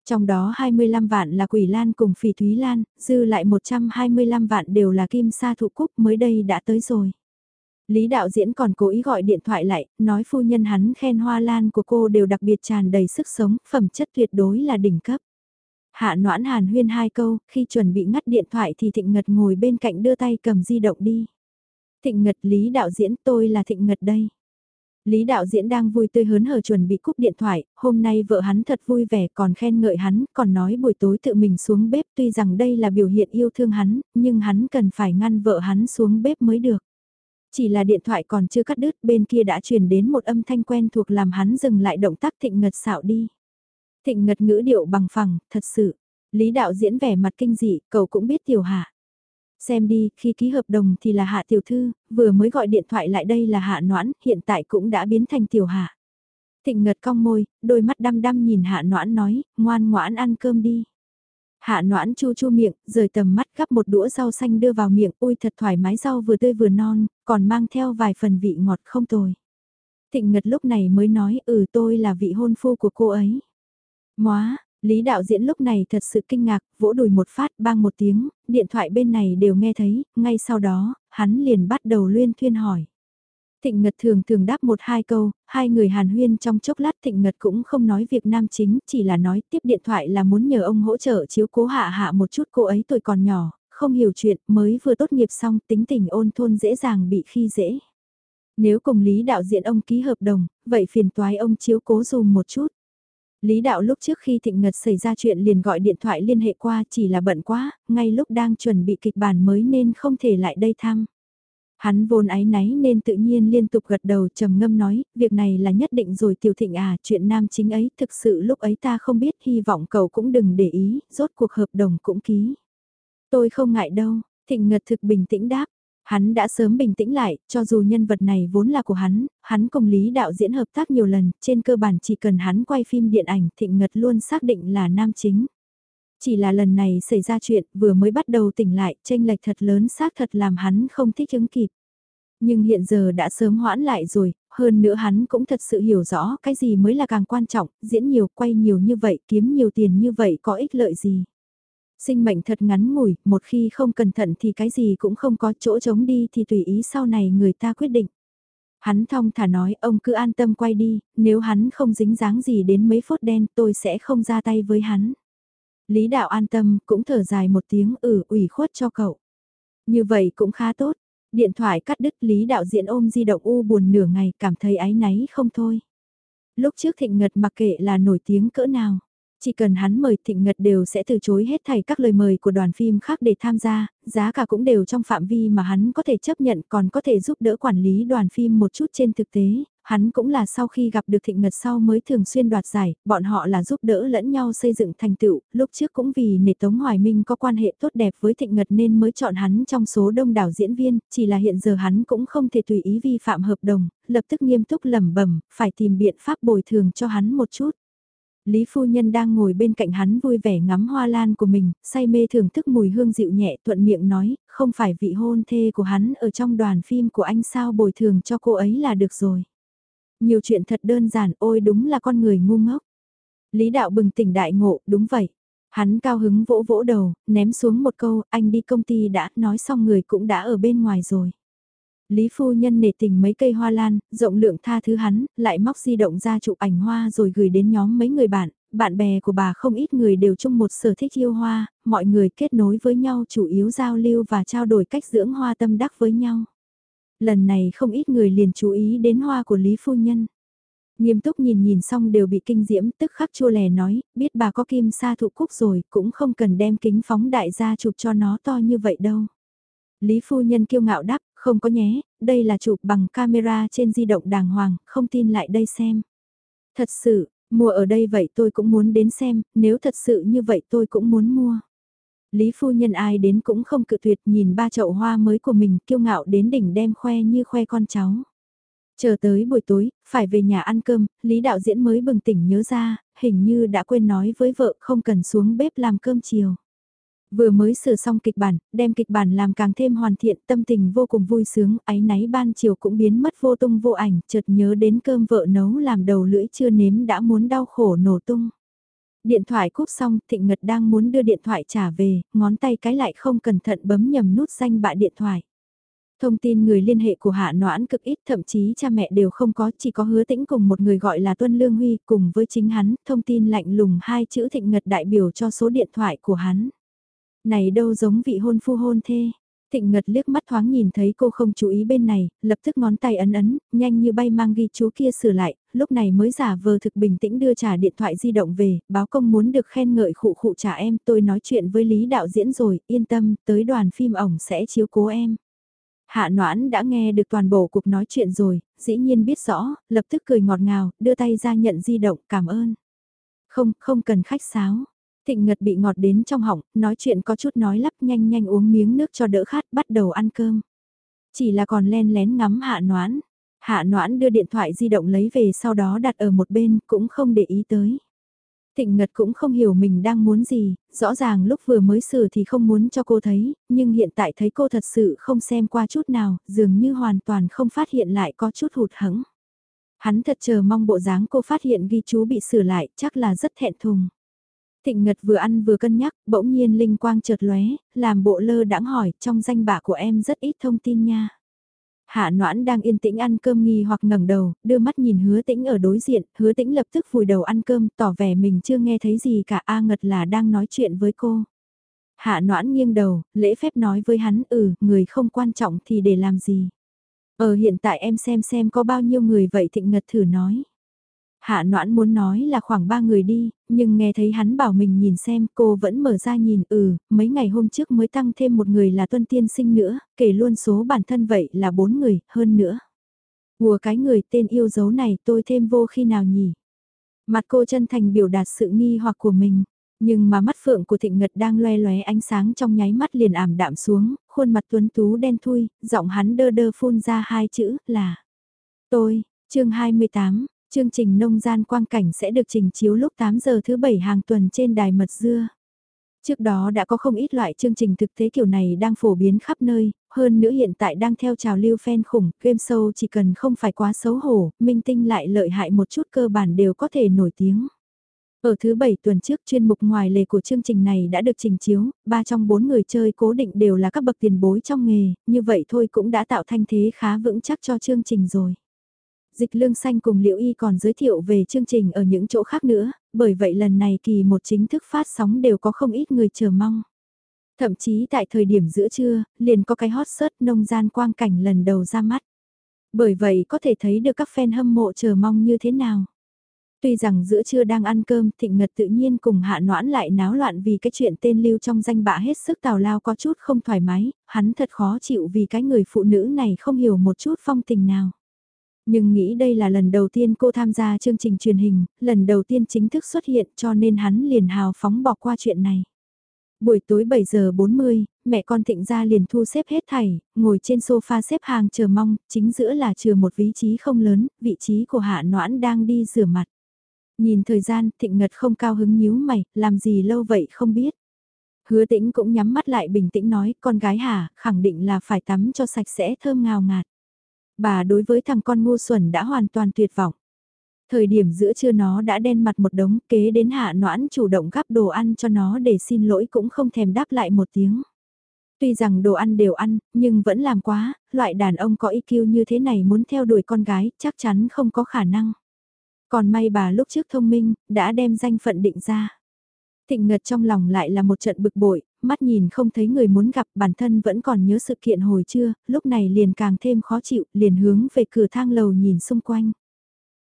Trong đó 25 vạn là Quỷ Lan cùng Phỉ Thúy Lan, dư lại 125 vạn đều là Kim Sa Thụ Cúc mới đây đã tới rồi. Lý đạo diễn còn cố ý gọi điện thoại lại, nói phu nhân hắn khen hoa lan của cô đều đặc biệt tràn đầy sức sống, phẩm chất tuyệt đối là đỉnh cấp. Hạ noãn hàn huyên hai câu, khi chuẩn bị ngắt điện thoại thì Thịnh Ngật ngồi bên cạnh đưa tay cầm di động đi. Thịnh Ngật Lý đạo diễn tôi là Thịnh Ngật đây. Lý đạo diễn đang vui tươi hớn hở chuẩn bị cúp điện thoại, hôm nay vợ hắn thật vui vẻ còn khen ngợi hắn, còn nói buổi tối tự mình xuống bếp tuy rằng đây là biểu hiện yêu thương hắn, nhưng hắn cần phải ngăn vợ hắn xuống bếp mới được. Chỉ là điện thoại còn chưa cắt đứt bên kia đã truyền đến một âm thanh quen thuộc làm hắn dừng lại động tác thịnh ngật xạo đi. Thịnh ngật ngữ điệu bằng phẳng, thật sự. Lý đạo diễn vẻ mặt kinh dị, cậu cũng biết tiểu hạ. Xem đi, khi ký hợp đồng thì là hạ tiểu thư, vừa mới gọi điện thoại lại đây là hạ noãn, hiện tại cũng đã biến thành tiểu hạ. Thịnh ngật cong môi, đôi mắt đăm đăm nhìn hạ noãn nói, ngoan ngoãn ăn cơm đi. Hạ noãn chu chu miệng, rời tầm mắt gắp một đũa rau xanh đưa vào miệng, ui thật thoải mái rau vừa tươi vừa non, còn mang theo vài phần vị ngọt không tồi. Thịnh Ngật lúc này mới nói, ừ tôi là vị hôn phu của cô ấy. Móa, Lý đạo diễn lúc này thật sự kinh ngạc, vỗ đùi một phát bang một tiếng, điện thoại bên này đều nghe thấy, ngay sau đó, hắn liền bắt đầu luyên thuyên hỏi. Thịnh Ngật thường thường đáp một hai câu, hai người hàn huyên trong chốc lát Thịnh Ngật cũng không nói việc nam chính, chỉ là nói tiếp điện thoại là muốn nhờ ông hỗ trợ chiếu cố hạ hạ một chút cô ấy tuổi còn nhỏ, không hiểu chuyện, mới vừa tốt nghiệp xong tính tình ôn thôn dễ dàng bị khi dễ. Nếu cùng Lý đạo diễn ông ký hợp đồng, vậy phiền toái ông chiếu cố dùm một chút. Lý đạo lúc trước khi thịnh ngật xảy ra chuyện liền gọi điện thoại liên hệ qua chỉ là bận quá, ngay lúc đang chuẩn bị kịch bản mới nên không thể lại đây thăm. Hắn vốn ái náy nên tự nhiên liên tục gật đầu trầm ngâm nói, việc này là nhất định rồi tiểu thịnh à, chuyện nam chính ấy thực sự lúc ấy ta không biết hy vọng cậu cũng đừng để ý, rốt cuộc hợp đồng cũng ký. Tôi không ngại đâu, thịnh ngật thực bình tĩnh đáp, Hắn đã sớm bình tĩnh lại, cho dù nhân vật này vốn là của hắn, hắn cùng Lý đạo diễn hợp tác nhiều lần, trên cơ bản chỉ cần hắn quay phim điện ảnh Thịnh Ngật luôn xác định là nam chính. Chỉ là lần này xảy ra chuyện vừa mới bắt đầu tỉnh lại, tranh lệch thật lớn xác thật làm hắn không thích ứng kịp. Nhưng hiện giờ đã sớm hoãn lại rồi, hơn nữa hắn cũng thật sự hiểu rõ cái gì mới là càng quan trọng, diễn nhiều quay nhiều như vậy kiếm nhiều tiền như vậy có ích lợi gì. Sinh mệnh thật ngắn ngủi, một khi không cẩn thận thì cái gì cũng không có chỗ trống đi thì tùy ý sau này người ta quyết định. Hắn thong thả nói ông cứ an tâm quay đi, nếu hắn không dính dáng gì đến mấy phút đen tôi sẽ không ra tay với hắn. Lý đạo an tâm cũng thở dài một tiếng ừ ủy khuất cho cậu. Như vậy cũng khá tốt. Điện thoại cắt đứt Lý đạo diễn ôm di động u buồn nửa ngày cảm thấy áy náy không thôi. Lúc trước thịnh ngật mặc kệ là nổi tiếng cỡ nào. Chỉ cần hắn mời Thịnh Ngật đều sẽ từ chối hết thảy các lời mời của đoàn phim khác để tham gia, giá cả cũng đều trong phạm vi mà hắn có thể chấp nhận còn có thể giúp đỡ quản lý đoàn phim một chút trên thực tế, hắn cũng là sau khi gặp được Thịnh Ngật sau mới thường xuyên đoạt giải, bọn họ là giúp đỡ lẫn nhau xây dựng thành tựu, lúc trước cũng vì nể Tống Hoài Minh có quan hệ tốt đẹp với Thịnh Ngật nên mới chọn hắn trong số đông đảo diễn viên, chỉ là hiện giờ hắn cũng không thể tùy ý vi phạm hợp đồng, lập tức nghiêm túc lẩm bẩm phải tìm biện pháp bồi thường cho hắn một chút. Lý phu nhân đang ngồi bên cạnh hắn vui vẻ ngắm hoa lan của mình, say mê thưởng thức mùi hương dịu nhẹ thuận miệng nói, không phải vị hôn thê của hắn ở trong đoàn phim của anh sao bồi thường cho cô ấy là được rồi. Nhiều chuyện thật đơn giản, ôi đúng là con người ngu ngốc. Lý đạo bừng tỉnh đại ngộ, đúng vậy. Hắn cao hứng vỗ vỗ đầu, ném xuống một câu, anh đi công ty đã, nói xong người cũng đã ở bên ngoài rồi. Lý phu nhân nể tình mấy cây hoa lan, rộng lượng tha thứ hắn, lại móc di động ra chụp ảnh hoa rồi gửi đến nhóm mấy người bạn, bạn bè của bà không ít người đều chung một sở thích yêu hoa, mọi người kết nối với nhau chủ yếu giao lưu và trao đổi cách dưỡng hoa tâm đắc với nhau. Lần này không ít người liền chú ý đến hoa của Lý phu nhân. Nghiêm túc nhìn nhìn xong đều bị kinh diễm, tức khắc chua lè nói, biết bà có kim sa thụ cúc rồi, cũng không cần đem kính phóng đại ra chụp cho nó to như vậy đâu. Lý phu nhân kiêu ngạo đáp, không có nhé, đây là chụp bằng camera trên di động đàng hoàng, không tin lại đây xem. Thật sự, mua ở đây vậy tôi cũng muốn đến xem, nếu thật sự như vậy tôi cũng muốn mua. Lý phu nhân ai đến cũng không cự tuyệt nhìn ba chậu hoa mới của mình kiêu ngạo đến đỉnh đem khoe như khoe con cháu. Chờ tới buổi tối, phải về nhà ăn cơm, Lý đạo diễn mới bừng tỉnh nhớ ra, hình như đã quên nói với vợ không cần xuống bếp làm cơm chiều. Vừa mới sửa xong kịch bản, đem kịch bản làm càng thêm hoàn thiện, tâm tình vô cùng vui sướng, áy náy ban chiều cũng biến mất vô tung vô ảnh, chợt nhớ đến cơm vợ nấu làm đầu lưỡi chưa nếm đã muốn đau khổ nổ tung. Điện thoại cúp xong, Thịnh Ngật đang muốn đưa điện thoại trả về, ngón tay cái lại không cẩn thận bấm nhầm nút danh bạ điện thoại. Thông tin người liên hệ của Hạ Noãn cực ít thậm chí cha mẹ đều không có, chỉ có hứa tĩnh cùng một người gọi là Tuân Lương Huy cùng với chính hắn, thông tin lạnh lùng hai chữ Thịnh Ngật đại biểu cho số điện thoại của hắn. Này đâu giống vị hôn phu hôn thê. Thịnh Ngật liếc mắt thoáng nhìn thấy cô không chú ý bên này, lập tức ngón tay ấn ấn, nhanh như bay mang ghi chú kia sửa lại, lúc này mới giả vờ thực bình tĩnh đưa trả điện thoại di động về, báo công muốn được khen ngợi khụ khụ trả em, tôi nói chuyện với Lý đạo diễn rồi, yên tâm, tới đoàn phim ổng sẽ chiếu cố em. Hạ Noãn đã nghe được toàn bộ cuộc nói chuyện rồi, dĩ nhiên biết rõ, lập tức cười ngọt ngào, đưa tay ra nhận di động, cảm ơn. Không, không cần khách sáo. Thịnh Ngật bị ngọt đến trong họng, nói chuyện có chút nói lắp nhanh nhanh uống miếng nước cho đỡ khát, bắt đầu ăn cơm. Chỉ là còn len lén ngắm Hạ Noãn. Hạ Noãn đưa điện thoại di động lấy về sau đó đặt ở một bên, cũng không để ý tới. Thịnh Ngật cũng không hiểu mình đang muốn gì, rõ ràng lúc vừa mới xử thì không muốn cho cô thấy, nhưng hiện tại thấy cô thật sự không xem qua chút nào, dường như hoàn toàn không phát hiện lại có chút hụt hẫng. Hắn thật chờ mong bộ dáng cô phát hiện ghi chú bị sửa lại, chắc là rất thẹn thùng. Thịnh Ngật vừa ăn vừa cân nhắc, bỗng nhiên linh quang chợt lóe, làm bộ lơ đãng hỏi, trong danh bạ của em rất ít thông tin nha. Hạ Noãn đang yên tĩnh ăn cơm nghi hoặc ngẩng đầu, đưa mắt nhìn hứa tĩnh ở đối diện, hứa tĩnh lập tức vùi đầu ăn cơm, tỏ vẻ mình chưa nghe thấy gì cả A Ngật là đang nói chuyện với cô. Hạ Noãn nghiêng đầu, lễ phép nói với hắn, ừ, người không quan trọng thì để làm gì. Ờ hiện tại em xem xem có bao nhiêu người vậy Thịnh Ngật thử nói. Hạ noãn muốn nói là khoảng ba người đi, nhưng nghe thấy hắn bảo mình nhìn xem cô vẫn mở ra nhìn ừ, mấy ngày hôm trước mới tăng thêm một người là tuân tiên sinh nữa, kể luôn số bản thân vậy là bốn người, hơn nữa. Ủa cái người tên yêu dấu này tôi thêm vô khi nào nhỉ? Mặt cô chân thành biểu đạt sự nghi hoặc của mình, nhưng mà mắt phượng của thịnh ngật đang loe loé ánh sáng trong nháy mắt liền ảm đạm xuống, khuôn mặt tuấn tú đen thui, giọng hắn đơ đơ phun ra hai chữ là Tôi, chương 28, Chương trình nông gian quang cảnh sẽ được trình chiếu lúc 8 giờ thứ bảy hàng tuần trên đài mật dưa. Trước đó đã có không ít loại chương trình thực tế kiểu này đang phổ biến khắp nơi, hơn nữa hiện tại đang theo trào lưu fan khủng, game show chỉ cần không phải quá xấu hổ, minh tinh lại lợi hại một chút cơ bản đều có thể nổi tiếng. Ở thứ bảy tuần trước chuyên mục ngoài lề của chương trình này đã được trình chiếu, ba trong bốn người chơi cố định đều là các bậc tiền bối trong nghề, như vậy thôi cũng đã tạo thanh thế khá vững chắc cho chương trình rồi. Dịch lương xanh cùng Liễu Y còn giới thiệu về chương trình ở những chỗ khác nữa, bởi vậy lần này kỳ một chính thức phát sóng đều có không ít người chờ mong. Thậm chí tại thời điểm giữa trưa, liền có cái hot search nông gian quang cảnh lần đầu ra mắt. Bởi vậy có thể thấy được các fan hâm mộ chờ mong như thế nào. Tuy rằng giữa trưa đang ăn cơm, Thịnh Ngật tự nhiên cùng Hạ Noãn lại náo loạn vì cái chuyện tên lưu trong danh bạ hết sức tào lao có chút không thoải mái, hắn thật khó chịu vì cái người phụ nữ này không hiểu một chút phong tình nào. Nhưng nghĩ đây là lần đầu tiên cô tham gia chương trình truyền hình, lần đầu tiên chính thức xuất hiện cho nên hắn liền hào phóng bỏ qua chuyện này. Buổi tối 7 giờ 40, mẹ con thịnh ra liền thu xếp hết thảy, ngồi trên sofa xếp hàng chờ mong, chính giữa là chừa một vị trí không lớn, vị trí của hạ noãn đang đi rửa mặt. Nhìn thời gian, thịnh ngật không cao hứng nhíu mày, làm gì lâu vậy không biết. Hứa tĩnh cũng nhắm mắt lại bình tĩnh nói, con gái hả, khẳng định là phải tắm cho sạch sẽ thơm ngào ngạt. Bà đối với thằng con ngu xuẩn đã hoàn toàn tuyệt vọng. Thời điểm giữa trưa nó đã đen mặt một đống kế đến hạ noãn chủ động gắp đồ ăn cho nó để xin lỗi cũng không thèm đáp lại một tiếng. Tuy rằng đồ ăn đều ăn, nhưng vẫn làm quá, loại đàn ông có IQ như thế này muốn theo đuổi con gái chắc chắn không có khả năng. Còn may bà lúc trước thông minh, đã đem danh phận định ra. Thịnh ngật trong lòng lại là một trận bực bội, mắt nhìn không thấy người muốn gặp bản thân vẫn còn nhớ sự kiện hồi trưa, lúc này liền càng thêm khó chịu, liền hướng về cửa thang lầu nhìn xung quanh.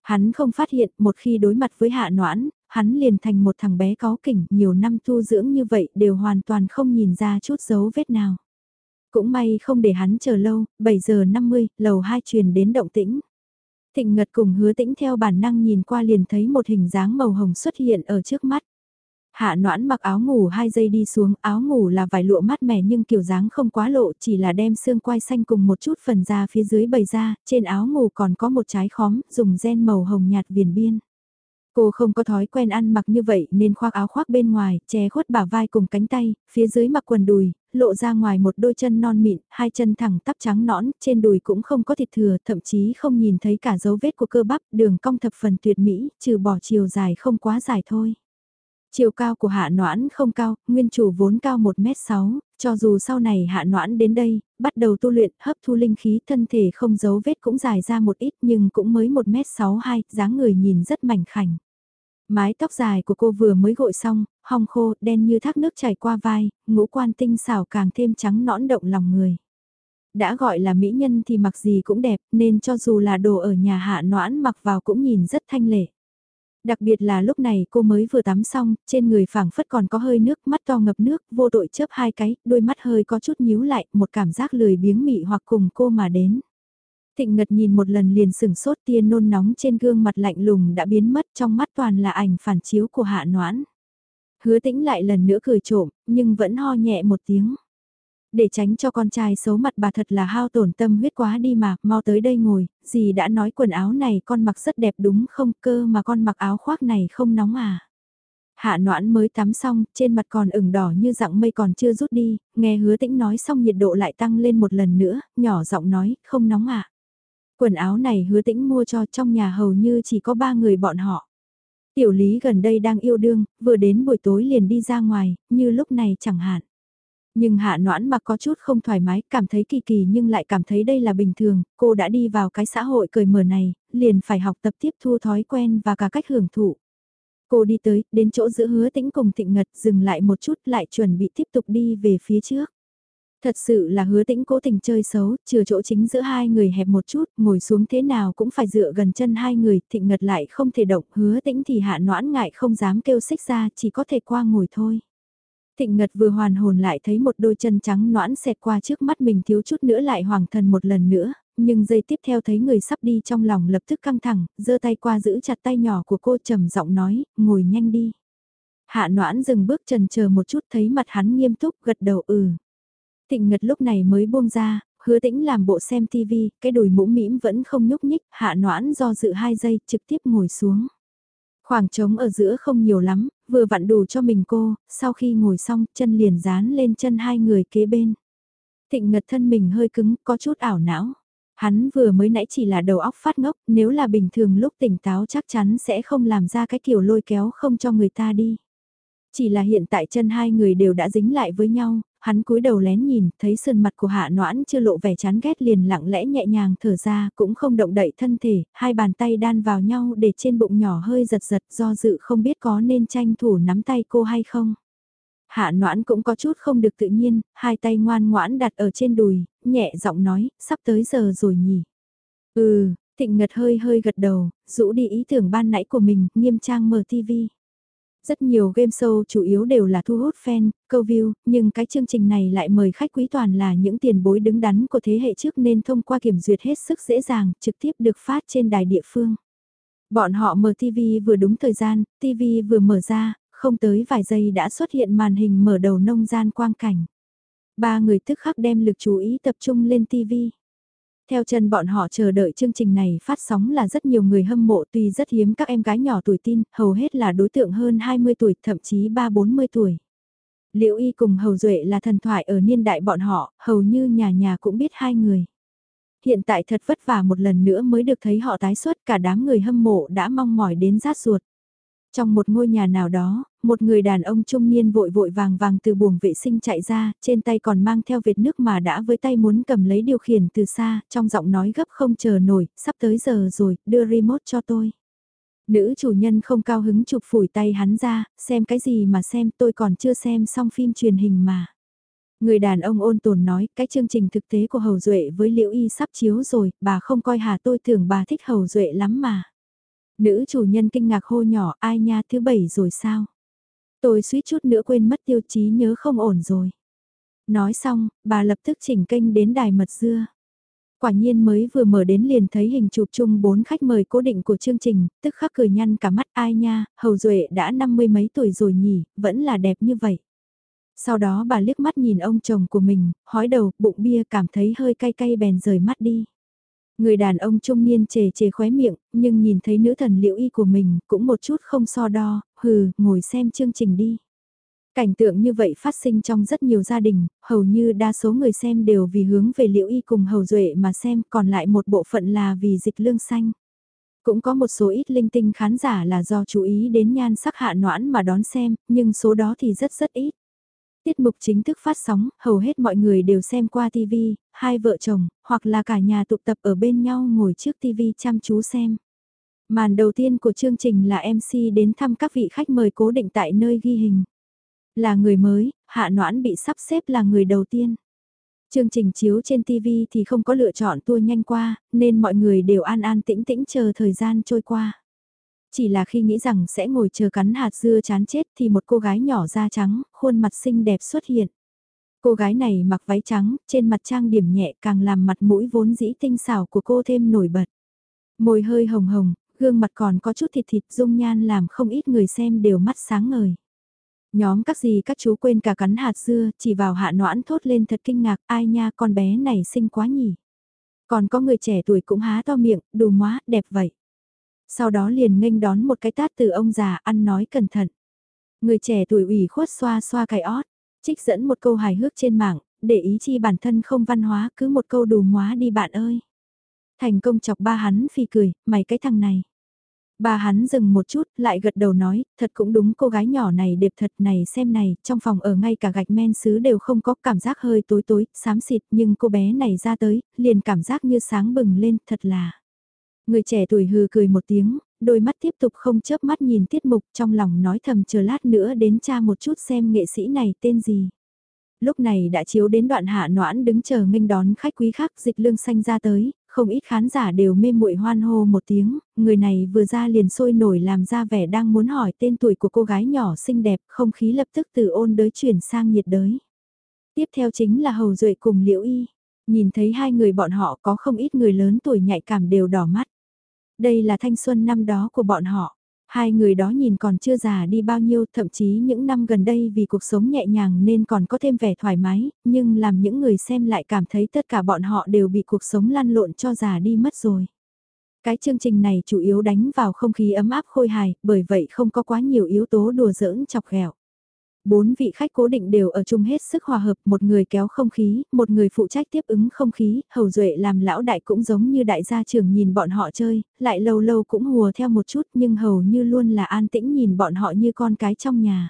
Hắn không phát hiện một khi đối mặt với hạ noãn, hắn liền thành một thằng bé có kỉnh nhiều năm tu dưỡng như vậy đều hoàn toàn không nhìn ra chút dấu vết nào. Cũng may không để hắn chờ lâu, 7 giờ 50, lầu 2 truyền đến động tĩnh. Thịnh Ngật cùng hứa tĩnh theo bản năng nhìn qua liền thấy một hình dáng màu hồng xuất hiện ở trước mắt. Hạ noãn mặc áo ngủ hai giây đi xuống, áo ngủ là vải lụa mát mẻ nhưng kiểu dáng không quá lộ, chỉ là đem xương quai xanh cùng một chút phần da phía dưới bày ra, trên áo ngủ còn có một trái khóm, dùng gen màu hồng nhạt viền biên. Cô không có thói quen ăn mặc như vậy nên khoác áo khoác bên ngoài, che khuất bả vai cùng cánh tay, phía dưới mặc quần đùi, lộ ra ngoài một đôi chân non mịn, hai chân thẳng tắp trắng nõn, trên đùi cũng không có thịt thừa, thậm chí không nhìn thấy cả dấu vết của cơ bắp, đường cong thập phần tuyệt mỹ, trừ bỏ chiều dài không quá dài thôi. Chiều cao của hạ noãn không cao, nguyên chủ vốn cao 1m6, cho dù sau này hạ noãn đến đây, bắt đầu tu luyện, hấp thu linh khí, thân thể không giấu vết cũng dài ra một ít nhưng cũng mới 1m62, dáng người nhìn rất mảnh khảnh. Mái tóc dài của cô vừa mới gội xong, hong khô, đen như thác nước chảy qua vai, ngũ quan tinh xảo càng thêm trắng nõn động lòng người. Đã gọi là mỹ nhân thì mặc gì cũng đẹp, nên cho dù là đồ ở nhà hạ noãn mặc vào cũng nhìn rất thanh lệ. Đặc biệt là lúc này cô mới vừa tắm xong, trên người phảng phất còn có hơi nước, mắt to ngập nước, vô tội chớp hai cái, đôi mắt hơi có chút nhíu lại, một cảm giác lười biếng mị hoặc cùng cô mà đến. Thịnh Ngật nhìn một lần liền sừng sốt tia nôn nóng trên gương mặt lạnh lùng đã biến mất trong mắt toàn là ảnh phản chiếu của hạ noãn. Hứa tĩnh lại lần nữa cười trộm, nhưng vẫn ho nhẹ một tiếng. Để tránh cho con trai xấu mặt bà thật là hao tổn tâm huyết quá đi mà, mau tới đây ngồi, dì đã nói quần áo này con mặc rất đẹp đúng không cơ mà con mặc áo khoác này không nóng à. Hạ noãn mới tắm xong, trên mặt còn ửng đỏ như dạng mây còn chưa rút đi, nghe hứa tĩnh nói xong nhiệt độ lại tăng lên một lần nữa, nhỏ giọng nói, không nóng à. Quần áo này hứa tĩnh mua cho trong nhà hầu như chỉ có ba người bọn họ. Tiểu lý gần đây đang yêu đương, vừa đến buổi tối liền đi ra ngoài, như lúc này chẳng hạn. Nhưng hạ noãn mặc có chút không thoải mái, cảm thấy kỳ kỳ nhưng lại cảm thấy đây là bình thường, cô đã đi vào cái xã hội cởi mở này, liền phải học tập tiếp thu thói quen và cả cách hưởng thụ. Cô đi tới, đến chỗ giữa hứa tĩnh cùng thịnh ngật dừng lại một chút lại chuẩn bị tiếp tục đi về phía trước. Thật sự là hứa tĩnh cố tình chơi xấu, trừ chỗ chính giữa hai người hẹp một chút, ngồi xuống thế nào cũng phải dựa gần chân hai người, thịnh ngật lại không thể động, hứa tĩnh thì hạ noãn ngại không dám kêu xích ra, chỉ có thể qua ngồi thôi. Thịnh Ngật vừa hoàn hồn lại thấy một đôi chân trắng noãn xẹt qua trước mắt mình thiếu chút nữa lại hoàng thần một lần nữa, nhưng giây tiếp theo thấy người sắp đi trong lòng lập tức căng thẳng, giơ tay qua giữ chặt tay nhỏ của cô trầm giọng nói, ngồi nhanh đi. Hạ noãn dừng bước trần chờ một chút thấy mặt hắn nghiêm túc gật đầu ừ. Thịnh Ngật lúc này mới buông ra, hứa tĩnh làm bộ xem tivi, cái đùi mũ mĩm vẫn không nhúc nhích, hạ noãn do dự hai giây trực tiếp ngồi xuống. Khoảng trống ở giữa không nhiều lắm, vừa vặn đủ cho mình cô, sau khi ngồi xong chân liền dán lên chân hai người kế bên. Thịnh ngật thân mình hơi cứng, có chút ảo não. Hắn vừa mới nãy chỉ là đầu óc phát ngốc, nếu là bình thường lúc tỉnh táo chắc chắn sẽ không làm ra cái kiểu lôi kéo không cho người ta đi. Chỉ là hiện tại chân hai người đều đã dính lại với nhau, hắn cúi đầu lén nhìn, thấy sườn mặt của hạ noãn chưa lộ vẻ chán ghét liền lặng lẽ nhẹ nhàng thở ra, cũng không động đậy thân thể, hai bàn tay đan vào nhau để trên bụng nhỏ hơi giật giật do dự không biết có nên tranh thủ nắm tay cô hay không. Hạ noãn cũng có chút không được tự nhiên, hai tay ngoan ngoãn đặt ở trên đùi, nhẹ giọng nói, sắp tới giờ rồi nhỉ. Ừ, thịnh ngật hơi hơi gật đầu, rũ đi ý tưởng ban nãy của mình, nghiêm trang mở tivi. Rất nhiều game show chủ yếu đều là thu hút fan, câu view, nhưng cái chương trình này lại mời khách quý toàn là những tiền bối đứng đắn của thế hệ trước nên thông qua kiểm duyệt hết sức dễ dàng, trực tiếp được phát trên đài địa phương. Bọn họ mở TV vừa đúng thời gian, TV vừa mở ra, không tới vài giây đã xuất hiện màn hình mở đầu nông gian quang cảnh. Ba người tức khắc đem lực chú ý tập trung lên TV. Theo chân bọn họ chờ đợi chương trình này phát sóng là rất nhiều người hâm mộ tuy rất hiếm các em gái nhỏ tuổi tin, hầu hết là đối tượng hơn 20 tuổi, thậm chí 3-40 tuổi. Liễu Y cùng Hầu Duệ là thần thoại ở niên đại bọn họ, hầu như nhà nhà cũng biết hai người. Hiện tại thật vất vả một lần nữa mới được thấy họ tái xuất cả đám người hâm mộ đã mong mỏi đến rát ruột. Trong một ngôi nhà nào đó, một người đàn ông trung niên vội vội vàng vàng từ buồng vệ sinh chạy ra, trên tay còn mang theo vệt nước mà đã với tay muốn cầm lấy điều khiển từ xa, trong giọng nói gấp không chờ nổi, sắp tới giờ rồi, đưa remote cho tôi. Nữ chủ nhân không cao hứng chụp phủi tay hắn ra, xem cái gì mà xem tôi còn chưa xem xong phim truyền hình mà. Người đàn ông ôn tồn nói, cái chương trình thực tế của Hầu Duệ với Liễu Y sắp chiếu rồi, bà không coi hà tôi tưởng bà thích Hầu Duệ lắm mà. Nữ chủ nhân kinh ngạc hô nhỏ, ai nha thứ bảy rồi sao? Tôi suýt chút nữa quên mất tiêu chí nhớ không ổn rồi. Nói xong, bà lập tức chỉnh kênh đến đài mật dưa. Quả nhiên mới vừa mở đến liền thấy hình chụp chung bốn khách mời cố định của chương trình, tức khắc cười nhăn cả mắt ai nha, hầu duệ đã năm mươi mấy tuổi rồi nhỉ, vẫn là đẹp như vậy. Sau đó bà liếc mắt nhìn ông chồng của mình, hói đầu, bụng bia cảm thấy hơi cay cay bèn rời mắt đi. Người đàn ông trung niên chề chề khóe miệng, nhưng nhìn thấy nữ thần liễu y của mình cũng một chút không so đo, hừ, ngồi xem chương trình đi. Cảnh tượng như vậy phát sinh trong rất nhiều gia đình, hầu như đa số người xem đều vì hướng về liễu y cùng hầu duệ mà xem, còn lại một bộ phận là vì dịch lương xanh. Cũng có một số ít linh tinh khán giả là do chú ý đến nhan sắc hạ noãn mà đón xem, nhưng số đó thì rất rất ít. Tiết mục chính thức phát sóng, hầu hết mọi người đều xem qua TV, hai vợ chồng, hoặc là cả nhà tụ tập ở bên nhau ngồi trước TV chăm chú xem. Màn đầu tiên của chương trình là MC đến thăm các vị khách mời cố định tại nơi ghi hình. Là người mới, Hạ Noãn bị sắp xếp là người đầu tiên. Chương trình chiếu trên TV thì không có lựa chọn tua nhanh qua, nên mọi người đều an an tĩnh tĩnh chờ thời gian trôi qua. Chỉ là khi nghĩ rằng sẽ ngồi chờ cắn hạt dưa chán chết thì một cô gái nhỏ da trắng, khuôn mặt xinh đẹp xuất hiện. Cô gái này mặc váy trắng, trên mặt trang điểm nhẹ càng làm mặt mũi vốn dĩ tinh xảo của cô thêm nổi bật. Môi hơi hồng hồng, gương mặt còn có chút thịt thịt dung nhan làm không ít người xem đều mắt sáng ngời. Nhóm các gì các chú quên cả cắn hạt dưa, chỉ vào hạ noãn thốt lên thật kinh ngạc, ai nha con bé này xinh quá nhỉ. Còn có người trẻ tuổi cũng há to miệng, đù móa, đẹp vậy. Sau đó liền nghênh đón một cái tát từ ông già ăn nói cẩn thận. Người trẻ tuổi ủy khuất xoa xoa cái ót, trích dẫn một câu hài hước trên mạng, để ý chi bản thân không văn hóa cứ một câu đù móa đi bạn ơi. Thành công chọc ba hắn phi cười, mày cái thằng này. Ba hắn dừng một chút, lại gật đầu nói, thật cũng đúng cô gái nhỏ này đẹp thật này xem này, trong phòng ở ngay cả gạch men sứ đều không có cảm giác hơi tối tối, xám xịt nhưng cô bé này ra tới, liền cảm giác như sáng bừng lên, thật là. Người trẻ tuổi hừ cười một tiếng, đôi mắt tiếp tục không chớp mắt nhìn tiết mục trong lòng nói thầm chờ lát nữa đến cha một chút xem nghệ sĩ này tên gì. Lúc này đã chiếu đến đoạn hạ noãn đứng chờ nghênh đón khách quý khác dịch lương xanh ra tới, không ít khán giả đều mê muội hoan hô một tiếng, người này vừa ra liền sôi nổi làm ra vẻ đang muốn hỏi tên tuổi của cô gái nhỏ xinh đẹp, không khí lập tức từ ôn đới chuyển sang nhiệt đới. Tiếp theo chính là Hầu Duệ cùng Liễu Y. Nhìn thấy hai người bọn họ có không ít người lớn tuổi nhạy cảm đều đỏ mắt. Đây là thanh xuân năm đó của bọn họ. Hai người đó nhìn còn chưa già đi bao nhiêu, thậm chí những năm gần đây vì cuộc sống nhẹ nhàng nên còn có thêm vẻ thoải mái, nhưng làm những người xem lại cảm thấy tất cả bọn họ đều bị cuộc sống lăn lộn cho già đi mất rồi. Cái chương trình này chủ yếu đánh vào không khí ấm áp khôi hài, bởi vậy không có quá nhiều yếu tố đùa giỡn chọc ghẹo. Bốn vị khách cố định đều ở chung hết sức hòa hợp, một người kéo không khí, một người phụ trách tiếp ứng không khí, hầu duệ làm lão đại cũng giống như đại gia trưởng nhìn bọn họ chơi, lại lâu lâu cũng hùa theo một chút nhưng hầu như luôn là an tĩnh nhìn bọn họ như con cái trong nhà.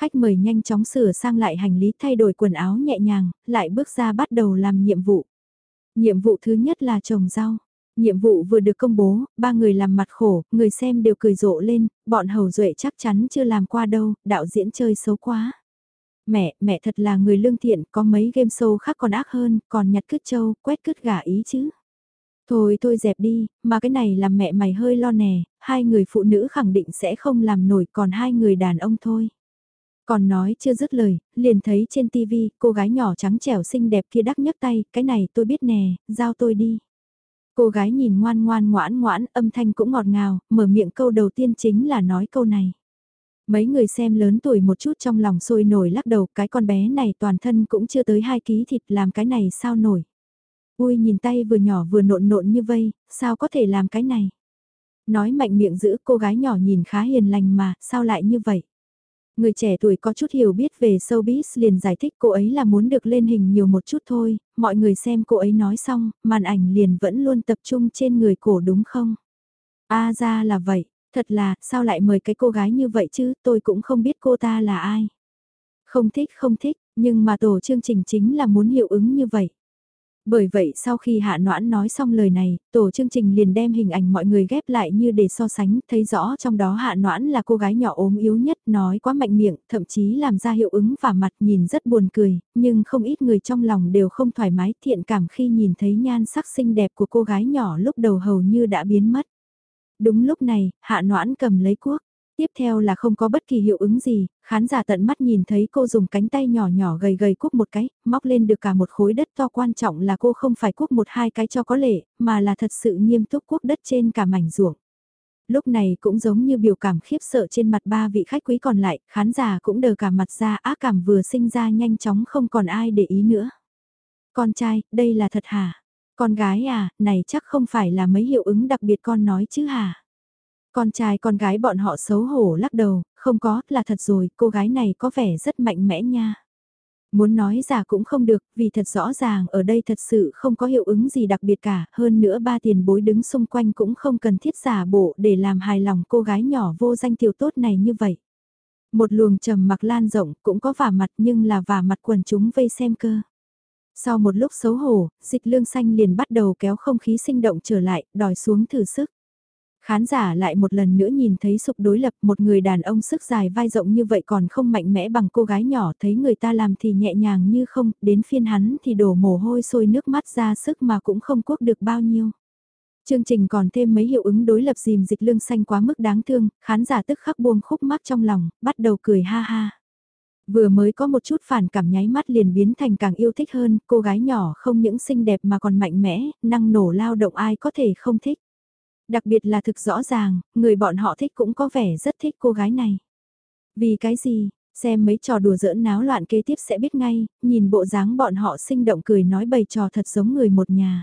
Khách mời nhanh chóng sửa sang lại hành lý thay đổi quần áo nhẹ nhàng, lại bước ra bắt đầu làm nhiệm vụ. Nhiệm vụ thứ nhất là trồng rau. Nhiệm vụ vừa được công bố, ba người làm mặt khổ, người xem đều cười rộ lên, bọn hầu duệ chắc chắn chưa làm qua đâu, đạo diễn chơi xấu quá. Mẹ, mẹ thật là người lương thiện, có mấy game show khác còn ác hơn, còn nhặt cứt trâu, quét cứt gà ý chứ. Thôi thôi dẹp đi, mà cái này làm mẹ mày hơi lo nè, hai người phụ nữ khẳng định sẽ không làm nổi còn hai người đàn ông thôi. Còn nói chưa dứt lời, liền thấy trên tivi cô gái nhỏ trắng trẻo xinh đẹp kia đắc nhấc tay, cái này tôi biết nè, giao tôi đi. Cô gái nhìn ngoan ngoan ngoãn ngoãn, âm thanh cũng ngọt ngào, mở miệng câu đầu tiên chính là nói câu này. Mấy người xem lớn tuổi một chút trong lòng sôi nổi lắc đầu cái con bé này toàn thân cũng chưa tới hai ký thịt làm cái này sao nổi. Ui nhìn tay vừa nhỏ vừa nộn nộn như vây, sao có thể làm cái này? Nói mạnh miệng giữ cô gái nhỏ nhìn khá hiền lành mà, sao lại như vậy? Người trẻ tuổi có chút hiểu biết về showbiz liền giải thích cô ấy là muốn được lên hình nhiều một chút thôi, mọi người xem cô ấy nói xong, màn ảnh liền vẫn luôn tập trung trên người cổ đúng không? a ra là vậy, thật là, sao lại mời cái cô gái như vậy chứ, tôi cũng không biết cô ta là ai. Không thích không thích, nhưng mà tổ chương trình chính là muốn hiệu ứng như vậy. Bởi vậy sau khi Hạ Noãn nói xong lời này, tổ chương trình liền đem hình ảnh mọi người ghép lại như để so sánh, thấy rõ trong đó Hạ Noãn là cô gái nhỏ ốm yếu nhất, nói quá mạnh miệng, thậm chí làm ra hiệu ứng và mặt nhìn rất buồn cười, nhưng không ít người trong lòng đều không thoải mái thiện cảm khi nhìn thấy nhan sắc xinh đẹp của cô gái nhỏ lúc đầu hầu như đã biến mất. Đúng lúc này, Hạ Noãn cầm lấy cuốc. Tiếp theo là không có bất kỳ hiệu ứng gì, khán giả tận mắt nhìn thấy cô dùng cánh tay nhỏ nhỏ gầy gầy cúc một cái, móc lên được cả một khối đất to quan trọng là cô không phải cúc một hai cái cho có lệ, mà là thật sự nghiêm túc cuốc đất trên cả mảnh ruộng. Lúc này cũng giống như biểu cảm khiếp sợ trên mặt ba vị khách quý còn lại, khán giả cũng đờ cả mặt ra ác cảm vừa sinh ra nhanh chóng không còn ai để ý nữa. Con trai, đây là thật hả? Con gái à, này chắc không phải là mấy hiệu ứng đặc biệt con nói chứ hả? Con trai con gái bọn họ xấu hổ lắc đầu, không có, là thật rồi, cô gái này có vẻ rất mạnh mẽ nha. Muốn nói giả cũng không được, vì thật rõ ràng ở đây thật sự không có hiệu ứng gì đặc biệt cả, hơn nữa ba tiền bối đứng xung quanh cũng không cần thiết giả bộ để làm hài lòng cô gái nhỏ vô danh tiểu tốt này như vậy. Một luồng trầm mặc lan rộng cũng có vả mặt nhưng là vả mặt quần chúng vây xem cơ. Sau một lúc xấu hổ, dịch lương xanh liền bắt đầu kéo không khí sinh động trở lại, đòi xuống thử sức. Khán giả lại một lần nữa nhìn thấy sụp đối lập một người đàn ông sức dài vai rộng như vậy còn không mạnh mẽ bằng cô gái nhỏ thấy người ta làm thì nhẹ nhàng như không, đến phiên hắn thì đổ mồ hôi sôi nước mắt ra sức mà cũng không quốc được bao nhiêu. Chương trình còn thêm mấy hiệu ứng đối lập dìm dịch lương xanh quá mức đáng thương, khán giả tức khắc buông khúc mắc trong lòng, bắt đầu cười ha ha. Vừa mới có một chút phản cảm nháy mắt liền biến thành càng yêu thích hơn, cô gái nhỏ không những xinh đẹp mà còn mạnh mẽ, năng nổ lao động ai có thể không thích. Đặc biệt là thực rõ ràng, người bọn họ thích cũng có vẻ rất thích cô gái này. Vì cái gì, xem mấy trò đùa giỡn náo loạn kế tiếp sẽ biết ngay, nhìn bộ dáng bọn họ sinh động cười nói bày trò thật giống người một nhà.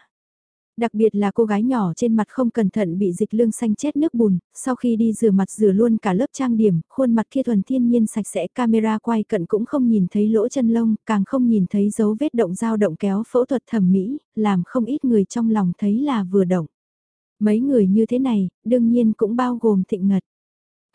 Đặc biệt là cô gái nhỏ trên mặt không cẩn thận bị dịch lương xanh chết nước bùn, sau khi đi rửa mặt rửa luôn cả lớp trang điểm, khuôn mặt kia thuần thiên nhiên sạch sẽ camera quay cận cũng không nhìn thấy lỗ chân lông, càng không nhìn thấy dấu vết động dao động kéo phẫu thuật thẩm mỹ, làm không ít người trong lòng thấy là vừa động. Mấy người như thế này, đương nhiên cũng bao gồm thịnh ngật.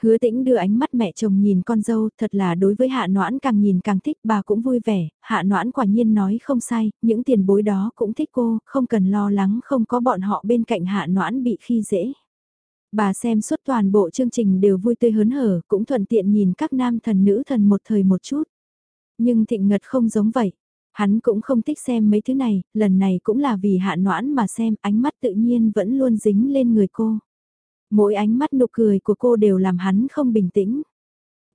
Hứa tĩnh đưa ánh mắt mẹ chồng nhìn con dâu, thật là đối với hạ noãn càng nhìn càng thích, bà cũng vui vẻ, hạ noãn quả nhiên nói không sai, những tiền bối đó cũng thích cô, không cần lo lắng không có bọn họ bên cạnh hạ noãn bị khi dễ. Bà xem suốt toàn bộ chương trình đều vui tươi hớn hở, cũng thuận tiện nhìn các nam thần nữ thần một thời một chút. Nhưng thịnh ngật không giống vậy. Hắn cũng không thích xem mấy thứ này, lần này cũng là vì hạ noãn mà xem ánh mắt tự nhiên vẫn luôn dính lên người cô. Mỗi ánh mắt nụ cười của cô đều làm hắn không bình tĩnh.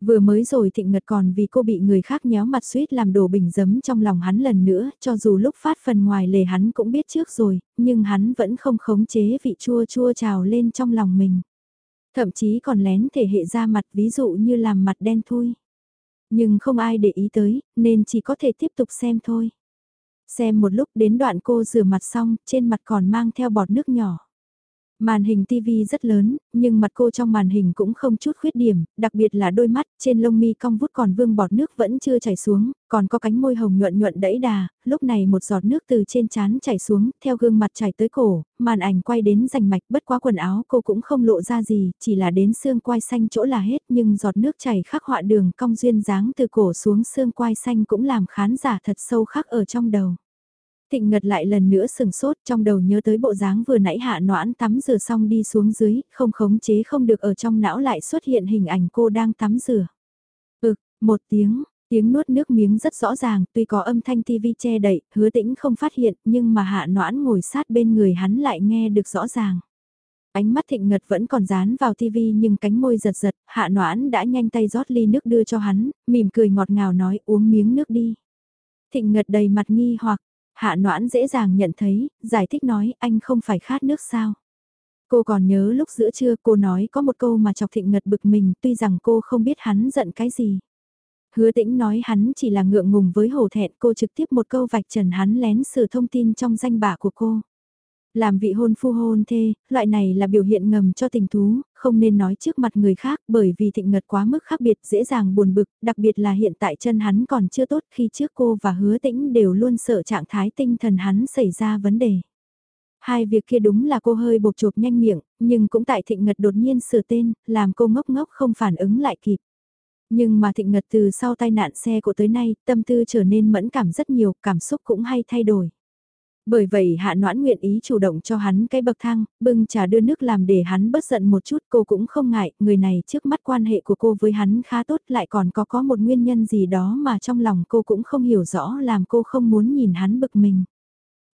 Vừa mới rồi thịnh ngật còn vì cô bị người khác nhéo mặt suýt làm đổ bình dấm trong lòng hắn lần nữa, cho dù lúc phát phần ngoài lề hắn cũng biết trước rồi, nhưng hắn vẫn không khống chế vị chua chua trào lên trong lòng mình. Thậm chí còn lén thể hệ ra mặt ví dụ như làm mặt đen thui. Nhưng không ai để ý tới, nên chỉ có thể tiếp tục xem thôi. Xem một lúc đến đoạn cô rửa mặt xong, trên mặt còn mang theo bọt nước nhỏ. Màn hình TV rất lớn, nhưng mặt cô trong màn hình cũng không chút khuyết điểm, đặc biệt là đôi mắt, trên lông mi cong vút còn vương bọt nước vẫn chưa chảy xuống, còn có cánh môi hồng nhuận nhuận đẫy đà, lúc này một giọt nước từ trên trán chảy xuống, theo gương mặt chảy tới cổ, màn ảnh quay đến rành mạch bất quá quần áo cô cũng không lộ ra gì, chỉ là đến xương quai xanh chỗ là hết nhưng giọt nước chảy khắc họa đường cong duyên dáng từ cổ xuống xương quai xanh cũng làm khán giả thật sâu khắc ở trong đầu. Thịnh Ngật lại lần nữa sừng sốt trong đầu nhớ tới bộ dáng vừa nãy hạ noãn tắm rửa xong đi xuống dưới, không khống chế không được ở trong não lại xuất hiện hình ảnh cô đang tắm rửa. Ừ, một tiếng, tiếng nuốt nước miếng rất rõ ràng, tuy có âm thanh tivi che đậy, hứa tĩnh không phát hiện, nhưng mà hạ noãn ngồi sát bên người hắn lại nghe được rõ ràng. Ánh mắt thịnh ngật vẫn còn dán vào tivi nhưng cánh môi giật giật, hạ noãn đã nhanh tay rót ly nước đưa cho hắn, mỉm cười ngọt ngào nói uống miếng nước đi. Thịnh ngật đầy mặt nghi hoặc, Hạ noãn dễ dàng nhận thấy, giải thích nói anh không phải khát nước sao. Cô còn nhớ lúc giữa trưa cô nói có một câu mà chọc thịnh ngật bực mình tuy rằng cô không biết hắn giận cái gì. Hứa tĩnh nói hắn chỉ là ngượng ngùng với hổ thẹn cô trực tiếp một câu vạch trần hắn lén sửa thông tin trong danh bạ của cô. Làm vị hôn phu hôn thê, loại này là biểu hiện ngầm cho tình thú, không nên nói trước mặt người khác bởi vì thịnh ngật quá mức khác biệt dễ dàng buồn bực, đặc biệt là hiện tại chân hắn còn chưa tốt khi trước cô và hứa tĩnh đều luôn sợ trạng thái tinh thần hắn xảy ra vấn đề. Hai việc kia đúng là cô hơi bột chộp nhanh miệng, nhưng cũng tại thịnh ngật đột nhiên sửa tên, làm cô ngốc ngốc không phản ứng lại kịp. Nhưng mà thịnh ngật từ sau tai nạn xe của tới nay, tâm tư trở nên mẫn cảm rất nhiều, cảm xúc cũng hay thay đổi. Bởi vậy hạ noãn nguyện ý chủ động cho hắn cái bậc thang, bưng trà đưa nước làm để hắn bớt giận một chút cô cũng không ngại, người này trước mắt quan hệ của cô với hắn khá tốt lại còn có có một nguyên nhân gì đó mà trong lòng cô cũng không hiểu rõ làm cô không muốn nhìn hắn bực mình.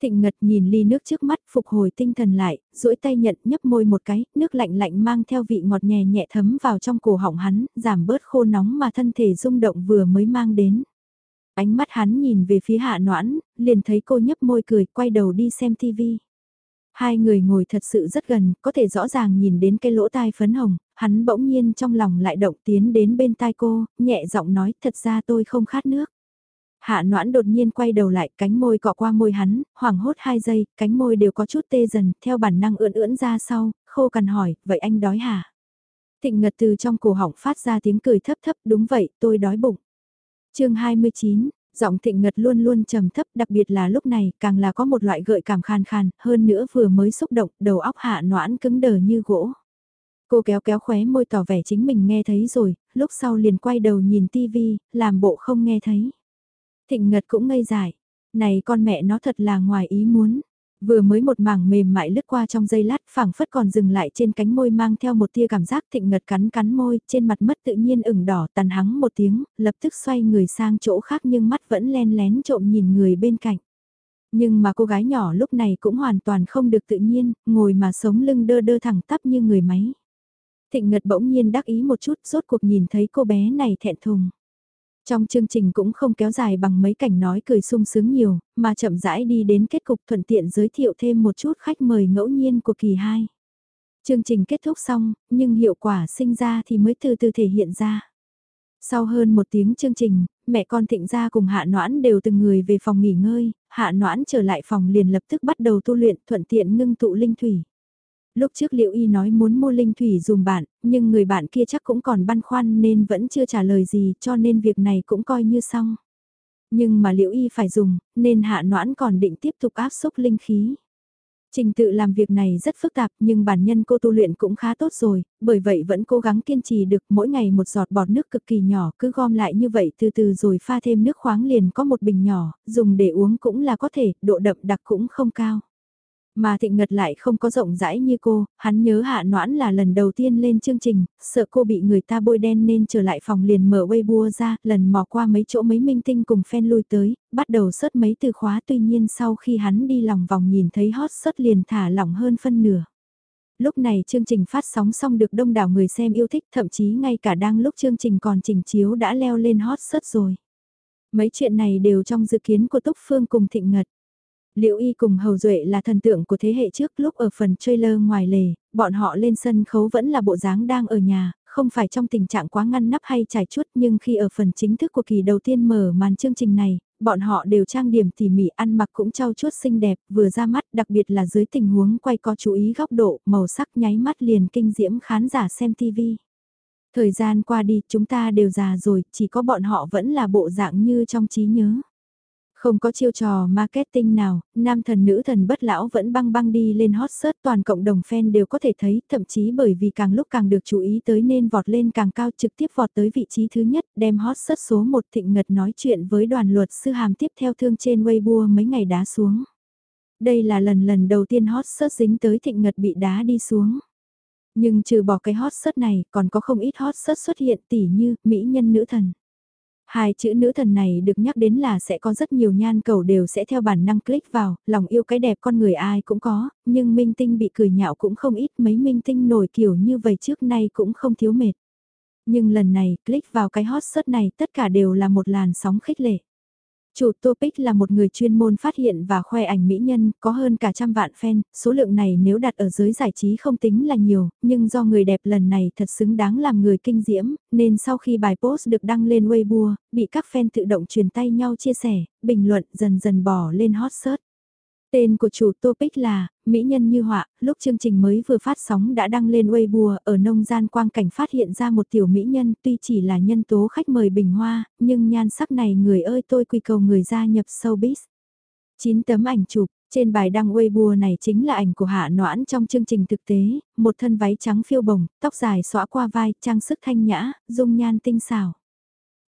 Thịnh Ngật nhìn ly nước trước mắt phục hồi tinh thần lại, duỗi tay nhận nhấp môi một cái, nước lạnh lạnh mang theo vị ngọt nhẹ nhẹ thấm vào trong cổ họng hắn, giảm bớt khô nóng mà thân thể rung động vừa mới mang đến. Ánh mắt hắn nhìn về phía hạ noãn, liền thấy cô nhấp môi cười quay đầu đi xem tivi. Hai người ngồi thật sự rất gần, có thể rõ ràng nhìn đến cái lỗ tai phấn hồng, hắn bỗng nhiên trong lòng lại động tiến đến bên tai cô, nhẹ giọng nói thật ra tôi không khát nước. Hạ noãn đột nhiên quay đầu lại, cánh môi cọ qua môi hắn, hoảng hốt hai giây, cánh môi đều có chút tê dần, theo bản năng ưỡn ưỡn ra sau, khô cằn hỏi, vậy anh đói hả? Thịnh ngật từ trong cổ họng phát ra tiếng cười thấp thấp, đúng vậy, tôi đói bụng chương 29, giọng thịnh ngật luôn luôn trầm thấp đặc biệt là lúc này càng là có một loại gợi cảm khàn khàn, hơn nữa vừa mới xúc động, đầu óc hạ noãn cứng đờ như gỗ. Cô kéo kéo khóe môi tỏ vẻ chính mình nghe thấy rồi, lúc sau liền quay đầu nhìn tivi, làm bộ không nghe thấy. Thịnh Ngật cũng ngây dại. Này con mẹ nó thật là ngoài ý muốn. Vừa mới một mảng mềm mại lướt qua trong giây lát phảng phất còn dừng lại trên cánh môi mang theo một tia cảm giác thịnh ngật cắn cắn môi, trên mặt mất tự nhiên ửng đỏ tàn hắng một tiếng, lập tức xoay người sang chỗ khác nhưng mắt vẫn len lén trộm nhìn người bên cạnh. Nhưng mà cô gái nhỏ lúc này cũng hoàn toàn không được tự nhiên, ngồi mà sống lưng đơ đơ thẳng tắp như người máy. Thịnh Ngật bỗng nhiên đắc ý một chút, rốt cuộc nhìn thấy cô bé này thẹn thùng. Trong chương trình cũng không kéo dài bằng mấy cảnh nói cười sung sướng nhiều, mà chậm rãi đi đến kết cục thuận tiện giới thiệu thêm một chút khách mời ngẫu nhiên của kỳ 2. Chương trình kết thúc xong, nhưng hiệu quả sinh ra thì mới từ từ thể hiện ra. Sau hơn một tiếng chương trình, mẹ con thịnh gia cùng hạ noãn đều từng người về phòng nghỉ ngơi, hạ noãn trở lại phòng liền lập tức bắt đầu tu luyện thuận tiện ngưng tụ linh thủy. Lúc trước Liễu Y nói muốn mua linh thủy dùng bạn, nhưng người bạn kia chắc cũng còn băn khoăn nên vẫn chưa trả lời gì cho nên việc này cũng coi như xong. Nhưng mà Liễu Y phải dùng, nên hạ noãn còn định tiếp tục áp xúc linh khí. Trình tự làm việc này rất phức tạp nhưng bản nhân cô tu luyện cũng khá tốt rồi, bởi vậy vẫn cố gắng kiên trì được mỗi ngày một giọt bọt nước cực kỳ nhỏ cứ gom lại như vậy từ từ rồi pha thêm nước khoáng liền có một bình nhỏ, dùng để uống cũng là có thể, độ đậm đặc cũng không cao. Mà thịnh ngật lại không có rộng rãi như cô, hắn nhớ hạ noãn là lần đầu tiên lên chương trình, sợ cô bị người ta bôi đen nên trở lại phòng liền mở Weibo ra, lần mò qua mấy chỗ mấy minh tinh cùng fan lui tới, bắt đầu sớt mấy từ khóa tuy nhiên sau khi hắn đi lòng vòng nhìn thấy hot sớt liền thả lỏng hơn phân nửa. Lúc này chương trình phát sóng xong được đông đảo người xem yêu thích thậm chí ngay cả đang lúc chương trình còn trình chiếu đã leo lên hot sớt rồi. Mấy chuyện này đều trong dự kiến của Túc Phương cùng Thịnh Ngật. Liễu Y cùng Hầu Duệ là thần tượng của thế hệ trước lúc ở phần trailer ngoài lề, bọn họ lên sân khấu vẫn là bộ dáng đang ở nhà, không phải trong tình trạng quá ngăn nắp hay trải chuốt nhưng khi ở phần chính thức của kỳ đầu tiên mở màn chương trình này, bọn họ đều trang điểm tỉ mỉ ăn mặc cũng trau chuốt xinh đẹp, vừa ra mắt đặc biệt là dưới tình huống quay có chú ý góc độ, màu sắc nháy mắt liền kinh diễm khán giả xem TV. Thời gian qua đi chúng ta đều già rồi, chỉ có bọn họ vẫn là bộ dạng như trong trí nhớ. Không có chiêu trò marketing nào, nam thần nữ thần bất lão vẫn băng băng đi lên hot search toàn cộng đồng fan đều có thể thấy, thậm chí bởi vì càng lúc càng được chú ý tới nên vọt lên càng cao trực tiếp vọt tới vị trí thứ nhất, đem hot search số 1 thịnh ngật nói chuyện với đoàn luật sư hàm tiếp theo thương trên Weibo mấy ngày đá xuống. Đây là lần lần đầu tiên hot search dính tới thịnh ngật bị đá đi xuống. Nhưng trừ bỏ cái hot search này còn có không ít hot search xuất hiện tỉ như mỹ nhân nữ thần. Hai chữ nữ thần này được nhắc đến là sẽ có rất nhiều nhan cầu đều sẽ theo bản năng click vào, lòng yêu cái đẹp con người ai cũng có, nhưng minh tinh bị cười nhạo cũng không ít mấy minh tinh nổi kiểu như vậy trước nay cũng không thiếu mệt. Nhưng lần này, click vào cái hot search này tất cả đều là một làn sóng khích lệ. Chủ Topic là một người chuyên môn phát hiện và khoe ảnh mỹ nhân, có hơn cả trăm vạn fan, số lượng này nếu đặt ở giới giải trí không tính là nhiều, nhưng do người đẹp lần này thật xứng đáng làm người kinh diễm, nên sau khi bài post được đăng lên Weibo, bị các fan tự động truyền tay nhau chia sẻ, bình luận dần dần bỏ lên hot search. Tên của chủ topic là, Mỹ Nhân Như Họa, lúc chương trình mới vừa phát sóng đã đăng lên Weibo ở nông gian quang cảnh phát hiện ra một tiểu mỹ nhân tuy chỉ là nhân tố khách mời bình hoa, nhưng nhan sắc này người ơi tôi quy cầu người gia nhập showbiz. 9 tấm ảnh chụp, trên bài đăng Weibo này chính là ảnh của Hạ Noãn trong chương trình thực tế, một thân váy trắng phiêu bồng, tóc dài xõa qua vai, trang sức thanh nhã, dung nhan tinh xảo.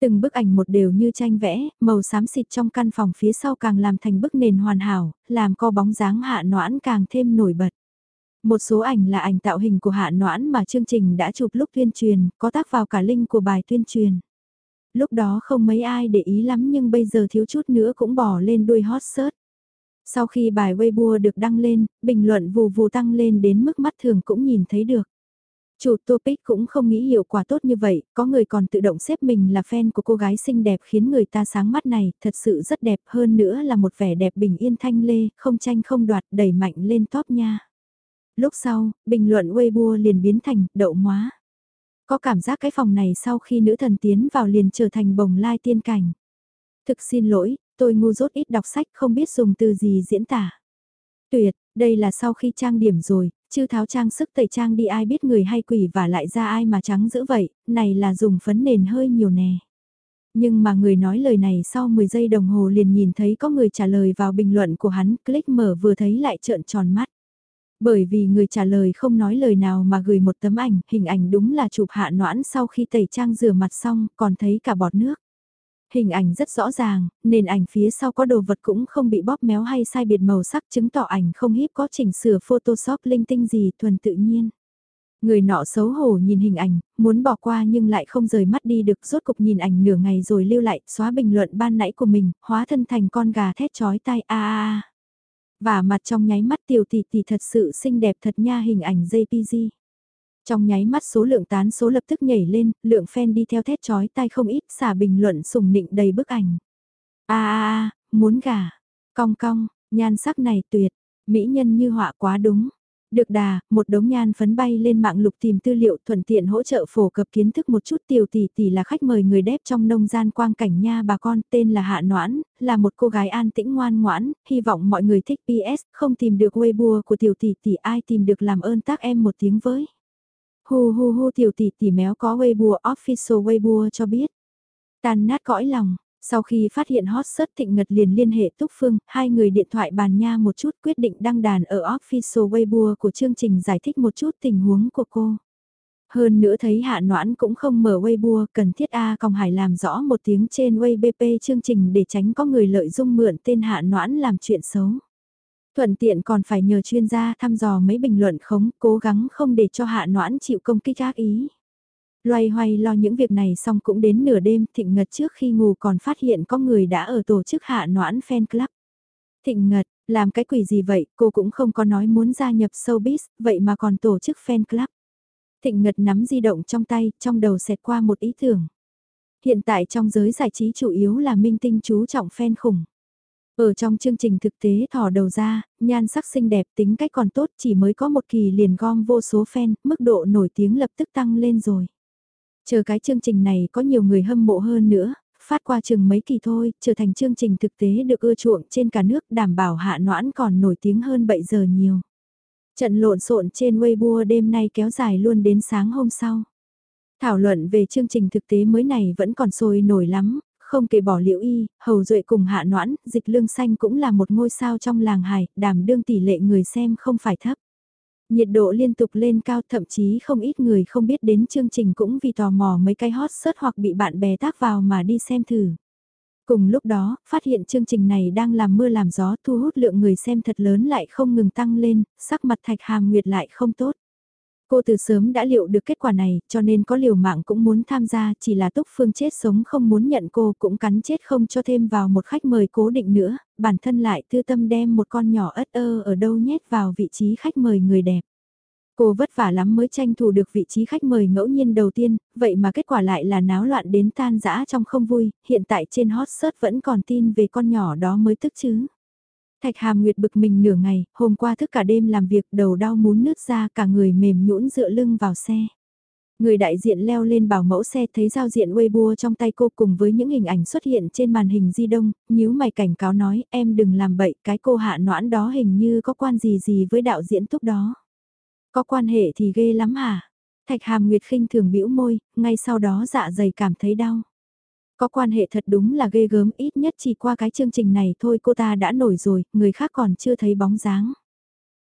Từng bức ảnh một đều như tranh vẽ, màu xám xịt trong căn phòng phía sau càng làm thành bức nền hoàn hảo, làm co bóng dáng hạ noãn càng thêm nổi bật. Một số ảnh là ảnh tạo hình của hạ noãn mà chương trình đã chụp lúc tuyên truyền, có tác vào cả link của bài tuyên truyền. Lúc đó không mấy ai để ý lắm nhưng bây giờ thiếu chút nữa cũng bỏ lên đuôi hot search. Sau khi bài Weibo được đăng lên, bình luận vù vù tăng lên đến mức mắt thường cũng nhìn thấy được. Chủ topic cũng không nghĩ hiệu quả tốt như vậy, có người còn tự động xếp mình là fan của cô gái xinh đẹp khiến người ta sáng mắt này, thật sự rất đẹp hơn nữa là một vẻ đẹp bình yên thanh lê, không tranh không đoạt, đẩy mạnh lên top nha. Lúc sau, bình luận Weibo liền biến thành đậu móa. Có cảm giác cái phòng này sau khi nữ thần tiến vào liền trở thành bồng lai tiên cảnh. Thực xin lỗi, tôi ngu dốt ít đọc sách không biết dùng từ gì diễn tả. Tuyệt, đây là sau khi trang điểm rồi, chứ tháo trang sức tẩy trang đi ai biết người hay quỷ và lại ra ai mà trắng dữ vậy, này là dùng phấn nền hơi nhiều nè. Nhưng mà người nói lời này sau 10 giây đồng hồ liền nhìn thấy có người trả lời vào bình luận của hắn, click mở vừa thấy lại trợn tròn mắt. Bởi vì người trả lời không nói lời nào mà gửi một tấm ảnh, hình ảnh đúng là chụp hạ noãn sau khi tẩy trang rửa mặt xong, còn thấy cả bọt nước. Hình ảnh rất rõ ràng, nền ảnh phía sau có đồ vật cũng không bị bóp méo hay sai biệt màu sắc chứng tỏ ảnh không hiếp có chỉnh sửa Photoshop linh tinh gì thuần tự nhiên. Người nọ xấu hổ nhìn hình ảnh, muốn bỏ qua nhưng lại không rời mắt đi được rốt cục nhìn ảnh nửa ngày rồi lưu lại xóa bình luận ban nãy của mình, hóa thân thành con gà thét chói tai a a Và mặt trong nháy mắt tiểu tỷ tỷ thật sự xinh đẹp thật nha hình ảnh JPG. Trong nháy mắt số lượng tán số lập tức nhảy lên, lượng fan đi theo thét chói tai không ít xả bình luận sùng nịnh đầy bức ảnh. a a a muốn gả, cong cong, nhan sắc này tuyệt, mỹ nhân như họa quá đúng. Được đà, một đống nhan phấn bay lên mạng lục tìm tư liệu thuận tiện hỗ trợ phổ cập kiến thức một chút tiểu tỷ tỷ là khách mời người đẹp trong nông gian quang cảnh nha bà con tên là Hạ Noãn, là một cô gái an tĩnh ngoan ngoãn, hy vọng mọi người thích PS, không tìm được Weibo của tiểu tỷ tỷ ai tìm được làm ơn tác em một tiếng với. Hu hu hu tiểu tỷ tỷ méo có Weibo official Weibo cho biết. Tàn nát cõi lòng, sau khi phát hiện hot search Thịnh Ngật liền liên hệ Túc Phương, hai người điện thoại bàn nha một chút quyết định đăng đàn ở official Weibo của chương trình giải thích một chút tình huống của cô. Hơn nữa thấy Hạ Noãn cũng không mở Weibo, cần thiết A Còng Hải làm rõ một tiếng trên Weibo chương trình để tránh có người lợi dụng mượn tên Hạ Noãn làm chuyện xấu. Thuận tiện còn phải nhờ chuyên gia thăm dò mấy bình luận khống, cố gắng không để cho hạ noãn chịu công kích ác ý. Loay hoay lo những việc này xong cũng đến nửa đêm, Thịnh Ngật trước khi ngủ còn phát hiện có người đã ở tổ chức hạ noãn fan club. Thịnh Ngật, làm cái quỷ gì vậy, cô cũng không có nói muốn gia nhập showbiz, vậy mà còn tổ chức fan club. Thịnh Ngật nắm di động trong tay, trong đầu xẹt qua một ý tưởng. Hiện tại trong giới giải trí chủ yếu là minh tinh chú trọng fan khủng. Ở trong chương trình thực tế thỏ đầu ra, nhan sắc xinh đẹp tính cách còn tốt chỉ mới có một kỳ liền gom vô số fan, mức độ nổi tiếng lập tức tăng lên rồi. Chờ cái chương trình này có nhiều người hâm mộ hơn nữa, phát qua chừng mấy kỳ thôi, trở thành chương trình thực tế được ưa chuộng trên cả nước đảm bảo hạ noãn còn nổi tiếng hơn bậy giờ nhiều. Trận lộn xộn trên Weibo đêm nay kéo dài luôn đến sáng hôm sau. Thảo luận về chương trình thực tế mới này vẫn còn sôi nổi lắm, không kể bỏ liễu y, hầu duệ cùng hạ noãn, dịch lương xanh cũng là một ngôi sao trong làng hài, đảm đương tỷ lệ người xem không phải thấp. Nhiệt độ liên tục lên cao thậm chí không ít người không biết đến chương trình cũng vì tò mò mấy cái hot search hoặc bị bạn bè tác vào mà đi xem thử. Cùng lúc đó, phát hiện chương trình này đang làm mưa làm gió thu hút lượng người xem thật lớn lại không ngừng tăng lên, sắc mặt thạch hàm nguyệt lại không tốt. Cô từ sớm đã liệu được kết quả này, cho nên có liều mạng cũng muốn tham gia, chỉ là Túc Phương chết sống không muốn nhận cô cũng cắn chết không cho thêm vào một khách mời cố định nữa, bản thân lại tư tâm đem một con nhỏ ất ơ ở đâu nhét vào vị trí khách mời người đẹp. Cô vất vả lắm mới tranh thủ được vị trí khách mời ngẫu nhiên đầu tiên, vậy mà kết quả lại là náo loạn đến tan rã trong không vui, hiện tại trên hot search vẫn còn tin về con nhỏ đó mới tức chứ. Thạch Hàm Nguyệt bực mình nửa ngày, hôm qua thức cả đêm làm việc đầu đau muốn nứt ra cả người mềm nhũn dựa lưng vào xe. Người đại diện leo lên bảo mẫu xe thấy giao diện Weibo trong tay cô cùng với những hình ảnh xuất hiện trên màn hình di động, nhíu mày cảnh cáo nói em đừng làm bậy cái cô hạ noãn đó hình như có quan gì gì với đạo diễn túc đó. Có quan hệ thì ghê lắm hả? Thạch Hàm Nguyệt khinh thường bĩu môi, ngay sau đó dạ dày cảm thấy đau. Có quan hệ thật đúng là ghê gớm ít nhất chỉ qua cái chương trình này thôi cô ta đã nổi rồi, người khác còn chưa thấy bóng dáng.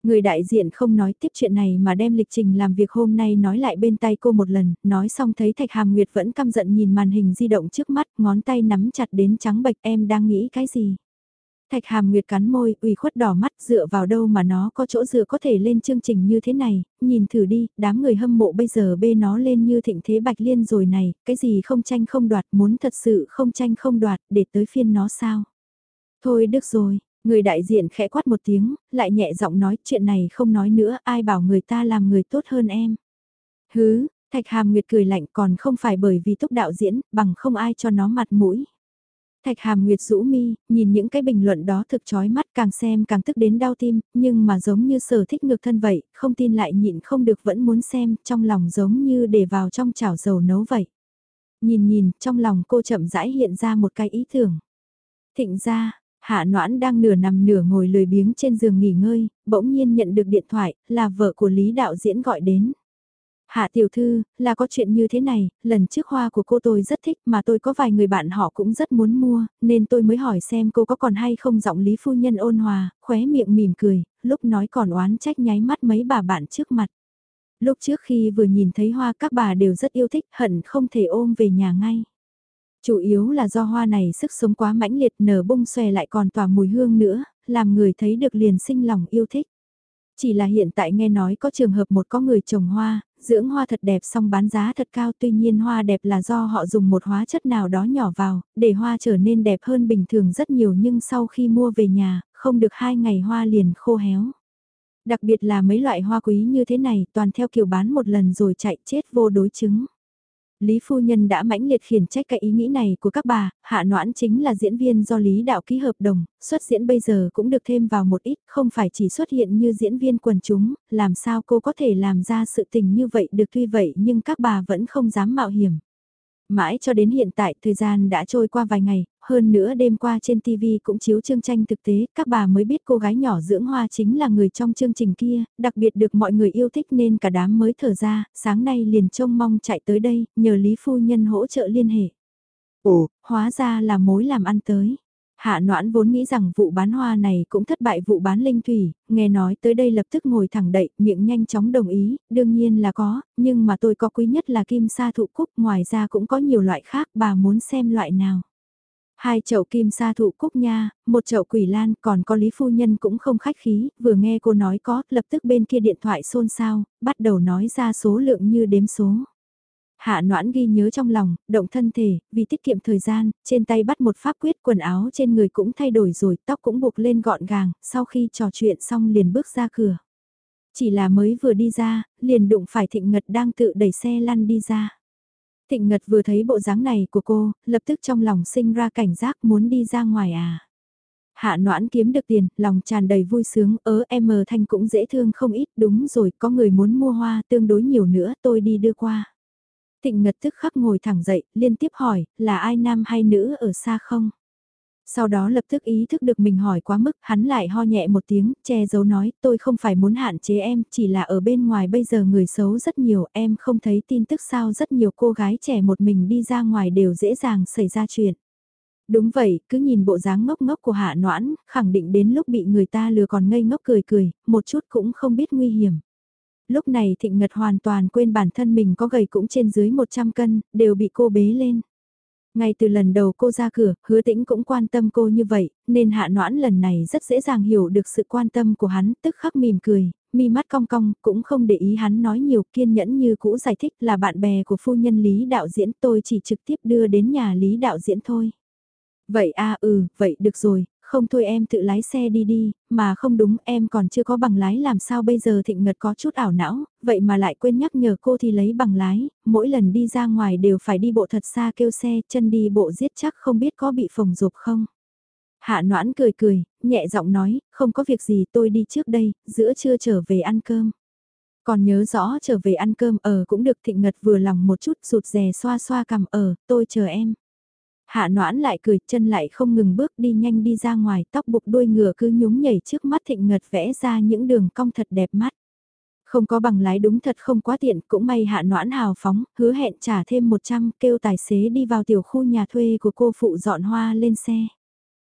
Người đại diện không nói tiếp chuyện này mà đem lịch trình làm việc hôm nay nói lại bên tay cô một lần, nói xong thấy Thạch Hàm Nguyệt vẫn căm giận nhìn màn hình di động trước mắt, ngón tay nắm chặt đến trắng bệch em đang nghĩ cái gì. Thạch Hàm Nguyệt cắn môi, ủy khuất đỏ mắt dựa vào đâu mà nó có chỗ dựa có thể lên chương trình như thế này, nhìn thử đi, đám người hâm mộ bây giờ bê nó lên như thịnh thế bạch liên rồi này, cái gì không tranh không đoạt, muốn thật sự không tranh không đoạt, để tới phiên nó sao. Thôi được rồi, người đại diện khẽ quát một tiếng, lại nhẹ giọng nói chuyện này không nói nữa, ai bảo người ta làm người tốt hơn em. Hứ, Thạch Hàm Nguyệt cười lạnh còn không phải bởi vì túc đạo diễn, bằng không ai cho nó mặt mũi. Thạch Hàm Nguyệt rũ mi, nhìn những cái bình luận đó thực chói mắt càng xem càng tức đến đau tim, nhưng mà giống như sở thích ngược thân vậy, không tin lại nhịn không được vẫn muốn xem, trong lòng giống như để vào trong chảo dầu nấu vậy. Nhìn nhìn, trong lòng cô chậm rãi hiện ra một cái ý tưởng. Thịnh ra, Hạ Noãn đang nửa nằm nửa ngồi lười biếng trên giường nghỉ ngơi, bỗng nhiên nhận được điện thoại, là vợ của Lý đạo diễn gọi đến. Hạ tiểu thư, là có chuyện như thế này, lần trước hoa của cô tôi rất thích mà tôi có vài người bạn họ cũng rất muốn mua, nên tôi mới hỏi xem cô có còn hay không giọng Lý Phu Nhân ôn hòa, khóe miệng mỉm cười, lúc nói còn oán trách nháy mắt mấy bà bạn trước mặt. Lúc trước khi vừa nhìn thấy hoa các bà đều rất yêu thích, hận không thể ôm về nhà ngay. Chủ yếu là do hoa này sức sống quá mãnh liệt nở bông xòe lại còn tỏa mùi hương nữa, làm người thấy được liền sinh lòng yêu thích. Chỉ là hiện tại nghe nói có trường hợp một có người trồng hoa, dưỡng hoa thật đẹp xong bán giá thật cao tuy nhiên hoa đẹp là do họ dùng một hóa chất nào đó nhỏ vào, để hoa trở nên đẹp hơn bình thường rất nhiều nhưng sau khi mua về nhà, không được hai ngày hoa liền khô héo. Đặc biệt là mấy loại hoa quý như thế này toàn theo kiểu bán một lần rồi chạy chết vô đối chứng. Lý Phu Nhân đã mãnh liệt khiển trách cái ý nghĩ này của các bà, Hạ Noãn chính là diễn viên do Lý Đạo ký hợp đồng, xuất diễn bây giờ cũng được thêm vào một ít, không phải chỉ xuất hiện như diễn viên quần chúng, làm sao cô có thể làm ra sự tình như vậy được tuy vậy nhưng các bà vẫn không dám mạo hiểm. Mãi cho đến hiện tại thời gian đã trôi qua vài ngày, hơn nữa đêm qua trên TV cũng chiếu chương tranh thực tế, các bà mới biết cô gái nhỏ dưỡng hoa chính là người trong chương trình kia, đặc biệt được mọi người yêu thích nên cả đám mới thở ra, sáng nay liền trông mong chạy tới đây, nhờ Lý Phu Nhân hỗ trợ liên hệ. Ồ, hóa ra là mối làm ăn tới. Hạ noãn vốn nghĩ rằng vụ bán hoa này cũng thất bại vụ bán linh thủy, nghe nói tới đây lập tức ngồi thẳng đậy, miệng nhanh chóng đồng ý, đương nhiên là có, nhưng mà tôi có quý nhất là kim sa thụ cúc, ngoài ra cũng có nhiều loại khác, bà muốn xem loại nào. Hai chậu kim sa thụ cúc nha, một chậu quỷ lan, còn có Lý Phu Nhân cũng không khách khí, vừa nghe cô nói có, lập tức bên kia điện thoại xôn xao, bắt đầu nói ra số lượng như đếm số. Hạ noãn ghi nhớ trong lòng, động thân thể, vì tiết kiệm thời gian, trên tay bắt một pháp quyết quần áo trên người cũng thay đổi rồi, tóc cũng buộc lên gọn gàng, sau khi trò chuyện xong liền bước ra cửa. Chỉ là mới vừa đi ra, liền đụng phải thịnh ngật đang tự đẩy xe lăn đi ra. Thịnh ngật vừa thấy bộ dáng này của cô, lập tức trong lòng sinh ra cảnh giác muốn đi ra ngoài à. Hạ noãn kiếm được tiền, lòng tràn đầy vui sướng, ớ em mờ thanh cũng dễ thương không ít, đúng rồi, có người muốn mua hoa tương đối nhiều nữa, tôi đi đưa qua. Thịnh Ngật tức khắc ngồi thẳng dậy, liên tiếp hỏi, là ai nam hay nữ ở xa không? Sau đó lập tức ý thức được mình hỏi quá mức, hắn lại ho nhẹ một tiếng, che giấu nói, tôi không phải muốn hạn chế em, chỉ là ở bên ngoài bây giờ người xấu rất nhiều, em không thấy tin tức sao rất nhiều cô gái trẻ một mình đi ra ngoài đều dễ dàng xảy ra chuyện. Đúng vậy, cứ nhìn bộ dáng ngốc ngốc của hạ noãn, khẳng định đến lúc bị người ta lừa còn ngây ngốc cười cười, một chút cũng không biết nguy hiểm lúc này thịnh ngật hoàn toàn quên bản thân mình có gầy cũng trên dưới 100 cân, đều bị cô bế lên. Ngay từ lần đầu cô ra cửa, hứa tĩnh cũng quan tâm cô như vậy, nên hạ noãn lần này rất dễ dàng hiểu được sự quan tâm của hắn, tức khắc mỉm cười, mi mắt cong cong, cũng không để ý hắn nói nhiều kiên nhẫn như cũ giải thích là bạn bè của phu nhân Lý đạo diễn tôi chỉ trực tiếp đưa đến nhà Lý đạo diễn thôi. Vậy a à, ừ, vậy được rồi, không thôi em tự lái xe đi đi, mà không đúng em còn chưa có bằng lái làm sao bây giờ Thịnh Ngật có chút ảo não, vậy mà lại quên nhắc nhở cô thì lấy bằng lái, mỗi lần đi ra ngoài đều phải đi bộ thật xa kêu xe, chân đi bộ giết chắc không biết có bị phồng rụp không. Hạ noãn cười cười, nhẹ giọng nói, không có việc gì tôi đi trước đây, giữa trưa trở về ăn cơm. Còn nhớ rõ trở về ăn cơm ở cũng được thịnh ngật vừa lòng một chút rụt rè xoa xoa cầm ở, tôi chờ em. Hạ noãn lại cười, chân lại không ngừng bước đi nhanh đi ra ngoài, tóc buộc đuôi ngựa cứ nhúng nhảy trước mắt thịnh ngật vẽ ra những đường cong thật đẹp mắt. Không có bằng lái đúng thật không quá tiện, cũng may hạ noãn hào phóng, hứa hẹn trả thêm 100, kêu tài xế đi vào tiểu khu nhà thuê của cô phụ dọn hoa lên xe.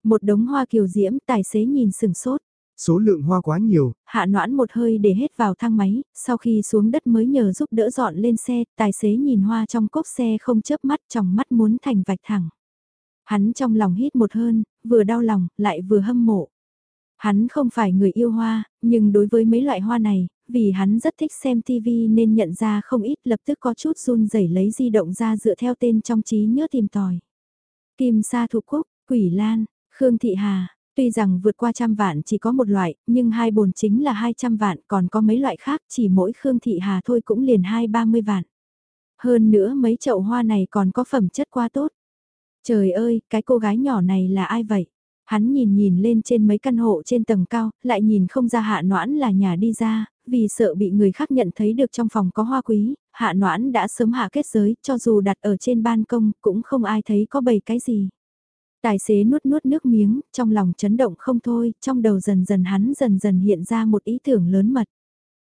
Một đống hoa kiều diễm, tài xế nhìn sừng sốt. Số lượng hoa quá nhiều. Hạ noãn một hơi để hết vào thang máy, sau khi xuống đất mới nhờ giúp đỡ dọn lên xe, tài xế nhìn hoa trong cốp xe không chớp mắt trong mắt muốn thành vạch thẳng. Hắn trong lòng hít một hơn, vừa đau lòng, lại vừa hâm mộ. Hắn không phải người yêu hoa, nhưng đối với mấy loại hoa này, vì hắn rất thích xem TV nên nhận ra không ít lập tức có chút run rẩy lấy di động ra dựa theo tên trong trí nhớ tìm tòi. Kim sa Thục Quốc, quỷ lan, Khương Thị Hà, tuy rằng vượt qua trăm vạn chỉ có một loại, nhưng hai bồn chính là 200 vạn, còn có mấy loại khác chỉ mỗi Khương Thị Hà thôi cũng liền hai ba mươi vạn. Hơn nữa mấy chậu hoa này còn có phẩm chất quá tốt. Trời ơi, cái cô gái nhỏ này là ai vậy? Hắn nhìn nhìn lên trên mấy căn hộ trên tầng cao, lại nhìn không ra hạ noãn là nhà đi ra, vì sợ bị người khác nhận thấy được trong phòng có hoa quý, hạ noãn đã sớm hạ kết giới, cho dù đặt ở trên ban công cũng không ai thấy có bầy cái gì. Tài xế nuốt nuốt nước miếng, trong lòng chấn động không thôi, trong đầu dần dần hắn dần dần hiện ra một ý tưởng lớn mật.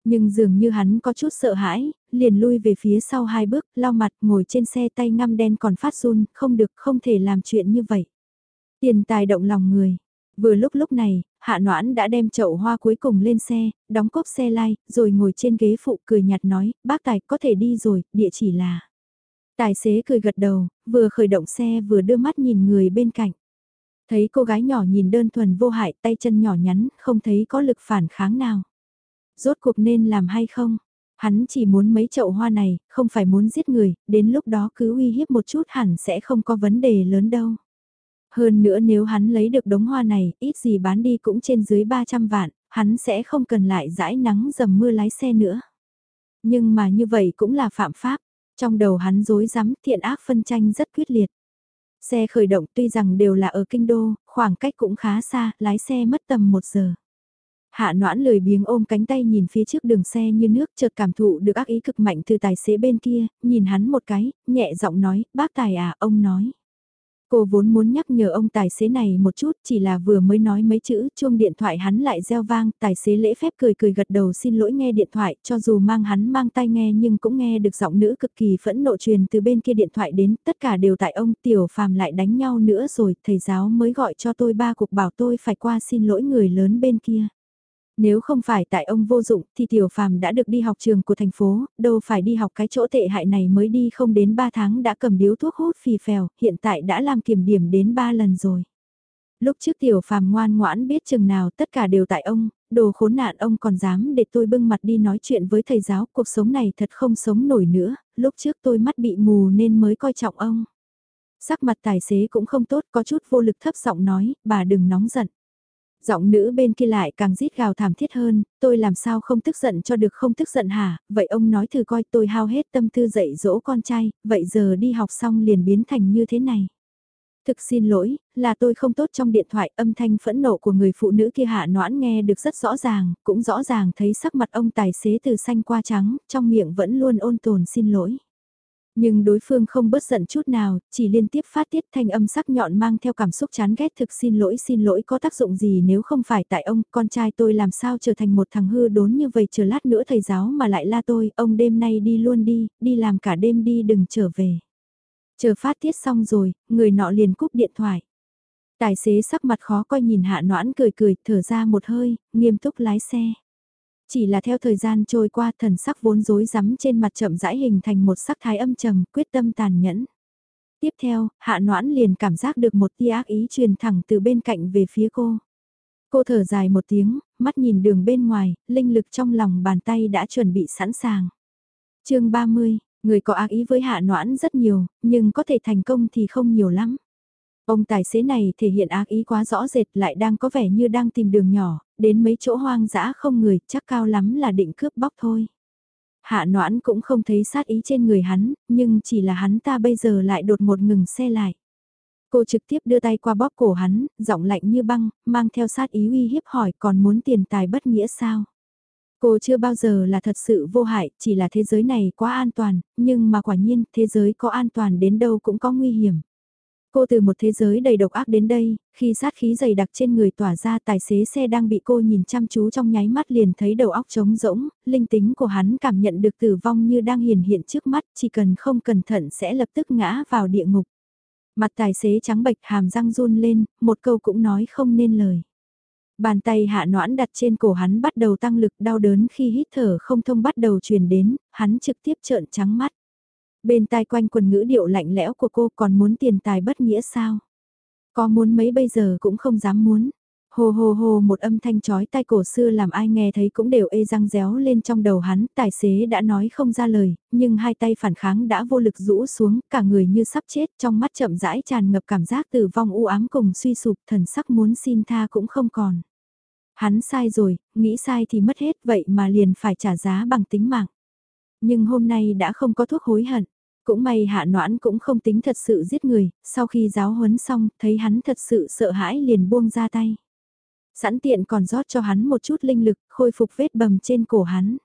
Nhưng dường như hắn có chút sợ hãi, liền lui về phía sau hai bước, lau mặt, ngồi trên xe tay ngăm đen còn phát run, không được, không thể làm chuyện như vậy. Tiền tài động lòng người. Vừa lúc lúc này, Hạ Noãn đã đem chậu hoa cuối cùng lên xe, đóng cốp xe lai, rồi ngồi trên ghế phụ cười nhạt nói, bác tài có thể đi rồi, địa chỉ là. Tài xế cười gật đầu, vừa khởi động xe vừa đưa mắt nhìn người bên cạnh. Thấy cô gái nhỏ nhìn đơn thuần vô hại tay chân nhỏ nhắn, không thấy có lực phản kháng nào. Rốt cuộc nên làm hay không? Hắn chỉ muốn mấy chậu hoa này, không phải muốn giết người, đến lúc đó cứ uy hiếp một chút hẳn sẽ không có vấn đề lớn đâu. Hơn nữa nếu hắn lấy được đống hoa này, ít gì bán đi cũng trên dưới 300 vạn, hắn sẽ không cần lại dãi nắng dầm mưa lái xe nữa. Nhưng mà như vậy cũng là phạm pháp, trong đầu hắn dối rắm thiện ác phân tranh rất quyết liệt. Xe khởi động tuy rằng đều là ở kinh đô, khoảng cách cũng khá xa, lái xe mất tầm một giờ. Hạ noãn lười biếng ôm cánh tay nhìn phía trước đường xe như nước chợt cảm thụ được ác ý cực mạnh từ tài xế bên kia, nhìn hắn một cái, nhẹ giọng nói, bác tài à, ông nói. Cô vốn muốn nhắc nhở ông tài xế này một chút, chỉ là vừa mới nói mấy chữ, chuông điện thoại hắn lại reo vang, tài xế lễ phép cười cười gật đầu xin lỗi nghe điện thoại, cho dù mang hắn mang tai nghe nhưng cũng nghe được giọng nữ cực kỳ phẫn nộ truyền từ bên kia điện thoại đến, tất cả đều tại ông tiểu phàm lại đánh nhau nữa rồi, thầy giáo mới gọi cho tôi ba cuộc bảo tôi phải qua xin lỗi người lớn bên kia. Nếu không phải tại ông vô dụng thì tiểu phàm đã được đi học trường của thành phố, đâu phải đi học cái chỗ tệ hại này mới đi không đến 3 tháng đã cầm điếu thuốc hút phì phèo, hiện tại đã làm kiểm điểm đến 3 lần rồi. Lúc trước tiểu phàm ngoan ngoãn biết chừng nào tất cả đều tại ông, đồ khốn nạn ông còn dám để tôi bưng mặt đi nói chuyện với thầy giáo, cuộc sống này thật không sống nổi nữa, lúc trước tôi mắt bị mù nên mới coi trọng ông. Sắc mặt tài xế cũng không tốt, có chút vô lực thấp giọng nói, bà đừng nóng giận. Giọng nữ bên kia lại càng rít gào thảm thiết hơn, tôi làm sao không tức giận cho được không tức giận hả, vậy ông nói thử coi tôi hao hết tâm tư dạy dỗ con trai, vậy giờ đi học xong liền biến thành như thế này. Thực xin lỗi, là tôi không tốt trong điện thoại âm thanh phẫn nộ của người phụ nữ kia hạ noãn nghe được rất rõ ràng, cũng rõ ràng thấy sắc mặt ông tài xế từ xanh qua trắng, trong miệng vẫn luôn ôn tồn xin lỗi. Nhưng đối phương không bớt giận chút nào, chỉ liên tiếp phát tiết thanh âm sắc nhọn mang theo cảm xúc chán ghét thực xin lỗi xin lỗi có tác dụng gì nếu không phải tại ông, con trai tôi làm sao trở thành một thằng hư đốn như vậy chờ lát nữa thầy giáo mà lại la tôi, ông đêm nay đi luôn đi, đi làm cả đêm đi đừng trở về. Chờ phát tiết xong rồi, người nọ liền cúp điện thoại. Tài xế sắc mặt khó coi nhìn hạ noãn cười cười, thở ra một hơi, nghiêm túc lái xe. Chỉ là theo thời gian trôi qua thần sắc vốn rối rắm trên mặt chậm rãi hình thành một sắc thái âm trầm, quyết tâm tàn nhẫn. Tiếp theo, hạ noãn liền cảm giác được một tia ác ý truyền thẳng từ bên cạnh về phía cô. Cô thở dài một tiếng, mắt nhìn đường bên ngoài, linh lực trong lòng bàn tay đã chuẩn bị sẵn sàng. chương 30, người có ác ý với hạ noãn rất nhiều, nhưng có thể thành công thì không nhiều lắm. Ông tài xế này thể hiện ác ý quá rõ rệt lại đang có vẻ như đang tìm đường nhỏ, đến mấy chỗ hoang dã không người, chắc cao lắm là định cướp bóc thôi. Hạ noãn cũng không thấy sát ý trên người hắn, nhưng chỉ là hắn ta bây giờ lại đột một ngừng xe lại. Cô trực tiếp đưa tay qua bóp cổ hắn, giọng lạnh như băng, mang theo sát ý uy hiếp hỏi còn muốn tiền tài bất nghĩa sao? Cô chưa bao giờ là thật sự vô hại, chỉ là thế giới này quá an toàn, nhưng mà quả nhiên thế giới có an toàn đến đâu cũng có nguy hiểm. Cô từ một thế giới đầy độc ác đến đây, khi sát khí dày đặc trên người tỏa ra tài xế xe đang bị cô nhìn chăm chú trong nháy mắt liền thấy đầu óc trống rỗng, linh tính của hắn cảm nhận được tử vong như đang hiển hiện trước mắt, chỉ cần không cẩn thận sẽ lập tức ngã vào địa ngục. Mặt tài xế trắng bệch hàm răng run lên, một câu cũng nói không nên lời. Bàn tay hạ noãn đặt trên cổ hắn bắt đầu tăng lực đau đớn khi hít thở không thông bắt đầu truyền đến, hắn trực tiếp trợn trắng mắt. Bên tai quanh quần ngữ điệu lạnh lẽo của cô còn muốn tiền tài bất nghĩa sao? Có muốn mấy bây giờ cũng không dám muốn. Hồ hồ hồ một âm thanh chói tai cổ xưa làm ai nghe thấy cũng đều ê răng réo lên trong đầu hắn, tài xế đã nói không ra lời, nhưng hai tay phản kháng đã vô lực rũ xuống, cả người như sắp chết, trong mắt chậm rãi tràn ngập cảm giác tử vong u ám cùng suy sụp, thần sắc muốn xin tha cũng không còn. Hắn sai rồi, nghĩ sai thì mất hết vậy mà liền phải trả giá bằng tính mạng. Nhưng hôm nay đã không có thuốc hối hận. Cũng may hạ noãn cũng không tính thật sự giết người, sau khi giáo huấn xong, thấy hắn thật sự sợ hãi liền buông ra tay. Sẵn tiện còn rót cho hắn một chút linh lực, khôi phục vết bầm trên cổ hắn.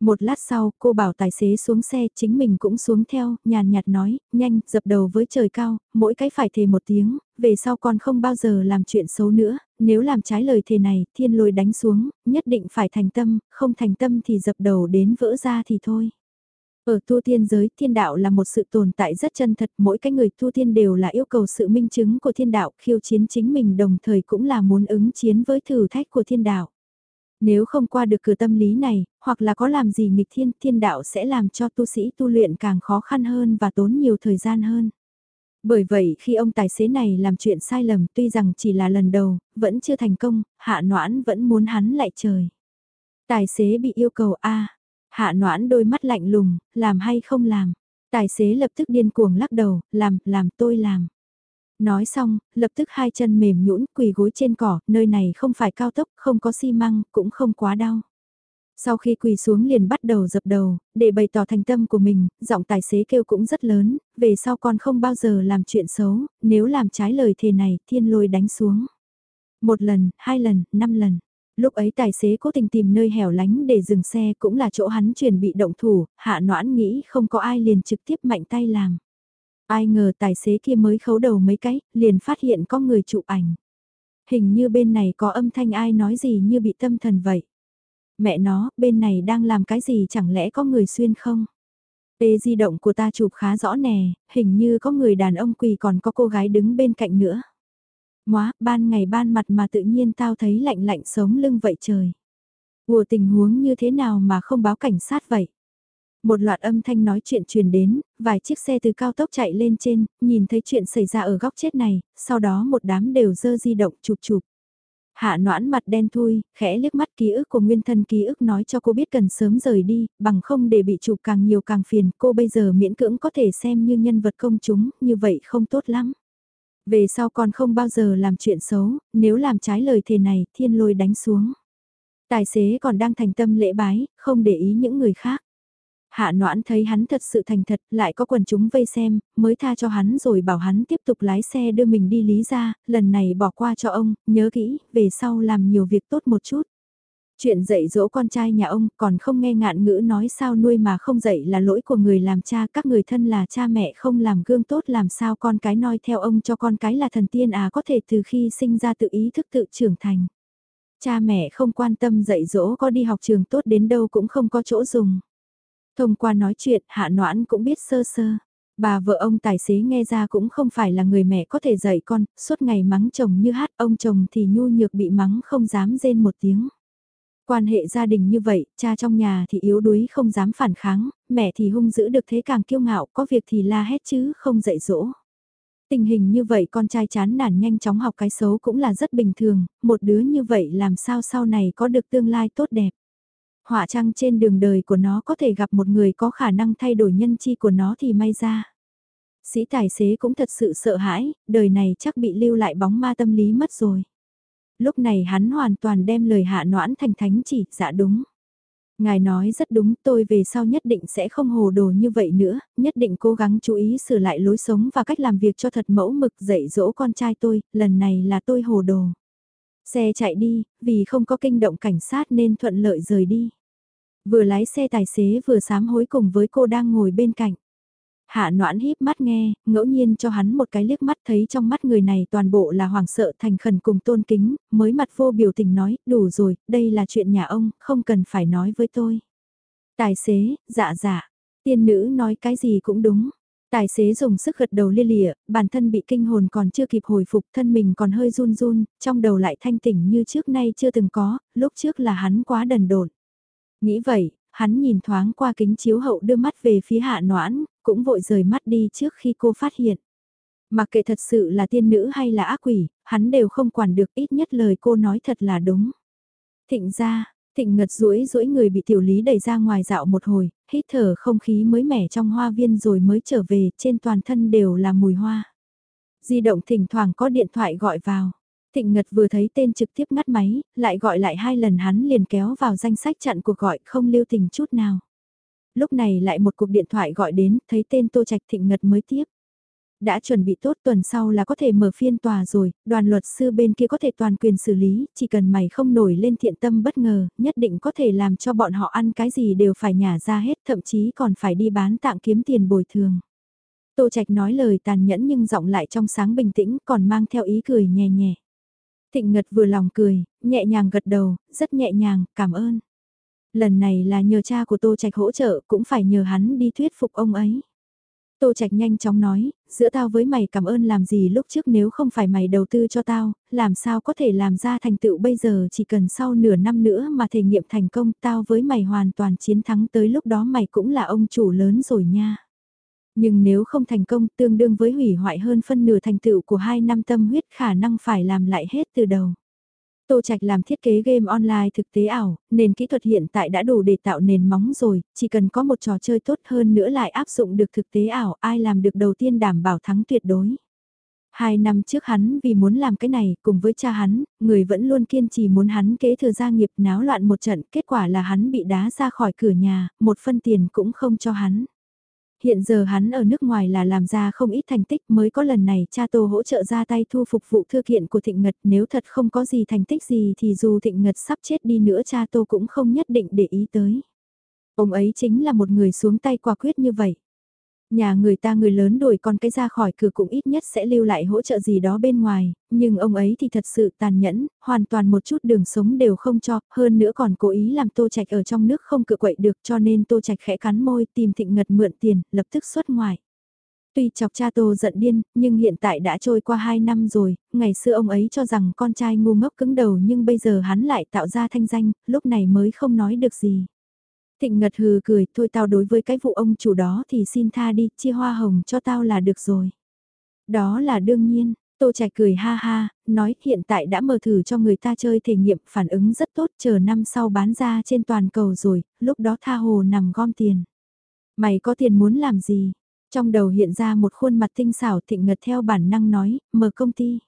Một lát sau, cô bảo tài xế xuống xe, chính mình cũng xuống theo, nhàn nhạt nói, nhanh, dập đầu với trời cao, mỗi cái phải thề một tiếng, về sau con không bao giờ làm chuyện xấu nữa, nếu làm trái lời thề này, thiên lôi đánh xuống, nhất định phải thành tâm, không thành tâm thì dập đầu đến vỡ ra thì thôi. Ở tu tiên giới, thiên đạo là một sự tồn tại rất chân thật, mỗi cái người tu tiên đều là yêu cầu sự minh chứng của thiên đạo, khiêu chiến chính mình đồng thời cũng là muốn ứng chiến với thử thách của thiên đạo. Nếu không qua được cửa tâm lý này, hoặc là có làm gì nghịch thiên, thiên đạo sẽ làm cho tu sĩ tu luyện càng khó khăn hơn và tốn nhiều thời gian hơn. Bởi vậy khi ông tài xế này làm chuyện sai lầm tuy rằng chỉ là lần đầu, vẫn chưa thành công, hạ noãn vẫn muốn hắn lại trời. Tài xế bị yêu cầu A, Hạ noãn đôi mắt lạnh lùng, làm hay không làm. Tài xế lập tức điên cuồng lắc đầu, làm, làm tôi làm. Nói xong, lập tức hai chân mềm nhũn quỳ gối trên cỏ, nơi này không phải cao tốc, không có xi măng, cũng không quá đau. Sau khi quỳ xuống liền bắt đầu dập đầu, để bày tỏ thành tâm của mình, giọng tài xế kêu cũng rất lớn, về sau con không bao giờ làm chuyện xấu, nếu làm trái lời thề này, thiên lôi đánh xuống. Một lần, hai lần, năm lần. Lúc ấy tài xế cố tình tìm nơi hẻo lánh để dừng xe cũng là chỗ hắn chuẩn bị động thủ, hạ noãn nghĩ không có ai liền trực tiếp mạnh tay làm. Ai ngờ tài xế kia mới khấu đầu mấy cái, liền phát hiện có người chụp ảnh. Hình như bên này có âm thanh ai nói gì như bị tâm thần vậy. Mẹ nó, bên này đang làm cái gì chẳng lẽ có người xuyên không? Ê di động của ta chụp khá rõ nè, hình như có người đàn ông quỳ còn có cô gái đứng bên cạnh nữa. Móa, ban ngày ban mặt mà tự nhiên tao thấy lạnh lạnh sống lưng vậy trời. Ủa tình huống như thế nào mà không báo cảnh sát vậy? Một loạt âm thanh nói chuyện truyền đến, vài chiếc xe từ cao tốc chạy lên trên, nhìn thấy chuyện xảy ra ở góc chết này, sau đó một đám đều dơ di động chụp chụp. Hạ noãn mặt đen thui, khẽ liếc mắt ký ức của nguyên thân ký ức nói cho cô biết cần sớm rời đi, bằng không để bị chụp càng nhiều càng phiền, cô bây giờ miễn cưỡng có thể xem như nhân vật công chúng, như vậy không tốt lắm. Về sau con không bao giờ làm chuyện xấu, nếu làm trái lời thề này, thiên lôi đánh xuống. Tài xế còn đang thành tâm lễ bái, không để ý những người khác. Hạ noãn thấy hắn thật sự thành thật, lại có quần chúng vây xem, mới tha cho hắn rồi bảo hắn tiếp tục lái xe đưa mình đi lý ra, lần này bỏ qua cho ông, nhớ kỹ, về sau làm nhiều việc tốt một chút. Chuyện dạy dỗ con trai nhà ông còn không nghe ngạn ngữ nói sao nuôi mà không dạy là lỗi của người làm cha, các người thân là cha mẹ không làm gương tốt làm sao con cái noi theo ông cho con cái là thần tiên à có thể từ khi sinh ra tự ý thức tự trưởng thành. Cha mẹ không quan tâm dạy dỗ có đi học trường tốt đến đâu cũng không có chỗ dùng. Thông qua nói chuyện hạ noãn cũng biết sơ sơ. Bà vợ ông tài xế nghe ra cũng không phải là người mẹ có thể dạy con, suốt ngày mắng chồng như hát ông chồng thì nhu nhược bị mắng không dám rên một tiếng. Quan hệ gia đình như vậy, cha trong nhà thì yếu đuối không dám phản kháng, mẹ thì hung dữ được thế càng kiêu ngạo, có việc thì la hét chứ không dạy dỗ. Tình hình như vậy con trai chán nản nhanh chóng học cái xấu cũng là rất bình thường, một đứa như vậy làm sao sau này có được tương lai tốt đẹp. Họa trăng trên đường đời của nó có thể gặp một người có khả năng thay đổi nhân chi của nó thì may ra. Sĩ tài xế cũng thật sự sợ hãi, đời này chắc bị lưu lại bóng ma tâm lý mất rồi. Lúc này hắn hoàn toàn đem lời hạ noãn thành thánh chỉ, dạ đúng. Ngài nói rất đúng, tôi về sau nhất định sẽ không hồ đồ như vậy nữa, nhất định cố gắng chú ý sửa lại lối sống và cách làm việc cho thật mẫu mực dạy dỗ con trai tôi, lần này là tôi hồ đồ. Xe chạy đi, vì không có kinh động cảnh sát nên thuận lợi rời đi. Vừa lái xe tài xế vừa sám hối cùng với cô đang ngồi bên cạnh. Hạ noãn híp mắt nghe, ngẫu nhiên cho hắn một cái liếc mắt thấy trong mắt người này toàn bộ là hoàng sợ thành khẩn cùng tôn kính, mới mặt vô biểu tình nói, đủ rồi, đây là chuyện nhà ông, không cần phải nói với tôi. Tài xế, dạ dạ, tiên nữ nói cái gì cũng đúng. Tài xế dùng sức gật đầu lia lịa, bản thân bị kinh hồn còn chưa kịp hồi phục thân mình còn hơi run run, trong đầu lại thanh tỉnh như trước nay chưa từng có, lúc trước là hắn quá đần độn. Nghĩ vậy, hắn nhìn thoáng qua kính chiếu hậu đưa mắt về phía hạ noãn, cũng vội rời mắt đi trước khi cô phát hiện. Mặc kệ thật sự là tiên nữ hay là ác quỷ, hắn đều không quản được ít nhất lời cô nói thật là đúng. Thịnh ra, thịnh ngật rũi rũi người bị tiểu lý đẩy ra ngoài dạo một hồi, hít thở không khí mới mẻ trong hoa viên rồi mới trở về, trên toàn thân đều là mùi hoa. Di động thỉnh thoảng có điện thoại gọi vào. Thịnh Ngật vừa thấy tên trực tiếp ngắt máy, lại gọi lại hai lần hắn liền kéo vào danh sách chặn cuộc gọi không lưu tình chút nào. Lúc này lại một cuộc điện thoại gọi đến, thấy tên Tô Trạch Thịnh Ngật mới tiếp. Đã chuẩn bị tốt tuần sau là có thể mở phiên tòa rồi, đoàn luật sư bên kia có thể toàn quyền xử lý, chỉ cần mày không nổi lên thiện tâm bất ngờ, nhất định có thể làm cho bọn họ ăn cái gì đều phải nhả ra hết, thậm chí còn phải đi bán tạng kiếm tiền bồi thường. Tô Trạch nói lời tàn nhẫn nhưng giọng lại trong sáng bình tĩnh còn mang theo ý cười nhẹ nhẹ. Thịnh Ngật vừa lòng cười, nhẹ nhàng gật đầu, rất nhẹ nhàng, cảm ơn. Lần này là nhờ cha của Tô Trạch hỗ trợ, cũng phải nhờ hắn đi thuyết phục ông ấy. Tô Trạch nhanh chóng nói, giữa tao với mày cảm ơn làm gì lúc trước nếu không phải mày đầu tư cho tao, làm sao có thể làm ra thành tựu bây giờ chỉ cần sau nửa năm nữa mà thể nghiệm thành công tao với mày hoàn toàn chiến thắng tới lúc đó mày cũng là ông chủ lớn rồi nha. Nhưng nếu không thành công tương đương với hủy hoại hơn phân nửa thành tựu của hai năm tâm huyết khả năng phải làm lại hết từ đầu. Tô Trạch làm thiết kế game online thực tế ảo, nền kỹ thuật hiện tại đã đủ để tạo nền móng rồi, chỉ cần có một trò chơi tốt hơn nữa lại áp dụng được thực tế ảo, ai làm được đầu tiên đảm bảo thắng tuyệt đối. Hai năm trước hắn vì muốn làm cái này, cùng với cha hắn, người vẫn luôn kiên trì muốn hắn kế thừa gia nghiệp náo loạn một trận, kết quả là hắn bị đá ra khỏi cửa nhà, một phân tiền cũng không cho hắn. Hiện giờ hắn ở nước ngoài là làm ra không ít thành tích mới có lần này cha Tô hỗ trợ ra tay thu phục vụ thư kiện của Thịnh Ngật nếu thật không có gì thành tích gì thì dù Thịnh Ngật sắp chết đi nữa cha Tô cũng không nhất định để ý tới. Ông ấy chính là một người xuống tay quả quyết như vậy. Nhà người ta người lớn đuổi con cái ra khỏi cửa cũng ít nhất sẽ lưu lại hỗ trợ gì đó bên ngoài, nhưng ông ấy thì thật sự tàn nhẫn, hoàn toàn một chút đường sống đều không cho, hơn nữa còn cố ý làm tô trạch ở trong nước không cự quậy được cho nên tô trạch khẽ cắn môi tìm thịnh ngật mượn tiền, lập tức xuất ngoài. Tuy chọc cha tô giận điên, nhưng hiện tại đã trôi qua 2 năm rồi, ngày xưa ông ấy cho rằng con trai ngu ngốc cứng đầu nhưng bây giờ hắn lại tạo ra thanh danh, lúc này mới không nói được gì. Thịnh Ngật hừ cười, thôi tao đối với cái vụ ông chủ đó thì xin tha đi, chia hoa hồng cho tao là được rồi. Đó là đương nhiên, Tô Trạch cười ha ha, nói hiện tại đã mở thử cho người ta chơi thể nghiệm phản ứng rất tốt chờ năm sau bán ra trên toàn cầu rồi, lúc đó tha hồ nằm gom tiền. Mày có tiền muốn làm gì? Trong đầu hiện ra một khuôn mặt tinh xảo thịnh ngật theo bản năng nói, mở công ty.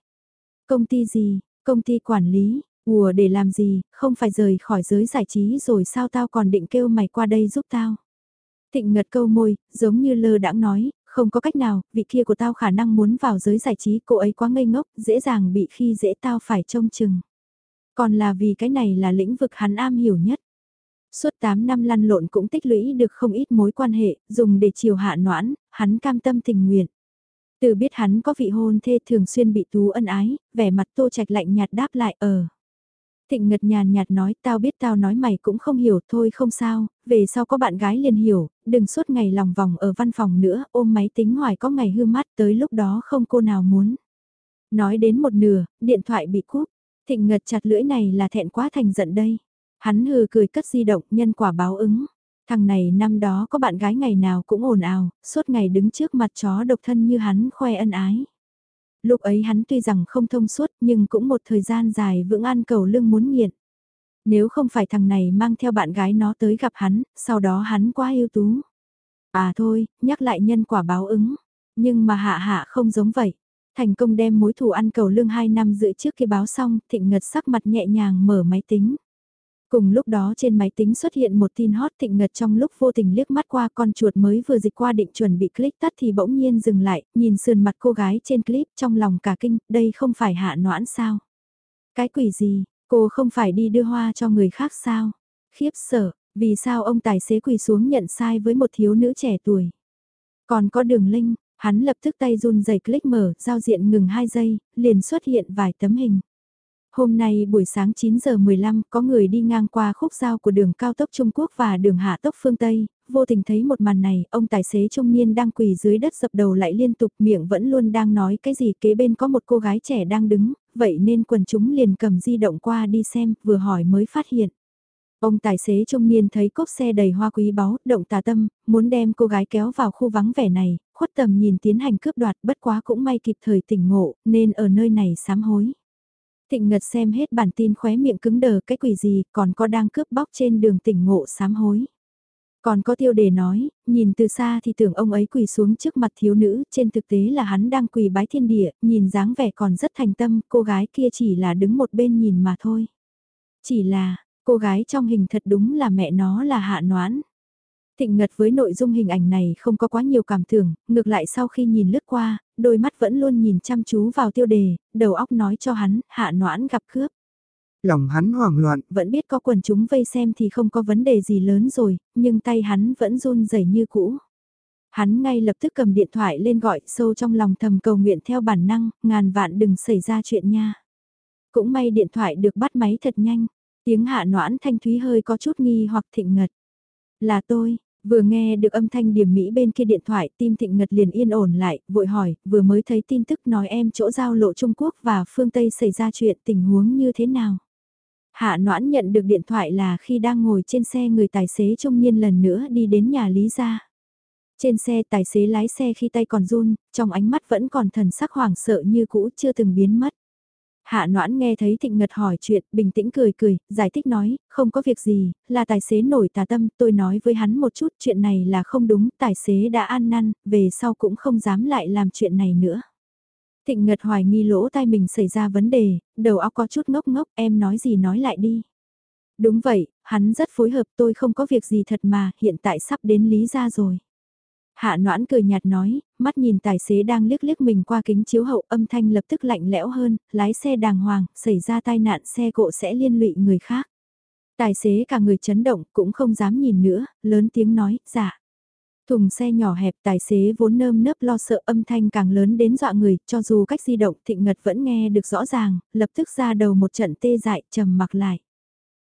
Công ty gì? Công ty quản lý, Ủa để làm gì, không phải rời khỏi giới giải trí rồi sao tao còn định kêu mày qua đây giúp tao. Thịnh ngật câu môi, giống như lơ đãng nói, không có cách nào, vị kia của tao khả năng muốn vào giới giải trí, cô ấy quá ngây ngốc, dễ dàng bị khi dễ tao phải trông chừng. Còn là vì cái này là lĩnh vực hắn am hiểu nhất. Suốt 8 năm lăn lộn cũng tích lũy được không ít mối quan hệ, dùng để chiều hạ noãn, hắn cam tâm tình nguyện. Từ biết hắn có vị hôn thê thường xuyên bị tú ân ái, vẻ mặt tô trạch lạnh nhạt đáp lại ở. Thịnh ngật nhàn nhạt nói tao biết tao nói mày cũng không hiểu thôi không sao, về sau có bạn gái liền hiểu, đừng suốt ngày lòng vòng ở văn phòng nữa, ôm máy tính hoài có ngày hư mắt tới lúc đó không cô nào muốn. Nói đến một nửa, điện thoại bị cúp, thịnh ngật chặt lưỡi này là thẹn quá thành giận đây. Hắn hừ cười cất di động nhân quả báo ứng. Thằng này năm đó có bạn gái ngày nào cũng ồn ào, suốt ngày đứng trước mặt chó độc thân như hắn khoe ân ái. Lúc ấy hắn tuy rằng không thông suốt nhưng cũng một thời gian dài vững ăn cầu lương muốn nghiện. Nếu không phải thằng này mang theo bạn gái nó tới gặp hắn, sau đó hắn quá yêu tú. À thôi, nhắc lại nhân quả báo ứng. Nhưng mà hạ hạ không giống vậy. Thành công đem mối thù ăn cầu lương 2 năm rưỡi trước khi báo xong, thịnh ngật sắc mặt nhẹ nhàng mở máy tính. Cùng lúc đó trên máy tính xuất hiện một tin hot thịnh ngật trong lúc vô tình liếc mắt qua con chuột mới vừa dịch qua định chuẩn bị click tắt thì bỗng nhiên dừng lại, nhìn sườn mặt cô gái trên clip trong lòng cả kinh, đây không phải hạ noãn sao? Cái quỷ gì, cô không phải đi đưa hoa cho người khác sao? Khiếp sợ, vì sao ông tài xế quỳ xuống nhận sai với một thiếu nữ trẻ tuổi? Còn có đường link, hắn lập tức tay run rẩy click mở, giao diện ngừng 2 giây, liền xuất hiện vài tấm hình. Hôm nay buổi sáng 9 giờ 15 có người đi ngang qua khúc giao của đường cao tốc Trung Quốc và đường hạ tốc phương Tây, vô tình thấy một màn này, ông tài xế trung niên đang quỳ dưới đất dập đầu lại liên tục miệng vẫn luôn đang nói cái gì kế bên có một cô gái trẻ đang đứng, vậy nên quần chúng liền cầm di động qua đi xem, vừa hỏi mới phát hiện. Ông tài xế trung niên thấy cốp xe đầy hoa quý báu, động tà tâm, muốn đem cô gái kéo vào khu vắng vẻ này, khuất tầm nhìn tiến hành cướp đoạt bất quá cũng may kịp thời tỉnh ngộ, nên ở nơi này sám hối. Thịnh Ngật xem hết bản tin khóe miệng cứng đờ cái quỷ gì còn có đang cướp bóc trên đường tỉnh ngộ sám hối. Còn có tiêu đề nói, nhìn từ xa thì tưởng ông ấy quỳ xuống trước mặt thiếu nữ, trên thực tế là hắn đang quỳ bái thiên địa, nhìn dáng vẻ còn rất thành tâm, cô gái kia chỉ là đứng một bên nhìn mà thôi. Chỉ là, cô gái trong hình thật đúng là mẹ nó là hạ noãn. Thịnh Ngật với nội dung hình ảnh này không có quá nhiều cảm tưởng, ngược lại sau khi nhìn lướt qua, đôi mắt vẫn luôn nhìn chăm chú vào tiêu đề, đầu óc nói cho hắn, hạ noãn gặp cướp. Lòng hắn hoảng loạn, Vẫn biết có quần chúng vây xem thì không có vấn đề gì lớn rồi, nhưng tay hắn vẫn run rẩy như cũ. Hắn ngay lập tức cầm điện thoại lên gọi sâu trong lòng thầm cầu nguyện theo bản năng, ngàn vạn đừng xảy ra chuyện nha. Cũng may điện thoại được bắt máy thật nhanh, tiếng hạ noãn thanh thúy hơi có chút nghi hoặc thịnh ngật. Là tôi, Vừa nghe được âm thanh điểm Mỹ bên kia điện thoại, tim thịnh ngật liền yên ổn lại, vội hỏi, vừa mới thấy tin tức nói em chỗ giao lộ Trung Quốc và phương Tây xảy ra chuyện tình huống như thế nào. Hạ noãn nhận được điện thoại là khi đang ngồi trên xe người tài xế trung niên lần nữa đi đến nhà Lý gia. Trên xe tài xế lái xe khi tay còn run, trong ánh mắt vẫn còn thần sắc hoảng sợ như cũ chưa từng biến mất. Hạ noãn nghe thấy thịnh ngật hỏi chuyện, bình tĩnh cười cười, giải thích nói, không có việc gì, là tài xế nổi tà tâm, tôi nói với hắn một chút chuyện này là không đúng, tài xế đã ăn năn, về sau cũng không dám lại làm chuyện này nữa. Thịnh ngật hoài nghi lỗ tai mình xảy ra vấn đề, đầu óc có chút ngốc ngốc, em nói gì nói lại đi. Đúng vậy, hắn rất phối hợp tôi không có việc gì thật mà, hiện tại sắp đến Lý ra rồi. Hạ noãn cười nhạt nói, mắt nhìn tài xế đang liếc liếc mình qua kính chiếu hậu âm thanh lập tức lạnh lẽo hơn, lái xe đàng hoàng, xảy ra tai nạn xe cộ sẽ liên lụy người khác. Tài xế cả người chấn động cũng không dám nhìn nữa, lớn tiếng nói, dạ. Thùng xe nhỏ hẹp tài xế vốn nơm nớp lo sợ âm thanh càng lớn đến dọa người, cho dù cách di động thịnh ngật vẫn nghe được rõ ràng, lập tức ra đầu một trận tê dại trầm mặc lại.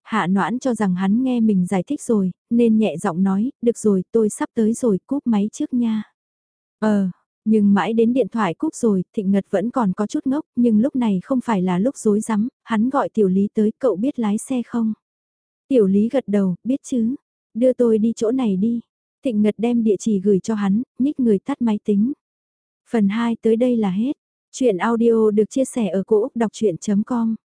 Hạ noãn cho rằng hắn nghe mình giải thích rồi, nên nhẹ giọng nói, được rồi tôi sắp tới rồi cúp máy trước nha. Ờ, nhưng mãi đến điện thoại cúp rồi, Thịnh Ngật vẫn còn có chút ngốc, nhưng lúc này không phải là lúc rối rắm, hắn gọi Tiểu Lý tới, cậu biết lái xe không? Tiểu Lý gật đầu, biết chứ, đưa tôi đi chỗ này đi. Thịnh Ngật đem địa chỉ gửi cho hắn, nhích người tắt máy tính. Phần 2 tới đây là hết. Chuyện audio được chia sẻ ở cỗ đọc chuyện.com